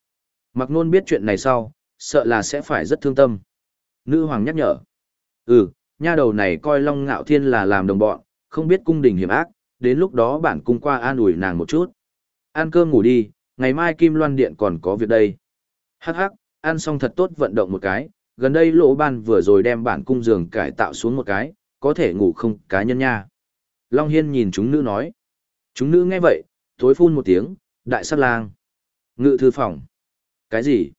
Mặc nôn biết chuyện này sau, sợ là sẽ phải rất thương tâm. Nữ hoàng nhắc nhở. Ừ, nha đầu này coi Long Ngạo Thiên là làm đồng bọn, không biết cung đình hiểm ác, đến lúc đó bản cung qua an ủi nàng một chút. Ăn cơm ngủ đi, ngày mai Kim Loan Điện còn có việc đây. Hắc hắc, ăn xong thật tốt vận động một cái, gần đây lỗ ban vừa rồi đem bản cung giường cải tạo xuống một cái, có thể ngủ không cá nhân nha. Long Hiên nhìn chúng nữ nói. Chúng nữ nghe vậy, thối phun một tiếng, đại sát lang. Ngự thư phòng. Cái gì?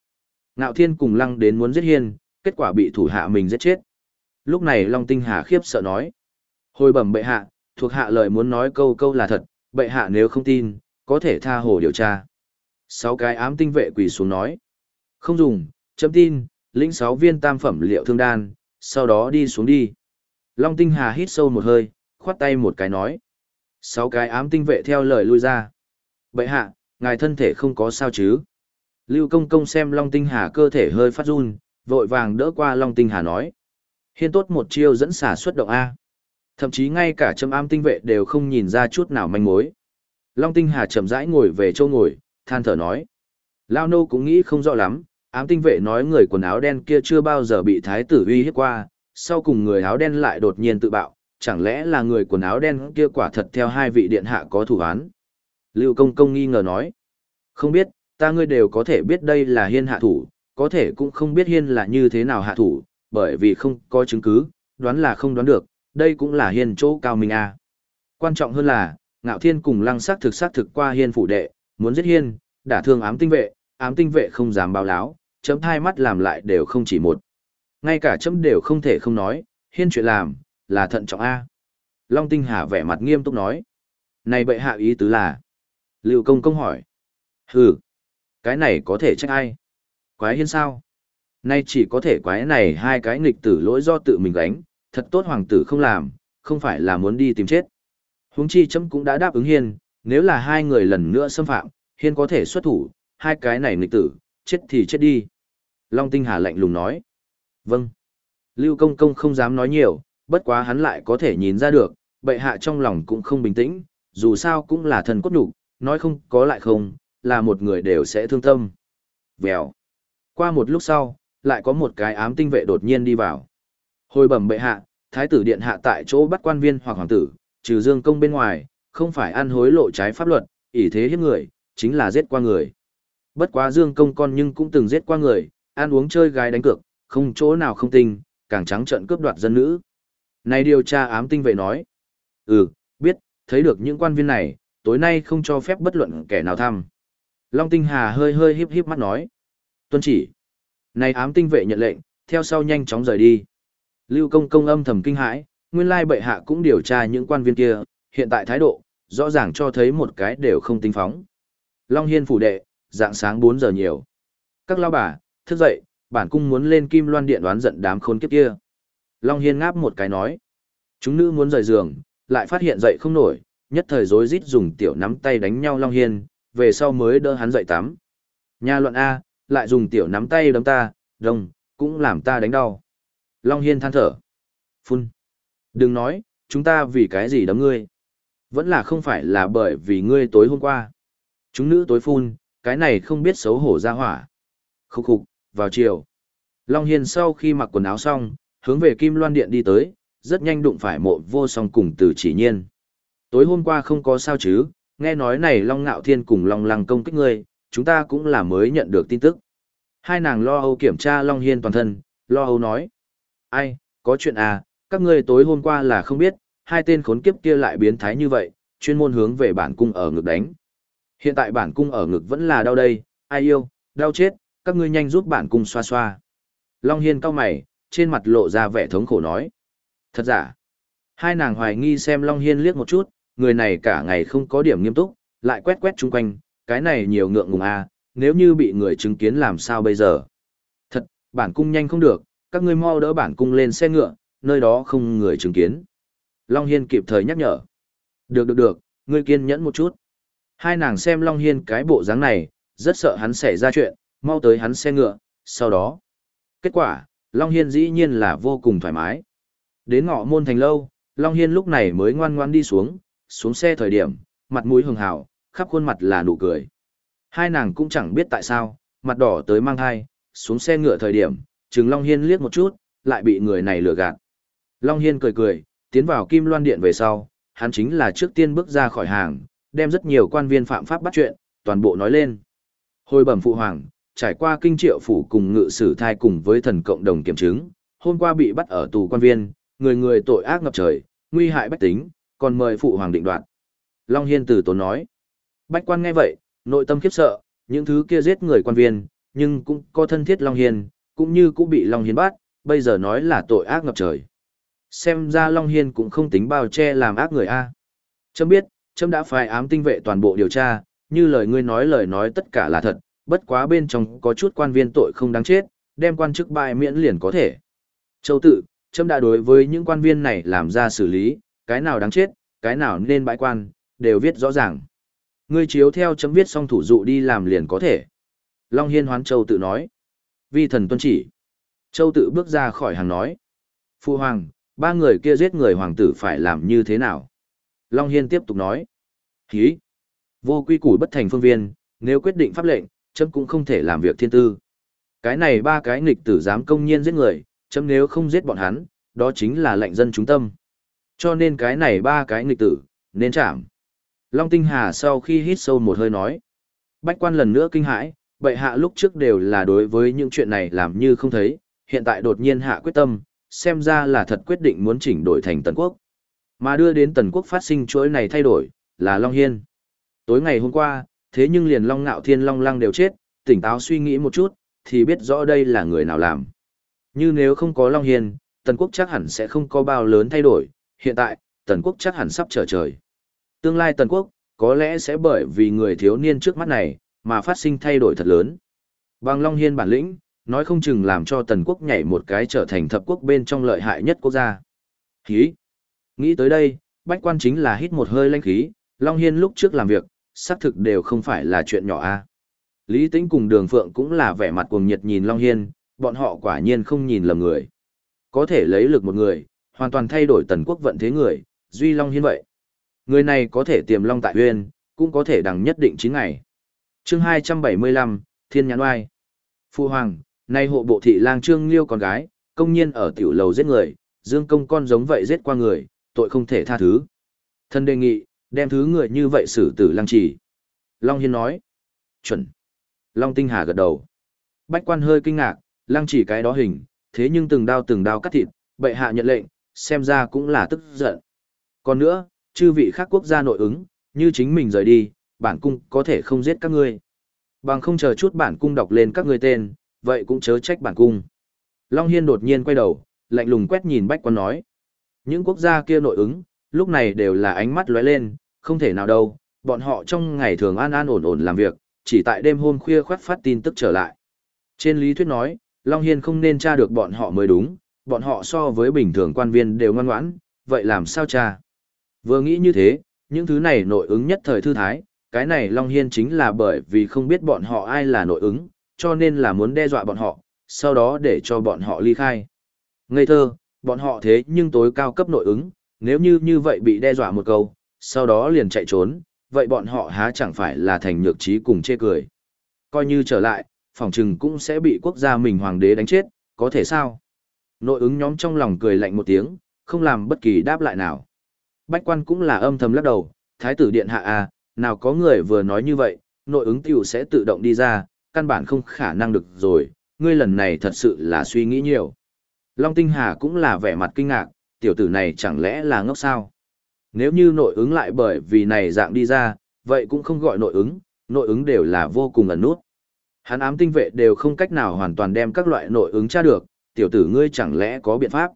Ngạo Thiên cùng lăng đến muốn giết Hiên, kết quả bị thủ hạ mình giết chết. Lúc này Long Tinh Hà khiếp sợ nói. Hồi bẩm bệ hạ, thuộc hạ lời muốn nói câu câu là thật, bệ hạ nếu không tin, có thể tha hồ điều tra. Sáu cái ám tinh vệ quỳ xuống nói. Không dùng, chấm tin, lĩnh sáu viên tam phẩm liệu thương đan, sau đó đi xuống đi. Long tinh hà hít sâu một hơi, khoát tay một cái nói. Sáu cái ám tinh vệ theo lời lui ra. Bệ hạ, ngài thân thể không có sao chứ. Lưu công công xem Long tinh hà cơ thể hơi phát run, vội vàng đỡ qua Long tinh hà nói. Hiên tốt một chiêu dẫn xả xuất động A. Thậm chí ngay cả châm ám tinh vệ đều không nhìn ra chút nào manh mối. Long tinh hà chậm rãi ngồi về châu ngồi, than thở nói. Lao nô cũng nghĩ không rõ lắm, ám tinh vệ nói người quần áo đen kia chưa bao giờ bị thái tử uy hiếp qua, sau cùng người áo đen lại đột nhiên tự bạo, chẳng lẽ là người quần áo đen kia quả thật theo hai vị điện hạ có thủ án? Lưu công công nghi ngờ nói, không biết, ta ngươi đều có thể biết đây là hiên hạ thủ, có thể cũng không biết hiên là như thế nào hạ thủ, bởi vì không có chứng cứ, đoán là không đoán được, đây cũng là hiên chỗ cao minh. À. Quan trọng hơn là, ngạo thiên cùng lăng sắc thực sát thực qua hiên phủ đệ, muốn giết hiên, đả thương ám tinh vệ, ám tinh vệ không dám báo láo, chấm hai mắt làm lại đều không chỉ một. Ngay cả chấm đều không thể không nói, hiên chuyện làm, là thận trọng A. Long tinh hà vẻ mặt nghiêm túc nói. Này bệ hạ ý tứ là. Lưu công công hỏi. Hừ, cái này có thể trách ai? Quái hiên sao? Nay chỉ có thể quái này hai cái nghịch tử lỗi do tự mình gánh, thật tốt hoàng tử không làm, không phải là muốn đi tìm chết. Huống chi chấm cũng đã đáp ứng hiên, nếu là hai người lần nữa xâm phạm, hiên có thể xuất thủ, hai cái này nghịch tử, chết thì chết đi. Long Tinh Hà lạnh lùng nói. Vâng. Lưu Công Công không dám nói nhiều, bất quá hắn lại có thể nhìn ra được, bệ hạ trong lòng cũng không bình tĩnh, dù sao cũng là thần cốt đủ, nói không có lại không, là một người đều sẽ thương tâm. Vèo. Qua một lúc sau, lại có một cái ám tinh vệ đột nhiên đi vào. Hồi bẩm bệ hạ, thái tử điện hạ tại chỗ bắt quan viên hoặc hoàng tử, trừ dương công bên ngoài, không phải ăn hối lộ trái pháp luật, ỷ thế hiếp người, chính là giết qua người. Bất quá dương công con nhưng cũng từng giết qua người, ăn uống chơi gái đánh cược, không chỗ nào không tình, càng trắng trợn cướp đoạt dân nữ. Này điều tra ám tinh vệ nói. Ừ, biết, thấy được những quan viên này, tối nay không cho phép bất luận kẻ nào thăm. Long tinh hà hơi hơi híp híp mắt nói. Tuân chỉ. Này ám tinh vệ nhận lệnh, theo sau nhanh chóng rời đi. Lưu công công âm thầm kinh hãi, nguyên lai bệ hạ cũng điều tra những quan viên kia, hiện tại thái độ, rõ ràng cho thấy một cái đều không tính phóng. Long Hiên phủ đệ, dạng sáng 4 giờ nhiều. Các lao bà, thức dậy, bản cung muốn lên kim loan điện đoán giận đám khốn kiếp kia. Long Hiên ngáp một cái nói. Chúng nữ muốn rời giường, lại phát hiện dậy không nổi, nhất thời rối rít dùng tiểu nắm tay đánh nhau Long Hiên, về sau mới đỡ hắn dậy tắm. Nhà luận A, lại dùng tiểu nắm tay đấm ta, đồng, cũng làm ta đánh đau. Long Hiên than thở. Phun. Đừng nói, chúng ta vì cái gì đấm ngươi. Vẫn là không phải là bởi vì ngươi tối hôm qua. Chúng nữ tối phun, cái này không biết xấu hổ ra hỏa. Khúc khục, vào chiều. Long Hiên sau khi mặc quần áo xong, hướng về Kim Loan Điện đi tới, rất nhanh đụng phải mộ vô song cùng từ chỉ nhiên. Tối hôm qua không có sao chứ, nghe nói này Long Ngạo Thiên cùng Long Lăng công kích ngươi, chúng ta cũng là mới nhận được tin tức. Hai nàng lo âu kiểm tra Long Hiên toàn thân, lo âu nói. Ai, có chuyện à, các ngươi tối hôm qua là không biết, hai tên khốn kiếp kia lại biến thái như vậy, chuyên môn hướng về bản cung ở ngực đánh. Hiện tại bản cung ở ngực vẫn là đau đây, ai yêu, đau chết, các ngươi nhanh giúp bản cung xoa xoa. Long Hiên cau mày, trên mặt lộ ra vẻ thống khổ nói. Thật giả. Hai nàng hoài nghi xem Long Hiên liếc một chút, người này cả ngày không có điểm nghiêm túc, lại quét quét chung quanh, cái này nhiều ngượng ngùng à, nếu như bị người chứng kiến làm sao bây giờ. Thật, bản cung nhanh không được, các ngươi mau đỡ bản cung lên xe ngựa, nơi đó không người chứng kiến. Long Hiên kịp thời nhắc nhở. Được được được, ngươi kiên nhẫn một chút. Hai nàng xem Long Hiên cái bộ dáng này, rất sợ hắn xảy ra chuyện, mau tới hắn xe ngựa, sau đó. Kết quả, Long Hiên dĩ nhiên là vô cùng thoải mái. Đến ngọ môn thành lâu, Long Hiên lúc này mới ngoan ngoan đi xuống, xuống xe thời điểm, mặt mũi hường hào, khắp khuôn mặt là nụ cười. Hai nàng cũng chẳng biết tại sao, mặt đỏ tới mang thai, xuống xe ngựa thời điểm, chừng Long Hiên liếc một chút, lại bị người này lừa gạt. Long Hiên cười cười, tiến vào Kim Loan Điện về sau, hắn chính là trước tiên bước ra khỏi hàng, đem rất nhiều quan viên phạm pháp bắt chuyện, toàn bộ nói lên. Hồi bẩm phụ hoàng, trải qua kinh triệu phủ cùng ngự sử thai cùng với thần cộng đồng kiểm chứng, hôm qua bị bắt ở tù quan viên, người người tội ác ngập trời, nguy hại bách tính, còn mời phụ hoàng định đoạt. Long Hiên từ tốn nói. Bách quan nghe vậy, nội tâm khiếp sợ, những thứ kia giết người quan viên, nhưng cũng có thân thiết Long Hiên, cũng như cũng bị Long Hiên bắt, bây giờ nói là tội ác ngập trời. Xem ra Long Hiên cũng không tính bao che làm ác người A. Chấm biết, trâm đã phái ám tinh vệ toàn bộ điều tra, như lời ngươi nói lời nói tất cả là thật, bất quá bên trong có chút quan viên tội không đáng chết, đem quan chức bại miễn liền có thể. Châu tự, trâm đã đối với những quan viên này làm ra xử lý, cái nào đáng chết, cái nào nên bãi quan, đều viết rõ ràng. Ngươi chiếu theo chấm viết xong thủ dụ đi làm liền có thể. Long Hiên Hoán Châu tự nói. Vi thần tuân chỉ. Châu tự bước ra khỏi hàng nói. Phu Hoàng, ba người kia giết người hoàng tử phải làm như thế nào? Long Hiên tiếp tục nói. Hí! Vô quy củ bất thành phương viên, nếu quyết định pháp lệnh, chấm cũng không thể làm việc thiên tư. Cái này ba cái nghịch tử dám công nhiên giết người, chấm nếu không giết bọn hắn, đó chính là lệnh dân chúng tâm. Cho nên cái này ba cái nghịch tử, nên chạm. Long Tinh Hà sau khi hít sâu một hơi nói. Bách quan lần nữa kinh hãi, bệ hạ lúc trước đều là đối với những chuyện này làm như không thấy, hiện tại đột nhiên hạ quyết tâm, xem ra là thật quyết định muốn chỉnh đổi thành tần quốc. Mà đưa đến tần quốc phát sinh chuỗi này thay đổi, là Long Hiên. Tối ngày hôm qua, thế nhưng liền Long Ngạo Thiên Long Lăng đều chết, tỉnh táo suy nghĩ một chút, thì biết rõ đây là người nào làm. Như nếu không có Long Hiên, tần quốc chắc hẳn sẽ không có bao lớn thay đổi, hiện tại, tần quốc chắc hẳn sắp trở trời. Tương lai tần quốc, có lẽ sẽ bởi vì người thiếu niên trước mắt này, mà phát sinh thay đổi thật lớn. Bằng Long Hiên bản lĩnh, nói không chừng làm cho tần quốc nhảy một cái trở thành thập quốc bên trong lợi hại nhất quốc gia. Khí! Nghĩ tới đây, bách quan chính là hít một hơi lanh khí, Long Hiên lúc trước làm việc, xác thực đều không phải là chuyện nhỏ a Lý Tĩnh cùng Đường Phượng cũng là vẻ mặt cuồng nhiệt nhìn Long Hiên, bọn họ quả nhiên không nhìn lầm người. có thể lấy lực một người, hoàn toàn thay đổi tần quốc vận thế người, Duy Long Hiên vậy. Người này có thể tiềm long tại huyên, cũng có thể đằng nhất định 9 ngày. chương 275, Thiên Nhãn Oai. Phu Hoàng, nay hộ bộ thị lang trương liêu con gái, công nhiên ở tiểu lầu giết người, dương công con giống vậy giết qua người, tội không thể tha thứ. Thân đề nghị, đem thứ người như vậy xử tử lăng trì. Long Hiên nói. Chuẩn. Long Tinh Hà gật đầu. Bách quan hơi kinh ngạc, lăng chỉ cái đó hình, thế nhưng từng đao từng đao cắt thịt, bệ hạ nhận lệnh, xem ra cũng là tức giận. Còn nữa, chư vị khác quốc gia nội ứng, như chính mình rời đi, bản cung có thể không giết các ngươi. Bằng không chờ chút bản cung đọc lên các ngươi tên, vậy cũng chớ trách bản cung. Long Hiên đột nhiên quay đầu, lạnh lùng quét nhìn bách quan nói. Những quốc gia kia nội ứng, lúc này đều là ánh mắt lóe lên, không thể nào đâu, bọn họ trong ngày thường an an ổn ổn làm việc, chỉ tại đêm hôm khuya khoát phát tin tức trở lại. Trên lý thuyết nói, Long Hiên không nên tra được bọn họ mới đúng, bọn họ so với bình thường quan viên đều ngoan ngoãn, vậy làm sao tra? Vừa nghĩ như thế, những thứ này nội ứng nhất thời thư thái, cái này Long Hiên chính là bởi vì không biết bọn họ ai là nội ứng, cho nên là muốn đe dọa bọn họ, sau đó để cho bọn họ ly khai. Ngây thơ, bọn họ thế nhưng tối cao cấp nội ứng, nếu như như vậy bị đe dọa một câu, sau đó liền chạy trốn, vậy bọn họ há chẳng phải là thành nhược trí cùng chê cười. Coi như trở lại, phòng trừng cũng sẽ bị quốc gia mình hoàng đế đánh chết, có thể sao? Nội ứng nhóm trong lòng cười lạnh một tiếng, không làm bất kỳ đáp lại nào. Bách quan cũng là âm thầm lắc đầu, thái tử điện hạ à, nào có người vừa nói như vậy, nội ứng tiểu sẽ tự động đi ra, căn bản không khả năng được rồi, ngươi lần này thật sự là suy nghĩ nhiều. Long Tinh Hà cũng là vẻ mặt kinh ngạc, tiểu tử này chẳng lẽ là ngốc sao? Nếu như nội ứng lại bởi vì này dạng đi ra, vậy cũng không gọi nội ứng, nội ứng đều là vô cùng ẩn nút. Hắn ám tinh vệ đều không cách nào hoàn toàn đem các loại nội ứng tra được, tiểu tử ngươi chẳng lẽ có biện pháp?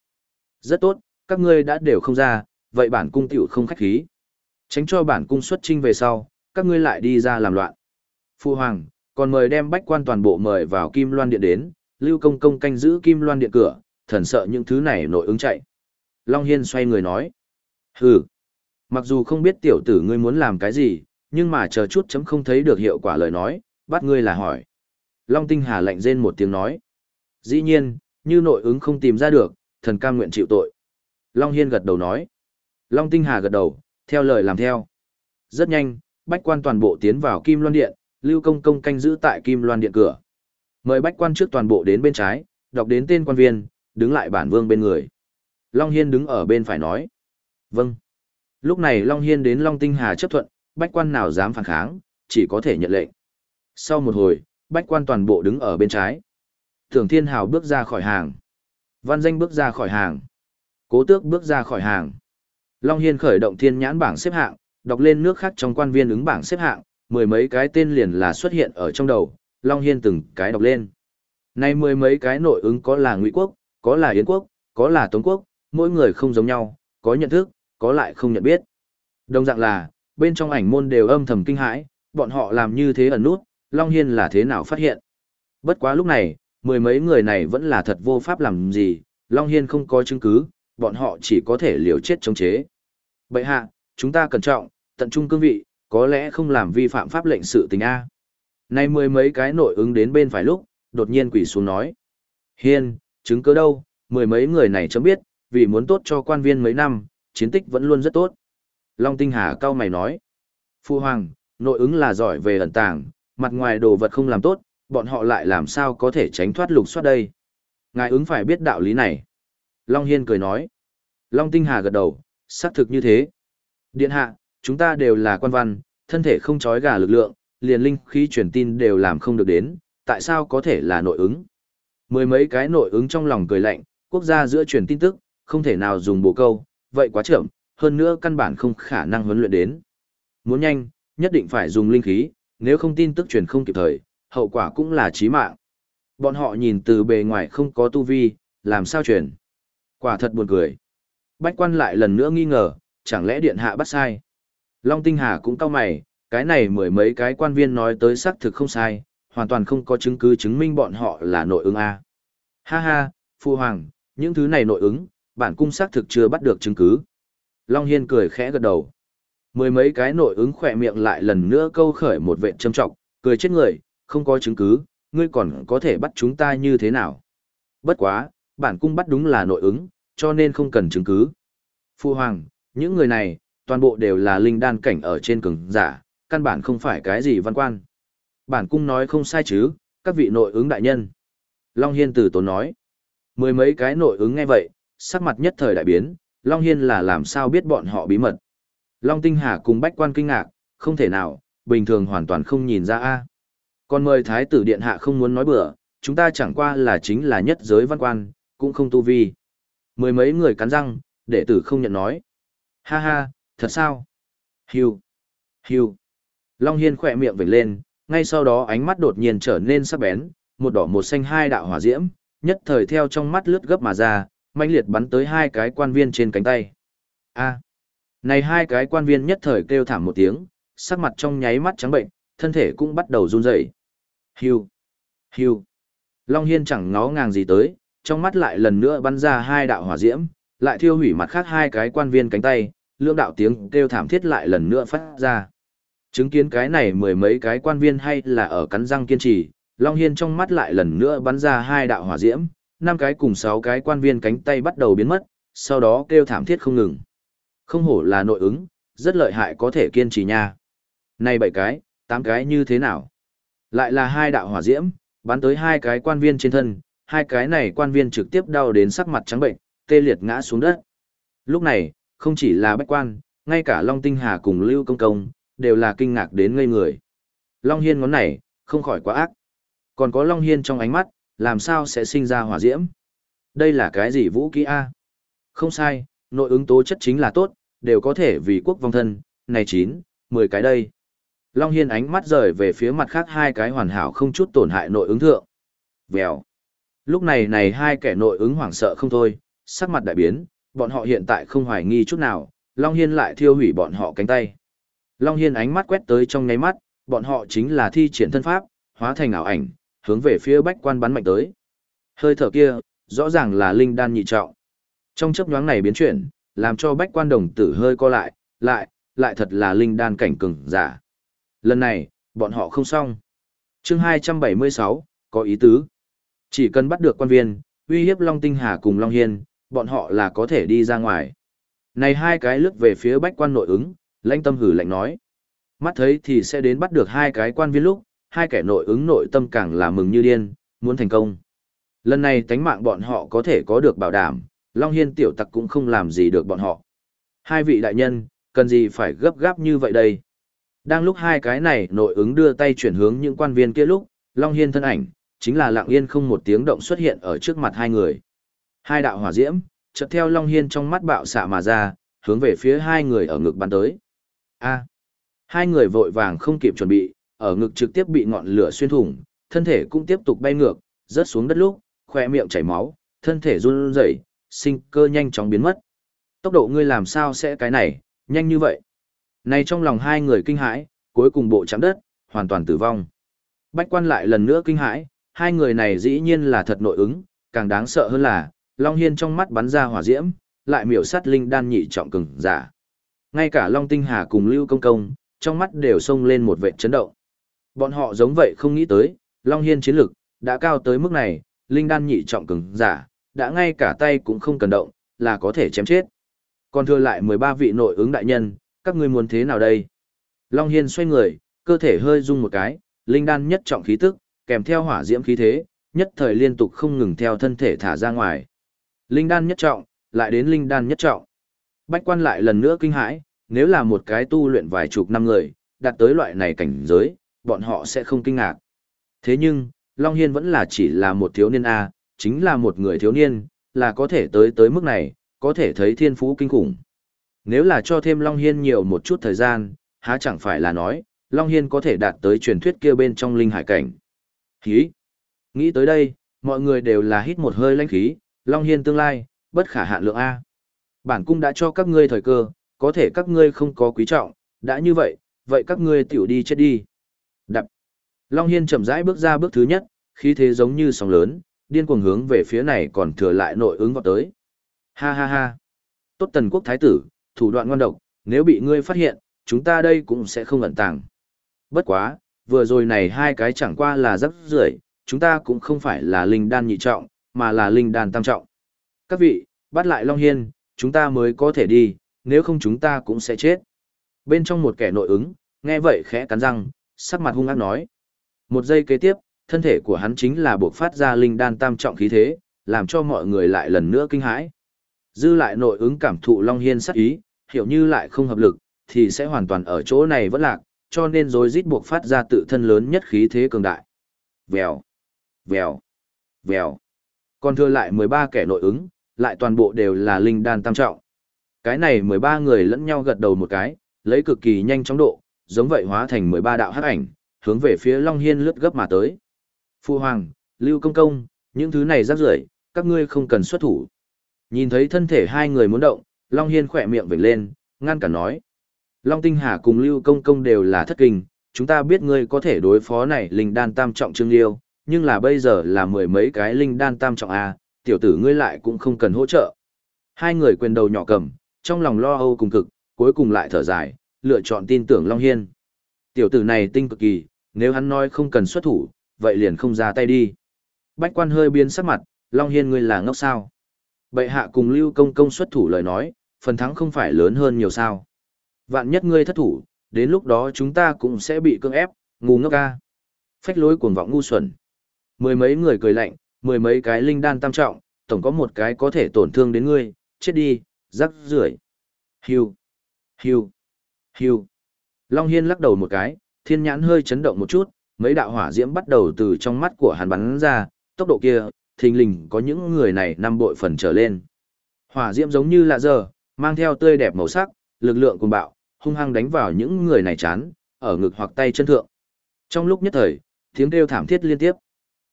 Rất tốt, các ngươi đã đều không ra, vậy bản cung tiểu không khách khí. Tránh cho bản cung xuất trinh về sau, các ngươi lại đi ra làm loạn. Phu Hoàng, còn mời đem bách quan toàn bộ mời vào Kim Loan Điện đến, Lưu Công Công canh giữ Kim Loan Điện cửa, thần sợ những thứ này nội ứng chạy. Long Hiên xoay người nói. Hừ, mặc dù không biết tiểu tử ngươi muốn làm cái gì, nhưng mà chờ chút chấm không thấy được hiệu quả lời nói, bắt ngươi là hỏi. Long Tinh Hà lạnh rên một tiếng nói. Dĩ nhiên, như nội ứng không tìm ra được, thần cam nguyện chịu tội. Long Hiên gật đầu nói. Long Tinh Hà gật đầu, theo lời làm theo. Rất nhanh, bách quan toàn bộ tiến vào Kim Loan Điện, Lưu Công Công canh giữ tại Kim Loan Điện cửa. Mời bách quan trước toàn bộ đến bên trái, đọc đến tên quan viên, đứng lại bản vương bên người. Long Hiên đứng ở bên phải nói. Vâng. Lúc này Long Hiên đến Long Tinh Hà chấp thuận, bách quan nào dám phản kháng, chỉ có thể nhận lệnh. Sau một hồi, bách quan toàn bộ đứng ở bên trái. Thường Thiên Hào bước ra khỏi hàng. Văn Danh bước ra khỏi hàng. Cố Tước bước ra khỏi hàng. Long Hiên khởi động thiên nhãn bảng xếp hạng, đọc lên nước khác trong quan viên ứng bảng xếp hạng, mười mấy cái tên liền là xuất hiện ở trong đầu, Long Hiên từng cái đọc lên. Nay mười mấy cái nội ứng có là Ngụy Quốc, có là Yến Quốc, có là Tống Quốc, mỗi người không giống nhau, có nhận thức, có lại không nhận biết. Đồng dạng là, bên trong ảnh môn đều âm thầm kinh hãi, bọn họ làm như thế ẩn nút, Long Hiên là thế nào phát hiện. Bất quá lúc này, mười mấy người này vẫn là thật vô pháp làm gì, Long Hiên không có chứng cứ, bọn họ chỉ có thể liều chết chống chế. Bậy hạ, chúng ta cẩn trọng, tận trung cương vị, có lẽ không làm vi phạm pháp lệnh sự tình A. Nay mười mấy cái nội ứng đến bên phải lúc, đột nhiên quỷ xuống nói. Hiên, chứng cứ đâu, mười mấy người này chấm biết, vì muốn tốt cho quan viên mấy năm, chiến tích vẫn luôn rất tốt. Long Tinh Hà cao mày nói. Phu Hoàng, nội ứng là giỏi về ẩn tàng, mặt ngoài đồ vật không làm tốt, bọn họ lại làm sao có thể tránh thoát lục soát đây. Ngài ứng phải biết đạo lý này. Long Hiên cười nói. Long Tinh Hà gật đầu, xác thực như thế. Điện hạ, chúng ta đều là quan văn, thân thể không trói gà lực lượng, liền linh khí truyền tin đều làm không được đến, tại sao có thể là nội ứng? Mười mấy cái nội ứng trong lòng cười lạnh, quốc gia giữa truyền tin tức, không thể nào dùng bồ câu, vậy quá chậm, hơn nữa căn bản không khả năng huấn luyện đến. Muốn nhanh, nhất định phải dùng linh khí, nếu không tin tức truyền không kịp thời, hậu quả cũng là chí mạng. Bọn họ nhìn từ bề ngoài không có tu vi, làm sao truyền? Quả thật buồn cười. Bách quan lại lần nữa nghi ngờ, chẳng lẽ điện hạ bắt sai? Long Tinh Hà cũng cao mày, cái này mười mấy cái quan viên nói tới xác thực không sai, hoàn toàn không có chứng cứ chứng minh bọn họ là nội ứng A. Ha ha, Phu Hoàng, những thứ này nội ứng, bản cung xác thực chưa bắt được chứng cứ. Long Hiên cười khẽ gật đầu. Mười mấy cái nội ứng khỏe miệng lại lần nữa câu khởi một vệ châm trọng, cười chết người, không có chứng cứ, ngươi còn có thể bắt chúng ta như thế nào. Bất quá, bản cung bắt đúng là nội ứng, cho nên không cần chứng cứ. Phu hoàng, những người này, toàn bộ đều là linh đan cảnh ở trên cường giả, căn bản không phải cái gì văn quan. Bản cung nói không sai chứ, các vị nội ứng đại nhân. Long Hiên từ tốn nói. Mười mấy cái nội ứng nghe vậy, sắc mặt nhất thời đại biến, Long Hiên là làm sao biết bọn họ bí mật. Long Tinh Hà cùng bách quan kinh ngạc, không thể nào, bình thường hoàn toàn không nhìn ra a Còn mời Thái tử Điện Hạ không muốn nói bừa, chúng ta chẳng qua là chính là nhất giới văn quan, cũng không tu vi. Mười mấy người cắn răng, đệ tử không nhận nói. Ha ha, thật sao? Hiu, hiu. Long Hiên khỏe miệng vểnh lên, ngay sau đó ánh mắt đột nhiên trở nên sắc bén, một đỏ một xanh hai đạo hỏa diễm, nhất thời theo trong mắt lướt gấp mà ra, mãnh liệt bắn tới hai cái quan viên trên cánh tay. A. Này hai cái quan viên nhất thời kêu thảm một tiếng, sắc mặt trong nháy mắt trắng bệnh, thân thể cũng bắt đầu run rẩy. Hiu, hiu. Long Hiên chẳng ngó ngàng gì tới, trong mắt lại lần nữa bắn ra hai đạo hỏa diễm, lại thiêu hủy mặt khác hai cái quan viên cánh tay, lưỡng đạo tiếng kêu thảm thiết lại lần nữa phát ra. Chứng kiến cái này mười mấy cái quan viên hay là ở cắn răng kiên trì, Long Hiên trong mắt lại lần nữa bắn ra hai đạo hỏa diễm, năm cái cùng sáu cái quan viên cánh tay bắt đầu biến mất, sau đó kêu thảm thiết không ngừng. Không hổ là nội ứng, rất lợi hại có thể kiên trì nha. Này bảy cái, tám cái như thế nào? Lại là hai đạo hỏa diễm, bắn tới hai cái quan viên trên thân, hai cái này quan viên trực tiếp đau đến sắc mặt trắng bệnh, tê liệt ngã xuống đất. Lúc này, không chỉ là bách quan, ngay cả Long Tinh Hà cùng Lưu Công Công, đều là kinh ngạc đến ngây người. Long Hiên ngón này, không khỏi quá ác. Còn có Long Hiên trong ánh mắt, làm sao sẽ sinh ra hỏa diễm? Đây là cái gì vũ kỹ A? Không sai, nội ứng tố chất chính là tốt, đều có thể vì quốc vong thân, này 9, 10 cái đây. Long Hiên ánh mắt rời về phía mặt khác hai cái hoàn hảo không chút tổn hại nội ứng thượng. Vèo. Lúc này này hai kẻ nội ứng hoảng sợ không thôi, sắc mặt đại biến, bọn họ hiện tại không hoài nghi chút nào, Long Hiên lại thiêu hủy bọn họ cánh tay. Long Hiên ánh mắt quét tới trong ngáy mắt, bọn họ chính là thi triển thân pháp, hóa thành ảo ảnh, hướng về phía bách quan bắn mạnh tới. Hơi thở kia, rõ ràng là linh đan nhị trọng. Trong chấp nhoáng này biến chuyển, làm cho bách quan đồng tử hơi co lại, lại, lại thật là linh đan cảnh cường giả. Lần này, bọn họ không xong. chương 276, có ý tứ. Chỉ cần bắt được quan viên, uy hiếp Long Tinh Hà cùng Long Hiên, bọn họ là có thể đi ra ngoài. Này hai cái lướt về phía bách quan nội ứng, lãnh tâm hử lạnh nói. Mắt thấy thì sẽ đến bắt được hai cái quan viên lúc, hai kẻ nội ứng nội tâm càng là mừng như điên, muốn thành công. Lần này tánh mạng bọn họ có thể có được bảo đảm, Long Hiên tiểu tặc cũng không làm gì được bọn họ. Hai vị đại nhân, cần gì phải gấp gáp như vậy đây? Đang lúc hai cái này nội ứng đưa tay chuyển hướng những quan viên kia lúc, Long Hiên thân ảnh, chính là lặng yên không một tiếng động xuất hiện ở trước mặt hai người. Hai đạo hỏa diễm, chợt theo Long Hiên trong mắt bạo xạ mà ra, hướng về phía hai người ở ngực bắn tới. A. hai người vội vàng không kịp chuẩn bị, ở ngực trực tiếp bị ngọn lửa xuyên thủng, thân thể cũng tiếp tục bay ngược, rớt xuống đất lúc, khỏe miệng chảy máu, thân thể run rẩy, sinh cơ nhanh chóng biến mất. Tốc độ ngươi làm sao sẽ cái này, nhanh như vậy. Này trong lòng hai người kinh hãi, cuối cùng bộ chạm đất, hoàn toàn tử vong. Bách quan lại lần nữa kinh hãi, hai người này dĩ nhiên là thật nội ứng, càng đáng sợ hơn là, Long Hiên trong mắt bắn ra hỏa diễm, lại miểu sát linh đan nhị trọng cường giả. Ngay cả Long Tinh Hà cùng Lưu Công Công, trong mắt đều xông lên một vệ chấn động. Bọn họ giống vậy không nghĩ tới, Long Hiên chiến lực, đã cao tới mức này, linh đan nhị trọng cường giả, đã ngay cả tay cũng không cần động, là có thể chém chết. Còn thừa lại 13 vị nội ứng đại nhân, các ngươi muốn thế nào đây? Long Hiên xoay người, cơ thể hơi rung một cái, linh đan nhất trọng khí tức, kèm theo hỏa diễm khí thế, nhất thời liên tục không ngừng theo thân thể thả ra ngoài. Linh đan nhất trọng, lại đến linh đan nhất trọng. Bách quan lại lần nữa kinh hãi, nếu là một cái tu luyện vài chục năm người, đạt tới loại này cảnh giới, bọn họ sẽ không kinh ngạc. Thế nhưng, Long Hiên vẫn là chỉ là một thiếu niên A, chính là một người thiếu niên, là có thể tới tới mức này, có thể thấy thiên phú kinh khủng. Nếu là cho thêm Long Hiên nhiều một chút thời gian, há chẳng phải là nói, Long Hiên có thể đạt tới truyền thuyết kia bên trong linh hải cảnh. Hí! Nghĩ tới đây, mọi người đều là hít một hơi lãnh khí, Long Hiên tương lai, bất khả hạn lượng A. Bản cung đã cho các ngươi thời cơ, có thể các ngươi không có quý trọng, đã như vậy, vậy các ngươi tiểu đi chết đi. Đập! Long Hiên chậm rãi bước ra bước thứ nhất, khí thế giống như sóng lớn, điên cuồng hướng về phía này còn thừa lại nội ứng vào tới. Ha ha ha! Tốt tần quốc thái tử, thủ đoạn ngon độc, nếu bị ngươi phát hiện, chúng ta đây cũng sẽ không ẩn tàng. Bất quá, vừa rồi này hai cái chẳng qua là rắc rưởi chúng ta cũng không phải là linh đan nhị trọng, mà là linh đan tam trọng. Các vị, bắt lại Long Hiên, chúng ta mới có thể đi, nếu không chúng ta cũng sẽ chết. Bên trong một kẻ nội ứng, nghe vậy khẽ cắn răng, sắc mặt hung ác nói. Một giây kế tiếp, thân thể của hắn chính là buộc phát ra linh đan tam trọng khí thế, làm cho mọi người lại lần nữa kinh hãi. Dư lại nội ứng cảm thụ Long Hiên sắc ý, hiểu như lại không hợp lực, thì sẽ hoàn toàn ở chỗ này vẫn lạc, cho nên rồi rít buộc phát ra tự thân lớn nhất khí thế cường đại. Vèo, vèo, vèo. Còn thừa lại 13 kẻ nội ứng, lại toàn bộ đều là linh đan tam trọng. Cái này 13 người lẫn nhau gật đầu một cái, lấy cực kỳ nhanh chóng độ, giống vậy hóa thành 13 đạo hắc ảnh, hướng về phía Long Hiên lướt gấp mà tới. Phu Hoàng, Lưu Công Công, những thứ này rác rưởi các ngươi không cần xuất thủ. Nhìn thấy thân thể hai người muốn động, Long Hiên khỏe miệng vểnh lên, ngăn cả nói. Long Tinh Hà cùng Lưu Công Công đều là thất kinh, chúng ta biết ngươi có thể đối phó này linh đan tam trọng trương liêu, nhưng là bây giờ là mười mấy cái linh đan tam trọng A, tiểu tử ngươi lại cũng không cần hỗ trợ. Hai người quyền đầu nhỏ cầm, trong lòng lo âu cùng cực, cuối cùng lại thở dài, lựa chọn tin tưởng Long Hiên. Tiểu tử này tinh cực kỳ, nếu hắn nói không cần xuất thủ, vậy liền không ra tay đi. Bách quan hơi biến sắc mặt, Long Hiên ngươi là ngốc sao. Bệ hạ cùng Lưu Công Công xuất thủ lời nói, phần thắng không phải lớn hơn nhiều sao. Vạn nhất ngươi thất thủ, đến lúc đó chúng ta cũng sẽ bị cưỡng ép, ngu ngốc ca. Phách lối cuồng vọng ngu xuẩn. Mười mấy người cười lạnh, mười mấy cái linh đan tam trọng, tổng có một cái có thể tổn thương đến ngươi, chết đi, rắc rưởi. Hiu, hiu, hiu. Long Hiên lắc đầu một cái, thiên nhãn hơi chấn động một chút, mấy đạo hỏa diễm bắt đầu từ trong mắt của hắn bắn ra, tốc độ kia, thình lình có những người này năm bội phần trở lên. Hỏa diễm giống như lạ giờ, mang theo tươi đẹp màu sắc, lực lượng cùng bạo, hung hăng đánh vào những người này chán, ở ngực hoặc tay chân thượng. Trong lúc nhất thời, tiếng kêu thảm thiết liên tiếp.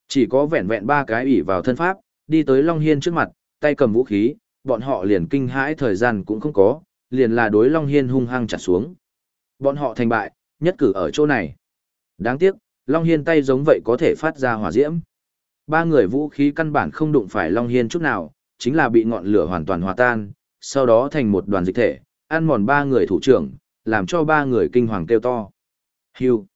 Chỉ có vẹn vẹn ba cái ủy vào thân pháp, đi tới Long Hiên trước mặt, tay cầm vũ khí, bọn họ liền kinh hãi thời gian cũng không có, liền là đối Long Hiên hung hăng chặt xuống. Bọn họ thành bại, nhất cử ở chỗ này. Đáng tiếc, Long Hiên tay giống vậy có thể phát ra hỏa diễm. Ba người vũ khí căn bản không đụng phải Long Hiên chút nào, chính là bị ngọn lửa hoàn toàn hòa tan, sau đó thành một đoàn dịch thể, ăn mòn ba người thủ trưởng, làm cho ba người kinh hoàng kêu to. Hưu.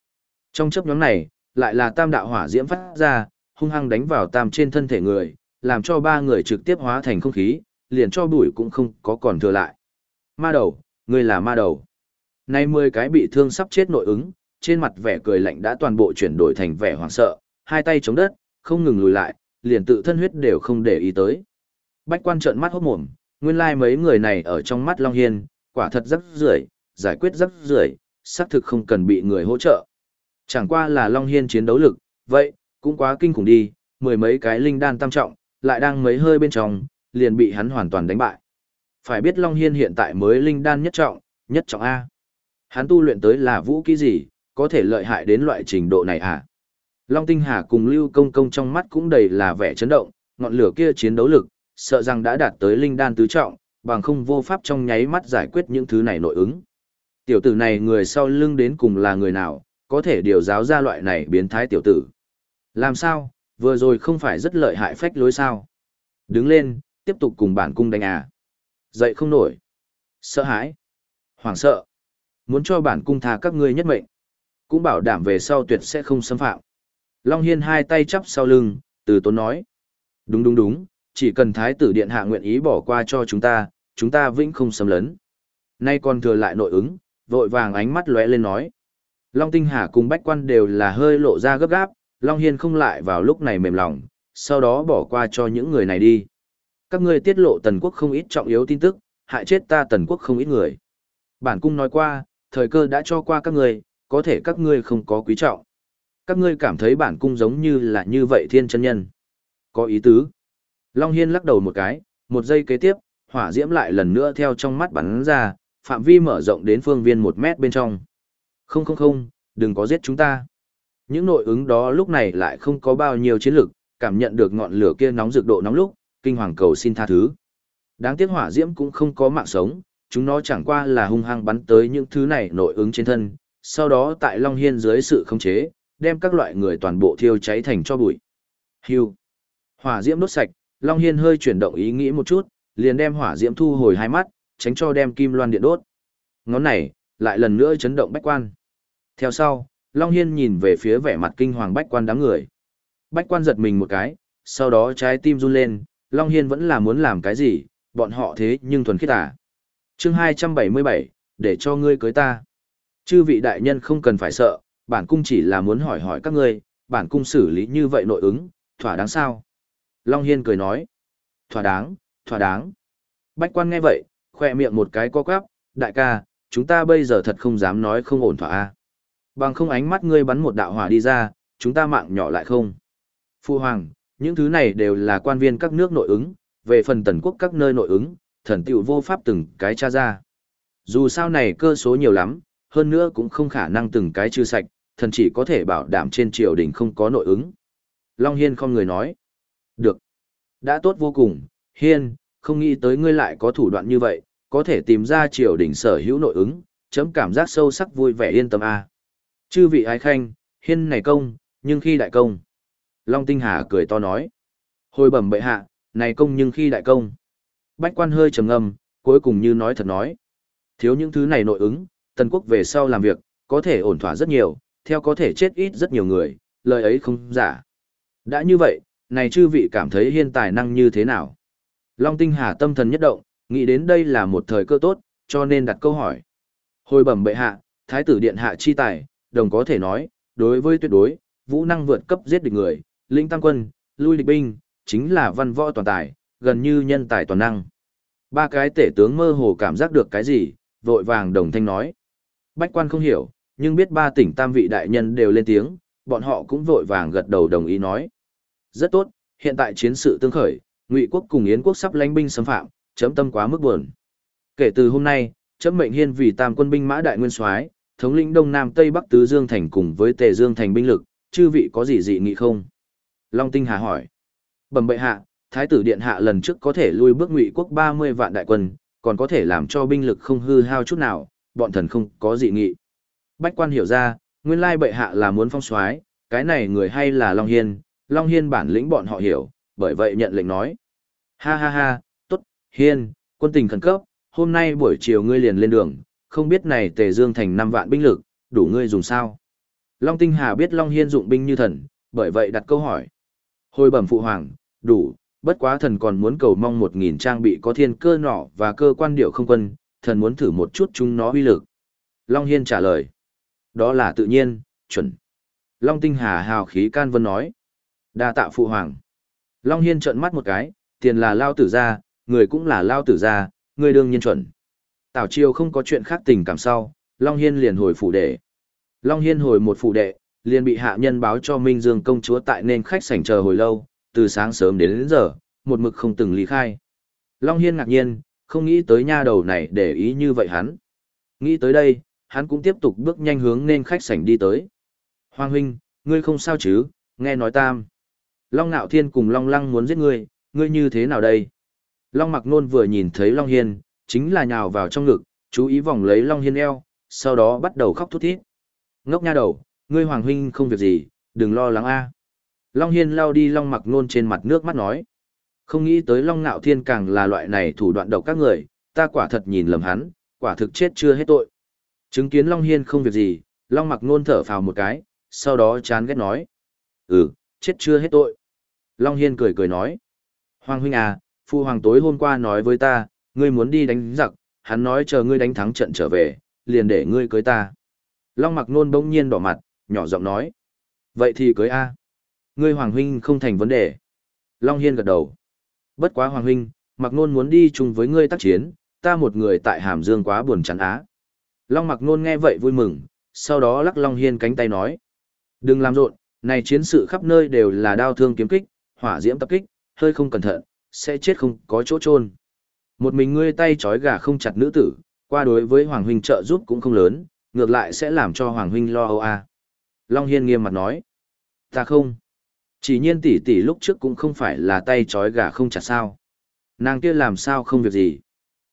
Trong chấp nhóm này, lại là tam đạo hỏa diễm phát ra, hung hăng đánh vào tam trên thân thể người, làm cho ba người trực tiếp hóa thành không khí, liền cho bụi cũng không có còn thừa lại. Ma đầu, người là ma đầu. Nay mười cái bị thương sắp chết nội ứng, trên mặt vẻ cười lạnh đã toàn bộ chuyển đổi thành vẻ hoảng sợ, hai tay chống đất, không ngừng lùi lại, liền tự thân huyết đều không để ý tới. Bách quan trợn mắt hốt mồm, nguyên lai like mấy người này ở trong mắt Long Hiên, quả thật rất rưởi giải quyết rất rưởi xác thực không cần bị người hỗ trợ. Chẳng qua là Long Hiên chiến đấu lực, vậy, cũng quá kinh khủng đi, mười mấy cái linh đan tam trọng, lại đang mấy hơi bên trong, liền bị hắn hoàn toàn đánh bại. Phải biết Long Hiên hiện tại mới linh đan nhất trọng, nhất trọng A. Hắn tu luyện tới là vũ kỹ gì, có thể lợi hại đến loại trình độ này à? Long Tinh Hà cùng Lưu Công Công trong mắt cũng đầy là vẻ chấn động, ngọn lửa kia chiến đấu lực, sợ rằng đã đạt tới linh đan tứ trọng, bằng không vô pháp trong nháy mắt giải quyết những thứ này nội ứng. Tiểu tử này người sau lưng đến cùng là người nào, có thể điều giáo ra loại này biến thái tiểu tử. Làm sao, vừa rồi không phải rất lợi hại phách lối sao? Đứng lên, tiếp tục cùng bản cung đánh à. Dậy không nổi. Sợ hãi. Hoảng sợ. Muốn cho bản cung tha các ngươi nhất mệnh. Cũng bảo đảm về sau tuyệt sẽ không xâm phạm. Long Hiên hai tay chắp sau lưng, từ tốn nói. Đúng đúng đúng, chỉ cần thái tử điện hạ nguyện ý bỏ qua cho chúng ta, chúng ta vĩnh không xâm lấn. Nay còn thừa lại nội ứng, vội vàng ánh mắt lóe lên nói. Long Tinh Hà cùng Bách Quan đều là hơi lộ ra gấp gáp, Long Hiên không lại vào lúc này mềm lòng, sau đó bỏ qua cho những người này đi. Các ngươi tiết lộ tần quốc không ít trọng yếu tin tức, hại chết ta tần quốc không ít người. Bản cung nói qua, thời cơ đã cho qua các ngươi, có thể các ngươi không có quý trọng. Các ngươi cảm thấy bản cung giống như là như vậy thiên chân nhân. Có ý tứ. Long Hiên lắc đầu một cái, một giây kế tiếp, hỏa diễm lại lần nữa theo trong mắt bắn ra, phạm vi mở rộng đến phương viên một mét bên trong. Không không không, đừng có giết chúng ta. Những nội ứng đó lúc này lại không có bao nhiêu chiến lực, cảm nhận được ngọn lửa kia nóng rực độ nóng lúc, kinh hoàng cầu xin tha thứ. Đáng tiếc hỏa diễm cũng không có mạng sống, chúng nó chẳng qua là hung hăng bắn tới những thứ này nội ứng trên thân, sau đó tại Long Hiên dưới sự khống chế, đem các loại người toàn bộ thiêu cháy thành cho bụi. Hưu. Hỏa diễm đốt sạch, Long Hiên hơi chuyển động ý nghĩ một chút, liền đem hỏa diễm thu hồi hai mắt, tránh cho đem kim loan điện đốt. Ngón này, lại lần nữa chấn động bách quan. Theo sau, Long Hiên nhìn về phía vẻ mặt kinh hoàng bách quan đám người. Bách quan giật mình một cái, sau đó trái tim run lên, Long Hiên vẫn là muốn làm cái gì, bọn họ thế nhưng thuần khiết à. chương 277, để cho ngươi cưới ta. Chư vị đại nhân không cần phải sợ, bản cung chỉ là muốn hỏi hỏi các ngươi, bản cung xử lý như vậy nội ứng, thỏa đáng sao? Long Hiên cười nói, thỏa đáng, thỏa đáng. Bách quan nghe vậy, khoe miệng một cái co quắp, đại ca, chúng ta bây giờ thật không dám nói không ổn thỏa a Bằng không ánh mắt ngươi bắn một đạo hỏa đi ra, chúng ta mạng nhỏ lại không. Phu Hoàng, những thứ này đều là quan viên các nước nội ứng, về phần tần quốc các nơi nội ứng, thần tựu vô pháp từng cái tra ra. Dù sao này cơ số nhiều lắm, hơn nữa cũng không khả năng từng cái trừ sạch, thần chỉ có thể bảo đảm trên triều đình không có nội ứng. Long Hiên không người nói. Được. Đã tốt vô cùng, Hiên, không nghĩ tới ngươi lại có thủ đoạn như vậy, có thể tìm ra triều đình sở hữu nội ứng, chấm cảm giác sâu sắc vui vẻ yên tâm a. Chư vị ái khanh, Hiên này công, nhưng khi đại công. Long Tinh Hà cười to nói. Hồi bẩm bệ hạ, này công nhưng khi đại công. Bách quan hơi trầm ngâm, cuối cùng như nói thật nói. Thiếu những thứ này nội ứng, tần quốc về sau làm việc, có thể ổn thỏa rất nhiều, theo có thể chết ít rất nhiều người, lời ấy không giả. Đã như vậy, này chư vị cảm thấy hiên tài năng như thế nào? Long Tinh Hà tâm thần nhất động, nghĩ đến đây là một thời cơ tốt, cho nên đặt câu hỏi. Hồi bẩm bệ hạ, thái tử điện hạ chi tài, đồng có thể nói, đối với tuyệt đối, vũ năng vượt cấp giết địch người, linh tăng quân, lui địch binh, chính là văn võ toàn tài, gần như nhân tài toàn năng. Ba cái tể tướng mơ hồ cảm giác được cái gì, vội vàng đồng thanh nói. Bách quan không hiểu, nhưng biết ba tỉnh tam vị đại nhân đều lên tiếng, bọn họ cũng vội vàng gật đầu đồng ý nói. Rất tốt, hiện tại chiến sự tương khởi, Ngụy quốc cùng Yến quốc sắp lãnh binh xâm phạm, chấm tâm quá mức buồn. Kể từ hôm nay, chấm mệnh hiên vì tam quân binh mã đại nguyên soái, thống lĩnh đông nam tây bắc tứ dương thành cùng với tề dương thành binh lực, chư vị có gì dị nghị không? Long Tinh Hà hỏi. Bẩm bệ hạ, thái tử điện hạ lần trước có thể lui bước Ngụy quốc 30 vạn đại quân, còn có thể làm cho binh lực không hư hao chút nào, bọn thần không có dị nghị. Bách quan hiểu ra, nguyên lai bệ hạ là muốn phong soái, cái này người hay là Long Hiên, Long Hiên bản lĩnh bọn họ hiểu, bởi vậy nhận lệnh nói. Ha ha ha, tốt, Hiên, quân tình khẩn cấp, hôm nay buổi chiều ngươi liền lên đường, không biết này tề dương thành năm vạn binh lực, đủ ngươi dùng sao? Long Tinh Hà biết Long Hiên dụng binh như thần, bởi vậy đặt câu hỏi. Hồi bẩm phụ hoàng, đủ, bất quá thần còn muốn cầu mong 1.000 trang bị có thiên cơ nỏ và cơ quan điệu không quân, thần muốn thử một chút chúng nó uy lực. Long Hiên trả lời. Đó là tự nhiên, chuẩn. Long Tinh Hà hào khí can vân nói. đa tạ phụ hoàng. Long Hiên trợn mắt một cái, tiền là lao tử ra, người cũng là lao tử ra, người đương nhiên chuẩn. Tào Chiêu không có chuyện khác tình cảm sau, Long Hiên liền hồi phủ đệ. Long Hiên hồi một phủ đệ, liền bị hạ nhân báo cho Minh Dương công chúa tại nên khách sảnh chờ hồi lâu, từ sáng sớm đến đến giờ, một mực không từng lý khai. Long Hiên ngạc nhiên, không nghĩ tới nha đầu này để ý như vậy hắn. Nghĩ tới đây, hắn cũng tiếp tục bước nhanh hướng nên khách sảnh đi tới. Hoàng huynh, ngươi không sao chứ, nghe nói tam. Long Nạo Thiên cùng Long Lăng muốn giết ngươi, ngươi như thế nào đây? Long Mặc Nôn vừa nhìn thấy Long Hiên, chính là nhào vào trong ngực, chú ý vòng lấy Long Hiên eo, sau đó bắt đầu khóc thút thít. Ngốc nha đầu, ngươi Hoàng huynh không việc gì, đừng lo lắng a. Long Hiên lao đi Long Mặc Nôn trên mặt nước mắt nói. Không nghĩ tới Long Nạo Thiên càng là loại này thủ đoạn độc các người, ta quả thật nhìn lầm hắn, quả thực chết chưa hết tội. Chứng kiến Long Hiên không việc gì, Long Mặc Nôn thở phào một cái, sau đó chán ghét nói. Ừ, chết chưa hết tội. Long Hiên cười cười nói. Hoàng huynh à, Phu Hoàng tối hôm qua nói với ta, ngươi muốn đi đánh giặc, hắn nói chờ ngươi đánh thắng trận trở về, liền để ngươi cưới ta. Long Mặc Nôn bỗng nhiên đỏ mặt, nhỏ giọng nói. Vậy thì cưới A. Ngươi Hoàng huynh không thành vấn đề. Long Hiên gật đầu. Bất quá Hoàng huynh, Mặc Nôn muốn đi chung với ngươi tác chiến, ta một người tại Hàm Dương quá buồn chán á. Long Mặc Nôn nghe vậy vui mừng, sau đó lắc Long Hiên cánh tay nói. Đừng làm rộn, này chiến sự khắp nơi đều là đao thương kiếm kích, hỏa diễm tập kích, hơi không cẩn thận, sẽ chết không có chỗ trôn. Một mình ngươi tay trói gà không chặt nữ tử, qua đối với Hoàng Huynh trợ giúp cũng không lớn, ngược lại sẽ làm cho Hoàng Huynh lo âu à. Long Hiên nghiêm mặt nói. Ta không. Chỉ nhiên tỷ tỷ lúc trước cũng không phải là tay trói gà không chặt sao. Nàng kia làm sao không việc gì.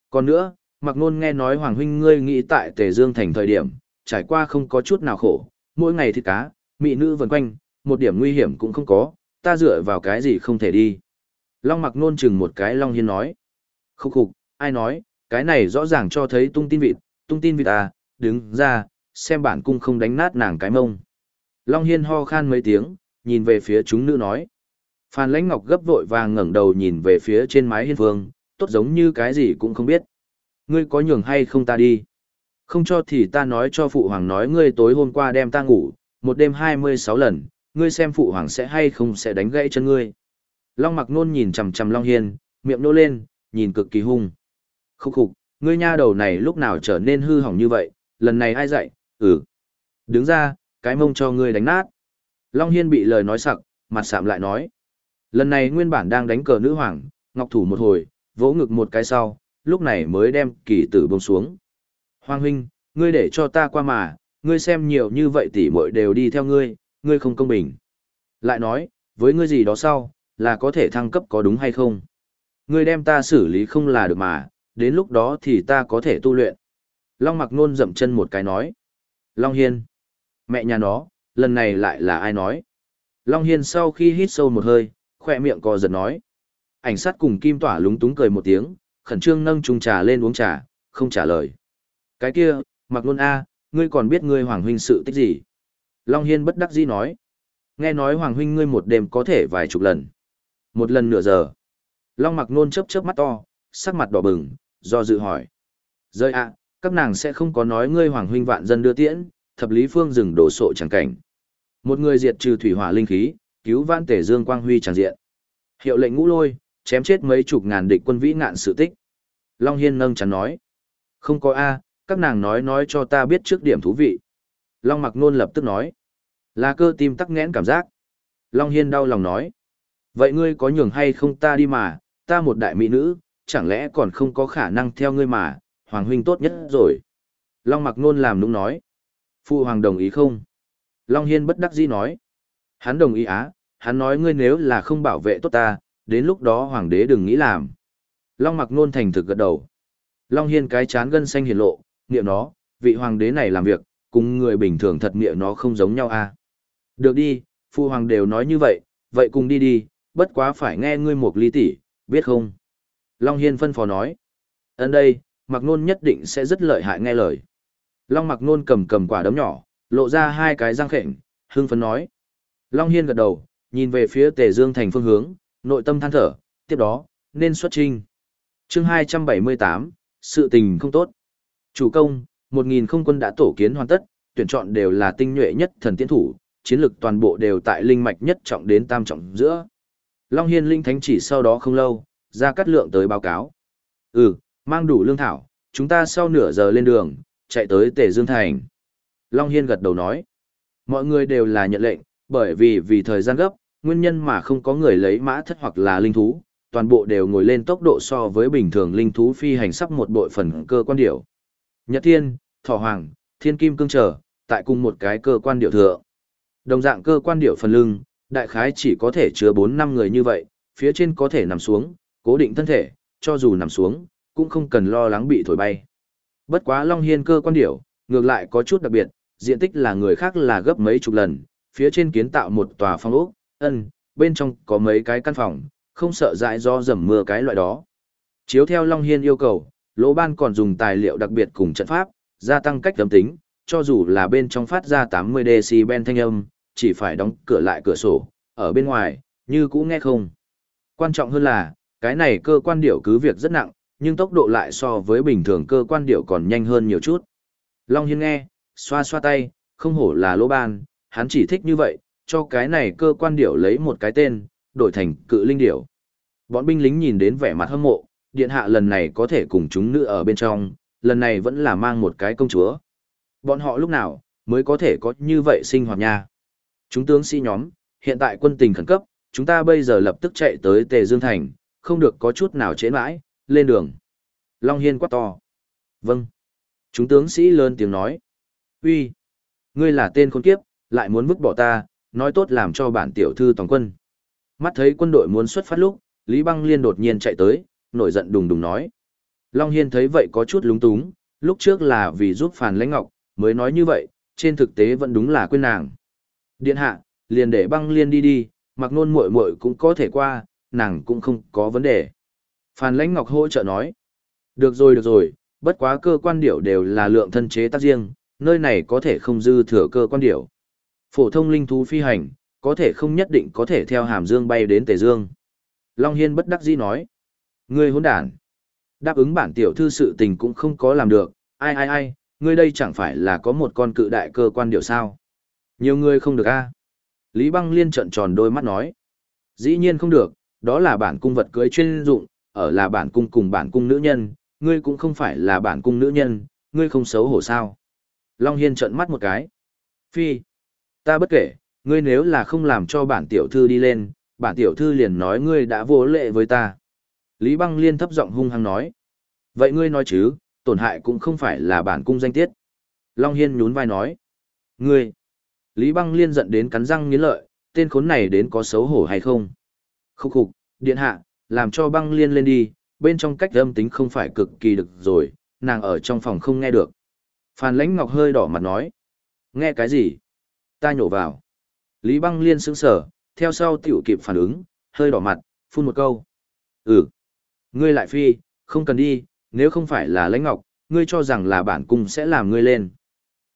Còn nữa, mặc nôn nghe nói Hoàng Huynh ngươi nghĩ tại Tề Dương thành thời điểm, trải qua không có chút nào khổ, mỗi ngày thịt cá, mị nữ vần quanh, một điểm nguy hiểm cũng không có, ta dựa vào cái gì không thể đi. Long mặc nôn chừng một cái Long Hiên nói. Khúc khục, ai nói, cái này rõ ràng cho thấy tung tin vịt, tung tin vịt à, đứng ra, xem bản cung không đánh nát nàng cái mông. Long Hiên ho khan mấy tiếng, nhìn về phía chúng nữ nói. Phan Lãnh Ngọc gấp vội vàng ngẩng đầu nhìn về phía trên mái hiên phương, tốt giống như cái gì cũng không biết. Ngươi có nhường hay không ta đi? Không cho thì ta nói cho phụ hoàng nói ngươi tối hôm qua đem ta ngủ, một đêm 26 lần, ngươi xem phụ hoàng sẽ hay không sẽ đánh gãy chân ngươi. Long mặc nôn nhìn chằm chằm Long Hiên, miệng nô lên, nhìn cực kỳ hung. Khúc khục, ngươi nha đầu này lúc nào trở nên hư hỏng như vậy, lần này ai dạy, ừ. Đứng ra, cái mông cho ngươi đánh nát. Long Hiên bị lời nói sặc, mặt sạm lại nói. Lần này nguyên bản đang đánh cờ nữ hoàng, ngọc thủ một hồi, vỗ ngực một cái sau, lúc này mới đem kỳ tử bông xuống. Hoàng huynh, ngươi để cho ta qua mà, ngươi xem nhiều như vậy tỷ muội đều đi theo ngươi, ngươi không công bình. Lại nói, với ngươi gì đó sau, là có thể thăng cấp có đúng hay không? Ngươi đem ta xử lý không là được mà, đến lúc đó thì ta có thể tu luyện. Long mặc nôn dậm chân một cái nói. Long Hiên. Mẹ nhà nó, lần này lại là ai nói? Long Hiên sau khi hít sâu một hơi, khỏe miệng co giật nói. Ảnh sát cùng kim tỏa lúng túng cười một tiếng, khẩn trương nâng chung trà lên uống trà, không trả lời. Cái kia, mặc Nôn a ngươi còn biết ngươi hoàng huynh sự tích gì? Long Hiên bất đắc dĩ nói. Nghe nói hoàng huynh ngươi một đêm có thể vài chục lần. Một lần nửa giờ. Long mặc nôn chớp chớp mắt to, sắc mặt đỏ bừng, do dự hỏi. Rơi ạ, các nàng sẽ không có nói ngươi hoàng huynh vạn dân đưa tiễn, thập lý phương dừng đổ sộ chẳng cảnh. Một người diệt trừ thủy hỏa linh khí, cứu vãn tể dương quang huy chẳng diện. Hiệu lệnh ngũ lôi, chém chết mấy chục ngàn địch quân vĩ ngạn sự tích. Long Hiên nâng chắn nói. Không có A, các nàng nói nói cho ta biết trước điểm thú vị. Long mặc nôn lập tức nói. Là cơ tim tắc nghẽn cảm giác. Long Hiên đau lòng nói. Vậy ngươi có nhường hay không ta đi mà, ta một đại mỹ nữ, chẳng lẽ còn không có khả năng theo ngươi mà, Hoàng huynh tốt nhất rồi. Long mặc nôn làm nũng nói. Phụ Hoàng đồng ý không? Long Hiên bất đắc dĩ nói. Hắn đồng ý á, hắn nói ngươi nếu là không bảo vệ tốt ta, đến lúc đó Hoàng đế đừng nghĩ làm. Long mặc nôn thành thực gật đầu. Long Hiên cái chán gân xanh hiển lộ, niệm nó, vị Hoàng đế này làm việc, cùng người bình thường thật niệm nó không giống nhau à. Được đi, Phụ Hoàng đều nói như vậy, vậy cùng đi đi, bất quá phải nghe ngươi một ly tỷ, biết không? Long Hiên phân phó nói. Ấn đây, Mặc Nôn nhất định sẽ rất lợi hại nghe lời. Long Mặc Nôn cầm cầm quả đấm nhỏ, lộ ra hai cái răng khệnh, hưng phấn nói. Long Hiên gật đầu, nhìn về phía Tề Dương thành phương hướng, nội tâm than thở, tiếp đó, nên xuất trinh. chương 278, sự tình không tốt. Chủ công, 1.000 không quân đã tổ kiến hoàn tất, tuyển chọn đều là tinh nhuệ nhất thần tiến thủ, chiến lực toàn bộ đều tại linh mạch nhất trọng đến tam trọng giữa. Long Hiên linh thánh chỉ sau đó không lâu, ra cắt lượng tới báo cáo. Ừ, mang đủ lương thảo, chúng ta sau nửa giờ lên đường, chạy tới Tề Dương Thành. Long Hiên gật đầu nói. Mọi người đều là nhận lệnh, bởi vì vì thời gian gấp, nguyên nhân mà không có người lấy mã thất hoặc là linh thú, toàn bộ đều ngồi lên tốc độ so với bình thường linh thú phi hành sắp một bội phần cơ quan điểu. Nhật Thiên, Thỏ Hoàng, Thiên Kim Cương Trở, tại cùng một cái cơ quan điểu thừa. Đồng dạng cơ quan điểu phần lưng, đại khái chỉ có thể chứa 4-5 người như vậy, phía trên có thể nằm xuống, cố định thân thể, cho dù nằm xuống, cũng không cần lo lắng bị thổi bay. Bất quá Long Hiên cơ quan điểu, ngược lại có chút đặc biệt, diện tích là người khác là gấp mấy chục lần, phía trên kiến tạo một tòa phong ốc, ân, bên trong có mấy cái căn phòng, không sợ dại do dầm mưa cái loại đó. Chiếu theo Long Hiên yêu cầu, lỗ ban còn dùng tài liệu đặc biệt cùng trận pháp, gia tăng cách âm tính, cho dù là bên trong phát ra 80 decibel thanh âm, chỉ phải đóng cửa lại cửa sổ, ở bên ngoài, như cũ nghe không. Quan trọng hơn là, cái này cơ quan điệu cứ việc rất nặng, nhưng tốc độ lại so với bình thường cơ quan điệu còn nhanh hơn nhiều chút. Long Hiên nghe, xoa xoa tay, không hổ là lỗ ban, hắn chỉ thích như vậy, cho cái này cơ quan điệu lấy một cái tên, đổi thành cự linh điệu. Bọn binh lính nhìn đến vẻ mặt hâm mộ, điện hạ lần này có thể cùng chúng nữ ở bên trong, lần này vẫn là mang một cái công chúa. Bọn họ lúc nào, mới có thể có như vậy sinh hoạt nha. Chúng tướng sĩ nhóm, hiện tại quân tình khẩn cấp, chúng ta bây giờ lập tức chạy tới Tề Dương Thành, không được có chút nào chế mãi, lên đường. Long Hiên quát to. Vâng. Chúng tướng sĩ lớn tiếng nói. uy Ngươi là tên khốn kiếp, lại muốn vứt bỏ ta, nói tốt làm cho bản tiểu thư toàn quân. Mắt thấy quân đội muốn xuất phát lúc, Lý Băng Liên đột nhiên chạy tới, nổi giận đùng đùng nói. Long Hiên thấy vậy có chút lúng túng, lúc trước là vì giúp Phàn Lãnh Ngọc, mới nói như vậy, trên thực tế vẫn đúng là quên nàng. Điện hạ, liền để băng liên đi đi, mặc nôn muội muội cũng có thể qua, nàng cũng không có vấn đề. Phan Lãnh Ngọc hỗ trợ nói. Được rồi được rồi, bất quá cơ quan điểu đều là lượng thân chế tác riêng, nơi này có thể không dư thừa cơ quan điểu. Phổ thông linh thú phi hành, có thể không nhất định có thể theo hàm dương bay đến Tề Dương. Long Hiên bất đắc dĩ nói. Ngươi hỗn đản. Đáp ứng bản tiểu thư sự tình cũng không có làm được, ai ai ai, ngươi đây chẳng phải là có một con cự đại cơ quan điểu sao. Nhiều người không được a Lý băng liên trận tròn đôi mắt nói. Dĩ nhiên không được, đó là bản cung vật cưới chuyên dụng, ở là bản cung cùng bản cung nữ nhân, ngươi cũng không phải là bản cung nữ nhân, ngươi không xấu hổ sao. Long Hiên trận mắt một cái. Phi, ta bất kể, ngươi nếu là không làm cho bản tiểu thư đi lên, bản tiểu thư liền nói ngươi đã vô lệ với ta. Lý băng liên thấp giọng hung hăng nói. Vậy ngươi nói chứ, tổn hại cũng không phải là bản cung danh tiết. Long Hiên nhún vai nói. Ngươi, Lý băng liên giận đến cắn răng nghiến lợi, tên khốn này đến có xấu hổ hay không? Khúc khục, điện hạ, làm cho băng liên lên đi, bên trong cách âm tính không phải cực kỳ được rồi, nàng ở trong phòng không nghe được. Phan lãnh ngọc hơi đỏ mặt nói. Nghe cái gì? Ta nhổ vào. Lý băng liên sững sờ, theo sau tiểu kịp phản ứng, hơi đỏ mặt, phun một câu. Ừ. Ngươi lại phi, không cần đi, nếu không phải là lãnh ngọc, ngươi cho rằng là bản cung sẽ làm ngươi lên.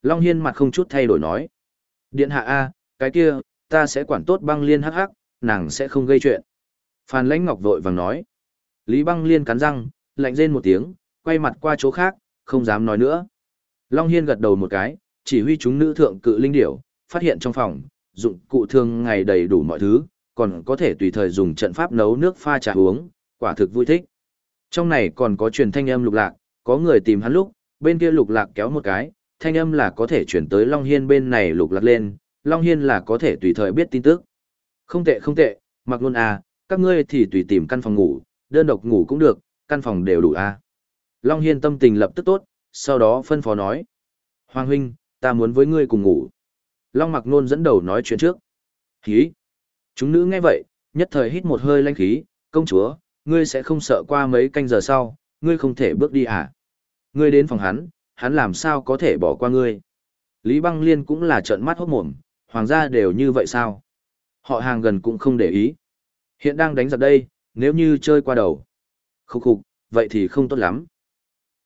Long Hiên mặt không chút thay đổi nói. Điện hạ A, cái kia, ta sẽ quản tốt băng liên hắc hắc, nàng sẽ không gây chuyện. Phan lãnh ngọc vội vàng nói. Lý băng liên cắn răng, lạnh rên một tiếng, quay mặt qua chỗ khác, không dám nói nữa. Long Hiên gật đầu một cái, chỉ huy chúng nữ thượng cự linh điểu, phát hiện trong phòng, dụng cụ thường ngày đầy đủ mọi thứ, còn có thể tùy thời dùng trận pháp nấu nước pha trà uống, quả thực vui thích. Trong này còn có truyền thanh âm lục lạc, có người tìm hắn lúc, bên kia lục lạc kéo một cái, thanh âm là có thể chuyển tới Long Hiên bên này lục lạc lên, Long Hiên là có thể tùy thời biết tin tức. Không tệ không tệ, mặc luôn à, các ngươi thì tùy tìm căn phòng ngủ, đơn độc ngủ cũng được, căn phòng đều đủ à. Long Hiên tâm tình lập tức tốt, sau đó phân phó nói. Hoàng huynh, ta muốn với ngươi cùng ngủ. Long mặc nôn dẫn đầu nói chuyện trước. Hí! Chúng nữ nghe vậy, nhất thời hít một hơi lanh khí, công chúa, ngươi sẽ không sợ qua mấy canh giờ sau, ngươi không thể bước đi à? Ngươi đến phòng hắn, hắn làm sao có thể bỏ qua ngươi? Lý băng liên cũng là trợn mắt hốt mồm, hoàng gia đều như vậy sao? Họ hàng gần cũng không để ý. Hiện đang đánh giặc đây, nếu như chơi qua đầu. Khúc khục, vậy thì không tốt lắm.